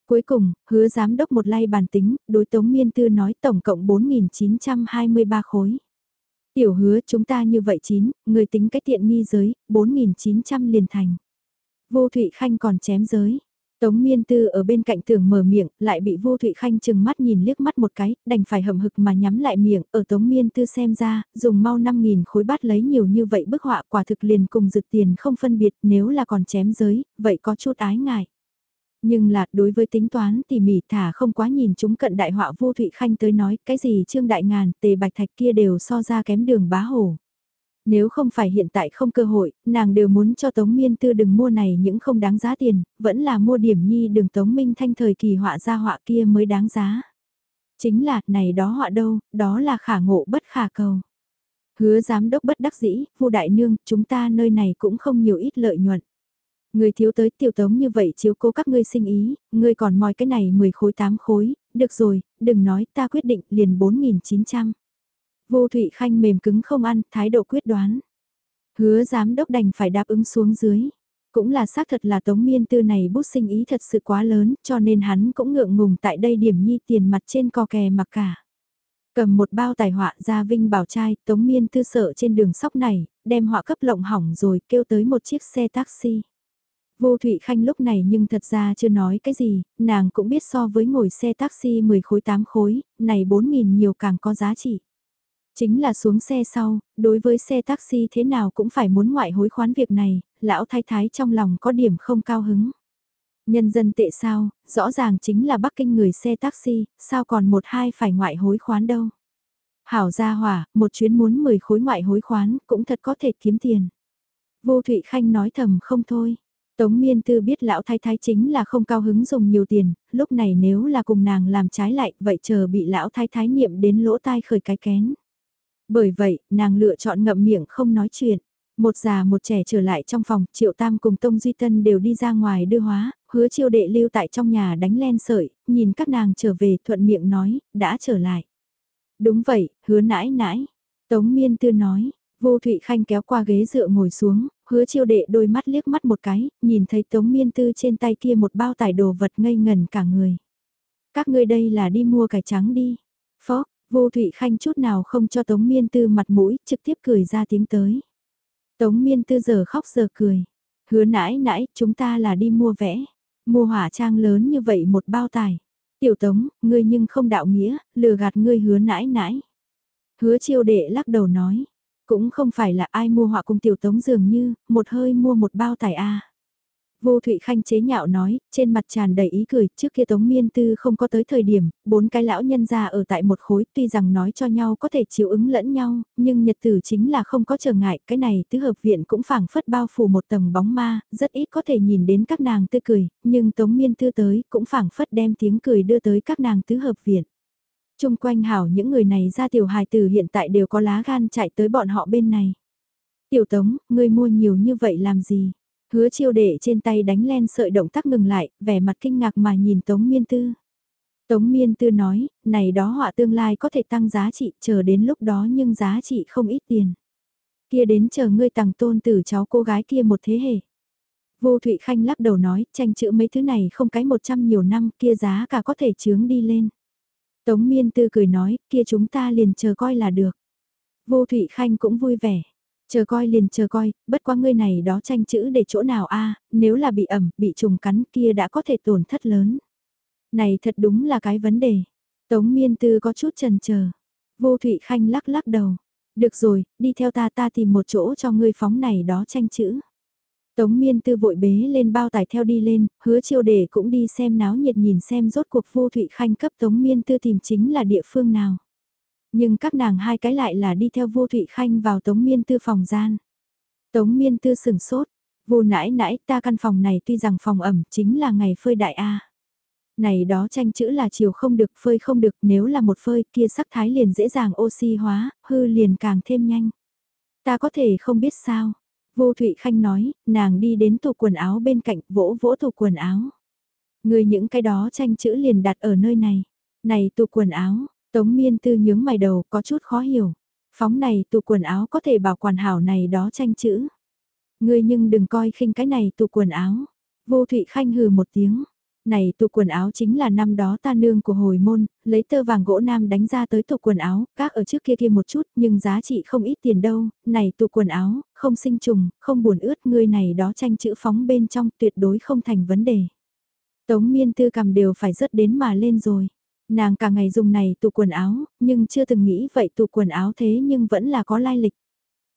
Cuối cùng, hứa giám đốc một lay bàn tính, đối tống miên tư nói tổng cộng 4.923 khối. Tiểu hứa chúng ta như vậy chín, người tính cái tiện nghi giới, 4.900 liền thành. Vô Thụy Khanh còn chém giới. Tống Miên Tư ở bên cạnh tường mở miệng, lại bị Vô Thụy Khanh chừng mắt nhìn liếc mắt một cái, đành phải hậm hực mà nhắm lại miệng, ở Tống Miên Tư xem ra, dùng mau 5.000 khối bát lấy nhiều như vậy bức họa quả thực liền cùng dực tiền không phân biệt nếu là còn chém giới, vậy có chút ái ngại. Nhưng là đối với tính toán tỉ mỉ thả không quá nhìn chúng cận đại họa Vô Thụy Khanh tới nói cái gì trương đại ngàn, tề bạch thạch kia đều so ra kém đường bá hổ. Nếu không phải hiện tại không cơ hội, nàng đều muốn cho Tống Miên Tư đừng mua này những không đáng giá tiền, vẫn là mua điểm nhi đường Tống Minh Thanh thời kỳ họa ra họa kia mới đáng giá. Chính là, này đó họa đâu, đó là khả ngộ bất khả cầu. Hứa giám đốc bất đắc dĩ, vu đại nương, chúng ta nơi này cũng không nhiều ít lợi nhuận. Người thiếu tới tiểu tống như vậy chiếu cố các ngươi sinh ý, ngươi còn moi cái này 10 khối 8 khối, được rồi, đừng nói ta quyết định liền 4.900. Vô Thụy Khanh mềm cứng không ăn, thái độ quyết đoán. Hứa giám đốc đành phải đáp ứng xuống dưới. Cũng là xác thật là tống miên tư này bút sinh ý thật sự quá lớn, cho nên hắn cũng ngượng ngùng tại đây điểm nhi tiền mặt trên co kè mặc cả. Cầm một bao tài họa ra vinh bảo trai, tống miên tư sợ trên đường sóc này, đem họa cấp lộng hỏng rồi kêu tới một chiếc xe taxi. Vô Thụy Khanh lúc này nhưng thật ra chưa nói cái gì, nàng cũng biết so với ngồi xe taxi 10 khối 8 khối, này 4.000 nhiều càng có giá trị. Chính là xuống xe sau, đối với xe taxi thế nào cũng phải muốn ngoại hối khoán việc này, lão thái thái trong lòng có điểm không cao hứng. Nhân dân tệ sao, rõ ràng chính là Bắc Kinh người xe taxi, sao còn một hai phải ngoại hối khoán đâu. Hảo gia hỏa, một chuyến muốn 10 khối ngoại hối khoán cũng thật có thể kiếm tiền. Vô Thụy Khanh nói thầm không thôi. Tống Miên Tư biết lão thái thái chính là không cao hứng dùng nhiều tiền, lúc này nếu là cùng nàng làm trái lại, vậy chờ bị lão thái thái niệm đến lỗ tai khởi cái kén. Bởi vậy, nàng lựa chọn ngậm miệng không nói chuyện. Một già một trẻ trở lại trong phòng, Triệu Tam cùng Tông Duy Tân đều đi ra ngoài đưa hóa, hứa chiêu đệ lưu tại trong nhà đánh len sợi, nhìn các nàng trở về thuận miệng nói, đã trở lại. Đúng vậy, hứa nãi nãi. Tống Miên Tư nói, vô Thụy Khanh kéo qua ghế dựa ngồi xuống, hứa chiêu đệ đôi mắt liếc mắt một cái, nhìn thấy Tống Miên Tư trên tay kia một bao tải đồ vật ngây ngần cả người. Các ngươi đây là đi mua cải trắng đi. Phó, Vô Thụy Khanh chút nào không cho Tống Miên Tư mặt mũi, trực tiếp cười ra tiếng tới. Tống Miên Tư giờ khóc giờ cười. Hứa nãi nãi, chúng ta là đi mua vẽ. Mua hỏa trang lớn như vậy một bao tải. Tiểu Tống, ngươi nhưng không đạo nghĩa, lừa gạt ngươi hứa nãi nãi. Hứa chiêu đệ lắc đầu nói. Cũng không phải là ai mua họa cùng Tiểu Tống dường như, một hơi mua một bao tải a Vô Thụy Khanh chế nhạo nói, trên mặt tràn đầy ý cười, trước kia Tống Miên Tư không có tới thời điểm, bốn cái lão nhân ra ở tại một khối, tuy rằng nói cho nhau có thể chịu ứng lẫn nhau, nhưng nhật tử chính là không có trở ngại, cái này tứ hợp viện cũng phảng phất bao phủ một tầng bóng ma, rất ít có thể nhìn đến các nàng tươi cười, nhưng Tống Miên Tư tới cũng phảng phất đem tiếng cười đưa tới các nàng tứ hợp viện. Trung quanh hảo những người này ra tiểu hài tử hiện tại đều có lá gan chạy tới bọn họ bên này. Tiểu Tống, ngươi mua nhiều như vậy làm gì? Hứa chiêu đệ trên tay đánh len sợi động tác ngừng lại, vẻ mặt kinh ngạc mà nhìn Tống Miên Tư. Tống Miên Tư nói, này đó họa tương lai có thể tăng giá trị, chờ đến lúc đó nhưng giá trị không ít tiền. Kia đến chờ ngươi tặng tôn tử cháu cô gái kia một thế hệ. Vô Thụy Khanh lắc đầu nói, tranh chữ mấy thứ này không cái một trăm nhiều năm kia giá cả có thể chướng đi lên. Tống Miên Tư cười nói, kia chúng ta liền chờ coi là được. Vô Thụy Khanh cũng vui vẻ. Chờ coi liền chờ coi, bất quá ngươi này đó tranh chữ để chỗ nào a nếu là bị ẩm, bị trùng cắn kia đã có thể tổn thất lớn. Này thật đúng là cái vấn đề. Tống miên tư có chút trần chờ Vô Thụy Khanh lắc lắc đầu. Được rồi, đi theo ta ta tìm một chỗ cho ngươi phóng này đó tranh chữ. Tống miên tư vội bế lên bao tải theo đi lên, hứa chiêu để cũng đi xem náo nhiệt nhìn xem rốt cuộc vô Thụy Khanh cấp Tống miên tư tìm chính là địa phương nào. Nhưng các nàng hai cái lại là đi theo vô Thụy Khanh vào Tống Miên Tư phòng gian. Tống Miên Tư sừng sốt, vô nãi nãi ta căn phòng này tuy rằng phòng ẩm chính là ngày phơi đại A. Này đó tranh chữ là chiều không được phơi không được nếu là một phơi kia sắc thái liền dễ dàng oxy hóa, hư liền càng thêm nhanh. Ta có thể không biết sao. Vô Thụy Khanh nói, nàng đi đến tủ quần áo bên cạnh vỗ vỗ tủ quần áo. Người những cái đó tranh chữ liền đặt ở nơi này. Này tủ quần áo, Tống miên tư nhướng mày đầu có chút khó hiểu. Phóng này tủ quần áo có thể bảo quản hảo này đó tranh chữ. Ngươi nhưng đừng coi khinh cái này tủ quần áo. Vô Thụy Khanh hừ một tiếng. Này tụ quần áo chính là năm đó ta nương của hồi môn, lấy tơ vàng gỗ nam đánh ra tới tụ quần áo, các ở trước kia kia một chút nhưng giá trị không ít tiền đâu, này tụ quần áo, không sinh trùng, không buồn ướt ngươi này đó tranh chữ phóng bên trong tuyệt đối không thành vấn đề. Tống miên tư cầm đều phải rớt đến mà lên rồi. Nàng cả ngày dùng này tụ quần áo, nhưng chưa từng nghĩ vậy tụ quần áo thế nhưng vẫn là có lai lịch.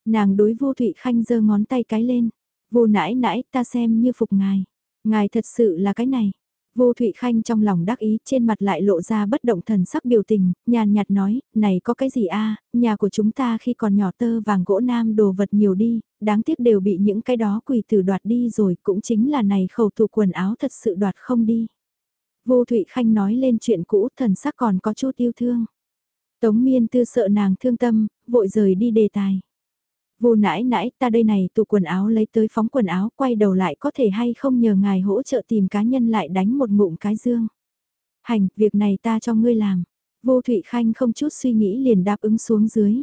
Nàng đối vô Thụy Khanh giơ ngón tay cái lên. Vô nãi nãi ta xem như phục ngài. Ngài thật sự là cái này. Vô Thụy Khanh trong lòng đắc ý trên mặt lại lộ ra bất động thần sắc biểu tình, nhàn nhạt nói, này có cái gì a nhà của chúng ta khi còn nhỏ tơ vàng gỗ nam đồ vật nhiều đi, đáng tiếc đều bị những cái đó quỷ tử đoạt đi rồi, cũng chính là này khẩu thụ quần áo thật sự đoạt không đi. Vô Thụy Khanh nói lên chuyện cũ thần sắc còn có chút yêu thương. Tống miên tư sợ nàng thương tâm, vội rời đi đề tài. Vô nãi nãi ta đây này tụ quần áo lấy tới phóng quần áo quay đầu lại có thể hay không nhờ ngài hỗ trợ tìm cá nhân lại đánh một ngụm cái dương. Hành, việc này ta cho ngươi làm. Vô Thụy Khanh không chút suy nghĩ liền đáp ứng xuống dưới.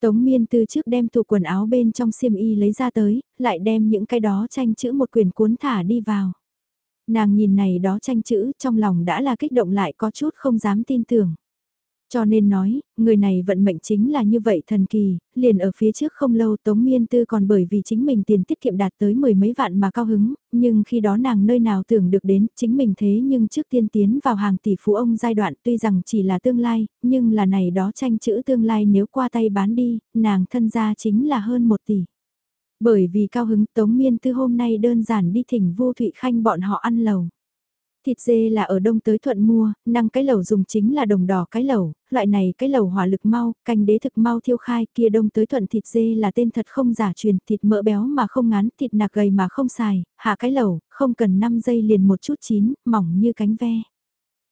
Tống miên từ trước đem tụ quần áo bên trong xiêm y lấy ra tới, lại đem những cái đó tranh chữ một quyển cuốn thả đi vào. Nàng nhìn này đó tranh chữ trong lòng đã là kích động lại có chút không dám tin tưởng. Cho nên nói, người này vận mệnh chính là như vậy thần kỳ, liền ở phía trước không lâu Tống Miên Tư còn bởi vì chính mình tiền tiết kiệm đạt tới mười mấy vạn mà cao hứng, nhưng khi đó nàng nơi nào tưởng được đến chính mình thế nhưng trước tiên tiến vào hàng tỷ phú ông giai đoạn tuy rằng chỉ là tương lai, nhưng là này đó tranh chữ tương lai nếu qua tay bán đi, nàng thân gia chính là hơn một tỷ. Bởi vì cao hứng Tống Miên Tư hôm nay đơn giản đi thỉnh vô Thụy Khanh bọn họ ăn lầu. Thịt dê là ở đông tới thuận mua, năng cái lẩu dùng chính là đồng đỏ cái lẩu, loại này cái lẩu hỏa lực mau, canh đế thực mau thiêu khai, kia đông tới thuận thịt dê là tên thật không giả truyền, thịt mỡ béo mà không ngán, thịt nạc gầy mà không xài, hạ cái lẩu, không cần 5 giây liền một chút chín, mỏng như cánh ve.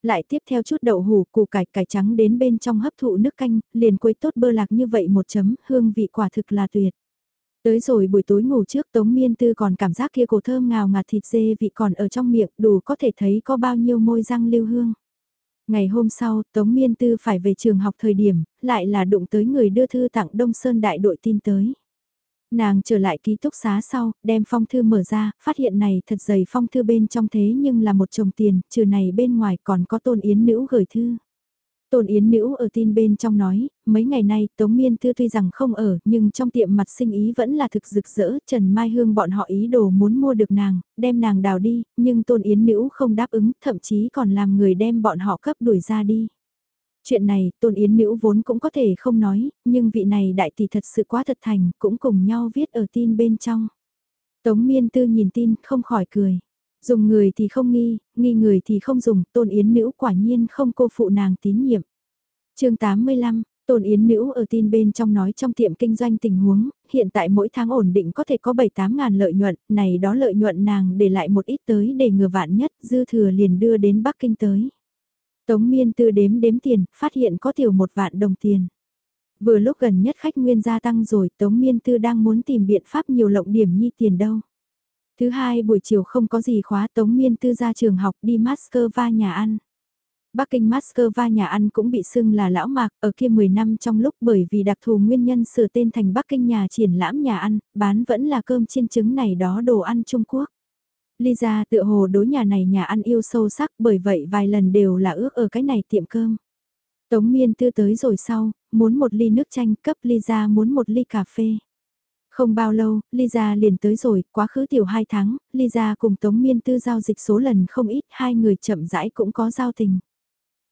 Lại tiếp theo chút đậu hủ, củ cải, cải trắng đến bên trong hấp thụ nước canh, liền quấy tốt bơ lạc như vậy một chấm, hương vị quả thực là tuyệt. Tới rồi buổi tối ngủ trước Tống Miên Tư còn cảm giác kia cổ thơm ngào ngạt thịt dê vị còn ở trong miệng đủ có thể thấy có bao nhiêu môi răng lưu hương. Ngày hôm sau, Tống Miên Tư phải về trường học thời điểm, lại là đụng tới người đưa thư tặng Đông Sơn đại đội tin tới. Nàng trở lại ký túc xá sau, đem phong thư mở ra, phát hiện này thật dày phong thư bên trong thế nhưng là một chồng tiền, trừ này bên ngoài còn có tôn yến nữ gửi thư. Tôn Yến Nữ ở tin bên trong nói, mấy ngày nay Tống Miên Thư tuy rằng không ở nhưng trong tiệm mặt sinh ý vẫn là thực rực rỡ, Trần Mai Hương bọn họ ý đồ muốn mua được nàng, đem nàng đào đi, nhưng Tôn Yến Nữ không đáp ứng, thậm chí còn làm người đem bọn họ cấp đuổi ra đi. Chuyện này Tôn Yến Nữ vốn cũng có thể không nói, nhưng vị này đại tỷ thật sự quá thật thành, cũng cùng nhau viết ở tin bên trong. Tống Miên Tư nhìn tin không khỏi cười. Dùng người thì không nghi, nghi người thì không dùng, tôn yến nữ quả nhiên không cô phụ nàng tín nhiệm. chương 85, Tôn Yến Nữ ở tin bên trong nói trong tiệm kinh doanh tình huống, hiện tại mỗi tháng ổn định có thể có 7-8 ngàn lợi nhuận, này đó lợi nhuận nàng để lại một ít tới để ngừa vạn nhất, dư thừa liền đưa đến Bắc Kinh tới. Tống miên tư đếm đếm tiền, phát hiện có tiểu một vạn đồng tiền. Vừa lúc gần nhất khách nguyên gia tăng rồi, Tống miên tư đang muốn tìm biện pháp nhiều lộng điểm nhi tiền đâu. Thứ hai buổi chiều không có gì khóa Tống Miên Tư ra trường học đi Moscow nhà ăn. Bắc Kinh Moscow nhà ăn cũng bị xưng là lão mạc ở kia 10 năm trong lúc bởi vì đặc thù nguyên nhân sửa tên thành Bắc Kinh nhà triển lãm nhà ăn, bán vẫn là cơm chiên trứng này đó đồ ăn Trung Quốc. Lisa tự hồ đối nhà này nhà ăn yêu sâu sắc bởi vậy vài lần đều là ước ở cái này tiệm cơm. Tống Miên Tư tới rồi sau, muốn một ly nước chanh cấp Lisa muốn một ly cà phê. Không bao lâu, Lisa liền tới rồi, quá khứ tiểu 2 tháng, Lisa cùng Tống Miên Tư giao dịch số lần không ít, hai người chậm rãi cũng có giao tình.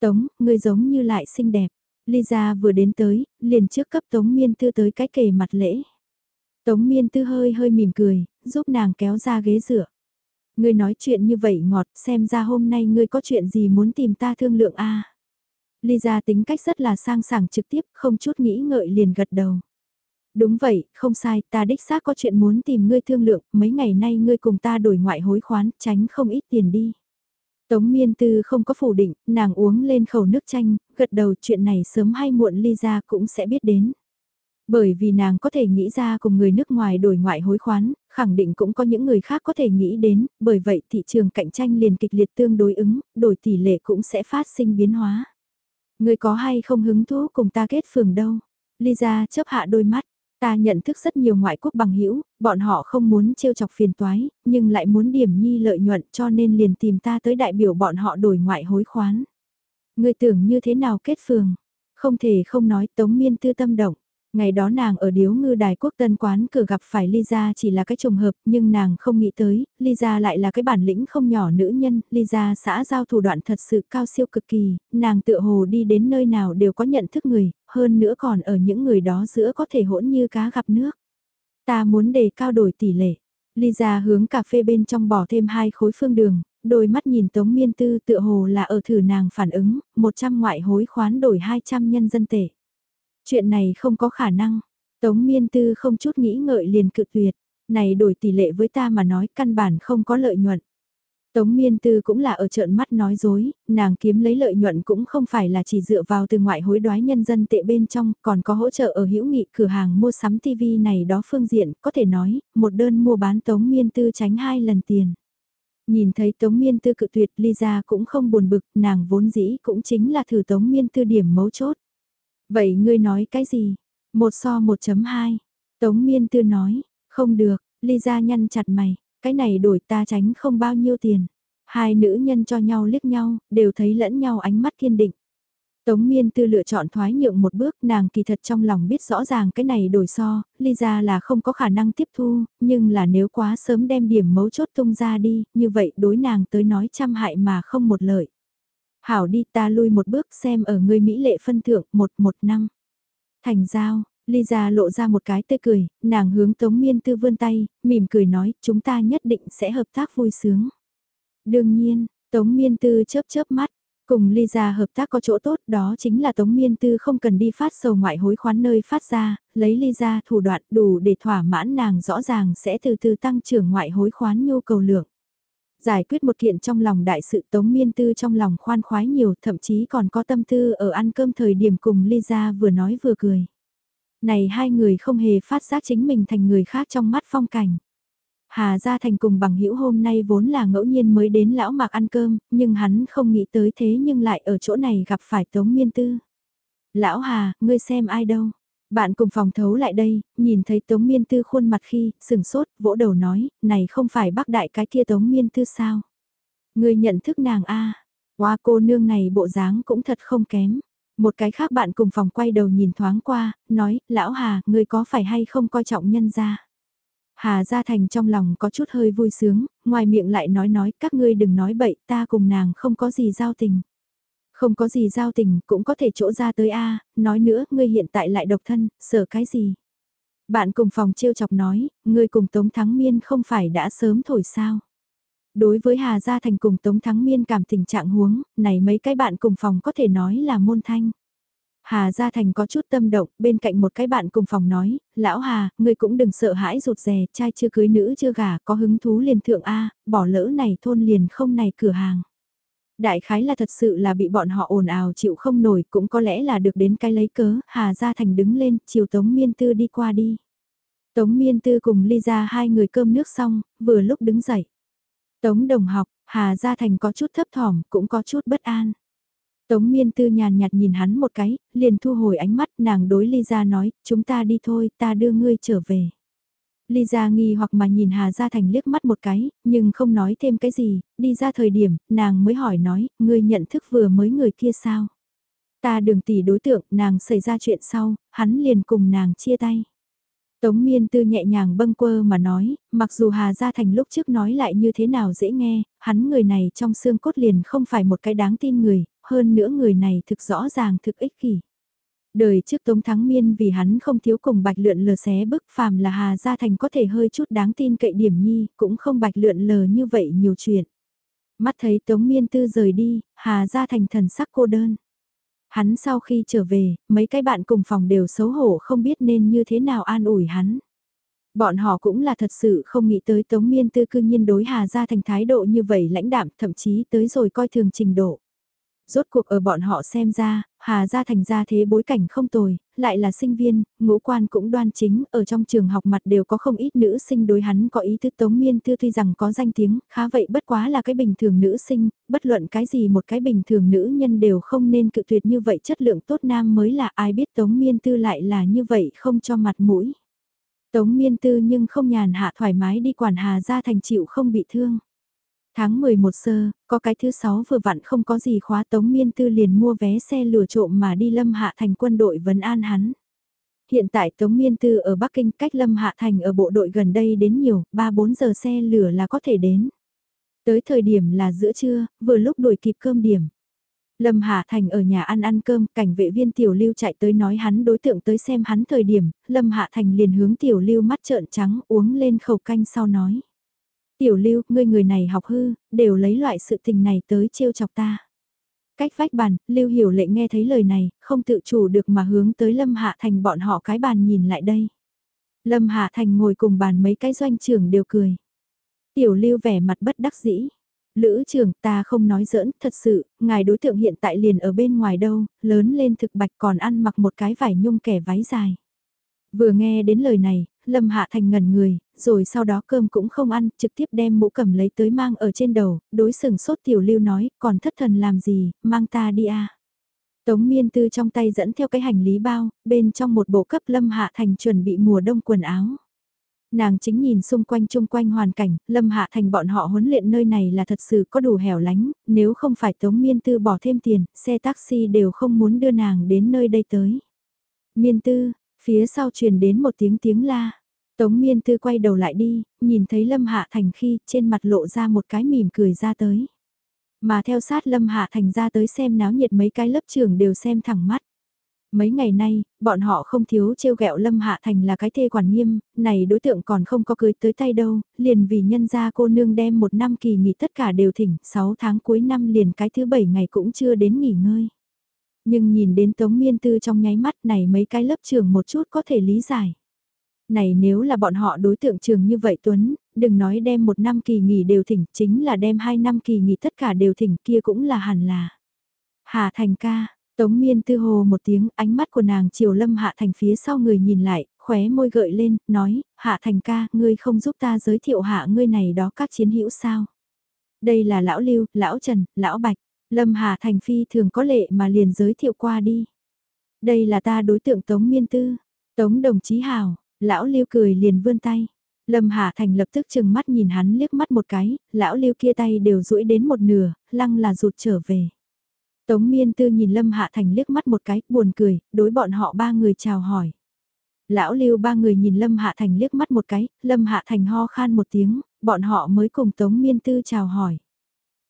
Tống, người giống như lại xinh đẹp. Lisa vừa đến tới, liền trước cấp Tống Miên Tư tới cái kề mặt lễ. Tống Miên Tư hơi hơi mỉm cười, giúp nàng kéo ra ghế dựa. Ngươi nói chuyện như vậy ngọt, xem ra hôm nay ngươi có chuyện gì muốn tìm ta thương lượng a à? Lisa tính cách rất là sang sảng trực tiếp, không chút nghĩ ngợi liền gật đầu. Đúng vậy, không sai, ta đích xác có chuyện muốn tìm ngươi thương lượng, mấy ngày nay ngươi cùng ta đổi ngoại hối khoán, tránh không ít tiền đi. Tống miên tư không có phủ định, nàng uống lên khẩu nước chanh, gật đầu chuyện này sớm hay muộn ly ra cũng sẽ biết đến. Bởi vì nàng có thể nghĩ ra cùng người nước ngoài đổi ngoại hối khoán, khẳng định cũng có những người khác có thể nghĩ đến, bởi vậy thị trường cạnh tranh liền kịch liệt tương đối ứng, đổi tỷ lệ cũng sẽ phát sinh biến hóa. Người có hay không hứng thú cùng ta kết phường đâu? Lisa chớp hạ đôi mắt, Ta nhận thức rất nhiều ngoại quốc bằng hữu bọn họ không muốn trêu chọc phiền toái, nhưng lại muốn điểm nhi lợi nhuận cho nên liền tìm ta tới đại biểu bọn họ đổi ngoại hối khoán. Người tưởng như thế nào kết phường? Không thể không nói tống miên tư tâm động. Ngày đó nàng ở điếu ngư đài quốc tân quán cửa gặp phải Lisa chỉ là cái trùng hợp nhưng nàng không nghĩ tới, Lisa lại là cái bản lĩnh không nhỏ nữ nhân, Lisa xã giao thủ đoạn thật sự cao siêu cực kỳ, nàng tựa hồ đi đến nơi nào đều có nhận thức người, hơn nữa còn ở những người đó giữa có thể hỗn như cá gặp nước. Ta muốn đề cao đổi tỷ lệ. Lisa hướng cà phê bên trong bỏ thêm hai khối phương đường, đôi mắt nhìn Tống Miên Tư tựa hồ là ở thử nàng phản ứng, 100 ngoại hối khoán đổi 200 nhân dân tệ. Chuyện này không có khả năng. Tống miên tư không chút nghĩ ngợi liền cự tuyệt. Này đổi tỷ lệ với ta mà nói căn bản không có lợi nhuận. Tống miên tư cũng là ở trợn mắt nói dối, nàng kiếm lấy lợi nhuận cũng không phải là chỉ dựa vào từ ngoại hối đoái nhân dân tệ bên trong, còn có hỗ trợ ở hữu nghị cửa hàng mua sắm TV này đó phương diện, có thể nói, một đơn mua bán tống miên tư tránh hai lần tiền. Nhìn thấy tống miên tư cự tuyệt Lisa cũng không buồn bực, nàng vốn dĩ cũng chính là thử tống miên tư điểm mấu chốt. Vậy ngươi nói cái gì? Một so 1.2. Tống miên tư nói, không được, Lisa nhăn chặt mày, cái này đổi ta tránh không bao nhiêu tiền. Hai nữ nhân cho nhau liếc nhau, đều thấy lẫn nhau ánh mắt kiên định. Tống miên tư lựa chọn thoái nhượng một bước, nàng kỳ thật trong lòng biết rõ ràng cái này đổi so, Lisa là không có khả năng tiếp thu, nhưng là nếu quá sớm đem điểm mấu chốt tung ra đi, như vậy đối nàng tới nói trăm hại mà không một lợi. Hảo đi ta lui một bước xem ở người Mỹ lệ phân thượng một một năm. Thành giao, Lisa lộ ra một cái tươi cười, nàng hướng Tống Miên Tư vươn tay, mỉm cười nói, chúng ta nhất định sẽ hợp tác vui sướng. Đương nhiên, Tống Miên Tư chớp chớp mắt, cùng Lisa hợp tác có chỗ tốt đó chính là Tống Miên Tư không cần đi phát sầu ngoại hối khoán nơi phát ra, lấy Lisa thủ đoạn đủ để thỏa mãn nàng rõ ràng sẽ từ từ tăng trưởng ngoại hối khoán nhu cầu lượng. Giải quyết một kiện trong lòng đại sự tống miên tư trong lòng khoan khoái nhiều, thậm chí còn có tâm tư ở ăn cơm thời điểm cùng Lisa vừa nói vừa cười. Này hai người không hề phát giác chính mình thành người khác trong mắt phong cảnh. Hà Gia Thành cùng bằng hữu hôm nay vốn là ngẫu nhiên mới đến lão mạc ăn cơm, nhưng hắn không nghĩ tới thế nhưng lại ở chỗ này gặp phải Tống Miên Tư. Lão Hà, ngươi xem ai đâu? Bạn cùng phòng thấu lại đây, nhìn thấy Tống Miên Tư khuôn mặt khi, sừng sốt, vỗ đầu nói, này không phải bác đại cái kia Tống Miên Tư sao? Người nhận thức nàng a à. Qua cô nương này bộ dáng cũng thật không kém. Một cái khác bạn cùng phòng quay đầu nhìn thoáng qua, nói, lão Hà, người có phải hay không coi trọng nhân ra? Hà Gia Thành trong lòng có chút hơi vui sướng, ngoài miệng lại nói nói, các ngươi đừng nói bậy, ta cùng nàng không có gì giao tình. Không có gì giao tình cũng có thể chỗ ra tới A, nói nữa ngươi hiện tại lại độc thân, sợ cái gì. Bạn cùng phòng trêu chọc nói, ngươi cùng Tống Thắng Miên không phải đã sớm thổi sao. Đối với Hà Gia Thành cùng Tống Thắng Miên cảm tình trạng huống, này mấy cái bạn cùng phòng có thể nói là môn thanh. Hà Gia Thành có chút tâm động, bên cạnh một cái bạn cùng phòng nói, lão Hà, ngươi cũng đừng sợ hãi rụt rè, trai chưa cưới nữ chưa gả, có hứng thú liền thượng A, bỏ lỡ này thôn liền không này cửa hàng. Đại khái là thật sự là bị bọn họ ồn ào chịu không nổi cũng có lẽ là được đến cái lấy cớ, Hà Gia Thành đứng lên, chiều Tống Miên Tư đi qua đi. Tống Miên Tư cùng ly ra hai người cơm nước xong, vừa lúc đứng dậy. Tống đồng học, Hà Gia Thành có chút thấp thỏm, cũng có chút bất an. Tống Miên Tư nhàn nhạt nhìn hắn một cái, liền thu hồi ánh mắt nàng đối ly ra nói, chúng ta đi thôi, ta đưa ngươi trở về. Lisa nghi hoặc mà nhìn Hà Gia Thành liếc mắt một cái, nhưng không nói thêm cái gì, đi ra thời điểm, nàng mới hỏi nói, ngươi nhận thức vừa mới người kia sao? Ta đường tỷ đối tượng, nàng xảy ra chuyện sau, hắn liền cùng nàng chia tay. Tống miên tư nhẹ nhàng bâng quơ mà nói, mặc dù Hà Gia Thành lúc trước nói lại như thế nào dễ nghe, hắn người này trong xương cốt liền không phải một cái đáng tin người, hơn nữa người này thực rõ ràng thực ích kỷ. Đời trước Tống Thắng Miên vì hắn không thiếu cùng bạch lượn lờ xé bức phàm là Hà Gia Thành có thể hơi chút đáng tin cậy điểm nhi, cũng không bạch lượn lờ như vậy nhiều chuyện. Mắt thấy Tống Miên Tư rời đi, Hà Gia Thành thần sắc cô đơn. Hắn sau khi trở về, mấy cái bạn cùng phòng đều xấu hổ không biết nên như thế nào an ủi hắn. Bọn họ cũng là thật sự không nghĩ tới Tống Miên Tư cư nhiên đối Hà Gia Thành thái độ như vậy lãnh đạm thậm chí tới rồi coi thường trình độ. Rốt cuộc ở bọn họ xem ra, Hà Gia Thành ra thế bối cảnh không tồi, lại là sinh viên, ngũ quan cũng đoan chính, ở trong trường học mặt đều có không ít nữ sinh đối hắn có ý thức tống miên tư tuy rằng có danh tiếng, khá vậy bất quá là cái bình thường nữ sinh, bất luận cái gì một cái bình thường nữ nhân đều không nên cự tuyệt như vậy chất lượng tốt nam mới là ai biết tống miên tư lại là như vậy không cho mặt mũi. Tống miên tư nhưng không nhàn hạ thoải mái đi quản Hà Gia thành chịu không bị thương. Tháng 11 sơ, có cái thứ sáu vừa vặn không có gì khóa Tống Miên Tư liền mua vé xe lửa trộm mà đi Lâm Hạ Thành quân đội vấn an hắn. Hiện tại Tống Miên Tư ở Bắc Kinh cách Lâm Hạ Thành ở bộ đội gần đây đến nhiều, 3-4 giờ xe lửa là có thể đến. Tới thời điểm là giữa trưa, vừa lúc đuổi kịp cơm điểm. Lâm Hạ Thành ở nhà ăn ăn cơm, cảnh vệ viên Tiểu Lưu chạy tới nói hắn đối tượng tới xem hắn thời điểm, Lâm Hạ Thành liền hướng Tiểu Lưu mắt trợn trắng uống lên khẩu canh sau nói. Tiểu Lưu, ngươi người này học hư, đều lấy loại sự tình này tới trêu chọc ta. Cách vách bàn, Lưu Hiểu Lệ nghe thấy lời này, không tự chủ được mà hướng tới Lâm Hạ Thành bọn họ cái bàn nhìn lại đây. Lâm Hạ Thành ngồi cùng bàn mấy cái doanh trưởng đều cười. Tiểu Lưu vẻ mặt bất đắc dĩ. Lữ trưởng ta không nói giỡn, thật sự, ngài đối tượng hiện tại liền ở bên ngoài đâu, lớn lên thực bạch còn ăn mặc một cái vải nhung kẻ váy dài. Vừa nghe đến lời này, Lâm Hạ Thành ngẩn người, rồi sau đó cơm cũng không ăn, trực tiếp đem mũ cầm lấy tới mang ở trên đầu, đối sừng sốt tiểu lưu nói, còn thất thần làm gì, mang ta đi à. Tống miên tư trong tay dẫn theo cái hành lý bao, bên trong một bộ cấp Lâm Hạ Thành chuẩn bị mùa đông quần áo. Nàng chính nhìn xung quanh chung quanh hoàn cảnh, Lâm Hạ Thành bọn họ huấn luyện nơi này là thật sự có đủ hẻo lánh, nếu không phải Tống Miên Tư bỏ thêm tiền, xe taxi đều không muốn đưa nàng đến nơi đây tới. Miên Tư, phía sau truyền đến một tiếng tiếng la. Tống Miên Tư quay đầu lại đi, nhìn thấy Lâm Hạ Thành khi trên mặt lộ ra một cái mỉm cười ra tới. Mà theo sát Lâm Hạ Thành ra tới xem náo nhiệt mấy cái lớp trường đều xem thẳng mắt. Mấy ngày nay, bọn họ không thiếu trêu ghẹo Lâm Hạ Thành là cái thê quản nghiêm, này đối tượng còn không có cưới tới tay đâu, liền vì nhân gia cô nương đem một năm kỳ nghỉ tất cả đều thỉnh, 6 tháng cuối năm liền cái thứ 7 ngày cũng chưa đến nghỉ ngơi. Nhưng nhìn đến Tống Miên Tư trong nháy mắt này mấy cái lớp trường một chút có thể lý giải. Này nếu là bọn họ đối tượng trường như vậy Tuấn, đừng nói đem một năm kỳ nghỉ đều thỉnh, chính là đem hai năm kỳ nghỉ tất cả đều thỉnh kia cũng là hẳn là. Hà Thành ca, Tống miên tư hồ một tiếng, ánh mắt của nàng chiều lâm hạ thành phía sau người nhìn lại, khóe môi gợi lên, nói, hạ thành ca, ngươi không giúp ta giới thiệu hạ ngươi này đó các chiến hữu sao. Đây là lão lưu, lão trần, lão bạch, lâm Hà thành phi thường có lệ mà liền giới thiệu qua đi. Đây là ta đối tượng tống miên tư, tống đồng chí hào, lão lưu cười liền vươn tay. Lâm Hà Thành lập tức chừng mắt nhìn hắn liếc mắt một cái, lão lưu kia tay đều duỗi đến một nửa, lăng là rụt trở về. Tống miên tư nhìn Lâm Hạ Thành liếc mắt một cái, buồn cười, đối bọn họ ba người chào hỏi. Lão lưu ba người nhìn Lâm Hạ Thành liếc mắt một cái, Lâm Hạ Thành ho khan một tiếng, bọn họ mới cùng Tống miên tư chào hỏi.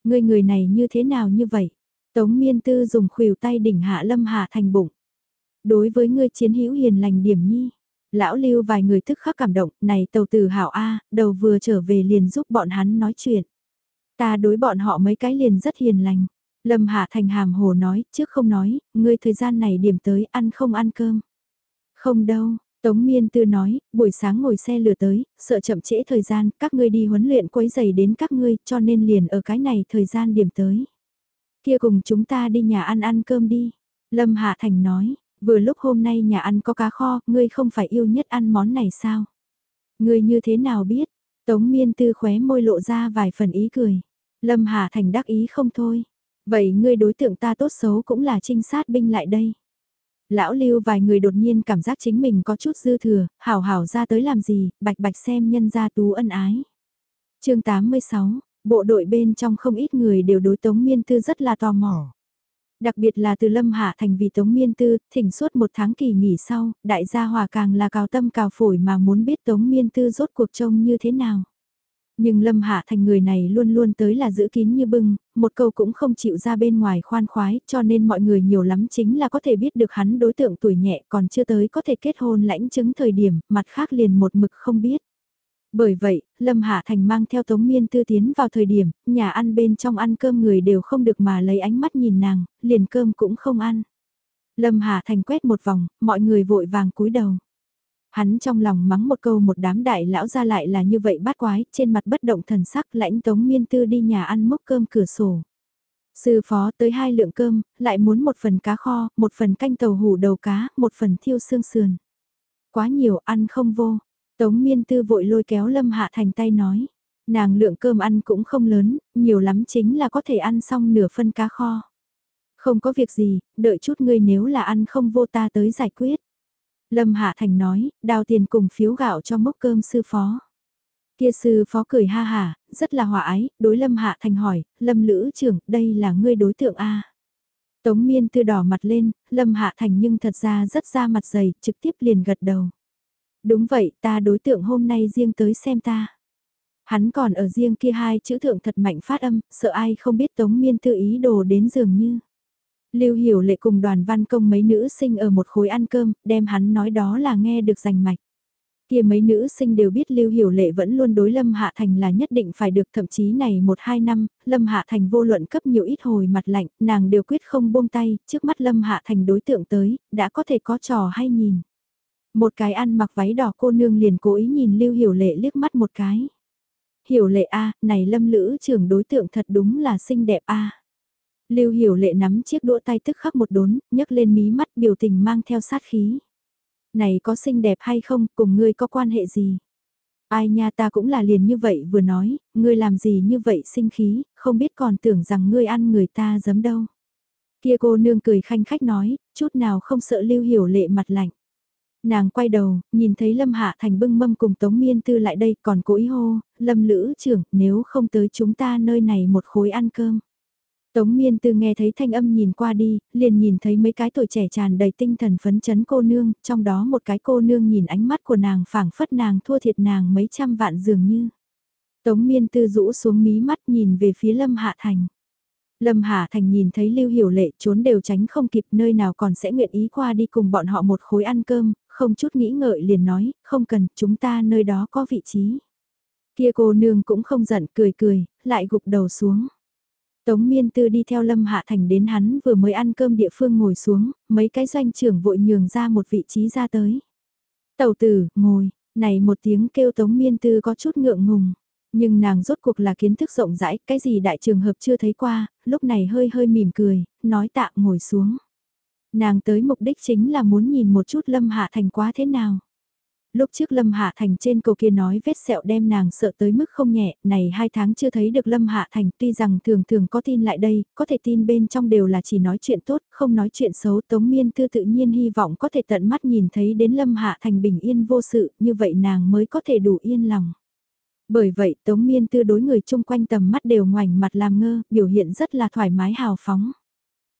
Người người này như thế nào như vậy? Tống miên tư dùng khuỷu tay đỉnh hạ Lâm Hạ Thành bụng. Đối với ngươi chiến hữu hiền lành điểm nhi. Lão lưu vài người thức khắc cảm động, này tàu tử hảo A, đầu vừa trở về liền giúp bọn hắn nói chuyện. Ta đối bọn họ mấy cái liền rất hiền lành. Lâm Hạ Thành hàm hồ nói, trước không nói, ngươi thời gian này điểm tới ăn không ăn cơm. Không đâu, Tống Miên Tư nói, buổi sáng ngồi xe lửa tới, sợ chậm trễ thời gian, các ngươi đi huấn luyện quấy giày đến các ngươi, cho nên liền ở cái này thời gian điểm tới. Kia cùng chúng ta đi nhà ăn ăn cơm đi. Lâm Hạ Thành nói, vừa lúc hôm nay nhà ăn có cá kho, ngươi không phải yêu nhất ăn món này sao? Ngươi như thế nào biết? Tống Miên Tư khóe môi lộ ra vài phần ý cười. Lâm Hà Thành đắc ý không thôi. Vậy ngươi đối tượng ta tốt xấu cũng là trinh sát binh lại đây. Lão lưu vài người đột nhiên cảm giác chính mình có chút dư thừa, hảo hảo ra tới làm gì, bạch bạch xem nhân gia tú ân ái. chương 86, bộ đội bên trong không ít người đều đối Tống Miên Tư rất là tò mò. Đặc biệt là từ Lâm Hạ thành vì Tống Miên Tư, thỉnh suốt một tháng kỳ nghỉ sau, đại gia hòa càng là cào tâm cào phổi mà muốn biết Tống Miên Tư rốt cuộc trông như thế nào. Nhưng Lâm Hạ Thành người này luôn luôn tới là giữ kín như bưng, một câu cũng không chịu ra bên ngoài khoan khoái, cho nên mọi người nhiều lắm chính là có thể biết được hắn đối tượng tuổi nhẹ còn chưa tới có thể kết hôn lãnh chứng thời điểm, mặt khác liền một mực không biết. Bởi vậy, Lâm Hạ Thành mang theo Tống Miên Tư tiến vào thời điểm, nhà ăn bên trong ăn cơm người đều không được mà lấy ánh mắt nhìn nàng, liền cơm cũng không ăn. Lâm Hạ Thành quét một vòng, mọi người vội vàng cúi đầu. Hắn trong lòng mắng một câu một đám đại lão ra lại là như vậy bát quái, trên mặt bất động thần sắc lãnh tống miên tư đi nhà ăn mốc cơm cửa sổ. Sư phó tới hai lượng cơm, lại muốn một phần cá kho, một phần canh tàu hủ đầu cá, một phần thiêu xương sườn. Quá nhiều ăn không vô. Tống miên tư vội lôi kéo lâm hạ thành tay nói. Nàng lượng cơm ăn cũng không lớn, nhiều lắm chính là có thể ăn xong nửa phân cá kho. Không có việc gì, đợi chút ngươi nếu là ăn không vô ta tới giải quyết. Lâm Hạ Thành nói, đào tiền cùng phiếu gạo cho mốc cơm sư phó. Kia sư phó cười ha hà, rất là hòa ái, đối Lâm Hạ Thành hỏi, Lâm Lữ trưởng, đây là ngươi đối tượng A. Tống miên tư đỏ mặt lên, Lâm Hạ Thành nhưng thật ra rất ra mặt dày, trực tiếp liền gật đầu. Đúng vậy, ta đối tượng hôm nay riêng tới xem ta. Hắn còn ở riêng kia hai chữ thượng thật mạnh phát âm, sợ ai không biết Tống miên tư ý đồ đến dường như. Lưu Hiểu Lệ cùng đoàn văn công mấy nữ sinh ở một khối ăn cơm, đem hắn nói đó là nghe được rành mạch. Kia mấy nữ sinh đều biết Lưu Hiểu Lệ vẫn luôn đối Lâm Hạ Thành là nhất định phải được thậm chí này một hai năm, Lâm Hạ Thành vô luận cấp nhiều ít hồi mặt lạnh, nàng đều quyết không buông tay, trước mắt Lâm Hạ Thành đối tượng tới, đã có thể có trò hay nhìn. Một cái ăn mặc váy đỏ cô nương liền cố ý nhìn Lưu Hiểu Lệ liếc mắt một cái. Hiểu Lệ A, này Lâm Lữ trưởng đối tượng thật đúng là xinh đẹp A. Lưu Hiểu Lệ nắm chiếc đũa tay tức khắc một đốn, nhấc lên mí mắt biểu tình mang theo sát khí. Này có xinh đẹp hay không, cùng ngươi có quan hệ gì? Ai nha ta cũng là liền như vậy vừa nói, ngươi làm gì như vậy sinh khí, không biết còn tưởng rằng ngươi ăn người ta giấm đâu. Kia cô nương cười khanh khách nói, chút nào không sợ Lưu Hiểu Lệ mặt lạnh. Nàng quay đầu, nhìn thấy Lâm Hạ Thành bưng mâm cùng Tống Miên Tư lại đây còn cố ý hô, Lâm Lữ trưởng, nếu không tới chúng ta nơi này một khối ăn cơm. Tống miên tư nghe thấy thanh âm nhìn qua đi, liền nhìn thấy mấy cái tuổi trẻ tràn đầy tinh thần phấn chấn cô nương, trong đó một cái cô nương nhìn ánh mắt của nàng phảng phất nàng thua thiệt nàng mấy trăm vạn dường như. Tống miên tư rũ xuống mí mắt nhìn về phía Lâm Hạ Thành. Lâm Hạ Thành nhìn thấy Lưu Hiểu Lệ trốn đều tránh không kịp nơi nào còn sẽ nguyện ý qua đi cùng bọn họ một khối ăn cơm, không chút nghĩ ngợi liền nói, không cần, chúng ta nơi đó có vị trí. Kia cô nương cũng không giận cười cười, lại gục đầu xuống. Tống miên tư đi theo Lâm Hạ Thành đến hắn vừa mới ăn cơm địa phương ngồi xuống, mấy cái doanh trưởng vội nhường ra một vị trí ra tới. Tàu tử, ngồi, này một tiếng kêu Tống miên tư có chút ngượng ngùng. Nhưng nàng rốt cuộc là kiến thức rộng rãi, cái gì đại trường hợp chưa thấy qua, lúc này hơi hơi mỉm cười, nói tạ ngồi xuống. Nàng tới mục đích chính là muốn nhìn một chút Lâm Hạ Thành quá thế nào. Lúc trước Lâm Hạ Thành trên cầu kia nói vết sẹo đem nàng sợ tới mức không nhẹ, này hai tháng chưa thấy được Lâm Hạ Thành tuy rằng thường thường có tin lại đây, có thể tin bên trong đều là chỉ nói chuyện tốt, không nói chuyện xấu. Tống Miên Tư tự nhiên hy vọng có thể tận mắt nhìn thấy đến Lâm Hạ Thành bình yên vô sự, như vậy nàng mới có thể đủ yên lòng. Bởi vậy Tống Miên Tư đối người chung quanh tầm mắt đều ngoảnh mặt làm ngơ, biểu hiện rất là thoải mái hào phóng.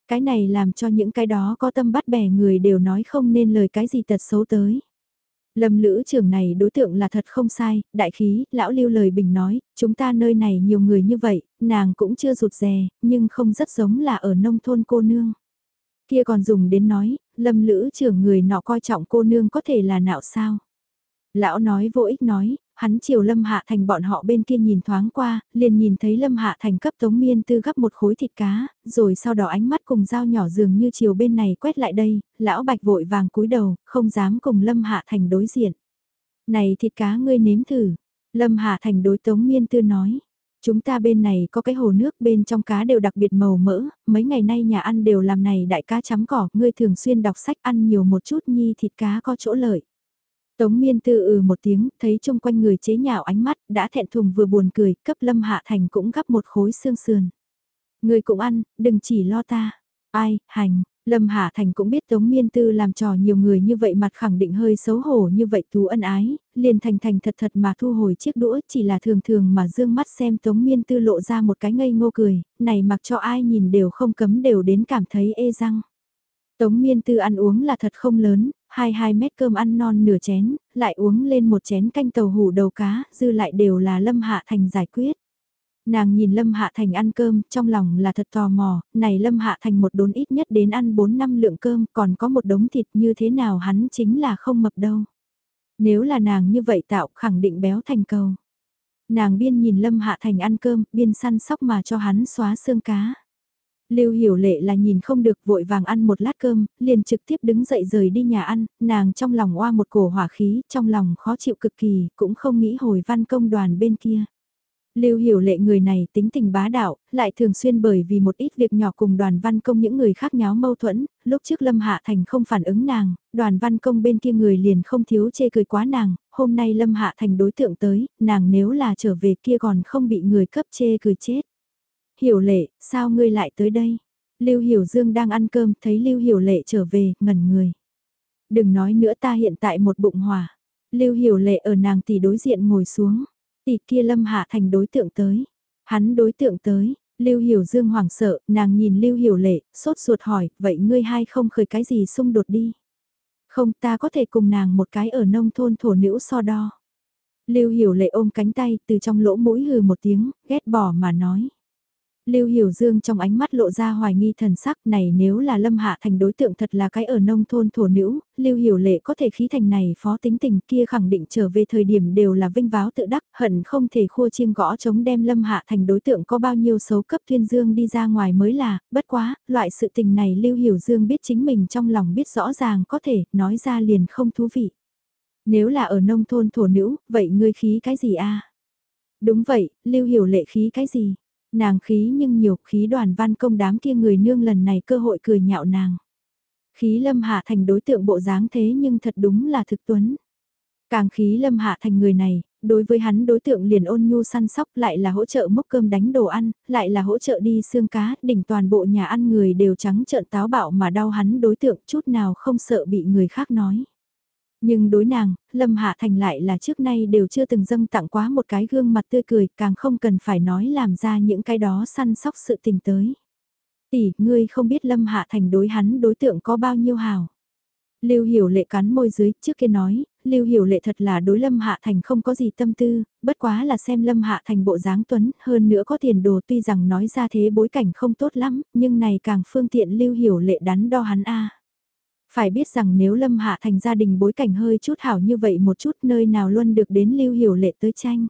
Cái này làm cho những cái đó có tâm bắt bẻ người đều nói không nên lời cái gì tật xấu tới. Lâm lữ trưởng này đối tượng là thật không sai, đại khí, lão lưu lời bình nói, chúng ta nơi này nhiều người như vậy, nàng cũng chưa rụt rè, nhưng không rất giống là ở nông thôn cô nương. Kia còn dùng đến nói, lâm lữ trưởng người nọ coi trọng cô nương có thể là nạo sao. Lão nói vô ích nói, hắn chiều Lâm Hạ Thành bọn họ bên kia nhìn thoáng qua, liền nhìn thấy Lâm Hạ Thành cấp Tống Miên Tư gấp một khối thịt cá, rồi sau đó ánh mắt cùng dao nhỏ dường như chiều bên này quét lại đây, lão bạch vội vàng cúi đầu, không dám cùng Lâm Hạ Thành đối diện. Này thịt cá ngươi nếm thử, Lâm Hạ Thành đối Tống Miên Tư nói. Chúng ta bên này có cái hồ nước bên trong cá đều đặc biệt màu mỡ, mấy ngày nay nhà ăn đều làm này đại cá chấm cỏ, ngươi thường xuyên đọc sách ăn nhiều một chút nhi thịt cá có chỗ lợi. Tống miên tư ừ một tiếng, thấy chung quanh người chế nhạo ánh mắt, đã thẹn thùng vừa buồn cười, cấp lâm hạ thành cũng gắp một khối xương sườn. Người cũng ăn, đừng chỉ lo ta. Ai, hành, Lâm Hạ Thành cũng biết Tống Miên Tư làm trò nhiều người như vậy mặt khẳng định hơi xấu hổ như vậy tú ân ái, liền thành thành thật thật mà thu hồi chiếc đũa chỉ là thường thường mà dương mắt xem Tống Miên Tư lộ ra một cái ngây ngô cười, này mặc cho ai nhìn đều không cấm đều đến cảm thấy ê răng. Tống Miên Tư ăn uống là thật không lớn, hai hai mét cơm ăn non nửa chén, lại uống lên một chén canh tàu hủ đầu cá, dư lại đều là Lâm Hạ Thành giải quyết. Nàng nhìn Lâm Hạ Thành ăn cơm, trong lòng là thật tò mò, này Lâm Hạ Thành một đốn ít nhất đến ăn 4 năm lượng cơm, còn có một đống thịt như thế nào hắn chính là không mập đâu. Nếu là nàng như vậy tạo khẳng định béo thành cầu. Nàng biên nhìn Lâm Hạ Thành ăn cơm, biên săn sóc mà cho hắn xóa xương cá. Lưu Hiểu Lệ là nhìn không được vội vàng ăn một lát cơm, liền trực tiếp đứng dậy rời đi nhà ăn, nàng trong lòng oa một cổ hỏa khí, trong lòng khó chịu cực kỳ, cũng không nghĩ hồi văn công đoàn bên kia. Lưu Hiểu Lệ người này tính tình bá đạo, lại thường xuyên bởi vì một ít việc nhỏ cùng đoàn văn công những người khác nháo mâu thuẫn, lúc trước Lâm Hạ Thành không phản ứng nàng, đoàn văn công bên kia người liền không thiếu chê cười quá nàng, hôm nay Lâm Hạ Thành đối tượng tới, nàng nếu là trở về kia còn không bị người cấp chê cười chết. Hiểu lệ, sao ngươi lại tới đây? Lưu Hiểu Dương đang ăn cơm, thấy Lưu Hiểu lệ trở về, ngẩn người. Đừng nói nữa ta hiện tại một bụng hỏa. Lưu Hiểu Lệ ở nàng tỷ đối diện ngồi xuống. Tỷ kia Lâm Hạ Thành đối tượng tới. Hắn đối tượng tới, Lưu Hiểu Dương hoảng sợ, nàng nhìn Lưu Hiểu Lệ, sốt ruột hỏi, vậy ngươi hai không khởi cái gì xung đột đi. Không ta có thể cùng nàng một cái ở nông thôn thổ nữ so đo. Lưu Hiểu Lệ ôm cánh tay từ trong lỗ mũi hừ một tiếng, ghét bỏ mà nói. Lưu Hiểu Dương trong ánh mắt lộ ra hoài nghi thần sắc này nếu là Lâm Hạ Thành đối tượng thật là cái ở nông thôn thổ nữ, Lưu Hiểu Lệ có thể khí thành này phó tính tình kia khẳng định trở về thời điểm đều là vinh váo tự đắc, hận không thể khua chiêng gõ chống đem Lâm Hạ Thành đối tượng có bao nhiêu xấu cấp thiên dương đi ra ngoài mới là, bất quá, loại sự tình này Lưu Hiểu Dương biết chính mình trong lòng biết rõ ràng có thể, nói ra liền không thú vị. Nếu là ở nông thôn thổ nữ, vậy ngươi khí cái gì a? Đúng vậy, Lưu Hiểu Lệ khí cái gì? Nàng khí nhưng nhiều khí đoàn văn công đám kia người nương lần này cơ hội cười nhạo nàng. Khí lâm hạ thành đối tượng bộ dáng thế nhưng thật đúng là thực tuấn. Càng khí lâm hạ thành người này, đối với hắn đối tượng liền ôn nhu săn sóc lại là hỗ trợ mốc cơm đánh đồ ăn, lại là hỗ trợ đi xương cá, đỉnh toàn bộ nhà ăn người đều trắng trợn táo bạo mà đau hắn đối tượng chút nào không sợ bị người khác nói. Nhưng đối nàng, Lâm Hạ Thành lại là trước nay đều chưa từng dâng tặng quá một cái gương mặt tươi cười, càng không cần phải nói làm ra những cái đó săn sóc sự tình tới. Tỷ, ngươi không biết Lâm Hạ Thành đối hắn đối tượng có bao nhiêu hào. Lưu Hiểu Lệ cắn môi dưới, trước kia nói, Lưu Hiểu Lệ thật là đối Lâm Hạ Thành không có gì tâm tư, bất quá là xem Lâm Hạ Thành bộ dáng tuấn, hơn nữa có tiền đồ tuy rằng nói ra thế bối cảnh không tốt lắm, nhưng này càng phương tiện Lưu Hiểu Lệ đắn đo hắn a. Phải biết rằng nếu Lâm Hạ Thành gia đình bối cảnh hơi chút hảo như vậy một chút nơi nào luôn được đến Lưu Hiểu Lệ tới tranh.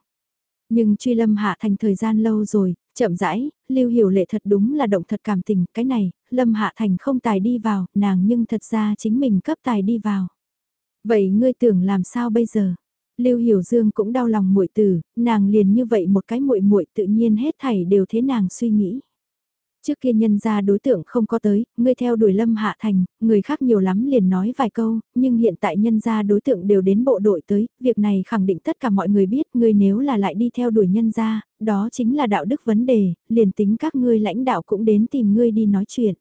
Nhưng truy Lâm Hạ Thành thời gian lâu rồi, chậm rãi, Lưu Hiểu Lệ thật đúng là động thật cảm tình, cái này, Lâm Hạ Thành không tài đi vào, nàng nhưng thật ra chính mình cấp tài đi vào. Vậy ngươi tưởng làm sao bây giờ? Lưu Hiểu Dương cũng đau lòng muội tử, nàng liền như vậy một cái muội muội tự nhiên hết thảy đều thế nàng suy nghĩ. Trước kia nhân ra đối tượng không có tới, ngươi theo đuổi Lâm Hạ Thành, người khác nhiều lắm liền nói vài câu, nhưng hiện tại nhân ra đối tượng đều đến bộ đội tới, việc này khẳng định tất cả mọi người biết, ngươi nếu là lại đi theo đuổi nhân ra, đó chính là đạo đức vấn đề, liền tính các ngươi lãnh đạo cũng đến tìm ngươi đi nói chuyện.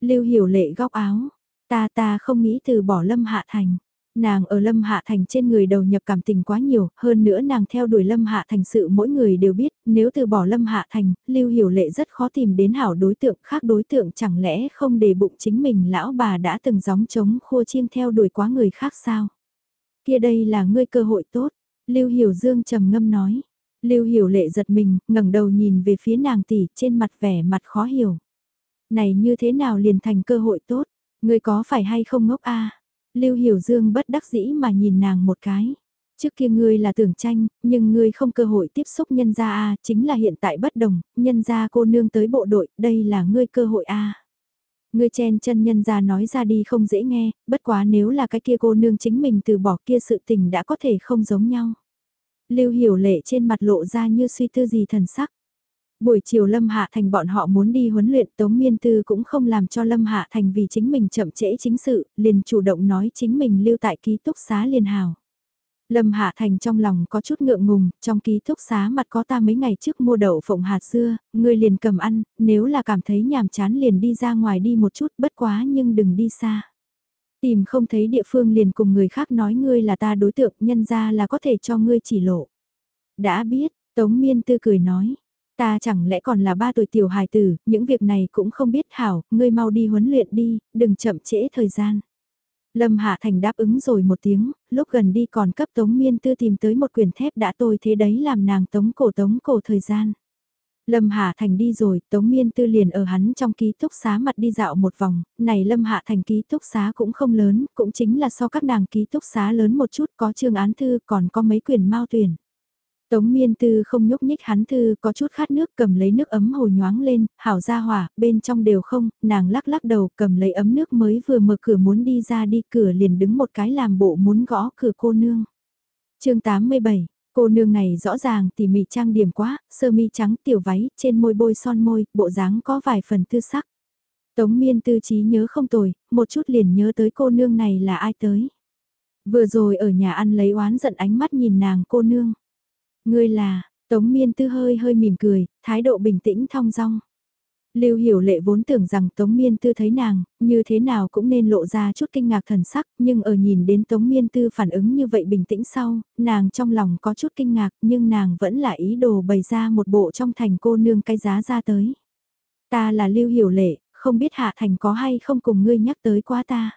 Lưu hiểu lệ góc áo, ta ta không nghĩ từ bỏ Lâm Hạ Thành. Nàng ở Lâm Hạ Thành trên người đầu nhập cảm tình quá nhiều, hơn nữa nàng theo đuổi Lâm Hạ Thành sự mỗi người đều biết, nếu từ bỏ Lâm Hạ Thành, Lưu Hiểu Lệ rất khó tìm đến hảo đối tượng khác đối tượng chẳng lẽ không để bụng chính mình lão bà đã từng gióng trống khua chiêng theo đuổi quá người khác sao? Kia đây là ngươi cơ hội tốt, Lưu Hiểu Dương trầm ngâm nói. Lưu Hiểu Lệ giật mình, ngẩng đầu nhìn về phía nàng tỷ trên mặt vẻ mặt khó hiểu. Này như thế nào liền thành cơ hội tốt, ngươi có phải hay không ngốc a? Lưu Hiểu Dương bất đắc dĩ mà nhìn nàng một cái. Trước kia ngươi là tưởng tranh, nhưng ngươi không cơ hội tiếp xúc nhân gia A, chính là hiện tại bất đồng, nhân gia cô nương tới bộ đội, đây là ngươi cơ hội A. Ngươi chen chân nhân gia nói ra đi không dễ nghe, bất quá nếu là cái kia cô nương chính mình từ bỏ kia sự tình đã có thể không giống nhau. Lưu Hiểu Lệ trên mặt lộ ra như suy tư gì thần sắc. Buổi chiều Lâm Hạ Thành bọn họ muốn đi huấn luyện Tống Miên Tư cũng không làm cho Lâm Hạ Thành vì chính mình chậm trễ chính sự, liền chủ động nói chính mình lưu tại ký túc xá liên hào. Lâm Hạ Thành trong lòng có chút ngượng ngùng, trong ký túc xá mặt có ta mấy ngày trước mua đậu phộng hạt dưa người liền cầm ăn, nếu là cảm thấy nhàm chán liền đi ra ngoài đi một chút bất quá nhưng đừng đi xa. Tìm không thấy địa phương liền cùng người khác nói ngươi là ta đối tượng nhân ra là có thể cho ngươi chỉ lộ. Đã biết, Tống Miên Tư cười nói, Ta chẳng lẽ còn là ba tuổi tiểu hài tử, những việc này cũng không biết hảo, ngươi mau đi huấn luyện đi, đừng chậm trễ thời gian. Lâm Hạ Thành đáp ứng rồi một tiếng, lúc gần đi còn cấp Tống Miên Tư tìm tới một quyển thép đã tôi thế đấy làm nàng tống cổ tống cổ thời gian. Lâm Hạ Thành đi rồi, Tống Miên Tư liền ở hắn trong ký túc xá mặt đi dạo một vòng, này Lâm Hạ Thành ký túc xá cũng không lớn, cũng chính là so các nàng ký túc xá lớn một chút có chương án thư còn có mấy quyển mao tuyển. Tống miên tư không nhúc nhích hắn thư có chút khát nước cầm lấy nước ấm hồ nhoáng lên, hảo ra hỏa, bên trong đều không, nàng lắc lắc đầu cầm lấy ấm nước mới vừa mở cửa muốn đi ra đi cửa liền đứng một cái làm bộ muốn gõ cửa cô nương. chương 87 Cô nương này rõ ràng tỉ mỉ trang điểm quá, sơ mi trắng tiểu váy, trên môi bôi son môi, bộ dáng có vài phần tư sắc. Tống miên tư trí nhớ không tồi, một chút liền nhớ tới cô nương này là ai tới. Vừa rồi ở nhà ăn lấy oán giận ánh mắt nhìn nàng cô nương. Ngươi là, Tống Miên Tư hơi hơi mỉm cười, thái độ bình tĩnh thong dong. Lưu Hiểu Lệ vốn tưởng rằng Tống Miên Tư thấy nàng, như thế nào cũng nên lộ ra chút kinh ngạc thần sắc, nhưng ở nhìn đến Tống Miên Tư phản ứng như vậy bình tĩnh sau, nàng trong lòng có chút kinh ngạc nhưng nàng vẫn là ý đồ bày ra một bộ trong thành cô nương cái giá ra tới. Ta là Lưu Hiểu Lệ, không biết Hạ Thành có hay không cùng ngươi nhắc tới quá ta.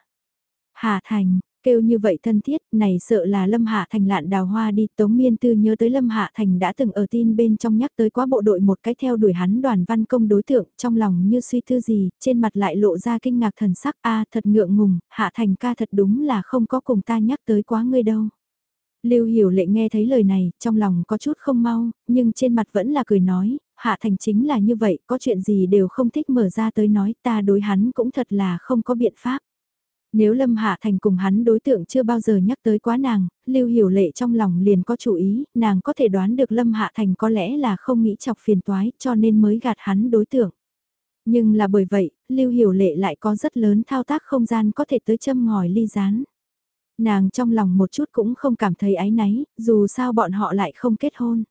Hạ Thành, Kêu như vậy thân thiết, này sợ là Lâm Hạ Thành lạn đào hoa đi, Tống Miên Tư nhớ tới Lâm Hạ Thành đã từng ở tin bên trong nhắc tới quá bộ đội một cái theo đuổi hắn đoàn văn công đối tượng, trong lòng như suy tư gì, trên mặt lại lộ ra kinh ngạc thần sắc, a thật ngượng ngùng, Hạ Thành ca thật đúng là không có cùng ta nhắc tới quá ngươi đâu. Lưu Hiểu Lệ nghe thấy lời này, trong lòng có chút không mau, nhưng trên mặt vẫn là cười nói, Hạ Thành chính là như vậy, có chuyện gì đều không thích mở ra tới nói, ta đối hắn cũng thật là không có biện pháp. Nếu Lâm Hạ Thành cùng hắn đối tượng chưa bao giờ nhắc tới quá nàng, Lưu Hiểu Lệ trong lòng liền có chủ ý, nàng có thể đoán được Lâm Hạ Thành có lẽ là không nghĩ chọc phiền toái cho nên mới gạt hắn đối tượng. Nhưng là bởi vậy, Lưu Hiểu Lệ lại có rất lớn thao tác không gian có thể tới châm ngòi ly rán. Nàng trong lòng một chút cũng không cảm thấy áy náy, dù sao bọn họ lại không kết hôn.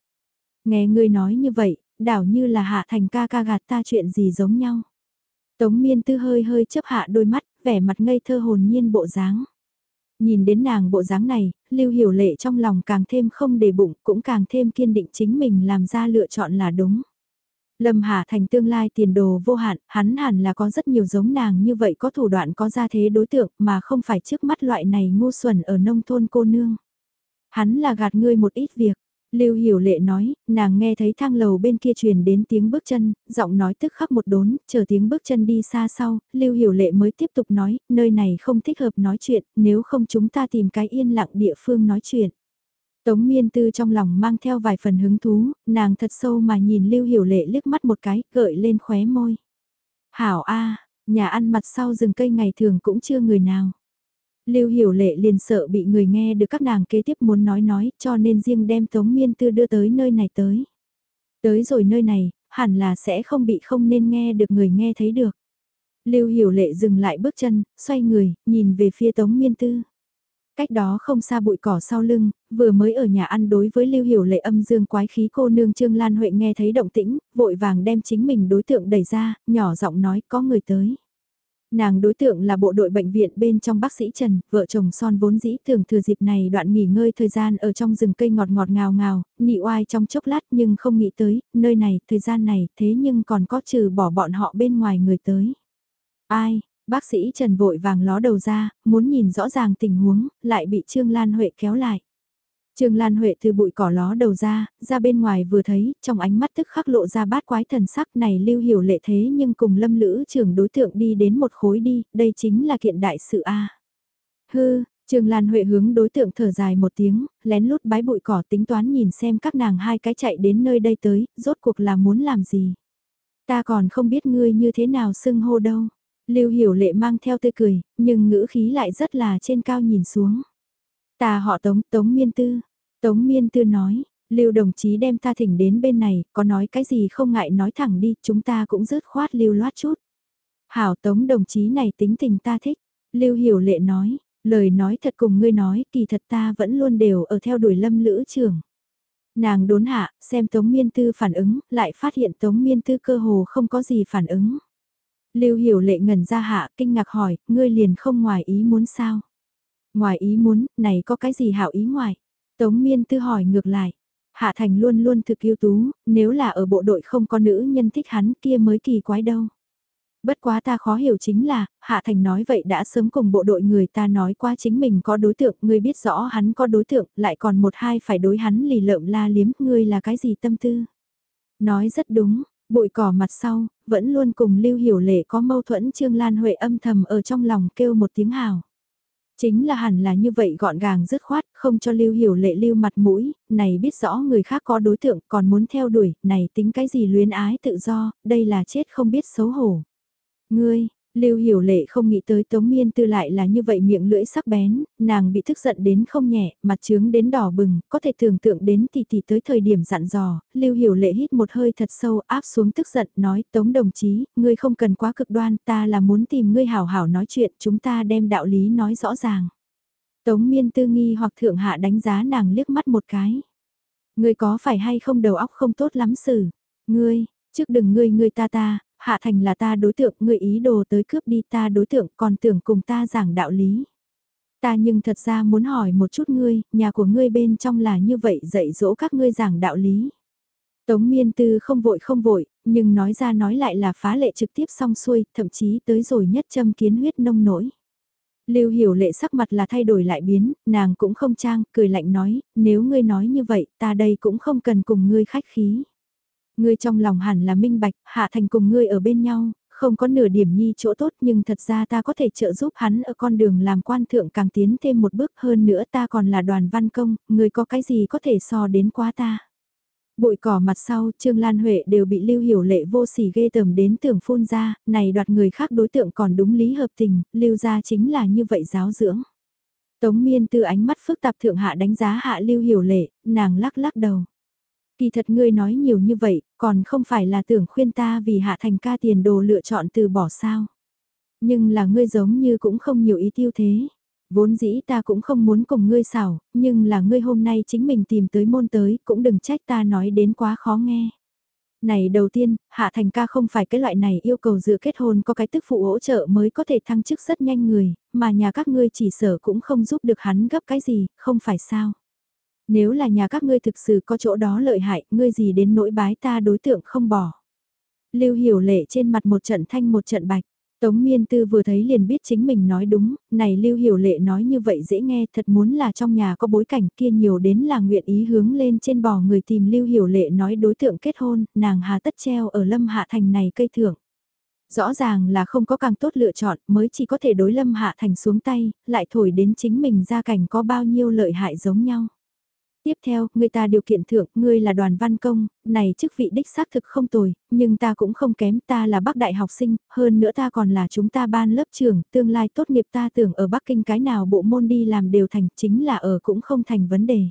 Nghe ngươi nói như vậy, đảo như là Hạ Thành ca ca gạt ta chuyện gì giống nhau. Tống miên tư hơi hơi chấp hạ đôi mắt vẻ mặt ngây thơ hồn nhiên bộ dáng. Nhìn đến nàng bộ dáng này, Lưu Hiểu Lệ trong lòng càng thêm không để bụng, cũng càng thêm kiên định chính mình làm ra lựa chọn là đúng. Lâm Hà Thành tương lai tiền đồ vô hạn, hắn hẳn là có rất nhiều giống nàng như vậy có thủ đoạn có gia thế đối tượng mà không phải trước mắt loại này ngu xuẩn ở nông thôn cô nương. Hắn là gạt ngươi một ít việc, Lưu Hiểu Lệ nói, nàng nghe thấy thang lầu bên kia truyền đến tiếng bước chân, giọng nói tức khắc một đốn, chờ tiếng bước chân đi xa sau, Lưu Hiểu Lệ mới tiếp tục nói, nơi này không thích hợp nói chuyện, nếu không chúng ta tìm cái yên lặng địa phương nói chuyện. Tống Miên Tư trong lòng mang theo vài phần hứng thú, nàng thật sâu mà nhìn Lưu Hiểu Lệ liếc mắt một cái, gợi lên khóe môi. Hảo A, nhà ăn mặt sau rừng cây ngày thường cũng chưa người nào. Lưu Hiểu Lệ liền sợ bị người nghe được các nàng kế tiếp muốn nói nói, cho nên riêng đem Tống Miên Tư đưa tới nơi này tới. Tới rồi nơi này, hẳn là sẽ không bị không nên nghe được người nghe thấy được. Lưu Hiểu Lệ dừng lại bước chân, xoay người, nhìn về phía Tống Miên Tư. Cách đó không xa bụi cỏ sau lưng, vừa mới ở nhà ăn đối với Lưu Hiểu Lệ âm dương quái khí cô nương Trương Lan Huệ nghe thấy động tĩnh, vội vàng đem chính mình đối tượng đẩy ra, nhỏ giọng nói có người tới. Nàng đối tượng là bộ đội bệnh viện bên trong bác sĩ Trần, vợ chồng son vốn dĩ thường thừa dịp này đoạn nghỉ ngơi thời gian ở trong rừng cây ngọt ngọt ngào ngào, nị oai trong chốc lát nhưng không nghĩ tới, nơi này, thời gian này, thế nhưng còn có trừ bỏ bọn họ bên ngoài người tới. Ai, bác sĩ Trần vội vàng ló đầu ra, muốn nhìn rõ ràng tình huống, lại bị Trương Lan Huệ kéo lại. Trương Lan Huệ từ bụi cỏ ló đầu ra, ra bên ngoài vừa thấy, trong ánh mắt tức khắc lộ ra bát quái thần sắc này lưu hiểu lệ thế nhưng cùng lâm lữ trưởng đối tượng đi đến một khối đi, đây chính là kiện đại sự A. Hư, Trương Lan Huệ hướng đối tượng thở dài một tiếng, lén lút bái bụi cỏ tính toán nhìn xem các nàng hai cái chạy đến nơi đây tới, rốt cuộc là muốn làm gì. Ta còn không biết ngươi như thế nào xưng hô đâu. Lưu hiểu lệ mang theo tươi cười, nhưng ngữ khí lại rất là trên cao nhìn xuống. Ta họ Tống, Tống Miên Tư. Tống Miên Tư nói, Lưu đồng chí đem ta thỉnh đến bên này, có nói cái gì không ngại nói thẳng đi, chúng ta cũng rớt khoát lưu loát chút. Hảo Tống đồng chí này tính tình ta thích. Lưu Hiểu Lệ nói, lời nói thật cùng ngươi nói, kỳ thật ta vẫn luôn đều ở theo đuổi lâm lữ trường. Nàng đốn hạ, xem Tống Miên Tư phản ứng, lại phát hiện Tống Miên Tư cơ hồ không có gì phản ứng. Lưu Hiểu Lệ ngẩn ra hạ, kinh ngạc hỏi, ngươi liền không ngoài ý muốn sao? Ngoài ý muốn, này có cái gì hảo ý ngoài? Tống miên tư hỏi ngược lại. Hạ Thành luôn luôn thực yêu tú, nếu là ở bộ đội không có nữ nhân thích hắn kia mới kỳ quái đâu. Bất quá ta khó hiểu chính là, Hạ Thành nói vậy đã sớm cùng bộ đội người ta nói qua chính mình có đối tượng, ngươi biết rõ hắn có đối tượng, lại còn một hai phải đối hắn lì lợm la liếm, ngươi là cái gì tâm tư. Nói rất đúng, bụi cỏ mặt sau, vẫn luôn cùng Lưu Hiểu Lệ có mâu thuẫn Trương Lan Huệ âm thầm ở trong lòng kêu một tiếng hào. Chính là hẳn là như vậy gọn gàng dứt khoát, không cho lưu hiểu lệ lưu mặt mũi, này biết rõ người khác có đối tượng còn muốn theo đuổi, này tính cái gì luyến ái tự do, đây là chết không biết xấu hổ. Ngươi, Lưu Hiểu Lệ không nghĩ tới Tống Miên Tư lại là như vậy miệng lưỡi sắc bén, nàng bị tức giận đến không nhẹ, mặt trướng đến đỏ bừng, có thể tưởng tượng đến tỷ tỷ tới thời điểm dặn dò, Lưu Hiểu Lệ hít một hơi thật sâu áp xuống tức giận nói Tống đồng chí, ngươi không cần quá cực đoan, ta là muốn tìm ngươi hảo hảo nói chuyện, chúng ta đem đạo lý nói rõ ràng. Tống Miên Tư nghi hoặc thượng hạ đánh giá nàng liếc mắt một cái. Ngươi có phải hay không đầu óc không tốt lắm xử, ngươi, trước đừng ngươi ngươi ta ta, Hạ Thành là ta đối tượng, người ý đồ tới cướp đi ta đối tượng còn tưởng cùng ta giảng đạo lý. Ta nhưng thật ra muốn hỏi một chút ngươi, nhà của ngươi bên trong là như vậy dạy dỗ các ngươi giảng đạo lý. Tống miên tư không vội không vội, nhưng nói ra nói lại là phá lệ trực tiếp xong xuôi, thậm chí tới rồi nhất châm kiến huyết nông nổi. Lưu hiểu lệ sắc mặt là thay đổi lại biến, nàng cũng không trang, cười lạnh nói, nếu ngươi nói như vậy, ta đây cũng không cần cùng ngươi khách khí. Ngươi trong lòng hẳn là minh bạch, hạ thành cùng ngươi ở bên nhau, không có nửa điểm nhi chỗ tốt nhưng thật ra ta có thể trợ giúp hắn ở con đường làm quan thượng càng tiến thêm một bước hơn nữa ta còn là đoàn văn công, ngươi có cái gì có thể so đến quá ta. Bụi cỏ mặt sau, Trương Lan Huệ đều bị Lưu Hiểu Lệ vô sỉ ghê tởm đến tưởng phun ra, này đoạt người khác đối tượng còn đúng lý hợp tình, Lưu gia chính là như vậy giáo dưỡng. Tống miên từ ánh mắt phức tạp thượng hạ đánh giá hạ Lưu Hiểu Lệ, nàng lắc lắc đầu. Kỳ thật ngươi nói nhiều như vậy, còn không phải là tưởng khuyên ta vì hạ thành ca tiền đồ lựa chọn từ bỏ sao. Nhưng là ngươi giống như cũng không nhiều ý tiêu thế. Vốn dĩ ta cũng không muốn cùng ngươi xảo, nhưng là ngươi hôm nay chính mình tìm tới môn tới, cũng đừng trách ta nói đến quá khó nghe. Này đầu tiên, Hạ Thành ca không phải cái loại này yêu cầu dựa kết hôn có cái tức phụ hỗ trợ mới có thể thăng chức rất nhanh người, mà nhà các ngươi chỉ sở cũng không giúp được hắn gấp cái gì, không phải sao. Nếu là nhà các ngươi thực sự có chỗ đó lợi hại, ngươi gì đến nỗi bái ta đối tượng không bỏ. Lưu hiểu lệ trên mặt một trận thanh một trận bạch. Tống Miên Tư vừa thấy liền biết chính mình nói đúng, này Lưu Hiểu Lệ nói như vậy dễ nghe thật muốn là trong nhà có bối cảnh kia nhiều đến là nguyện ý hướng lên trên bò người tìm Lưu Hiểu Lệ nói đối tượng kết hôn, nàng hà tất treo ở Lâm Hạ Thành này cây thưởng. Rõ ràng là không có càng tốt lựa chọn mới chỉ có thể đối Lâm Hạ Thành xuống tay, lại thổi đến chính mình ra cảnh có bao nhiêu lợi hại giống nhau. Tiếp theo, người ta điều kiện thượng, ngươi là đoàn văn công, này chức vị đích xác thực không tồi, nhưng ta cũng không kém, ta là bác đại học sinh, hơn nữa ta còn là chúng ta ban lớp trưởng tương lai tốt nghiệp ta tưởng ở Bắc Kinh cái nào bộ môn đi làm đều thành, chính là ở cũng không thành vấn đề.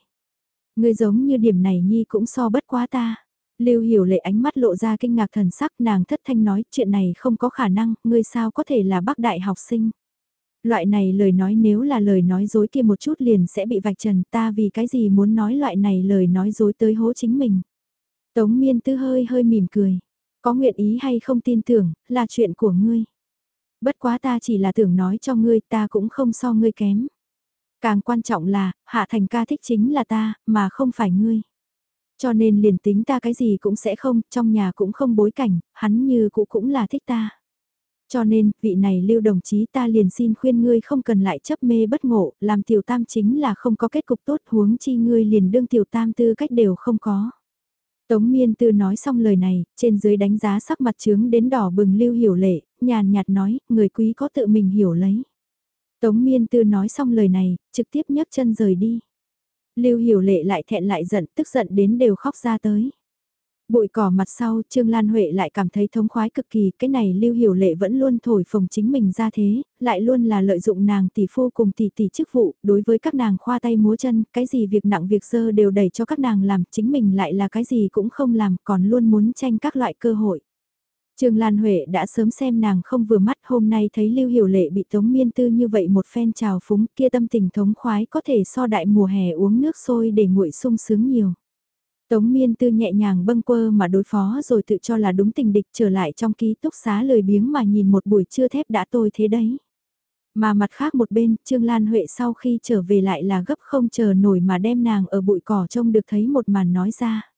Ngươi giống như điểm này nhi cũng so bất quá ta. Lưu hiểu lệ ánh mắt lộ ra kinh ngạc thần sắc nàng thất thanh nói chuyện này không có khả năng, ngươi sao có thể là bác đại học sinh. Loại này lời nói nếu là lời nói dối kia một chút liền sẽ bị vạch trần ta vì cái gì muốn nói loại này lời nói dối tới hố chính mình. Tống miên tư hơi hơi mỉm cười. Có nguyện ý hay không tin tưởng, là chuyện của ngươi. Bất quá ta chỉ là tưởng nói cho ngươi ta cũng không so ngươi kém. Càng quan trọng là, Hạ Thành ca thích chính là ta, mà không phải ngươi. Cho nên liền tính ta cái gì cũng sẽ không, trong nhà cũng không bối cảnh, hắn như cũ cũng là thích ta. Cho nên, vị này lưu đồng chí ta liền xin khuyên ngươi không cần lại chấp mê bất ngộ, làm tiểu tam chính là không có kết cục tốt huống chi ngươi liền đương tiểu tam tư cách đều không có. Tống miên tư nói xong lời này, trên dưới đánh giá sắc mặt trướng đến đỏ bừng lưu hiểu lệ, nhàn nhạt nói, người quý có tự mình hiểu lấy. Tống miên tư nói xong lời này, trực tiếp nhấc chân rời đi. Lưu hiểu lệ lại thẹn lại giận, tức giận đến đều khóc ra tới. Bụi cỏ mặt sau, Trương Lan Huệ lại cảm thấy thống khoái cực kỳ, cái này Lưu Hiểu Lệ vẫn luôn thổi phồng chính mình ra thế, lại luôn là lợi dụng nàng tỷ phu cùng tỷ tỷ chức vụ, đối với các nàng khoa tay múa chân, cái gì việc nặng việc sơ đều đẩy cho các nàng làm, chính mình lại là cái gì cũng không làm, còn luôn muốn tranh các loại cơ hội. Trương Lan Huệ đã sớm xem nàng không vừa mắt hôm nay thấy Lưu Hiểu Lệ bị Tống Miên Tư như vậy một phen trào phúng kia tâm tình thống khoái có thể so đại mùa hè uống nước sôi để nguội sung sướng nhiều. Tống miên tư nhẹ nhàng bâng quơ mà đối phó rồi tự cho là đúng tình địch trở lại trong ký túc xá lời biếng mà nhìn một buổi trưa thép đã tôi thế đấy. Mà mặt khác một bên, Trương Lan Huệ sau khi trở về lại là gấp không chờ nổi mà đem nàng ở bụi cỏ trông được thấy một màn nói ra.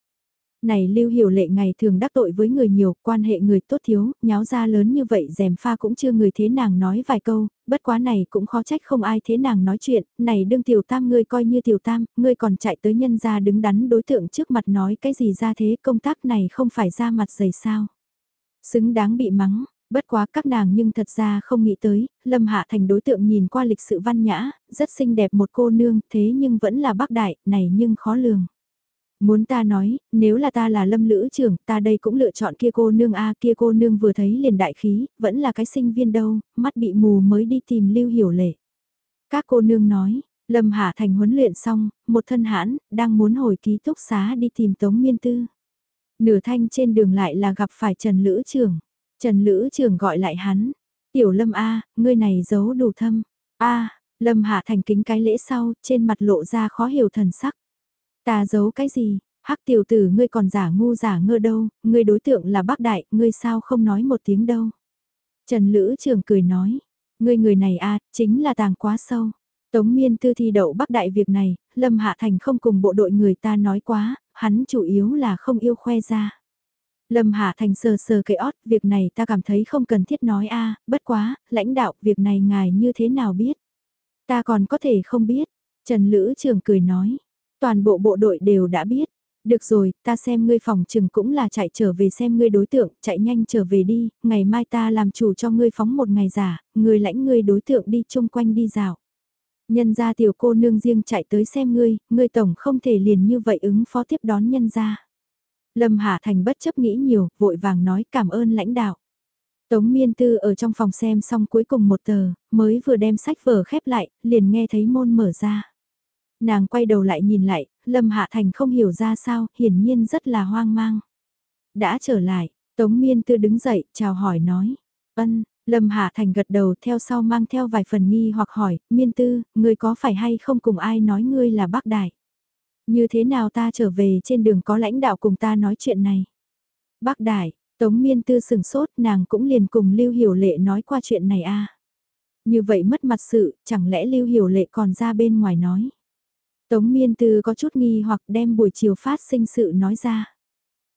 Này lưu hiểu lệ ngày thường đắc tội với người nhiều, quan hệ người tốt thiếu, nháo ra lớn như vậy dèm pha cũng chưa người thế nàng nói vài câu, bất quá này cũng khó trách không ai thế nàng nói chuyện, này đương tiểu tam ngươi coi như tiểu tam, ngươi còn chạy tới nhân ra đứng đắn đối tượng trước mặt nói cái gì ra thế công tác này không phải ra mặt dày sao. Xứng đáng bị mắng, Bất quá các nàng nhưng thật ra không nghĩ tới, Lâm Hạ Thành đối tượng nhìn qua lịch sự văn nhã, rất xinh đẹp một cô nương, thế nhưng vẫn là bác đại, này nhưng khó lường. Muốn ta nói, nếu là ta là lâm lữ trưởng, ta đây cũng lựa chọn kia cô nương a kia cô nương vừa thấy liền đại khí, vẫn là cái sinh viên đâu, mắt bị mù mới đi tìm lưu hiểu lệ. Các cô nương nói, lâm hạ thành huấn luyện xong, một thân hãn, đang muốn hồi ký túc xá đi tìm tống miên tư. Nửa thanh trên đường lại là gặp phải Trần Lữ trưởng. Trần Lữ trưởng gọi lại hắn, tiểu lâm a ngươi này giấu đủ thâm. a lâm hạ thành kính cái lễ sau, trên mặt lộ ra khó hiểu thần sắc. Ta giấu cái gì? Hắc tiểu tử ngươi còn giả ngu giả ngơ đâu, ngươi đối tượng là bác đại, ngươi sao không nói một tiếng đâu. Trần Lữ Trường cười nói, ngươi người này a chính là tàng quá sâu. Tống miên tư thi đậu bắc đại việc này, Lâm Hạ Thành không cùng bộ đội người ta nói quá, hắn chủ yếu là không yêu khoe ra. Lâm Hạ Thành sờ sờ cái ót, việc này ta cảm thấy không cần thiết nói a bất quá, lãnh đạo, việc này ngài như thế nào biết? Ta còn có thể không biết. Trần Lữ Trường cười nói, toàn bộ bộ đội đều đã biết. Được rồi, ta xem ngươi phòng trừng cũng là chạy trở về xem ngươi đối tượng, chạy nhanh trở về đi, ngày mai ta làm chủ cho ngươi phóng một ngày giả, ngươi lãnh ngươi đối tượng đi chung quanh đi dạo. Nhân gia tiểu cô nương riêng chạy tới xem ngươi, ngươi tổng không thể liền như vậy ứng phó tiếp đón nhân gia. Lâm hà Thành bất chấp nghĩ nhiều, vội vàng nói cảm ơn lãnh đạo. Tống Miên Tư ở trong phòng xem xong cuối cùng một tờ, mới vừa đem sách vở khép lại, liền nghe thấy môn mở ra. Nàng quay đầu lại nhìn lại, Lâm Hạ Thành không hiểu ra sao, hiển nhiên rất là hoang mang. Đã trở lại, Tống Miên Tư đứng dậy, chào hỏi nói. Ân, Lâm Hạ Thành gật đầu theo sau mang theo vài phần nghi hoặc hỏi, Miên Tư, ngươi có phải hay không cùng ai nói ngươi là bác đại? Như thế nào ta trở về trên đường có lãnh đạo cùng ta nói chuyện này? Bác đại, Tống Miên Tư sừng sốt nàng cũng liền cùng Lưu Hiểu Lệ nói qua chuyện này a à? Như vậy mất mặt sự, chẳng lẽ Lưu Hiểu Lệ còn ra bên ngoài nói? Tống Miên Tư có chút nghi hoặc đem buổi chiều phát sinh sự nói ra.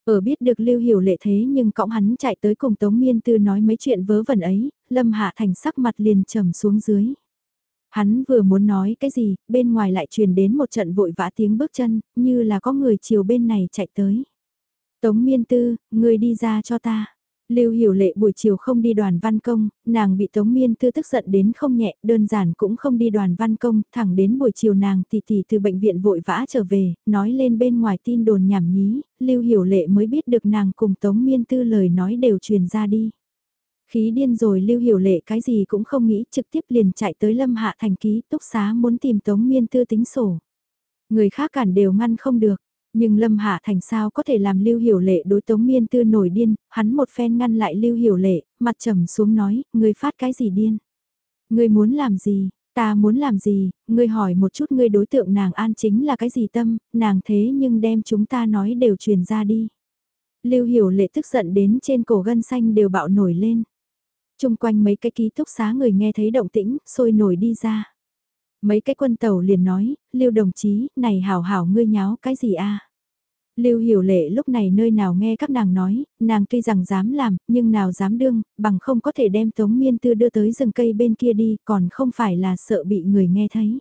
Ở biết được Lưu Hiểu Lệ thế nhưng cõng hắn chạy tới cùng Tống Miên Tư nói mấy chuyện vớ vẩn ấy, Lâm Hạ Thành sắc mặt liền trầm xuống dưới. Hắn vừa muốn nói cái gì, bên ngoài lại truyền đến một trận vội vã tiếng bước chân, như là có người chiều bên này chạy tới. Tống Miên Tư, người đi ra cho ta. Lưu Hiểu Lệ buổi chiều không đi đoàn văn công, nàng bị Tống Miên Tư tức giận đến không nhẹ, đơn giản cũng không đi đoàn văn công, thẳng đến buổi chiều nàng tỷ tỷ từ bệnh viện vội vã trở về, nói lên bên ngoài tin đồn nhảm nhí, Lưu Hiểu Lệ mới biết được nàng cùng Tống Miên Tư lời nói đều truyền ra đi. Khí điên rồi Lưu Hiểu Lệ cái gì cũng không nghĩ, trực tiếp liền chạy tới Lâm Hạ thành ký túc xá muốn tìm Tống Miên Tư tính sổ. Người khác cản đều ngăn không được. Nhưng Lâm Hạ Thành sao có thể làm Lưu Hiểu Lệ đối Tống Miên Tư nổi điên, hắn một phen ngăn lại Lưu Hiểu Lệ, mặt trầm xuống nói, ngươi phát cái gì điên? Ngươi muốn làm gì? Ta muốn làm gì? Ngươi hỏi một chút ngươi đối tượng nàng an chính là cái gì tâm, nàng thế nhưng đem chúng ta nói đều truyền ra đi. Lưu Hiểu Lệ tức giận đến trên cổ gân xanh đều bạo nổi lên. Trung quanh mấy cái ký túc xá người nghe thấy động tĩnh, sôi nổi đi ra. Mấy cái quân tàu liền nói, Lưu đồng chí, này hảo hảo ngươi nháo cái gì a? Lưu Hiểu Lệ lúc này nơi nào nghe các nàng nói, nàng tuy rằng dám làm, nhưng nào dám đương, bằng không có thể đem Tống Miên Tư đưa tới rừng cây bên kia đi, còn không phải là sợ bị người nghe thấy.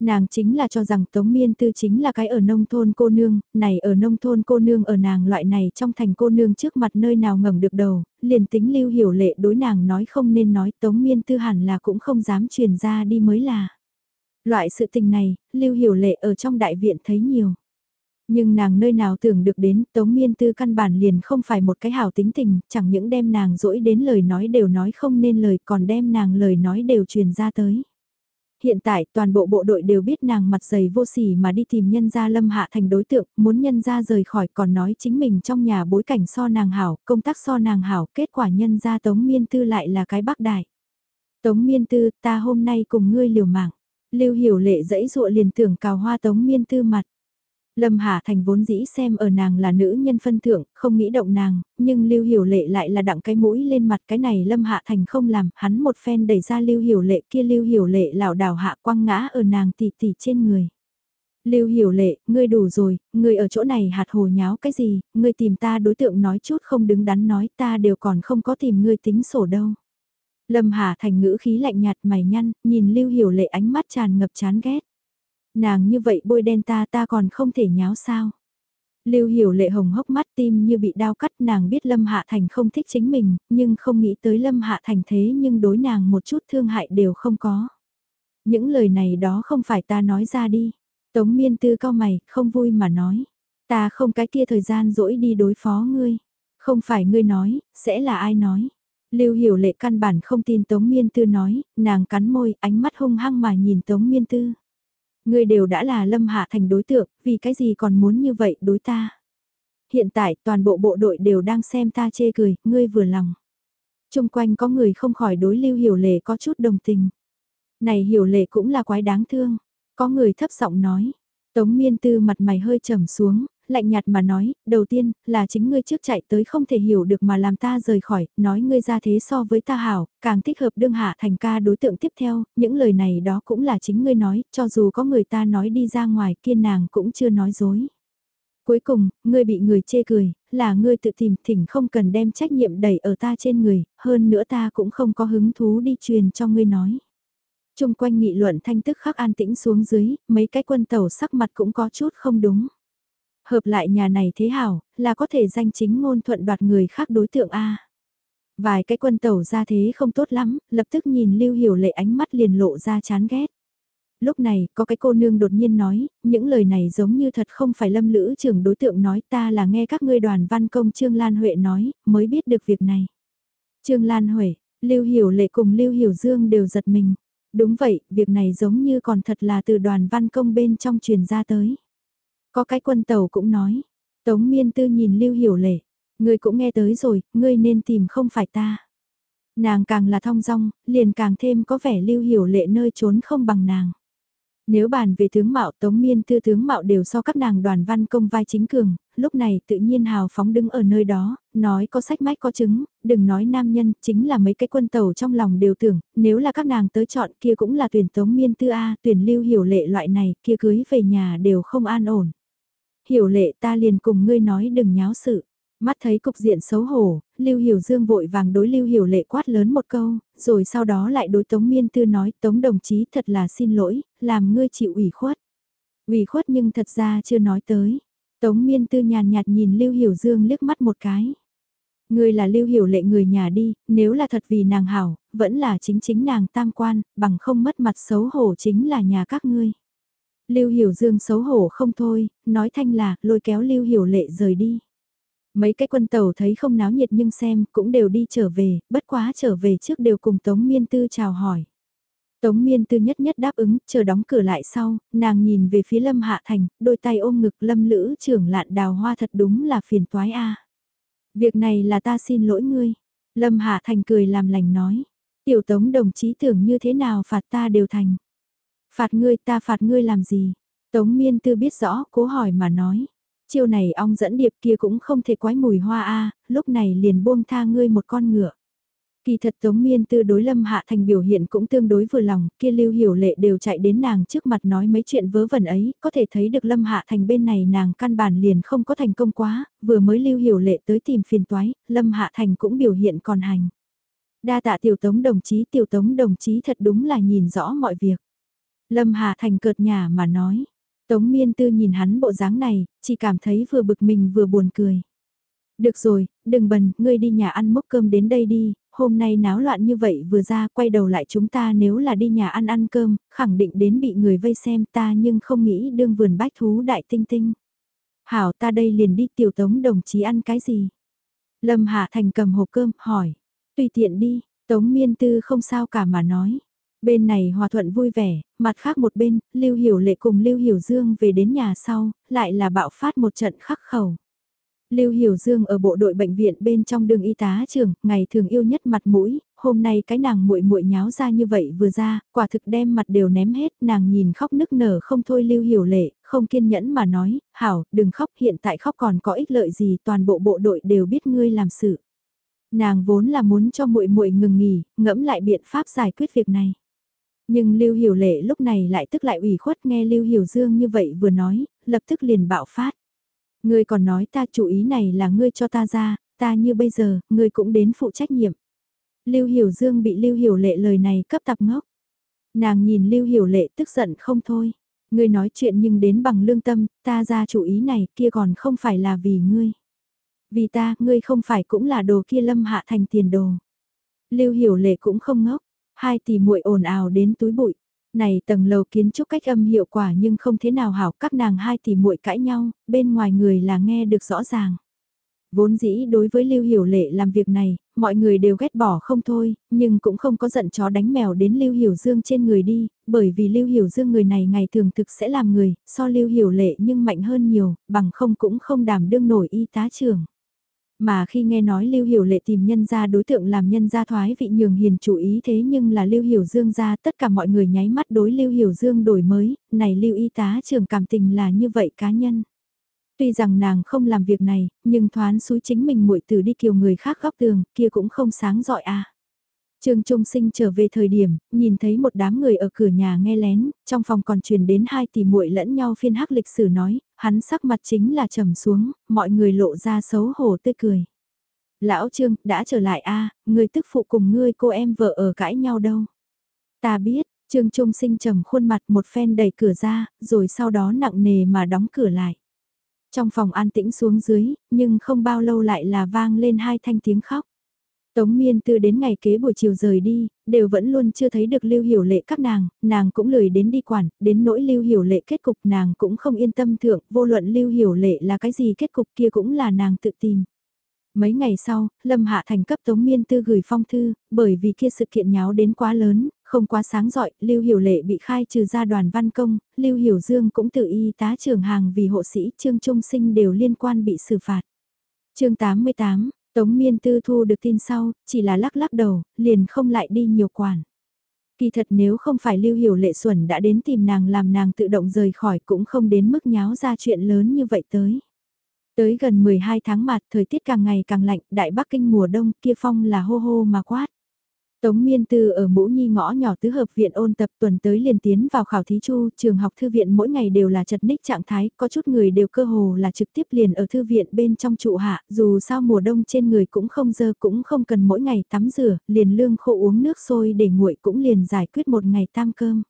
Nàng chính là cho rằng Tống Miên Tư chính là cái ở nông thôn cô nương, này ở nông thôn cô nương ở nàng loại này trong thành cô nương trước mặt nơi nào ngẩng được đầu, liền tính Lưu Hiểu Lệ đối nàng nói không nên nói Tống Miên Tư hẳn là cũng không dám truyền ra đi mới là. Loại sự tình này, Lưu Hiểu Lệ ở trong đại viện thấy nhiều. Nhưng nàng nơi nào tưởng được đến Tống Miên Tư căn bản liền không phải một cái hảo tính tình, chẳng những đem nàng dỗi đến lời nói đều nói không nên lời còn đem nàng lời nói đều truyền ra tới. Hiện tại toàn bộ bộ đội đều biết nàng mặt dày vô sỉ mà đi tìm nhân gia lâm hạ thành đối tượng, muốn nhân gia rời khỏi còn nói chính mình trong nhà bối cảnh so nàng hảo, công tác so nàng hảo, kết quả nhân gia Tống Miên Tư lại là cái bác đại. Tống Miên Tư, ta hôm nay cùng ngươi liều mạng. Lưu Hiểu Lệ dẫy dụa liền tưởng cào hoa Tống Miên Tư mặt. Lâm Hà Thành vốn dĩ xem ở nàng là nữ nhân phân thượng, không nghĩ động nàng, nhưng Lưu Hiểu Lệ lại là đặng cái mũi lên mặt cái này Lâm Hạ Thành không làm, hắn một phen đẩy ra Lưu Hiểu Lệ kia Lưu Hiểu Lệ lảo đảo hạ quăng ngã ở nàng tỉ tỉ trên người. Lưu Hiểu Lệ, ngươi đủ rồi, ngươi ở chỗ này hạt hồ nháo cái gì, ngươi tìm ta đối tượng nói chút không đứng đắn nói ta đều còn không có tìm ngươi tính sổ đâu. Lâm Hà Thành ngữ khí lạnh nhạt mày nhăn, nhìn Lưu Hiểu Lệ ánh mắt tràn ngập chán ghét. Nàng như vậy bôi đen ta ta còn không thể nháo sao. Lưu hiểu lệ hồng hốc mắt tim như bị đau cắt nàng biết Lâm Hạ Thành không thích chính mình, nhưng không nghĩ tới Lâm Hạ Thành thế nhưng đối nàng một chút thương hại đều không có. Những lời này đó không phải ta nói ra đi. Tống miên tư cao mày, không vui mà nói. Ta không cái kia thời gian dỗi đi đối phó ngươi. Không phải ngươi nói, sẽ là ai nói. Lưu hiểu lệ căn bản không tin Tống miên tư nói, nàng cắn môi, ánh mắt hung hăng mà nhìn Tống miên tư. Ngươi đều đã là Lâm Hạ Thành đối tượng, vì cái gì còn muốn như vậy đối ta? Hiện tại toàn bộ bộ đội đều đang xem ta chê cười, ngươi vừa lòng. Trung quanh có người không khỏi đối lưu hiểu lệ có chút đồng tình. Này hiểu lệ cũng là quái đáng thương. Có người thấp giọng nói. Tống miên tư mặt mày hơi trầm xuống, lạnh nhạt mà nói, đầu tiên, là chính ngươi trước chạy tới không thể hiểu được mà làm ta rời khỏi, nói ngươi ra thế so với ta hảo, càng thích hợp đương hạ thành ca đối tượng tiếp theo, những lời này đó cũng là chính ngươi nói, cho dù có người ta nói đi ra ngoài kiên nàng cũng chưa nói dối. Cuối cùng, ngươi bị người chê cười, là ngươi tự tìm thỉnh không cần đem trách nhiệm đẩy ở ta trên người, hơn nữa ta cũng không có hứng thú đi truyền cho ngươi nói. Trung quanh nghị luận thanh tức khắc an tĩnh xuống dưới, mấy cái quân tàu sắc mặt cũng có chút không đúng. Hợp lại nhà này thế hảo, là có thể danh chính ngôn thuận đoạt người khác đối tượng A. Vài cái quân tàu ra thế không tốt lắm, lập tức nhìn Lưu Hiểu Lệ ánh mắt liền lộ ra chán ghét. Lúc này, có cái cô nương đột nhiên nói, những lời này giống như thật không phải lâm lữ trưởng đối tượng nói ta là nghe các ngươi đoàn văn công Trương Lan Huệ nói, mới biết được việc này. Trương Lan Huệ, Lưu Hiểu Lệ cùng Lưu Hiểu Dương đều giật mình. Đúng vậy, việc này giống như còn thật là từ đoàn văn công bên trong truyền ra tới. Có cái quân tàu cũng nói, Tống Miên Tư nhìn Lưu Hiểu Lệ, ngươi cũng nghe tới rồi, ngươi nên tìm không phải ta. Nàng càng là thong dong, liền càng thêm có vẻ Lưu Hiểu Lệ nơi trốn không bằng nàng. Nếu bàn về tướng mạo Tống Miên Tư tướng mạo đều so các nàng đoàn văn công vai chính cường, lúc này tự nhiên hào phóng đứng ở nơi đó, nói có sách mách có chứng, đừng nói nam nhân, chính là mấy cái quân tàu trong lòng đều tưởng, nếu là các nàng tới chọn kia cũng là tuyển Tống Miên Tư A, tuyển lưu hiểu lệ loại này, kia cưới về nhà đều không an ổn. Hiểu lệ ta liền cùng ngươi nói đừng nháo sự. Mắt thấy cục diện xấu hổ, Lưu Hiểu Dương vội vàng đối Lưu Hiểu Lệ quát lớn một câu, rồi sau đó lại đối Tống Miên Tư nói Tống đồng chí thật là xin lỗi, làm ngươi chịu ủy khuất. Ủy khuất nhưng thật ra chưa nói tới. Tống Miên Tư nhàn nhạt nhìn Lưu Hiểu Dương liếc mắt một cái. Ngươi là Lưu Hiểu Lệ người nhà đi, nếu là thật vì nàng hảo, vẫn là chính chính nàng tam quan, bằng không mất mặt xấu hổ chính là nhà các ngươi. Lưu Hiểu Dương xấu hổ không thôi, nói thanh là lôi kéo Lưu Hiểu Lệ rời đi. Mấy cái quân tàu thấy không náo nhiệt nhưng xem cũng đều đi trở về, bất quá trở về trước đều cùng Tống Miên Tư chào hỏi. Tống Miên Tư nhất nhất đáp ứng, chờ đóng cửa lại sau, nàng nhìn về phía Lâm Hạ Thành, đôi tay ôm ngực Lâm Lữ trưởng lạn đào hoa thật đúng là phiền toái a. Việc này là ta xin lỗi ngươi. Lâm Hạ Thành cười làm lành nói. Tiểu Tống đồng chí tưởng như thế nào phạt ta đều thành. Phạt ngươi ta phạt ngươi làm gì? Tống Miên Tư biết rõ, cố hỏi mà nói chiều này ong dẫn điệp kia cũng không thể quái mùi hoa a lúc này liền buông tha ngươi một con ngựa. Kỳ thật Tống Miên Tư đối Lâm Hạ Thành biểu hiện cũng tương đối vừa lòng, kia Lưu Hiểu Lệ đều chạy đến nàng trước mặt nói mấy chuyện vớ vẩn ấy, có thể thấy được Lâm Hạ Thành bên này nàng căn bản liền không có thành công quá, vừa mới Lưu Hiểu Lệ tới tìm phiền toái, Lâm Hạ Thành cũng biểu hiện còn hành. Đa tạ Tiểu Tống đồng chí, Tiểu Tống đồng chí thật đúng là nhìn rõ mọi việc. Lâm Hạ Thành cợt nhà mà nói, Tống miên tư nhìn hắn bộ dáng này, chỉ cảm thấy vừa bực mình vừa buồn cười. Được rồi, đừng bần, ngươi đi nhà ăn mốc cơm đến đây đi, hôm nay náo loạn như vậy vừa ra quay đầu lại chúng ta nếu là đi nhà ăn ăn cơm, khẳng định đến bị người vây xem ta nhưng không nghĩ đương vườn bách thú đại tinh tinh. Hảo ta đây liền đi tiểu tống đồng chí ăn cái gì? Lâm Hạ Thành cầm hộp cơm, hỏi. Tùy tiện đi, tống miên tư không sao cả mà nói. Bên này hòa thuận vui vẻ, mặt khác một bên, Lưu Hiểu Lệ cùng Lưu Hiểu Dương về đến nhà sau, lại là bạo phát một trận khắc khẩu. Lưu Hiểu Dương ở bộ đội bệnh viện bên trong đường y tá trưởng, ngày thường yêu nhất mặt mũi, hôm nay cái nàng muội muội nháo ra như vậy vừa ra, quả thực đem mặt đều ném hết, nàng nhìn khóc nức nở không thôi Lưu Hiểu Lệ, không kiên nhẫn mà nói, "Hảo, đừng khóc, hiện tại khóc còn có ích lợi gì, toàn bộ bộ đội đều biết ngươi làm sự." Nàng vốn là muốn cho muội muội ngừng nghỉ, ngẫm lại biện pháp giải quyết việc này. Nhưng Lưu Hiểu Lệ lúc này lại tức lại ủy khuất nghe Lưu Hiểu Dương như vậy vừa nói, lập tức liền bạo phát. Ngươi còn nói ta chủ ý này là ngươi cho ta ra, ta như bây giờ, ngươi cũng đến phụ trách nhiệm. Lưu Hiểu Dương bị Lưu Hiểu Lệ lời này cấp tập ngốc. Nàng nhìn Lưu Hiểu Lệ tức giận không thôi. Ngươi nói chuyện nhưng đến bằng lương tâm, ta ra chủ ý này kia còn không phải là vì ngươi. Vì ta, ngươi không phải cũng là đồ kia lâm hạ thành tiền đồ. Lưu Hiểu Lệ cũng không ngốc, Hai tỷ muội ồn ào đến túi bụi. Này tầng lầu kiến trúc cách âm hiệu quả nhưng không thế nào hảo các nàng hai tỷ muội cãi nhau, bên ngoài người là nghe được rõ ràng. Vốn dĩ đối với Lưu Hiểu Lệ làm việc này, mọi người đều ghét bỏ không thôi, nhưng cũng không có giận chó đánh mèo đến Lưu Hiểu Dương trên người đi, bởi vì Lưu Hiểu Dương người này ngày thường thực sẽ làm người, so Lưu Hiểu Lệ nhưng mạnh hơn nhiều, bằng không cũng không đảm đương nổi y tá trưởng. Mà khi nghe nói Lưu Hiểu Lệ tìm nhân gia đối tượng làm nhân gia thoái vị nhường hiền chủ ý thế nhưng là Lưu Hiểu Dương ra tất cả mọi người nháy mắt đối Lưu Hiểu Dương đổi mới, này Lưu y tá trường cảm tình là như vậy cá nhân. Tuy rằng nàng không làm việc này, nhưng thoán suối chính mình muội từ đi kiều người khác góc tường, kia cũng không sáng dọi à. Trương Trung Sinh trở về thời điểm, nhìn thấy một đám người ở cửa nhà nghe lén, trong phòng còn truyền đến hai tỷ muội lẫn nhau phiên hắc lịch sử nói, hắn sắc mặt chính là trầm xuống, mọi người lộ ra xấu hổ tươi cười. Lão Trương, đã trở lại a, người tức phụ cùng ngươi cô em vợ ở cãi nhau đâu. Ta biết, Trương Trung Sinh trầm khuôn mặt một phen đẩy cửa ra, rồi sau đó nặng nề mà đóng cửa lại. Trong phòng an tĩnh xuống dưới, nhưng không bao lâu lại là vang lên hai thanh tiếng khóc. Tống miên tư đến ngày kế buổi chiều rời đi, đều vẫn luôn chưa thấy được lưu hiểu lệ các nàng, nàng cũng lười đến đi quản, đến nỗi lưu hiểu lệ kết cục nàng cũng không yên tâm thượng, vô luận lưu hiểu lệ là cái gì kết cục kia cũng là nàng tự tìm. Mấy ngày sau, Lâm Hạ Thành cấp Tống Miên Tư gửi phong thư, bởi vì kia sự kiện nháo đến quá lớn, không quá sáng giỏi, Lưu Hiểu Lệ bị khai trừ ra đoàn văn công, Lưu Hiểu Dương cũng tự y tá trưởng hàng vì hộ sĩ Trương Trung Sinh đều liên quan bị xử phạt. chương 88, Tống Miên Tư thu được tin sau, chỉ là lắc lắc đầu, liền không lại đi nhiều quản. Kỳ thật nếu không phải Lưu Hiểu Lệ Xuẩn đã đến tìm nàng làm nàng tự động rời khỏi cũng không đến mức nháo ra chuyện lớn như vậy tới. Tới gần 12 tháng mặt thời tiết càng ngày càng lạnh, đại Bắc Kinh mùa đông kia phong là hô hô mà quát. Tống Miên Tư ở Mũ Nhi ngõ nhỏ tứ hợp viện ôn tập tuần tới liền tiến vào khảo thí chu, trường học thư viện mỗi ngày đều là chật ních trạng thái, có chút người đều cơ hồ là trực tiếp liền ở thư viện bên trong trụ hạ, dù sao mùa đông trên người cũng không dơ cũng không cần mỗi ngày tắm rửa, liền lương khô uống nước sôi để nguội cũng liền giải quyết một ngày tam cơm.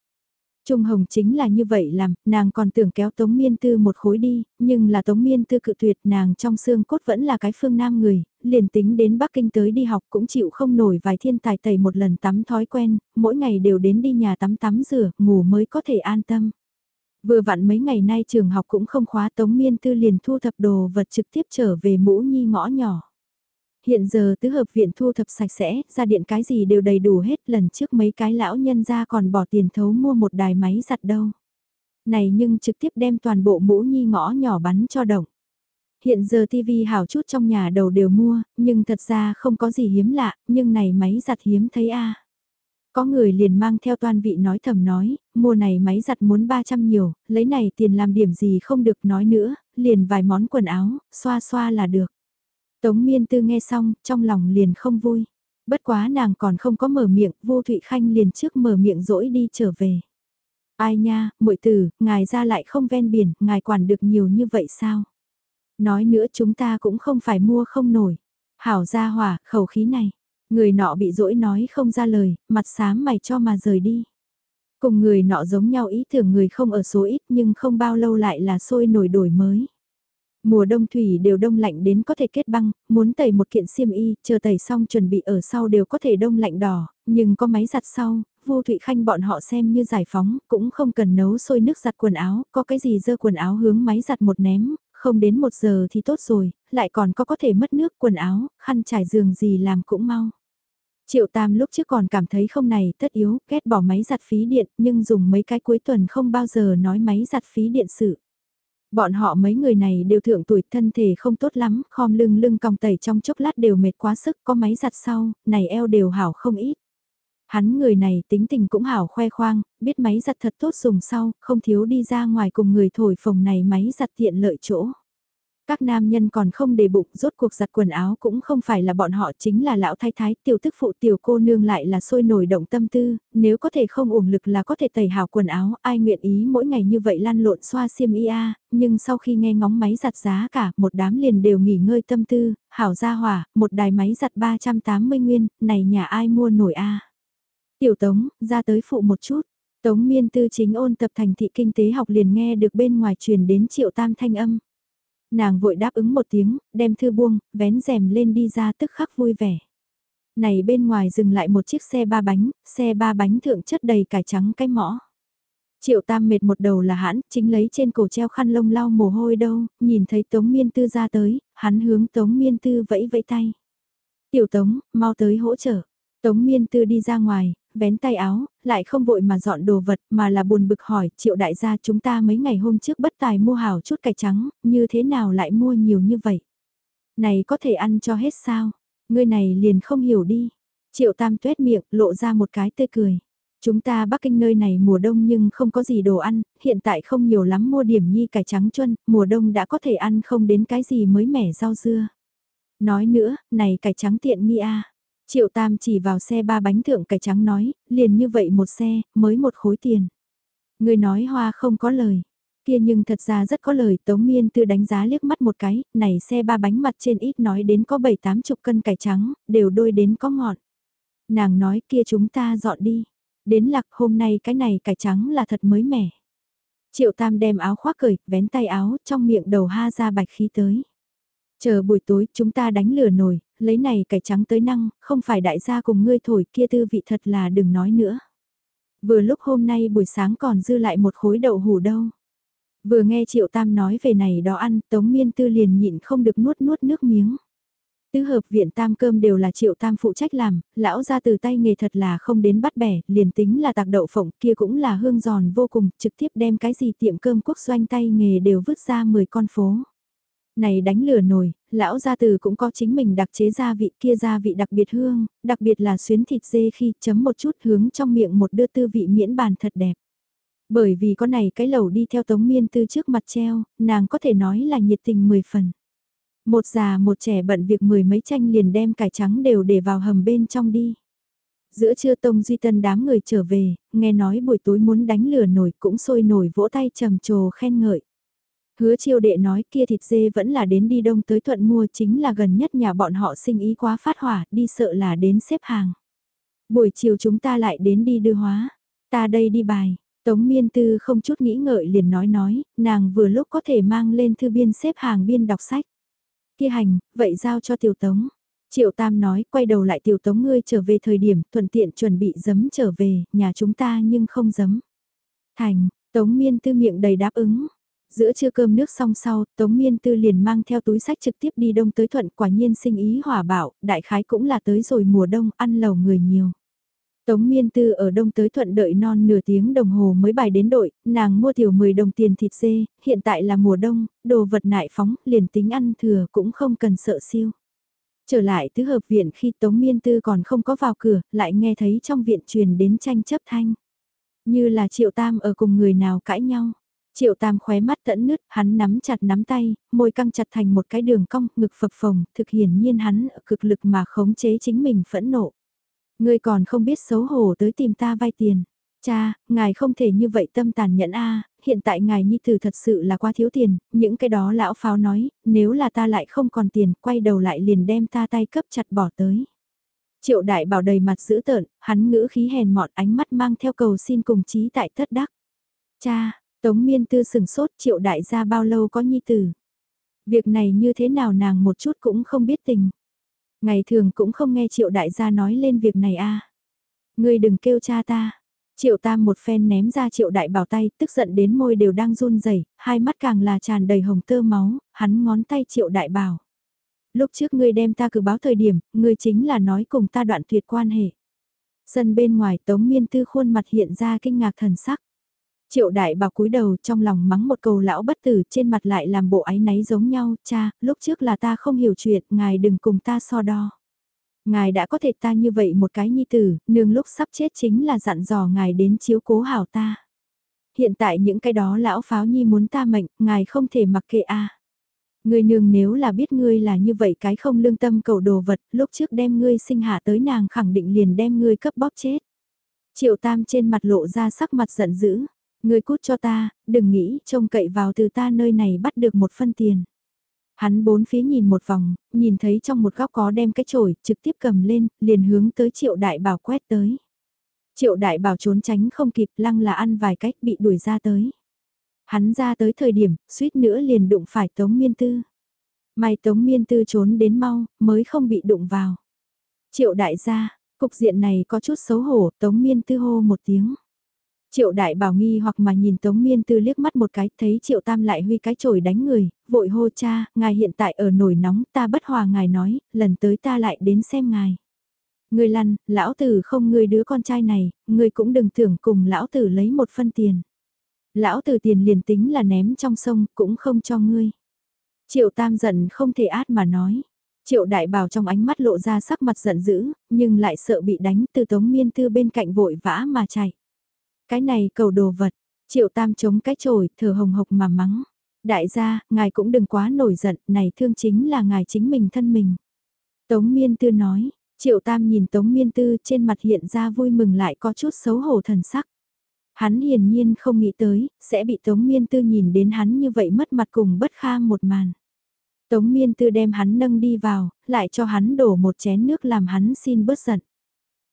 Trung Hồng chính là như vậy làm, nàng còn tưởng kéo Tống Miên Tư một khối đi, nhưng là Tống Miên Tư cự tuyệt nàng trong xương cốt vẫn là cái phương nam người, liền tính đến Bắc Kinh tới đi học cũng chịu không nổi vài thiên tài tẩy một lần tắm thói quen, mỗi ngày đều đến đi nhà tắm tắm rửa, ngủ mới có thể an tâm. Vừa vặn mấy ngày nay trường học cũng không khóa Tống Miên Tư liền thu thập đồ vật trực tiếp trở về mũ nhi ngõ nhỏ hiện giờ tứ hợp viện thu thập sạch sẽ, ra điện cái gì đều đầy đủ hết, lần trước mấy cái lão nhân ra còn bỏ tiền thấu mua một đài máy giặt đâu. Này nhưng trực tiếp đem toàn bộ mũ nhi ngõ nhỏ bắn cho động. Hiện giờ tivi hảo chút trong nhà đầu đều mua, nhưng thật ra không có gì hiếm lạ, nhưng này máy giặt hiếm thấy a. Có người liền mang theo toàn vị nói thầm nói, mua này máy giặt muốn 300 nhiều, lấy này tiền làm điểm gì không được nói nữa, liền vài món quần áo, xoa xoa là được. Tống miên tư nghe xong, trong lòng liền không vui. Bất quá nàng còn không có mở miệng, vô Thụy Khanh liền trước mở miệng dỗi đi trở về. Ai nha, muội tử, ngài ra lại không ven biển, ngài quản được nhiều như vậy sao? Nói nữa chúng ta cũng không phải mua không nổi. Hảo ra hỏa, khẩu khí này. Người nọ bị dỗi nói không ra lời, mặt xám mày cho mà rời đi. Cùng người nọ giống nhau ý tưởng người không ở số ít nhưng không bao lâu lại là sôi nổi đổi mới. Mùa đông thủy đều đông lạnh đến có thể kết băng, muốn tẩy một kiện xiêm y, chờ tẩy xong chuẩn bị ở sau đều có thể đông lạnh đỏ, nhưng có máy giặt sau, vô thụy khanh bọn họ xem như giải phóng, cũng không cần nấu sôi nước giặt quần áo, có cái gì dơ quần áo hướng máy giặt một ném, không đến một giờ thì tốt rồi, lại còn có có thể mất nước quần áo, khăn trải giường gì làm cũng mau. Triệu Tam lúc trước còn cảm thấy không này tất yếu, ghét bỏ máy giặt phí điện, nhưng dùng mấy cái cuối tuần không bao giờ nói máy giặt phí điện sự. Bọn họ mấy người này đều thượng tuổi thân thể không tốt lắm, khom lưng lưng còng tẩy trong chốc lát đều mệt quá sức, có máy giặt sau, này eo đều hảo không ít. Hắn người này tính tình cũng hảo khoe khoang, biết máy giặt thật tốt dùng sau, không thiếu đi ra ngoài cùng người thổi phồng này máy giặt tiện lợi chỗ. Các nam nhân còn không để bụng rốt cuộc giặt quần áo cũng không phải là bọn họ chính là lão thái thái tiểu tức phụ tiểu cô nương lại là sôi nổi động tâm tư, nếu có thể không uổng lực là có thể tẩy hào quần áo, ai nguyện ý mỗi ngày như vậy lăn lộn xoa xiêm ia, nhưng sau khi nghe ngóng máy giặt giá cả, một đám liền đều nghỉ ngơi tâm tư, hảo gia hỏa, một đài máy giặt 380 nguyên, này nhà ai mua nổi a Tiểu tống, ra tới phụ một chút. Tống miên tư chính ôn tập thành thị kinh tế học liền nghe được bên ngoài truyền đến triệu tam thanh âm. Nàng vội đáp ứng một tiếng, đem thư buông, vén rèm lên đi ra tức khắc vui vẻ. Này bên ngoài dừng lại một chiếc xe ba bánh, xe ba bánh thượng chất đầy cải trắng cái mõ. Triệu tam mệt một đầu là hãn, chính lấy trên cổ treo khăn lông lau mồ hôi đâu, nhìn thấy Tống Miên Tư ra tới, hắn hướng Tống Miên Tư vẫy vẫy tay. Tiểu Tống, mau tới hỗ trợ. Tống Miên Tư đi ra ngoài, vén tay áo, lại không vội mà dọn đồ vật mà là buồn bực hỏi triệu đại gia chúng ta mấy ngày hôm trước bất tài mua hảo chút cải trắng, như thế nào lại mua nhiều như vậy? Này có thể ăn cho hết sao? Ngươi này liền không hiểu đi. Triệu tam tuét miệng lộ ra một cái tươi cười. Chúng ta Bắc Kinh nơi này mùa đông nhưng không có gì đồ ăn, hiện tại không nhiều lắm mua điểm nhi cải trắng chuân, mùa đông đã có thể ăn không đến cái gì mới mẻ rau dưa. Nói nữa, này cải trắng tiện nghi a. Triệu Tam chỉ vào xe ba bánh thượng cải trắng nói, liền như vậy một xe, mới một khối tiền. Người nói hoa không có lời. Kia nhưng thật ra rất có lời, Tống Miên Tư đánh giá liếc mắt một cái, này xe ba bánh mặt trên ít nói đến có bảy tám chục cân cải trắng, đều đôi đến có ngọt. Nàng nói kia chúng ta dọn đi. Đến lạc hôm nay cái này cải trắng là thật mới mẻ. Triệu Tam đem áo khoác cởi, vén tay áo, trong miệng đầu ha ra bạch khí tới. Chờ buổi tối chúng ta đánh lửa nồi, lấy này cải trắng tới năng, không phải đại gia cùng ngươi thổi kia tư vị thật là đừng nói nữa. Vừa lúc hôm nay buổi sáng còn dư lại một khối đậu hủ đâu. Vừa nghe Triệu Tam nói về này đó ăn, Tống Miên Tư liền nhịn không được nuốt nuốt nước miếng. Tứ hợp viện tam cơm đều là Triệu Tam phụ trách làm, lão ra từ tay nghề thật là không đến bắt bẻ, liền tính là tạc đậu phộng kia cũng là hương giòn vô cùng, trực tiếp đem cái gì tiệm cơm quốc doanh tay nghề đều vứt ra 10 con phố. Này đánh lửa nồi, lão gia từ cũng có chính mình đặc chế gia vị kia gia vị đặc biệt hương, đặc biệt là xuyến thịt dê khi chấm một chút hướng trong miệng một đưa tư vị miễn bàn thật đẹp. Bởi vì có này cái lẩu đi theo tống miên tư trước mặt treo, nàng có thể nói là nhiệt tình mười phần. Một già một trẻ bận việc mười mấy tranh liền đem cải trắng đều để vào hầm bên trong đi. Giữa trưa Tông Duy Tân đám người trở về, nghe nói buổi tối muốn đánh lửa nổi cũng sôi nổi vỗ tay trầm trồ khen ngợi. Hứa chiêu đệ nói kia thịt dê vẫn là đến đi đông tới thuận mua chính là gần nhất nhà bọn họ sinh ý quá phát hỏa, đi sợ là đến xếp hàng. Buổi chiều chúng ta lại đến đi đưa hóa, ta đây đi bài, Tống miên tư không chút nghĩ ngợi liền nói nói, nàng vừa lúc có thể mang lên thư biên xếp hàng biên đọc sách. Kia hành, vậy giao cho tiểu tống. Triệu Tam nói, quay đầu lại tiểu tống ngươi trở về thời điểm, thuận tiện chuẩn bị giấm trở về, nhà chúng ta nhưng không giấm. Thành, tống miên tư miệng đầy đáp ứng. Giữa trưa cơm nước xong sau, Tống Miên Tư liền mang theo túi sách trực tiếp đi đông tới thuận quả nhiên sinh ý hỏa bảo, đại khái cũng là tới rồi mùa đông, ăn lầu người nhiều. Tống Miên Tư ở đông tới thuận đợi non nửa tiếng đồng hồ mới bài đến đội, nàng mua tiểu 10 đồng tiền thịt dê, hiện tại là mùa đông, đồ vật nại phóng, liền tính ăn thừa cũng không cần sợ siêu. Trở lại tứ hợp viện khi Tống Miên Tư còn không có vào cửa, lại nghe thấy trong viện truyền đến tranh chấp thanh. Như là Triệu Tam ở cùng người nào cãi nhau. Triệu Tam khóe mắt tẫn nứt, hắn nắm chặt nắm tay, môi căng chặt thành một cái đường cong, ngực phập phồng, thực hiển nhiên hắn cực lực mà khống chế chính mình phẫn nộ. Ngươi còn không biết xấu hổ tới tìm ta vay tiền. Cha, ngài không thể như vậy tâm tàn nhẫn a hiện tại ngài nhi tử thật sự là quá thiếu tiền, những cái đó lão pháo nói, nếu là ta lại không còn tiền, quay đầu lại liền đem ta tay cấp chặt bỏ tới. Triệu đại bảo đầy mặt dữ tợn, hắn ngữ khí hèn mọn ánh mắt mang theo cầu xin cùng chí tại thất đắc. Cha, tống miên tư sừng sốt triệu đại gia bao lâu có nhi tử. Việc này như thế nào nàng một chút cũng không biết tình. Ngày thường cũng không nghe triệu đại gia nói lên việc này a Ngươi đừng kêu cha ta. Triệu tam một phen ném ra triệu đại bảo tay, tức giận đến môi đều đang run rẩy hai mắt càng là tràn đầy hồng tơ máu, hắn ngón tay triệu đại bảo. Lúc trước ngươi đem ta cử báo thời điểm, ngươi chính là nói cùng ta đoạn tuyệt quan hệ. Sân bên ngoài tống miên tư khuôn mặt hiện ra kinh ngạc thần sắc. Triệu đại bảo cúi đầu trong lòng mắng một câu lão bất tử trên mặt lại làm bộ ái náy giống nhau, cha, lúc trước là ta không hiểu chuyện, ngài đừng cùng ta so đo. Ngài đã có thể ta như vậy một cái nhi tử, nương lúc sắp chết chính là dặn dò ngài đến chiếu cố hảo ta. Hiện tại những cái đó lão pháo nhi muốn ta mệnh, ngài không thể mặc kệ a. Người nương nếu là biết ngươi là như vậy cái không lương tâm cầu đồ vật, lúc trước đem ngươi sinh hạ tới nàng khẳng định liền đem ngươi cấp bóp chết. Triệu tam trên mặt lộ ra sắc mặt giận dữ, Ngươi cút cho ta, đừng nghĩ trông cậy vào từ ta nơi này bắt được một phân tiền. Hắn bốn phía nhìn một vòng, nhìn thấy trong một góc có đem cái chổi, trực tiếp cầm lên, liền hướng tới triệu đại bảo quét tới. Triệu đại bảo trốn tránh không kịp lăng là ăn vài cách bị đuổi ra tới. Hắn ra tới thời điểm, suýt nữa liền đụng phải tống miên tư. May tống miên tư trốn đến mau, mới không bị đụng vào. Triệu đại gia, cục diện này có chút xấu hổ, tống miên tư hô một tiếng. Triệu đại bảo nghi hoặc mà nhìn Tống Miên Tư liếc mắt một cái, thấy Triệu Tam lại huy cái chổi đánh người, vội hô cha, ngài hiện tại ở nổi nóng, ta bất hòa ngài nói, lần tới ta lại đến xem ngài. Người lăn, lão tử không người đứa con trai này, người cũng đừng tưởng cùng lão tử lấy một phân tiền. Lão tử tiền liền tính là ném trong sông, cũng không cho ngươi. Triệu Tam giận không thể át mà nói. Triệu đại bảo trong ánh mắt lộ ra sắc mặt giận dữ, nhưng lại sợ bị đánh từ tống miên tư bên cạnh vội vã mà chạy. Cái này cầu đồ vật, triệu tam chống cái chổi thở hồng hộc mà mắng. Đại gia, ngài cũng đừng quá nổi giận, này thương chính là ngài chính mình thân mình. Tống miên tư nói, triệu tam nhìn tống miên tư trên mặt hiện ra vui mừng lại có chút xấu hổ thần sắc. Hắn hiển nhiên không nghĩ tới, sẽ bị tống miên tư nhìn đến hắn như vậy mất mặt cùng bất kham một màn. Tống miên tư đem hắn nâng đi vào, lại cho hắn đổ một chén nước làm hắn xin bớt giận.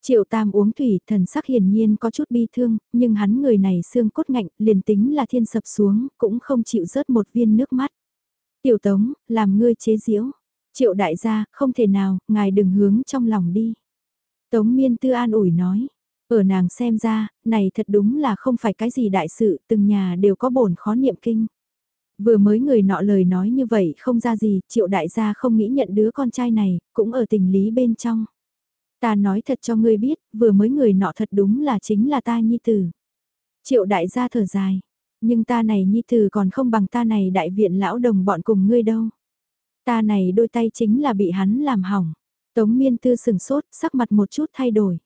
Triệu Tam uống thủy, thần sắc hiển nhiên có chút bi thương, nhưng hắn người này xương cốt ngạnh, liền tính là thiên sập xuống, cũng không chịu rớt một viên nước mắt. Tiểu Tống, làm ngươi chế diễu. Triệu đại gia, không thể nào, ngài đừng hướng trong lòng đi. Tống miên tư an ủi nói. Ở nàng xem ra, này thật đúng là không phải cái gì đại sự, từng nhà đều có bổn khó niệm kinh. Vừa mới người nọ lời nói như vậy không ra gì, triệu đại gia không nghĩ nhận đứa con trai này, cũng ở tình lý bên trong. Ta nói thật cho ngươi biết, vừa mới người nọ thật đúng là chính là ta nhi tử. Triệu đại gia thở dài, nhưng ta này nhi tử còn không bằng ta này đại viện lão đồng bọn cùng ngươi đâu. Ta này đôi tay chính là bị hắn làm hỏng. Tống miên tư sừng sốt, sắc mặt một chút thay đổi.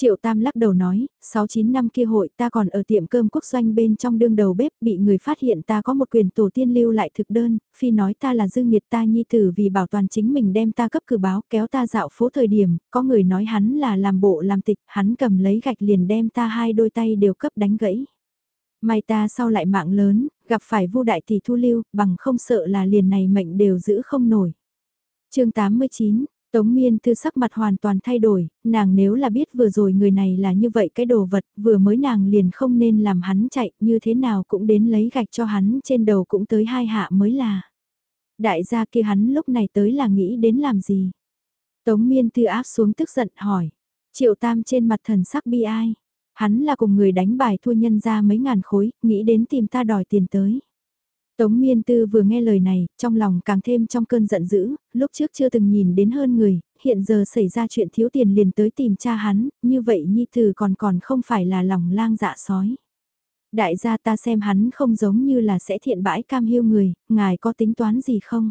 Triệu Tam lắc đầu nói, 6-9 năm kia hội ta còn ở tiệm cơm quốc doanh bên trong đương đầu bếp bị người phát hiện ta có một quyền tổ tiên lưu lại thực đơn, phi nói ta là dư nghiệt ta nhi tử vì bảo toàn chính mình đem ta cấp cử báo kéo ta dạo phố thời điểm, có người nói hắn là làm bộ làm tịch, hắn cầm lấy gạch liền đem ta hai đôi tay đều cấp đánh gãy. May ta sau lại mạng lớn, gặp phải vu đại tỷ thu lưu, bằng không sợ là liền này mệnh đều giữ không nổi. chương 89 Tống miên thư sắc mặt hoàn toàn thay đổi, nàng nếu là biết vừa rồi người này là như vậy cái đồ vật, vừa mới nàng liền không nên làm hắn chạy, như thế nào cũng đến lấy gạch cho hắn trên đầu cũng tới hai hạ mới là. Đại gia kia hắn lúc này tới là nghĩ đến làm gì? Tống miên thư áp xuống tức giận hỏi. Triệu tam trên mặt thần sắc bi ai. Hắn là cùng người đánh bài thua nhân ra mấy ngàn khối, nghĩ đến tìm ta đòi tiền tới. Tống Miên Tư vừa nghe lời này, trong lòng càng thêm trong cơn giận dữ, lúc trước chưa từng nhìn đến hơn người, hiện giờ xảy ra chuyện thiếu tiền liền tới tìm cha hắn, như vậy Nhi Tử còn còn không phải là lòng lang dạ sói. Đại gia ta xem hắn không giống như là sẽ thiện bãi cam hiêu người, ngài có tính toán gì không?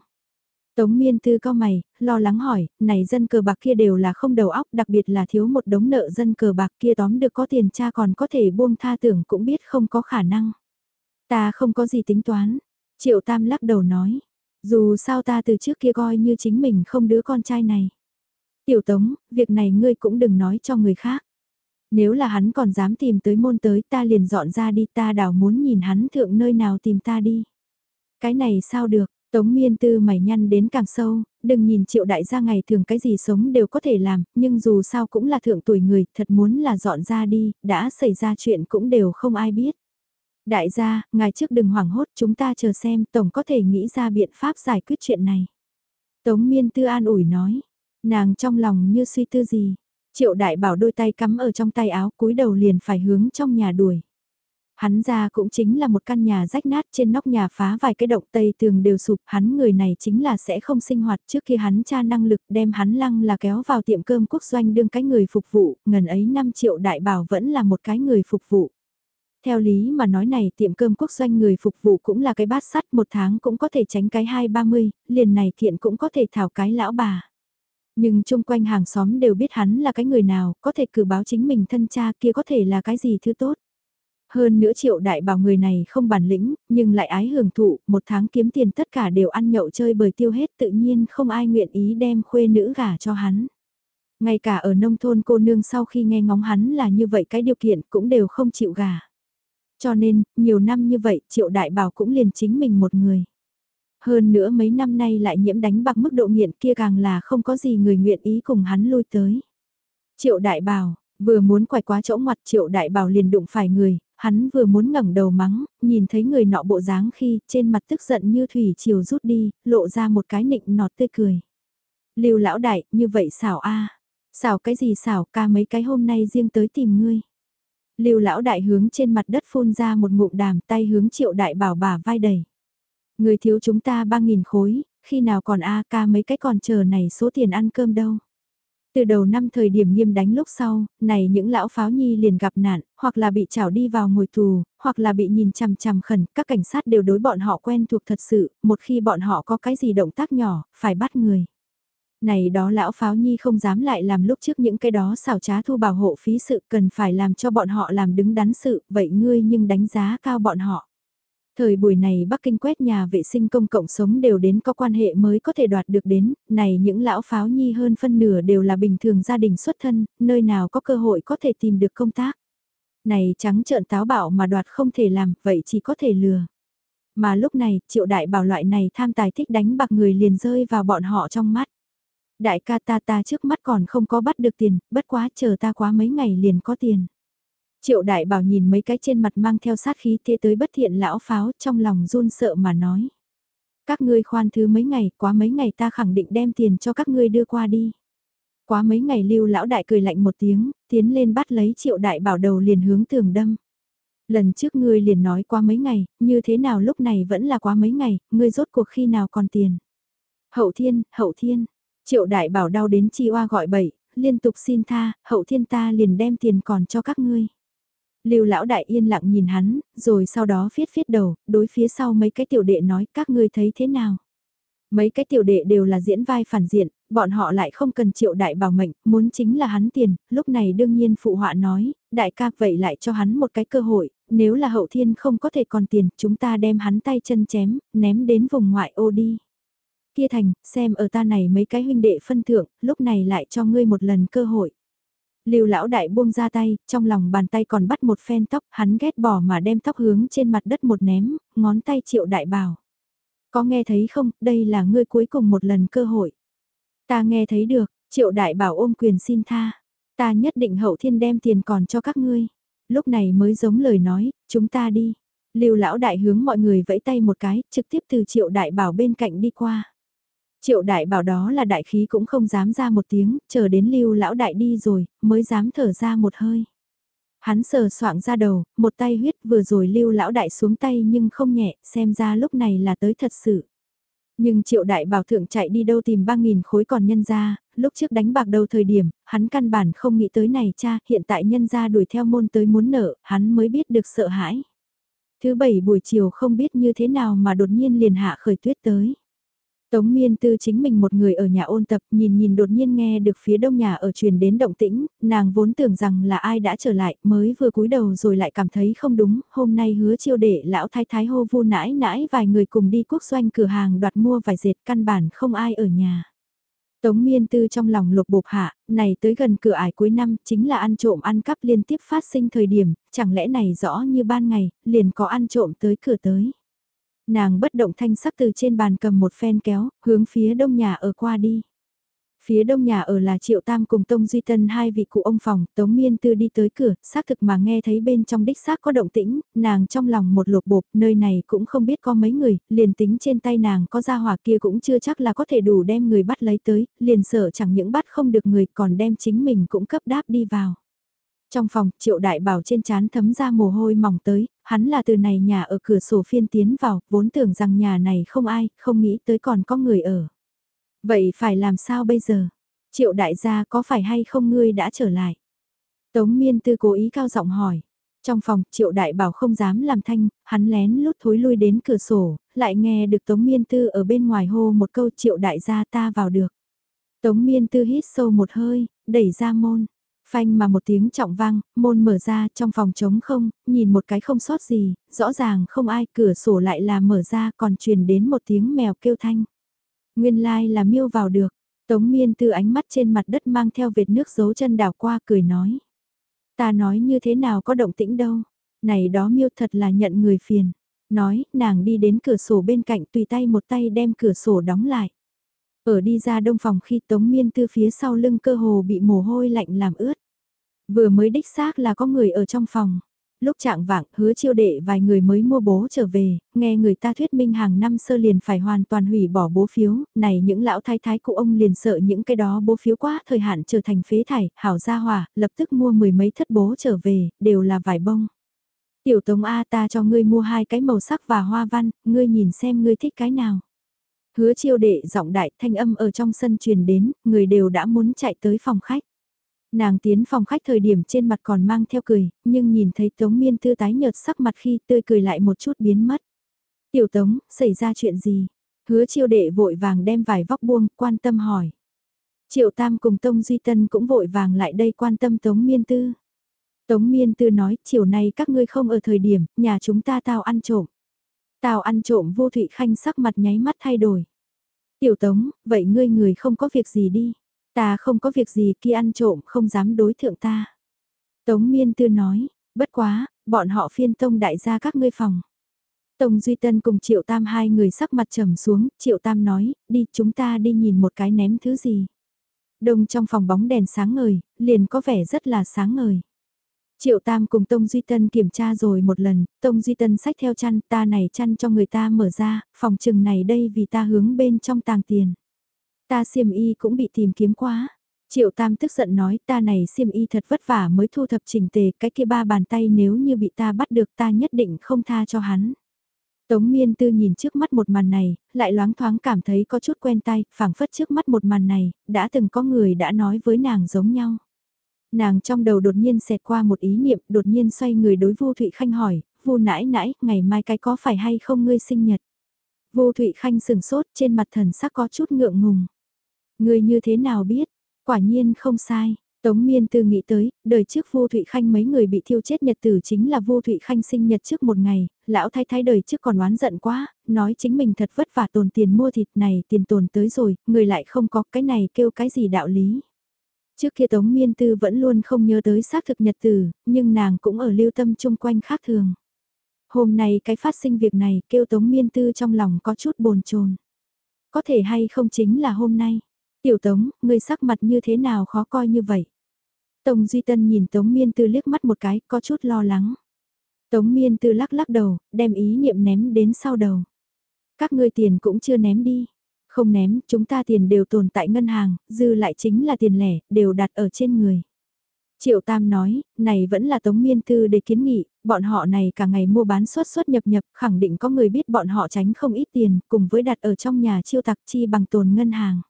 Tống miên tư cao mày, lo lắng hỏi, này dân cờ bạc kia đều là không đầu óc, đặc biệt là thiếu một đống nợ dân cờ bạc kia tóm được có tiền cha còn có thể buông tha tưởng cũng biết không có khả năng. Ta không có gì tính toán, Triệu Tam lắc đầu nói, dù sao ta từ trước kia coi như chính mình không đứa con trai này. Tiểu Tống, việc này ngươi cũng đừng nói cho người khác. Nếu là hắn còn dám tìm tới môn tới ta liền dọn ra đi ta đảo muốn nhìn hắn thượng nơi nào tìm ta đi. Cái này sao được, Tống miên tư mày nhăn đến càng sâu, đừng nhìn triệu đại gia ngày thường cái gì sống đều có thể làm, nhưng dù sao cũng là thượng tuổi người, thật muốn là dọn ra đi, đã xảy ra chuyện cũng đều không ai biết. Đại gia, ngài trước đừng hoảng hốt chúng ta chờ xem Tổng có thể nghĩ ra biện pháp giải quyết chuyện này. Tống miên tư an ủi nói, nàng trong lòng như suy tư gì. Triệu đại bảo đôi tay cắm ở trong tay áo cúi đầu liền phải hướng trong nhà đuổi. Hắn ra cũng chính là một căn nhà rách nát trên nóc nhà phá vài cái động tây tường đều sụp, hắn người này chính là sẽ không sinh hoạt trước khi hắn cha năng lực đem hắn lăng là kéo vào tiệm cơm quốc doanh đương cái người phục vụ, ngần ấy 5 triệu đại bảo vẫn là một cái người phục vụ. Theo lý mà nói này tiệm cơm quốc doanh người phục vụ cũng là cái bát sắt một tháng cũng có thể tránh cái hai ba mươi, liền này thiện cũng có thể thảo cái lão bà. Nhưng chung quanh hàng xóm đều biết hắn là cái người nào, có thể cử báo chính mình thân cha kia có thể là cái gì thứ tốt. Hơn nữa triệu đại bảo người này không bản lĩnh, nhưng lại ái hưởng thụ, một tháng kiếm tiền tất cả đều ăn nhậu chơi bời tiêu hết tự nhiên không ai nguyện ý đem khuê nữ gả cho hắn. Ngay cả ở nông thôn cô nương sau khi nghe ngóng hắn là như vậy cái điều kiện cũng đều không chịu gả. Cho nên, nhiều năm như vậy, Triệu Đại Bảo cũng liền chính mình một người. Hơn nữa mấy năm nay lại nhiễm đánh bạc mức độ nghiện kia càng là không có gì người nguyện ý cùng hắn lui tới. Triệu Đại Bảo, vừa muốn quay quá chỗ mặt Triệu Đại Bảo liền đụng phải người, hắn vừa muốn ngẩng đầu mắng, nhìn thấy người nọ bộ dáng khi trên mặt tức giận như thủy chiều rút đi, lộ ra một cái nịnh nọt tươi cười. Lưu lão đại, như vậy xảo a Xảo cái gì xảo ca mấy cái hôm nay riêng tới tìm ngươi. Lưu lão đại hướng trên mặt đất phun ra một ngụm đàm tay hướng triệu đại bảo bà vai đầy. Người thiếu chúng ta ba nghìn khối, khi nào còn a ca mấy cái còn chờ này số tiền ăn cơm đâu. Từ đầu năm thời điểm nghiêm đánh lúc sau, này những lão pháo nhi liền gặp nạn, hoặc là bị trảo đi vào ngồi tù, hoặc là bị nhìn chằm chằm khẩn, các cảnh sát đều đối bọn họ quen thuộc thật sự, một khi bọn họ có cái gì động tác nhỏ, phải bắt người. Này đó lão pháo nhi không dám lại làm lúc trước những cái đó xảo trá thu bảo hộ phí sự cần phải làm cho bọn họ làm đứng đắn sự, vậy ngươi nhưng đánh giá cao bọn họ. Thời buổi này Bắc Kinh quét nhà vệ sinh công cộng sống đều đến có quan hệ mới có thể đoạt được đến, này những lão pháo nhi hơn phân nửa đều là bình thường gia đình xuất thân, nơi nào có cơ hội có thể tìm được công tác. Này trắng trợn táo bạo mà đoạt không thể làm, vậy chỉ có thể lừa. Mà lúc này, triệu đại bảo loại này tham tài thích đánh bạc người liền rơi vào bọn họ trong mắt. Đại ca ta ta trước mắt còn không có bắt được tiền, bất quá chờ ta quá mấy ngày liền có tiền. Triệu đại bảo nhìn mấy cái trên mặt mang theo sát khí thế tới bất thiện lão pháo trong lòng run sợ mà nói. Các ngươi khoan thứ mấy ngày, quá mấy ngày ta khẳng định đem tiền cho các ngươi đưa qua đi. Quá mấy ngày lưu lão đại cười lạnh một tiếng, tiến lên bắt lấy triệu đại bảo đầu liền hướng tường đâm. Lần trước ngươi liền nói qua mấy ngày, như thế nào lúc này vẫn là quá mấy ngày, ngươi rốt cuộc khi nào còn tiền. Hậu thiên, hậu thiên, triệu đại bảo đau đến chi oa gọi bậy, liên tục xin tha, hậu thiên ta liền đem tiền còn cho các ngươi. Lưu lão đại yên lặng nhìn hắn, rồi sau đó phiết phiết đầu, đối phía sau mấy cái tiểu đệ nói các ngươi thấy thế nào. Mấy cái tiểu đệ đều là diễn vai phản diện, bọn họ lại không cần triệu đại bảo mệnh, muốn chính là hắn tiền, lúc này đương nhiên phụ họa nói, đại ca vậy lại cho hắn một cái cơ hội, nếu là hậu thiên không có thể còn tiền, chúng ta đem hắn tay chân chém, ném đến vùng ngoại ô đi. Kia thành, xem ở ta này mấy cái huynh đệ phân thượng, lúc này lại cho ngươi một lần cơ hội. Lưu lão đại buông ra tay, trong lòng bàn tay còn bắt một phen tóc, hắn ghét bỏ mà đem tóc hướng trên mặt đất một ném, ngón tay triệu đại bảo. Có nghe thấy không, đây là ngươi cuối cùng một lần cơ hội. Ta nghe thấy được, triệu đại bảo ôm quyền xin tha. Ta nhất định hậu thiên đem tiền còn cho các ngươi. Lúc này mới giống lời nói, chúng ta đi. Lưu lão đại hướng mọi người vẫy tay một cái, trực tiếp từ triệu đại bảo bên cạnh đi qua. Triệu đại bảo đó là đại khí cũng không dám ra một tiếng, chờ đến lưu lão đại đi rồi, mới dám thở ra một hơi. Hắn sờ soạng ra đầu, một tay huyết vừa rồi lưu lão đại xuống tay nhưng không nhẹ, xem ra lúc này là tới thật sự. Nhưng triệu đại bảo thượng chạy đi đâu tìm 3.000 khối còn nhân ra, lúc trước đánh bạc đầu thời điểm, hắn căn bản không nghĩ tới này cha, hiện tại nhân ra đuổi theo môn tới muốn nợ, hắn mới biết được sợ hãi. Thứ bảy buổi chiều không biết như thế nào mà đột nhiên liền hạ khởi tuyết tới. Tống miên tư chính mình một người ở nhà ôn tập nhìn nhìn đột nhiên nghe được phía đông nhà ở truyền đến động tĩnh, nàng vốn tưởng rằng là ai đã trở lại mới vừa cúi đầu rồi lại cảm thấy không đúng, hôm nay hứa chiêu để lão thái thái hô vu nãi nãi vài người cùng đi quốc doanh cửa hàng đoạt mua vài dệt căn bản không ai ở nhà. Tống miên tư trong lòng lục bục hạ, này tới gần cửa ải cuối năm chính là ăn trộm ăn cắp liên tiếp phát sinh thời điểm, chẳng lẽ này rõ như ban ngày, liền có ăn trộm tới cửa tới. Nàng bất động thanh sắc từ trên bàn cầm một phen kéo, hướng phía đông nhà ở qua đi. Phía đông nhà ở là Triệu Tam cùng Tông Duy Tân hai vị cụ ông phòng, Tống Miên Tư đi tới cửa, xác thực mà nghe thấy bên trong đích xác có động tĩnh, nàng trong lòng một lột bột, nơi này cũng không biết có mấy người, liền tính trên tay nàng có ra hỏa kia cũng chưa chắc là có thể đủ đem người bắt lấy tới, liền sợ chẳng những bắt không được người còn đem chính mình cũng cấp đáp đi vào. Trong phòng, triệu đại bảo trên chán thấm ra mồ hôi mỏng tới, hắn là từ này nhà ở cửa sổ phiên tiến vào, vốn tưởng rằng nhà này không ai, không nghĩ tới còn có người ở. Vậy phải làm sao bây giờ? Triệu đại gia có phải hay không ngươi đã trở lại? Tống miên tư cố ý cao giọng hỏi. Trong phòng, triệu đại bảo không dám làm thanh, hắn lén lút thối lui đến cửa sổ, lại nghe được Tống miên tư ở bên ngoài hô một câu triệu đại gia ta vào được. Tống miên tư hít sâu một hơi, đẩy ra môn. Phanh mà một tiếng trọng vang, môn mở ra trong phòng trống không, nhìn một cái không sót gì, rõ ràng không ai cửa sổ lại là mở ra còn truyền đến một tiếng mèo kêu thanh. Nguyên lai like là miêu vào được, tống miên từ ánh mắt trên mặt đất mang theo vệt nước dấu chân đảo qua cười nói. Ta nói như thế nào có động tĩnh đâu, này đó miêu thật là nhận người phiền. Nói, nàng đi đến cửa sổ bên cạnh tùy tay một tay đem cửa sổ đóng lại. Ở đi ra đông phòng khi Tống Miên Tư phía sau lưng cơ hồ bị mồ hôi lạnh làm ướt. Vừa mới đích xác là có người ở trong phòng. Lúc trạng vạng hứa chiêu đệ vài người mới mua bố trở về, nghe người ta thuyết minh hàng năm sơ liền phải hoàn toàn hủy bỏ bố phiếu, này những lão thái thái cụ ông liền sợ những cái đó bố phiếu quá thời hạn trở thành phế thải, hảo gia hòa, lập tức mua mười mấy thất bố trở về, đều là vải bông. Tiểu Tống A ta cho ngươi mua hai cái màu sắc và hoa văn, ngươi nhìn xem ngươi thích cái nào. Hứa chiêu đệ giọng đại thanh âm ở trong sân truyền đến, người đều đã muốn chạy tới phòng khách. Nàng tiến phòng khách thời điểm trên mặt còn mang theo cười, nhưng nhìn thấy Tống Miên Tư tái nhợt sắc mặt khi tươi cười lại một chút biến mất. Tiểu Tống, xảy ra chuyện gì? Hứa chiêu đệ vội vàng đem vài vóc buông, quan tâm hỏi. Triệu Tam cùng Tông Duy Tân cũng vội vàng lại đây quan tâm Tống Miên Tư. Tống Miên Tư nói, chiều nay các ngươi không ở thời điểm, nhà chúng ta tao ăn trộm. Tao ăn trộm vô thụy khanh sắc mặt nháy mắt thay đổi. Tiểu Tống, vậy ngươi người không có việc gì đi. Ta không có việc gì kia ăn trộm không dám đối thượng ta. Tống Miên Tư nói, bất quá, bọn họ phiên tông đại gia các ngươi phòng. Tông Duy Tân cùng Triệu Tam hai người sắc mặt trầm xuống, Triệu Tam nói, đi chúng ta đi nhìn một cái ném thứ gì. Đông trong phòng bóng đèn sáng ngời, liền có vẻ rất là sáng ngời. Triệu Tam cùng Tông Duy Tân kiểm tra rồi một lần, Tông Duy Tân sách theo chăn, ta này chăn cho người ta mở ra, phòng trừng này đây vì ta hướng bên trong tàng tiền. Ta xiêm y cũng bị tìm kiếm quá. Triệu Tam tức giận nói ta này xiêm y thật vất vả mới thu thập chỉnh tề, cái kia ba bàn tay nếu như bị ta bắt được ta nhất định không tha cho hắn. Tống miên tư nhìn trước mắt một màn này, lại loáng thoáng cảm thấy có chút quen tay, phảng phất trước mắt một màn này, đã từng có người đã nói với nàng giống nhau. Nàng trong đầu đột nhiên xẹt qua một ý niệm, đột nhiên xoay người đối Vu Thụy Khanh hỏi, Vu nãi nãi, ngày mai cái có phải hay không ngươi sinh nhật? Vu Thụy Khanh sừng sốt, trên mặt thần sắc có chút ngượng ngùng. Ngươi như thế nào biết? Quả nhiên không sai. Tống Miên Tư nghĩ tới, đời trước Vu Thụy Khanh mấy người bị thiêu chết nhật tử chính là Vu Thụy Khanh sinh nhật trước một ngày, lão thái thái đời trước còn oán giận quá, nói chính mình thật vất vả tồn tiền mua thịt này, tiền tồn tới rồi, người lại không có cái này kêu cái gì đạo lý. Trước kia Tống Miên Tư vẫn luôn không nhớ tới xác thực nhật tử, nhưng nàng cũng ở lưu tâm chung quanh khác thường. Hôm nay cái phát sinh việc này kêu Tống Miên Tư trong lòng có chút bồn chồn. Có thể hay không chính là hôm nay. Tiểu Tống, ngươi sắc mặt như thế nào khó coi như vậy? Tống Duy Tân nhìn Tống Miên Tư liếc mắt một cái, có chút lo lắng. Tống Miên Tư lắc lắc đầu, đem ý niệm ném đến sau đầu. Các ngươi tiền cũng chưa ném đi. Không ném, chúng ta tiền đều tồn tại ngân hàng, dư lại chính là tiền lẻ, đều đặt ở trên người. Triệu Tam nói, này vẫn là Tống Miên Tư để kiến nghị, bọn họ này cả ngày mua bán suất suất nhập nhập, khẳng định có người biết bọn họ tránh không ít tiền, cùng với đặt ở trong nhà chiêu tặc chi bằng tồn ngân hàng.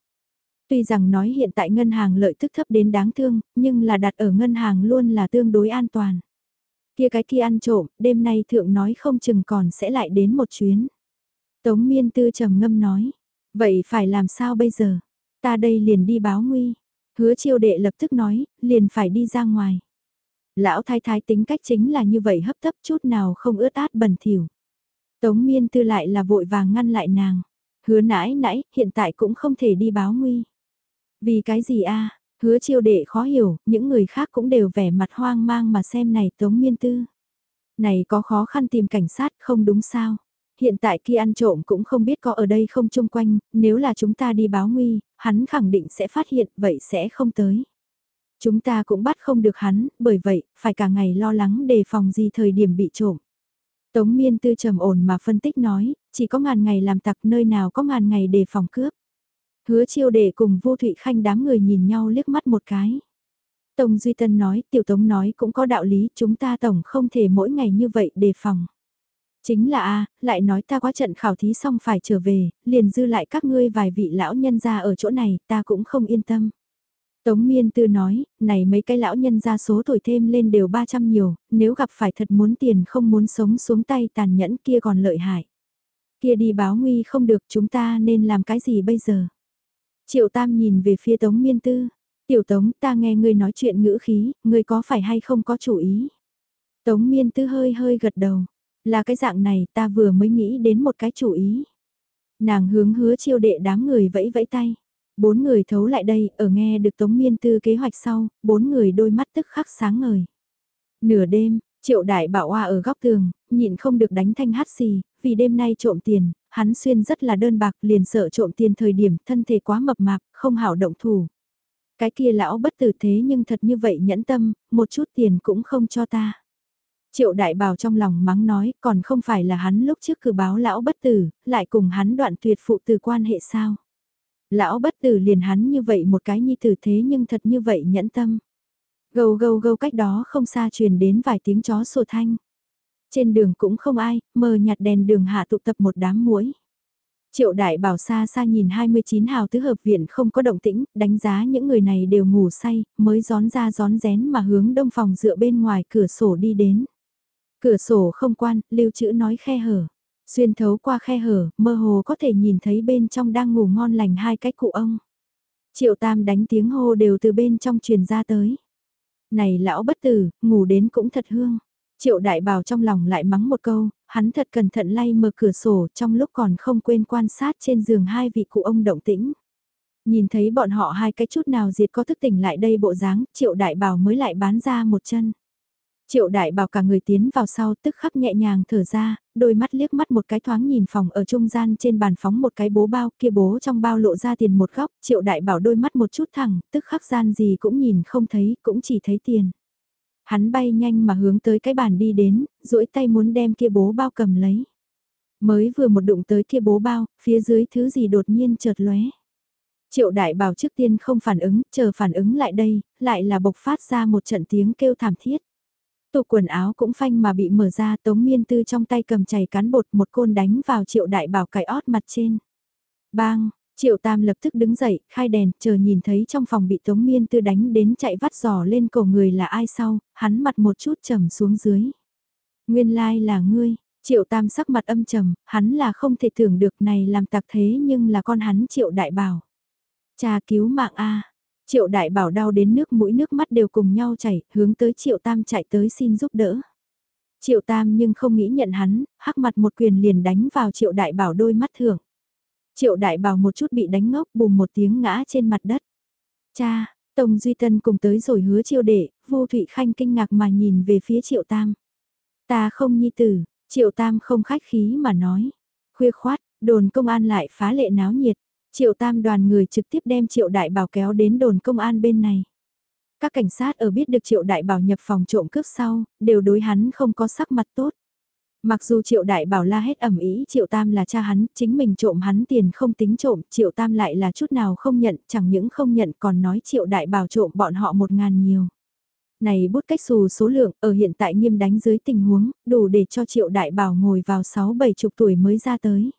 Tuy rằng nói hiện tại ngân hàng lợi tức thấp đến đáng thương, nhưng là đặt ở ngân hàng luôn là tương đối an toàn. Kia cái kia ăn trộm, đêm nay thượng nói không chừng còn sẽ lại đến một chuyến. Tống miên tư trầm ngâm nói, vậy phải làm sao bây giờ? Ta đây liền đi báo nguy. Hứa chiêu đệ lập tức nói, liền phải đi ra ngoài. Lão thái thái tính cách chính là như vậy hấp tấp chút nào không ướt át bẩn thỉu. Tống miên tư lại là vội vàng ngăn lại nàng. Hứa nãi nãi, hiện tại cũng không thể đi báo nguy. Vì cái gì a Hứa chiêu đệ khó hiểu, những người khác cũng đều vẻ mặt hoang mang mà xem này tống miên tư. Này có khó khăn tìm cảnh sát không đúng sao? Hiện tại kia ăn trộm cũng không biết có ở đây không chung quanh, nếu là chúng ta đi báo nguy, hắn khẳng định sẽ phát hiện, vậy sẽ không tới. Chúng ta cũng bắt không được hắn, bởi vậy, phải cả ngày lo lắng đề phòng gì thời điểm bị trộm. Tống miên tư trầm ổn mà phân tích nói, chỉ có ngàn ngày làm tặc nơi nào có ngàn ngày đề phòng cướp. Hứa chiêu đệ cùng vô thụy khanh đám người nhìn nhau liếc mắt một cái. Tông Duy Tân nói, tiểu tống nói cũng có đạo lý, chúng ta tổng không thể mỗi ngày như vậy đề phòng. Chính là a lại nói ta quá trận khảo thí xong phải trở về, liền dư lại các ngươi vài vị lão nhân ra ở chỗ này, ta cũng không yên tâm. Tống Miên Tư nói, này mấy cái lão nhân ra số tuổi thêm lên đều 300 nhiều, nếu gặp phải thật muốn tiền không muốn sống xuống tay tàn nhẫn kia còn lợi hại. Kia đi báo nguy không được chúng ta nên làm cái gì bây giờ? Triệu Tam nhìn về phía Tống Miên Tư. Tiểu Tống ta nghe ngươi nói chuyện ngữ khí, ngươi có phải hay không có chủ ý? Tống Miên Tư hơi hơi gật đầu. Là cái dạng này ta vừa mới nghĩ đến một cái chủ ý. Nàng hướng hứa chiêu đệ đám người vẫy vẫy tay. Bốn người thấu lại đây, ở nghe được Tống Miên Tư kế hoạch sau, bốn người đôi mắt tức khắc sáng ngời. Nửa đêm, triệu đại bảo oa ở góc tường, nhịn không được đánh thanh hát xì, vì đêm nay trộm tiền, hắn xuyên rất là đơn bạc liền sợ trộm tiền thời điểm thân thể quá mập mạp, không hảo động thủ. Cái kia lão bất tử thế nhưng thật như vậy nhẫn tâm, một chút tiền cũng không cho ta. Triệu đại bảo trong lòng mắng nói còn không phải là hắn lúc trước cử báo lão bất tử, lại cùng hắn đoạn tuyệt phụ từ quan hệ sao. Lão bất tử liền hắn như vậy một cái nhi tử thế nhưng thật như vậy nhẫn tâm. Gâu gâu gâu cách đó không xa truyền đến vài tiếng chó sổ thanh. Trên đường cũng không ai, mờ nhạt đèn đường hạ tụ tập một đám muối. Triệu đại bảo xa xa nhìn 29 hào tứ hợp viện không có động tĩnh, đánh giá những người này đều ngủ say, mới gión ra gión rén mà hướng đông phòng dựa bên ngoài cửa sổ đi đến. Cửa sổ không quan, lưu chữ nói khe hở. Xuyên thấu qua khe hở, mơ hồ có thể nhìn thấy bên trong đang ngủ ngon lành hai cái cụ ông. Triệu Tam đánh tiếng hô đều từ bên trong truyền ra tới. Này lão bất tử, ngủ đến cũng thật hương. Triệu đại bảo trong lòng lại mắng một câu, hắn thật cẩn thận lay mở cửa sổ trong lúc còn không quên quan sát trên giường hai vị cụ ông động tĩnh. Nhìn thấy bọn họ hai cái chút nào diệt có thức tỉnh lại đây bộ dáng, triệu đại bảo mới lại bán ra một chân. Triệu đại bảo cả người tiến vào sau tức khắc nhẹ nhàng thở ra, đôi mắt liếc mắt một cái thoáng nhìn phòng ở trung gian trên bàn phóng một cái bố bao kia bố trong bao lộ ra tiền một góc, triệu đại bảo đôi mắt một chút thẳng, tức khắc gian gì cũng nhìn không thấy, cũng chỉ thấy tiền. Hắn bay nhanh mà hướng tới cái bàn đi đến, duỗi tay muốn đem kia bố bao cầm lấy. Mới vừa một đụng tới kia bố bao, phía dưới thứ gì đột nhiên chợt lóe. Triệu đại bảo trước tiên không phản ứng, chờ phản ứng lại đây, lại là bộc phát ra một trận tiếng kêu thảm thiết. Tụ quần áo cũng phanh mà bị mở ra tống miên tư trong tay cầm chày cán bột một côn đánh vào triệu đại bảo cải ót mặt trên. Bang, triệu tam lập tức đứng dậy, khai đèn, chờ nhìn thấy trong phòng bị tống miên tư đánh đến chạy vắt giò lên cổ người là ai sau, hắn mặt một chút trầm xuống dưới. Nguyên lai là ngươi, triệu tam sắc mặt âm trầm, hắn là không thể tưởng được này làm tặc thế nhưng là con hắn triệu đại bảo. Cha cứu mạng a Triệu đại bảo đau đến nước mũi nước mắt đều cùng nhau chảy, hướng tới triệu tam chạy tới xin giúp đỡ. Triệu tam nhưng không nghĩ nhận hắn, hắc mặt một quyền liền đánh vào triệu đại bảo đôi mắt thưởng. Triệu đại bảo một chút bị đánh ngốc bùm một tiếng ngã trên mặt đất. Cha, Tông Duy Tân cùng tới rồi hứa triệu đệ, vô thụy khanh kinh ngạc mà nhìn về phía triệu tam. Ta không nhi tử, triệu tam không khách khí mà nói. Khuya khoát, đồn công an lại phá lệ náo nhiệt. Triệu tam đoàn người trực tiếp đem triệu đại bảo kéo đến đồn công an bên này. Các cảnh sát ở biết được triệu đại bảo nhập phòng trộm cướp sau, đều đối hắn không có sắc mặt tốt. Mặc dù triệu đại bảo la hết ẩm ý triệu tam là cha hắn, chính mình trộm hắn tiền không tính trộm, triệu tam lại là chút nào không nhận, chẳng những không nhận còn nói triệu đại bảo trộm bọn họ một ngàn nhiều. Này bút cách xù số lượng ở hiện tại nghiêm đánh dưới tình huống, đủ để cho triệu đại bảo ngồi vào 6-7 chục tuổi mới ra tới.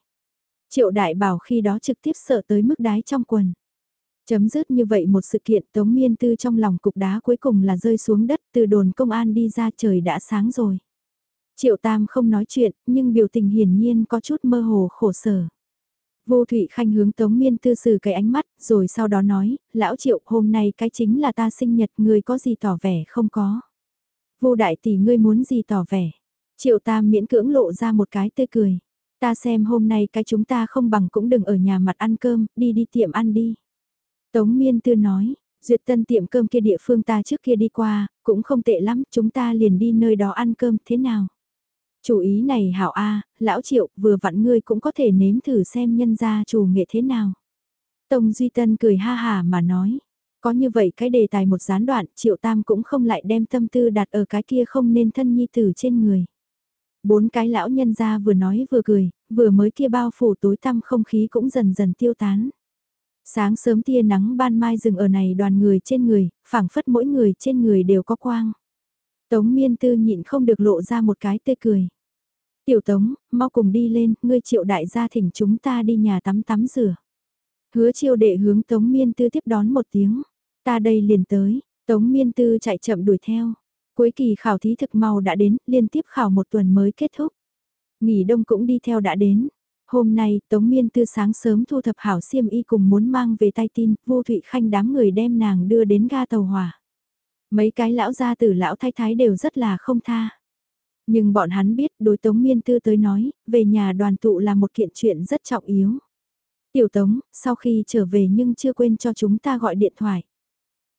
Triệu đại bảo khi đó trực tiếp sợ tới mức đái trong quần. Chấm dứt như vậy một sự kiện tống miên tư trong lòng cục đá cuối cùng là rơi xuống đất từ đồn công an đi ra trời đã sáng rồi. Triệu Tam không nói chuyện, nhưng biểu tình hiển nhiên có chút mơ hồ khổ sở. Vô Thụy Khanh hướng Tống Miên Tư sử cái ánh mắt, rồi sau đó nói, lão Triệu, hôm nay cái chính là ta sinh nhật, người có gì tỏ vẻ không có. Vô Đại Tỷ ngươi muốn gì tỏ vẻ. Triệu Tam miễn cưỡng lộ ra một cái tươi cười. Ta xem hôm nay cái chúng ta không bằng cũng đừng ở nhà mặt ăn cơm, đi đi tiệm ăn đi. Tống Miên Tư nói, duyệt tân tiệm cơm kia địa phương ta trước kia đi qua, cũng không tệ lắm, chúng ta liền đi nơi đó ăn cơm, thế nào? Chủ ý này hảo A, lão triệu, vừa vặn ngươi cũng có thể nếm thử xem nhân gia chủ nghệ thế nào. Tông Duy Tân cười ha hà mà nói, có như vậy cái đề tài một gián đoạn, triệu tam cũng không lại đem tâm tư đặt ở cái kia không nên thân nhi tử trên người. Bốn cái lão nhân ra vừa nói vừa cười, vừa mới kia bao phủ tối tăm không khí cũng dần dần tiêu tán. Sáng sớm tia nắng ban mai rừng ở này đoàn người trên người, phảng phất mỗi người trên người đều có quang. Tống miên tư nhịn không được lộ ra một cái tê cười. Tiểu tống, mau cùng đi lên, ngươi triệu đại gia thỉnh chúng ta đi nhà tắm tắm rửa. Hứa chiêu đệ hướng tống miên tư tiếp đón một tiếng. Ta đây liền tới, tống miên tư chạy chậm đuổi theo. Cuối kỳ khảo thí thực mau đã đến, liên tiếp khảo một tuần mới kết thúc. Nghỉ đông cũng đi theo đã đến. Hôm nay, Tống Miên Tư sáng sớm thu thập hảo xiêm y cùng muốn mang về tay tin, vô thụy khanh đám người đem nàng đưa đến ga tàu hỏa. Mấy cái lão gia tử lão thái thái đều rất là không tha. Nhưng bọn hắn biết đối Tống Miên Tư tới nói, về nhà đoàn tụ là một kiện chuyện rất trọng yếu. Tiểu Tống, sau khi trở về nhưng chưa quên cho chúng ta gọi điện thoại.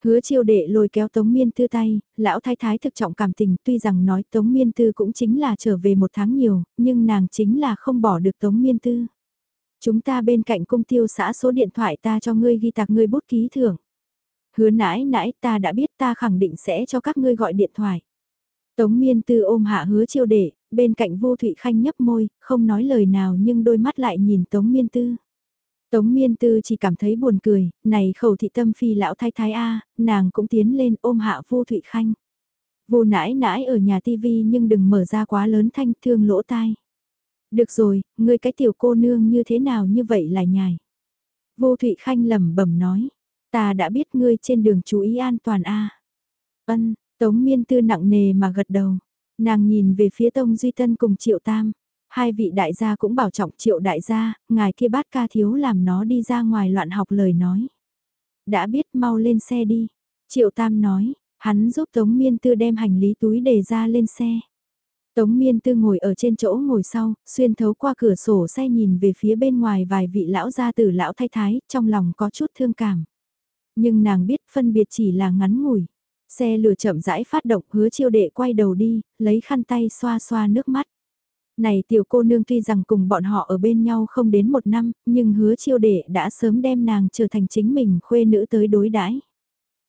Hứa chiêu đệ lôi kéo Tống Miên Tư tay, lão thái thái thực trọng cảm tình tuy rằng nói Tống Miên Tư cũng chính là trở về một tháng nhiều, nhưng nàng chính là không bỏ được Tống Miên Tư. Chúng ta bên cạnh cung tiêu xã số điện thoại ta cho ngươi ghi tạc ngươi bút ký thưởng. Hứa nãi nãi ta đã biết ta khẳng định sẽ cho các ngươi gọi điện thoại. Tống Miên Tư ôm hạ hứa chiêu đệ, bên cạnh vô thụy khanh nhấp môi, không nói lời nào nhưng đôi mắt lại nhìn Tống Miên Tư. Tống miên tư chỉ cảm thấy buồn cười, này khẩu thị tâm phi lão thái thái A, nàng cũng tiến lên ôm hạ vô thụy khanh. Vô nãi nãi ở nhà tivi nhưng đừng mở ra quá lớn thanh thương lỗ tai. Được rồi, ngươi cái tiểu cô nương như thế nào như vậy là nhài. Vô thụy khanh lẩm bẩm nói, ta đã biết ngươi trên đường chú ý an toàn A. Ân, tống miên tư nặng nề mà gật đầu, nàng nhìn về phía tông duy tân cùng triệu tam. Hai vị đại gia cũng bảo trọng triệu đại gia, ngài kia bát ca thiếu làm nó đi ra ngoài loạn học lời nói. Đã biết mau lên xe đi. Triệu Tam nói, hắn giúp Tống Miên Tư đem hành lý túi đề ra lên xe. Tống Miên Tư ngồi ở trên chỗ ngồi sau, xuyên thấu qua cửa sổ xe nhìn về phía bên ngoài vài vị lão gia tử lão thay thái, trong lòng có chút thương cảm. Nhưng nàng biết phân biệt chỉ là ngắn ngủi. Xe lửa chậm rãi phát động hứa chiêu đệ quay đầu đi, lấy khăn tay xoa xoa nước mắt. Này tiểu cô nương tuy rằng cùng bọn họ ở bên nhau không đến một năm, nhưng hứa chiêu đệ đã sớm đem nàng trở thành chính mình khuê nữ tới đối đãi.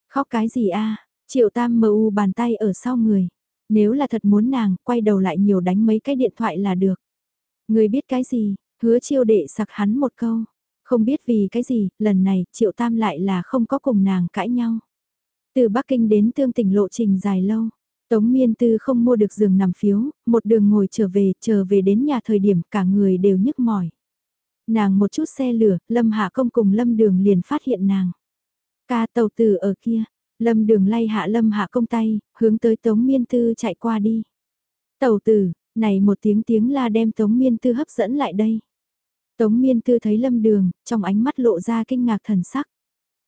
Khóc cái gì a triệu tam mờ u bàn tay ở sau người. Nếu là thật muốn nàng, quay đầu lại nhiều đánh mấy cái điện thoại là được. Người biết cái gì, hứa chiêu đệ sặc hắn một câu. Không biết vì cái gì, lần này triệu tam lại là không có cùng nàng cãi nhau. Từ Bắc Kinh đến tương tỉnh lộ trình dài lâu. Tống Miên Tư không mua được giường nằm phiếu, một đường ngồi trở về, trở về đến nhà thời điểm cả người đều nhức mỏi. Nàng một chút xe lửa, Lâm Hạ Công cùng Lâm Đường liền phát hiện nàng. Ca tàu từ ở kia, Lâm Đường lay hạ Lâm Hạ Công tay, hướng tới Tống Miên Tư chạy qua đi. Tàu tử, này một tiếng tiếng la đem Tống Miên Tư hấp dẫn lại đây. Tống Miên Tư thấy Lâm Đường, trong ánh mắt lộ ra kinh ngạc thần sắc.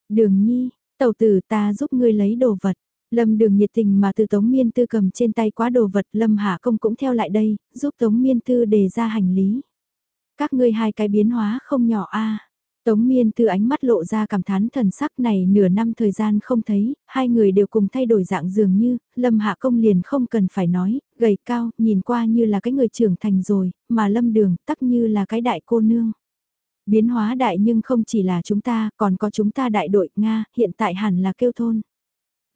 Đường Nhi, tàu tử ta giúp ngươi lấy đồ vật. Lâm đường nhiệt tình mà từ Tống Miên Tư cầm trên tay quá đồ vật Lâm Hạ Công cũng theo lại đây, giúp Tống Miên Tư đề ra hành lý. Các ngươi hai cái biến hóa không nhỏ a Tống Miên Tư ánh mắt lộ ra cảm thán thần sắc này nửa năm thời gian không thấy, hai người đều cùng thay đổi dạng dường như, Lâm Hạ Công liền không cần phải nói, gầy cao, nhìn qua như là cái người trưởng thành rồi, mà Lâm Đường tắc như là cái đại cô nương. Biến hóa đại nhưng không chỉ là chúng ta, còn có chúng ta đại đội Nga, hiện tại hẳn là kêu thôn.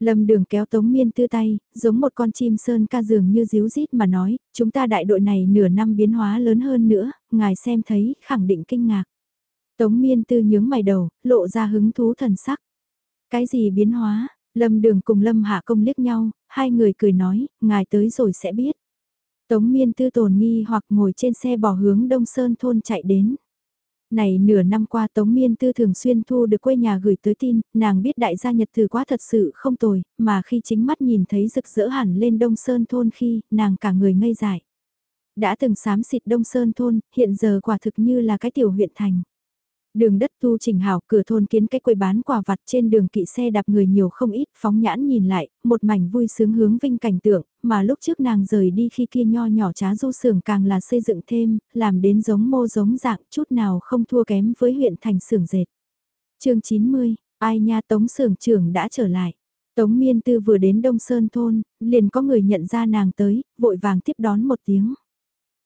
Lâm đường kéo tống miên tư tay, giống một con chim sơn ca dường như díu rít mà nói, chúng ta đại đội này nửa năm biến hóa lớn hơn nữa, ngài xem thấy, khẳng định kinh ngạc. Tống miên tư nhướng mày đầu, lộ ra hứng thú thần sắc. Cái gì biến hóa? Lâm đường cùng Lâm Hạ Công liếc nhau, hai người cười nói, ngài tới rồi sẽ biết. Tống miên tư tồn nghi hoặc ngồi trên xe bỏ hướng Đông Sơn thôn chạy đến. Này nửa năm qua Tống Miên Tư thường xuyên thu được quê nhà gửi tới tin, nàng biết đại gia nhật từ quá thật sự không tồi, mà khi chính mắt nhìn thấy rực rỡ hẳn lên Đông Sơn thôn khi, nàng cả người ngây dại. Đã từng xám xịt Đông Sơn thôn, hiện giờ quả thực như là cái tiểu huyện thành. Đường đất tu trình hảo cửa thôn kiến cái quầy bán quà vặt trên đường kỵ xe đạp người nhiều không ít phóng nhãn nhìn lại, một mảnh vui sướng hướng vinh cảnh tượng, mà lúc trước nàng rời đi khi kia nho nhỏ trá du sưởng càng là xây dựng thêm, làm đến giống mô giống dạng chút nào không thua kém với huyện thành xưởng dệt. chương 90, ai nha tống xưởng trưởng đã trở lại. Tống Miên Tư vừa đến Đông Sơn Thôn, liền có người nhận ra nàng tới, vội vàng tiếp đón một tiếng.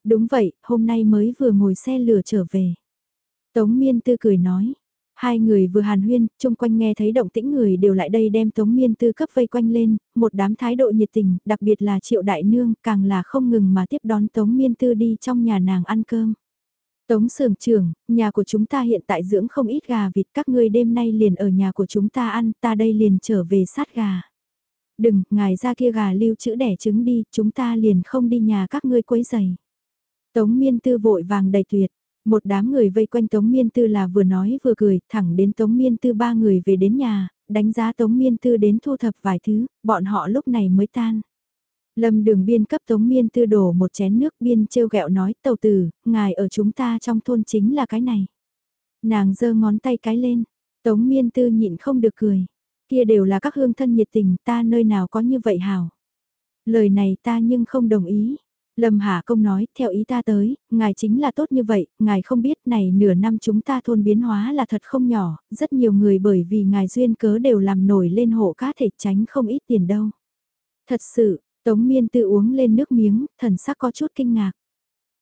Đúng vậy, hôm nay mới vừa ngồi xe lửa trở về. Tống Miên Tư cười nói. Hai người vừa hàn huyên, chung quanh nghe thấy động tĩnh người đều lại đây đem Tống Miên Tư cấp vây quanh lên, một đám thái độ nhiệt tình, đặc biệt là Triệu Đại Nương, càng là không ngừng mà tiếp đón Tống Miên Tư đi trong nhà nàng ăn cơm. Tống Sưởng trưởng, nhà của chúng ta hiện tại dưỡng không ít gà vịt các ngươi đêm nay liền ở nhà của chúng ta ăn, ta đây liền trở về sát gà. Đừng, ngài ra kia gà lưu trữ đẻ trứng đi, chúng ta liền không đi nhà các ngươi quấy giày. Tống Miên Tư vội vàng đầy tuyệt, một đám người vây quanh Tống Miên Tư là vừa nói vừa cười, thẳng đến Tống Miên Tư ba người về đến nhà, đánh giá Tống Miên Tư đến thu thập vài thứ, bọn họ lúc này mới tan. Lâm đường biên cấp Tống Miên Tư đổ một chén nước biên trêu ghẹo nói tàu tử, ngài ở chúng ta trong thôn chính là cái này. Nàng giơ ngón tay cái lên, Tống Miên Tư nhịn không được cười. Kia đều là các hương thân nhiệt tình ta nơi nào có như vậy hảo. Lời này ta nhưng không đồng ý. Lâm Hà Công nói, theo ý ta tới, ngài chính là tốt như vậy, ngài không biết này nửa năm chúng ta thôn biến hóa là thật không nhỏ, rất nhiều người bởi vì ngài duyên cớ đều làm nổi lên hộ cá thể tránh không ít tiền đâu. Thật sự, Tống Miên tự uống lên nước miếng, thần sắc có chút kinh ngạc.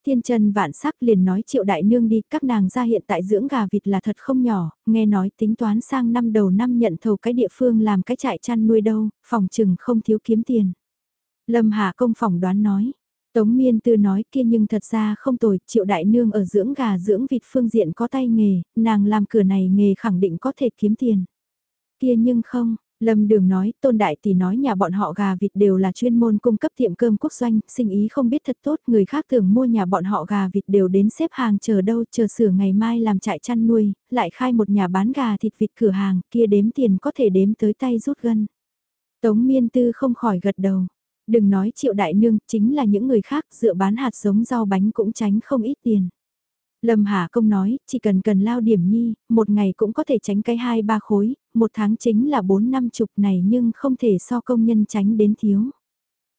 Thiên Trần vạn sắc liền nói triệu đại nương đi, các nàng ra hiện tại dưỡng gà vịt là thật không nhỏ, nghe nói tính toán sang năm đầu năm nhận thầu cái địa phương làm cái trại chăn nuôi đâu, phòng trừng không thiếu kiếm tiền. Lâm Hà Công phỏng đoán nói, Tống miên tư nói kia nhưng thật ra không tồi, triệu đại nương ở dưỡng gà dưỡng vịt phương diện có tay nghề, nàng làm cửa này nghề khẳng định có thể kiếm tiền. Kia nhưng không, Lâm Đường nói, Tôn Đại Tỷ nói nhà bọn họ gà vịt đều là chuyên môn cung cấp tiệm cơm quốc doanh, sinh ý không biết thật tốt, người khác tưởng mua nhà bọn họ gà vịt đều đến xếp hàng chờ đâu, chờ sửa ngày mai làm trại chăn nuôi, lại khai một nhà bán gà thịt vịt cửa hàng, kia đếm tiền có thể đếm tới tay rút gân. Tống Miên Tư không khỏi gật đầu. Đừng nói triệu đại nương, chính là những người khác dựa bán hạt giống rau bánh cũng tránh không ít tiền. Lâm Hà Công nói, chỉ cần cần lao điểm nhi, một ngày cũng có thể tránh cái hai ba khối, một tháng chính là bốn năm chục này nhưng không thể so công nhân tránh đến thiếu.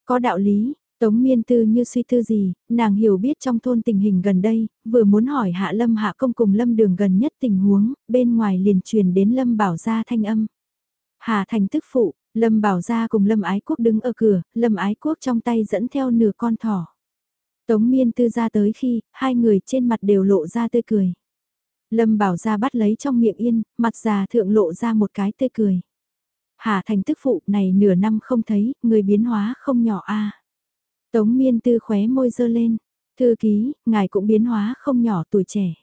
Có đạo lý, Tống miên tư như suy tư gì, nàng hiểu biết trong thôn tình hình gần đây, vừa muốn hỏi hạ lâm hạ công cùng lâm đường gần nhất tình huống, bên ngoài liền truyền đến lâm bảo gia thanh âm. Hà thành tức phụ, lâm bảo gia cùng lâm ái quốc đứng ở cửa, lâm ái quốc trong tay dẫn theo nửa con thỏ. Tống miên tư ra tới khi, hai người trên mặt đều lộ ra tươi cười. Lâm bảo gia bắt lấy trong miệng yên, mặt già thượng lộ ra một cái tươi cười. Hà thành tức phụ này nửa năm không thấy, người biến hóa không nhỏ a Tống miên tư khóe môi dơ lên. Thư ký, ngài cũng biến hóa không nhỏ tuổi trẻ.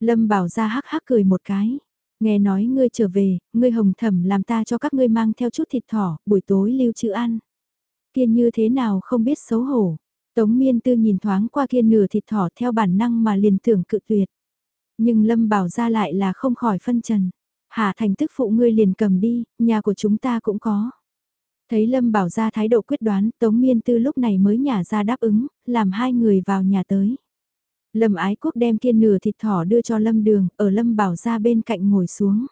Lâm bảo Gia hắc hắc cười một cái. Nghe nói ngươi trở về, ngươi hồng thẩm làm ta cho các ngươi mang theo chút thịt thỏ, buổi tối lưu trữ ăn. Kia như thế nào không biết xấu hổ. Tống miên tư nhìn thoáng qua kia nửa thịt thỏ theo bản năng mà liền tưởng cự tuyệt. Nhưng Lâm bảo ra lại là không khỏi phân trần. Hạ thành tức phụ ngươi liền cầm đi, nhà của chúng ta cũng có. Thấy Lâm Bảo ra thái độ quyết đoán, Tống Miên Tư lúc này mới nhả ra đáp ứng, làm hai người vào nhà tới. Lâm Ái Quốc đem kia nửa thịt thỏ đưa cho Lâm Đường, ở Lâm Bảo ra bên cạnh ngồi xuống.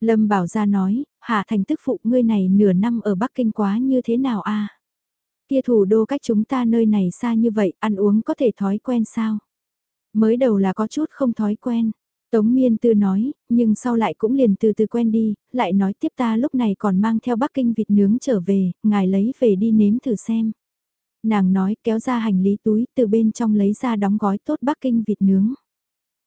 Lâm Bảo ra nói, Hạ Thành tức phụ ngươi này nửa năm ở Bắc Kinh quá như thế nào a? Kia thủ đô cách chúng ta nơi này xa như vậy, ăn uống có thể thói quen sao? Mới đầu là có chút không thói quen, Tống miên tư nói, nhưng sau lại cũng liền từ từ quen đi, lại nói tiếp ta lúc này còn mang theo Bắc Kinh vịt nướng trở về, ngài lấy về đi nếm thử xem. Nàng nói kéo ra hành lý túi từ bên trong lấy ra đóng gói tốt Bắc Kinh vịt nướng.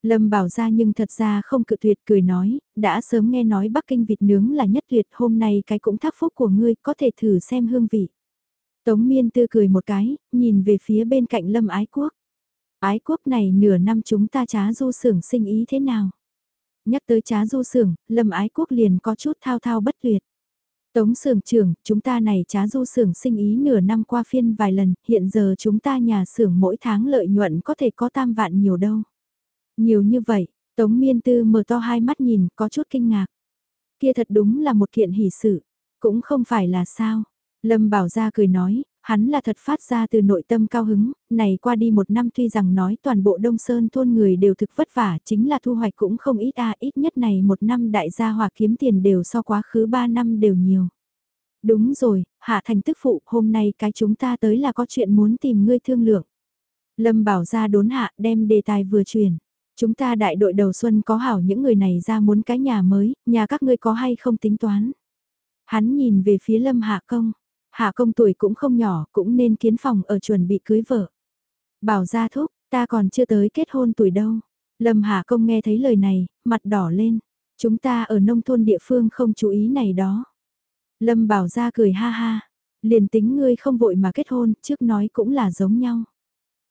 Lâm bảo ra nhưng thật ra không cự tuyệt cười nói, đã sớm nghe nói Bắc Kinh vịt nướng là nhất tuyệt hôm nay cái cũng thác phúc của ngươi có thể thử xem hương vị. Tống miên tư cười một cái, nhìn về phía bên cạnh lâm ái quốc. Ái quốc này nửa năm chúng ta trá du sưởng sinh ý thế nào? Nhắc tới trá du sưởng, lâm ái quốc liền có chút thao thao bất tuyệt. Tống sưởng trưởng, chúng ta này trá du sưởng sinh ý nửa năm qua phiên vài lần, hiện giờ chúng ta nhà xưởng mỗi tháng lợi nhuận có thể có tam vạn nhiều đâu. Nhiều như vậy, Tống miên tư mở to hai mắt nhìn, có chút kinh ngạc. Kia thật đúng là một kiện hỷ sự, cũng không phải là sao. Lâm Bảo Gia cười nói, hắn là thật phát ra từ nội tâm cao hứng, này qua đi một năm tuy rằng nói toàn bộ Đông Sơn thôn người đều thực vất vả, chính là thu hoạch cũng không ít a ít nhất này một năm đại gia hòa kiếm tiền đều so quá khứ ba năm đều nhiều. Đúng rồi, Hạ Thành tức phụ, hôm nay cái chúng ta tới là có chuyện muốn tìm ngươi thương lượng. Lâm bảo ra đốn hạ đem đề tài vừa truyền. Chúng ta đại đội đầu xuân có hảo những người này ra muốn cái nhà mới, nhà các ngươi có hay không tính toán. Hắn nhìn về phía Lâm Hạ Công, Hạ công tuổi cũng không nhỏ, cũng nên kiến phòng ở chuẩn bị cưới vợ. Bảo gia thúc, ta còn chưa tới kết hôn tuổi đâu. Lâm Hạ công nghe thấy lời này, mặt đỏ lên. Chúng ta ở nông thôn địa phương không chú ý này đó. Lâm bảo gia cười ha ha. Liền tính ngươi không vội mà kết hôn, trước nói cũng là giống nhau.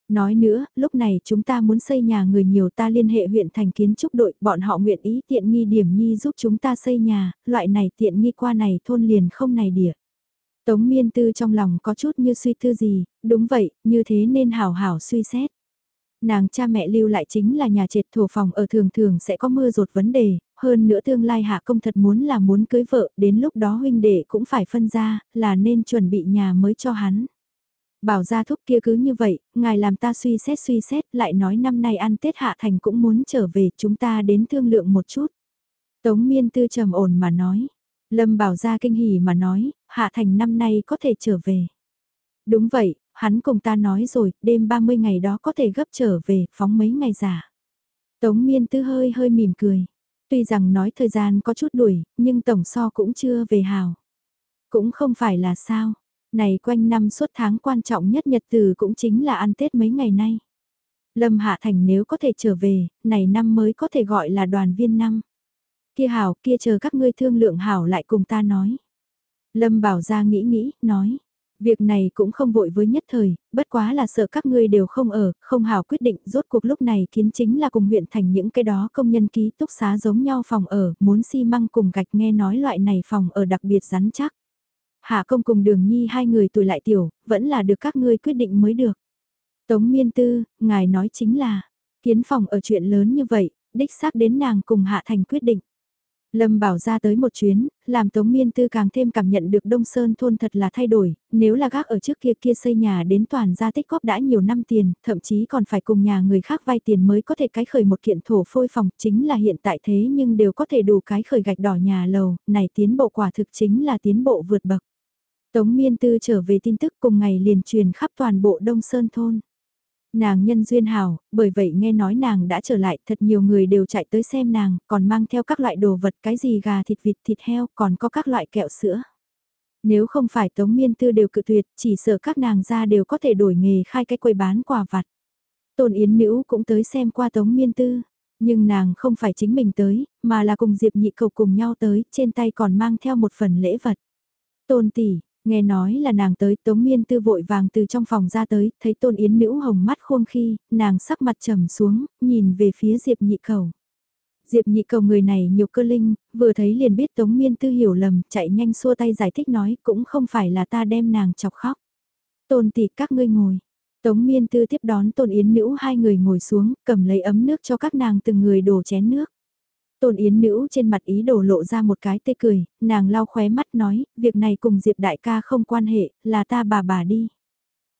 Nói nữa, lúc này chúng ta muốn xây nhà người nhiều ta liên hệ huyện thành kiến trúc đội, bọn họ nguyện ý tiện nghi điểm nhi giúp chúng ta xây nhà, loại này tiện nghi qua này thôn liền không này địa. Tống miên tư trong lòng có chút như suy tư gì, đúng vậy, như thế nên hảo hảo suy xét. Nàng cha mẹ lưu lại chính là nhà trệt thổ phòng ở thường thường sẽ có mưa rột vấn đề, hơn nữa tương lai hạ công thật muốn là muốn cưới vợ, đến lúc đó huynh đệ cũng phải phân ra, là nên chuẩn bị nhà mới cho hắn. Bảo gia thúc kia cứ như vậy, ngài làm ta suy xét suy xét lại nói năm nay ăn Tết Hạ Thành cũng muốn trở về chúng ta đến thương lượng một chút. Tống miên tư trầm ổn mà nói, Lâm Bảo ra kinh hỉ mà nói, Hạ Thành năm nay có thể trở về. Đúng vậy, hắn cùng ta nói rồi, đêm 30 ngày đó có thể gấp trở về, phóng mấy ngày giả. Tống miên tư hơi hơi mỉm cười. Tuy rằng nói thời gian có chút đuổi, nhưng tổng so cũng chưa về hào. Cũng không phải là sao. Này quanh năm suốt tháng quan trọng nhất nhật từ cũng chính là ăn Tết mấy ngày nay. Lâm Hạ Thành nếu có thể trở về, này năm mới có thể gọi là đoàn viên năm kia hảo, kia chờ các ngươi thương lượng hảo lại cùng ta nói. Lâm bảo ra nghĩ nghĩ, nói. Việc này cũng không vội với nhất thời, bất quá là sợ các ngươi đều không ở, không hảo quyết định, rốt cuộc lúc này kiến chính là cùng huyện thành những cái đó công nhân ký túc xá giống nhau phòng ở, muốn xi măng cùng gạch nghe nói loại này phòng ở đặc biệt rắn chắc. Hạ công cùng đường nhi hai người tuổi lại tiểu, vẫn là được các ngươi quyết định mới được. Tống miên tư, ngài nói chính là, kiến phòng ở chuyện lớn như vậy, đích xác đến nàng cùng hạ thành quyết định. Lâm bảo ra tới một chuyến, làm Tống Miên Tư càng thêm cảm nhận được Đông Sơn thôn thật là thay đổi, nếu là gác ở trước kia kia xây nhà đến toàn gia tích góp đã nhiều năm tiền, thậm chí còn phải cùng nhà người khác vay tiền mới có thể cái khởi một kiện thổ phôi phòng, chính là hiện tại thế nhưng đều có thể đủ cái khởi gạch đỏ nhà lầu, này tiến bộ quả thực chính là tiến bộ vượt bậc. Tống Miên Tư trở về tin tức cùng ngày liền truyền khắp toàn bộ Đông Sơn thôn. Nàng nhân duyên hào, bởi vậy nghe nói nàng đã trở lại, thật nhiều người đều chạy tới xem nàng, còn mang theo các loại đồ vật cái gì gà thịt vịt thịt heo, còn có các loại kẹo sữa. Nếu không phải Tống Miên Tư đều cự tuyệt, chỉ sợ các nàng ra đều có thể đổi nghề khai cái quầy bán quà vặt. Tôn Yến Nữ cũng tới xem qua Tống Miên Tư, nhưng nàng không phải chính mình tới, mà là cùng Diệp Nhị Cầu cùng nhau tới, trên tay còn mang theo một phần lễ vật. Tôn tỷ, Nghe nói là nàng tới, Tống Miên Tư vội vàng từ trong phòng ra tới, thấy Tôn Yến Nữ hồng mắt khuôn khi, nàng sắc mặt trầm xuống, nhìn về phía Diệp Nhị Cầu. Diệp Nhị Cầu người này nhiều cơ linh, vừa thấy liền biết Tống Miên Tư hiểu lầm, chạy nhanh xua tay giải thích nói, cũng không phải là ta đem nàng chọc khóc. Tôn tỷ các ngươi ngồi. Tống Miên Tư tiếp đón Tôn Yến Nữ hai người ngồi xuống, cầm lấy ấm nước cho các nàng từng người đổ chén nước. Tôn Yến Nữ trên mặt ý đổ lộ ra một cái tê cười, nàng lau khóe mắt nói, việc này cùng Diệp đại ca không quan hệ, là ta bà bà đi.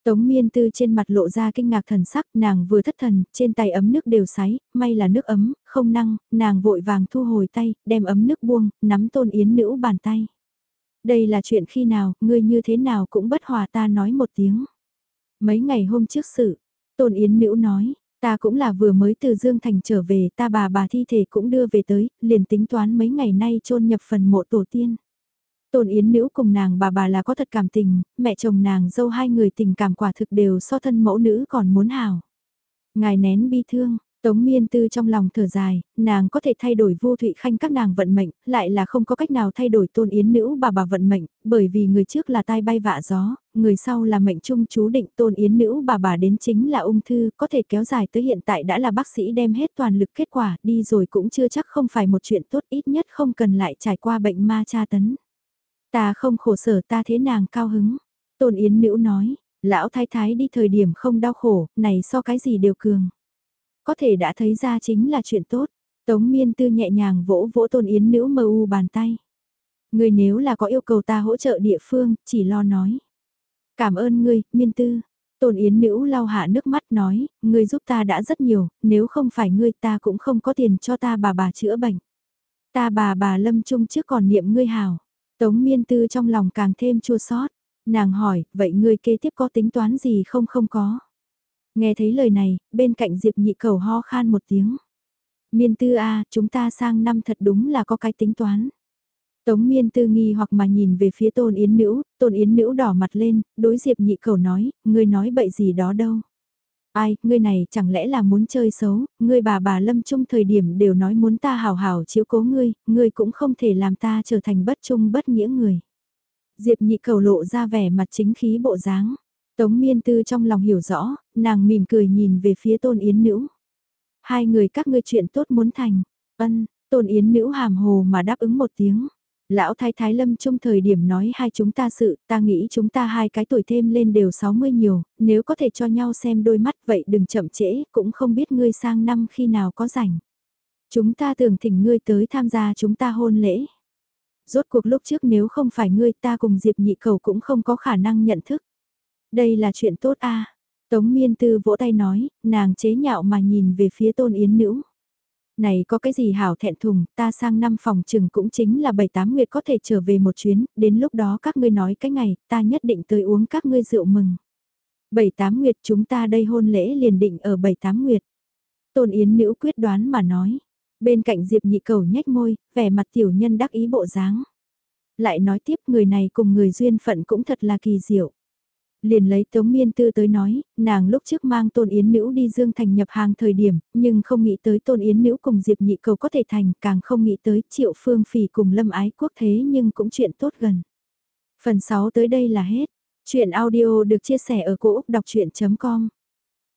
Tống miên tư trên mặt lộ ra kinh ngạc thần sắc, nàng vừa thất thần, trên tay ấm nước đều sáy, may là nước ấm, không năng, nàng vội vàng thu hồi tay, đem ấm nước buông, nắm tôn yến nữ bàn tay. Đây là chuyện khi nào, ngươi như thế nào cũng bất hòa ta nói một tiếng. Mấy ngày hôm trước sự, tôn yến nữ nói, Ta cũng là vừa mới từ Dương Thành trở về, ta bà bà thi thể cũng đưa về tới, liền tính toán mấy ngày nay chôn nhập phần mộ tổ tiên. Tôn Yến Nữ cùng nàng bà bà là có thật cảm tình, mẹ chồng nàng dâu hai người tình cảm quả thực đều so thân mẫu nữ còn muốn hào. Ngài nén bi thương, Tống miên tư trong lòng thở dài, nàng có thể thay đổi vô thụy khanh các nàng vận mệnh, lại là không có cách nào thay đổi tôn yến nữ bà bà vận mệnh, bởi vì người trước là tai bay vạ gió, người sau là mệnh trung chú định tôn yến nữ bà bà đến chính là ung thư, có thể kéo dài tới hiện tại đã là bác sĩ đem hết toàn lực kết quả, đi rồi cũng chưa chắc không phải một chuyện tốt ít nhất không cần lại trải qua bệnh ma tra tấn. Ta không khổ sở ta thế nàng cao hứng, tôn yến nữ nói, lão thái thái đi thời điểm không đau khổ, này so cái gì đều cường có thể đã thấy ra chính là chuyện tốt. Tống miên tư nhẹ nhàng vỗ vỗ tôn yến nữ mơ u bàn tay. Người nếu là có yêu cầu ta hỗ trợ địa phương, chỉ lo nói. Cảm ơn ngươi, miên tư. Tôn yến nữ lau hạ nước mắt nói, ngươi giúp ta đã rất nhiều, nếu không phải ngươi ta cũng không có tiền cho ta bà bà chữa bệnh. Ta bà bà lâm trung trước còn niệm ngươi hào. Tống miên tư trong lòng càng thêm chua xót Nàng hỏi, vậy ngươi kế tiếp có tính toán gì không không có? Nghe thấy lời này, bên cạnh Diệp nhị cầu ho khan một tiếng. Miên tư a chúng ta sang năm thật đúng là có cái tính toán. Tống miên tư nghi hoặc mà nhìn về phía tôn yến nữ, tôn yến nữ đỏ mặt lên, đối diệp nhị cầu nói, ngươi nói bậy gì đó đâu. Ai, ngươi này chẳng lẽ là muốn chơi xấu, ngươi bà bà lâm trung thời điểm đều nói muốn ta hào hào chiếu cố ngươi, ngươi cũng không thể làm ta trở thành bất trung bất nghĩa người. Diệp nhị cầu lộ ra vẻ mặt chính khí bộ dáng. Tống miên tư trong lòng hiểu rõ, nàng mỉm cười nhìn về phía tôn yến nữ. Hai người các ngươi chuyện tốt muốn thành, ân, tôn yến nữ hàm hồ mà đáp ứng một tiếng. Lão thái thái lâm trong thời điểm nói hai chúng ta sự, ta nghĩ chúng ta hai cái tuổi thêm lên đều 60 nhiều, nếu có thể cho nhau xem đôi mắt vậy đừng chậm trễ, cũng không biết ngươi sang năm khi nào có rảnh. Chúng ta tưởng thỉnh ngươi tới tham gia chúng ta hôn lễ. Rốt cuộc lúc trước nếu không phải ngươi ta cùng Diệp nhị cầu cũng không có khả năng nhận thức. Đây là chuyện tốt a Tống miên tư vỗ tay nói, nàng chế nhạo mà nhìn về phía tôn yến nữ. Này có cái gì hảo thẹn thùng, ta sang năm phòng trừng cũng chính là bảy tám nguyệt có thể trở về một chuyến, đến lúc đó các ngươi nói cái ngày, ta nhất định tới uống các ngươi rượu mừng. Bảy tám nguyệt chúng ta đây hôn lễ liền định ở bảy tám nguyệt. Tôn yến nữ quyết đoán mà nói. Bên cạnh Diệp nhị cầu nhếch môi, vẻ mặt tiểu nhân đắc ý bộ dáng. Lại nói tiếp người này cùng người duyên phận cũng thật là kỳ diệu. Liền lấy Tống Miên Tư tới nói, nàng lúc trước mang Tôn Yến Nữ đi Dương Thành nhập hàng thời điểm, nhưng không nghĩ tới Tôn Yến Nữ cùng Diệp Nhị Cầu có thể thành, càng không nghĩ tới Triệu Phương Phỉ cùng Lâm Ái Quốc thế nhưng cũng chuyện tốt gần. Phần 6 tới đây là hết. Chuyện audio được chia sẻ ở cỗ đọc chuyện.com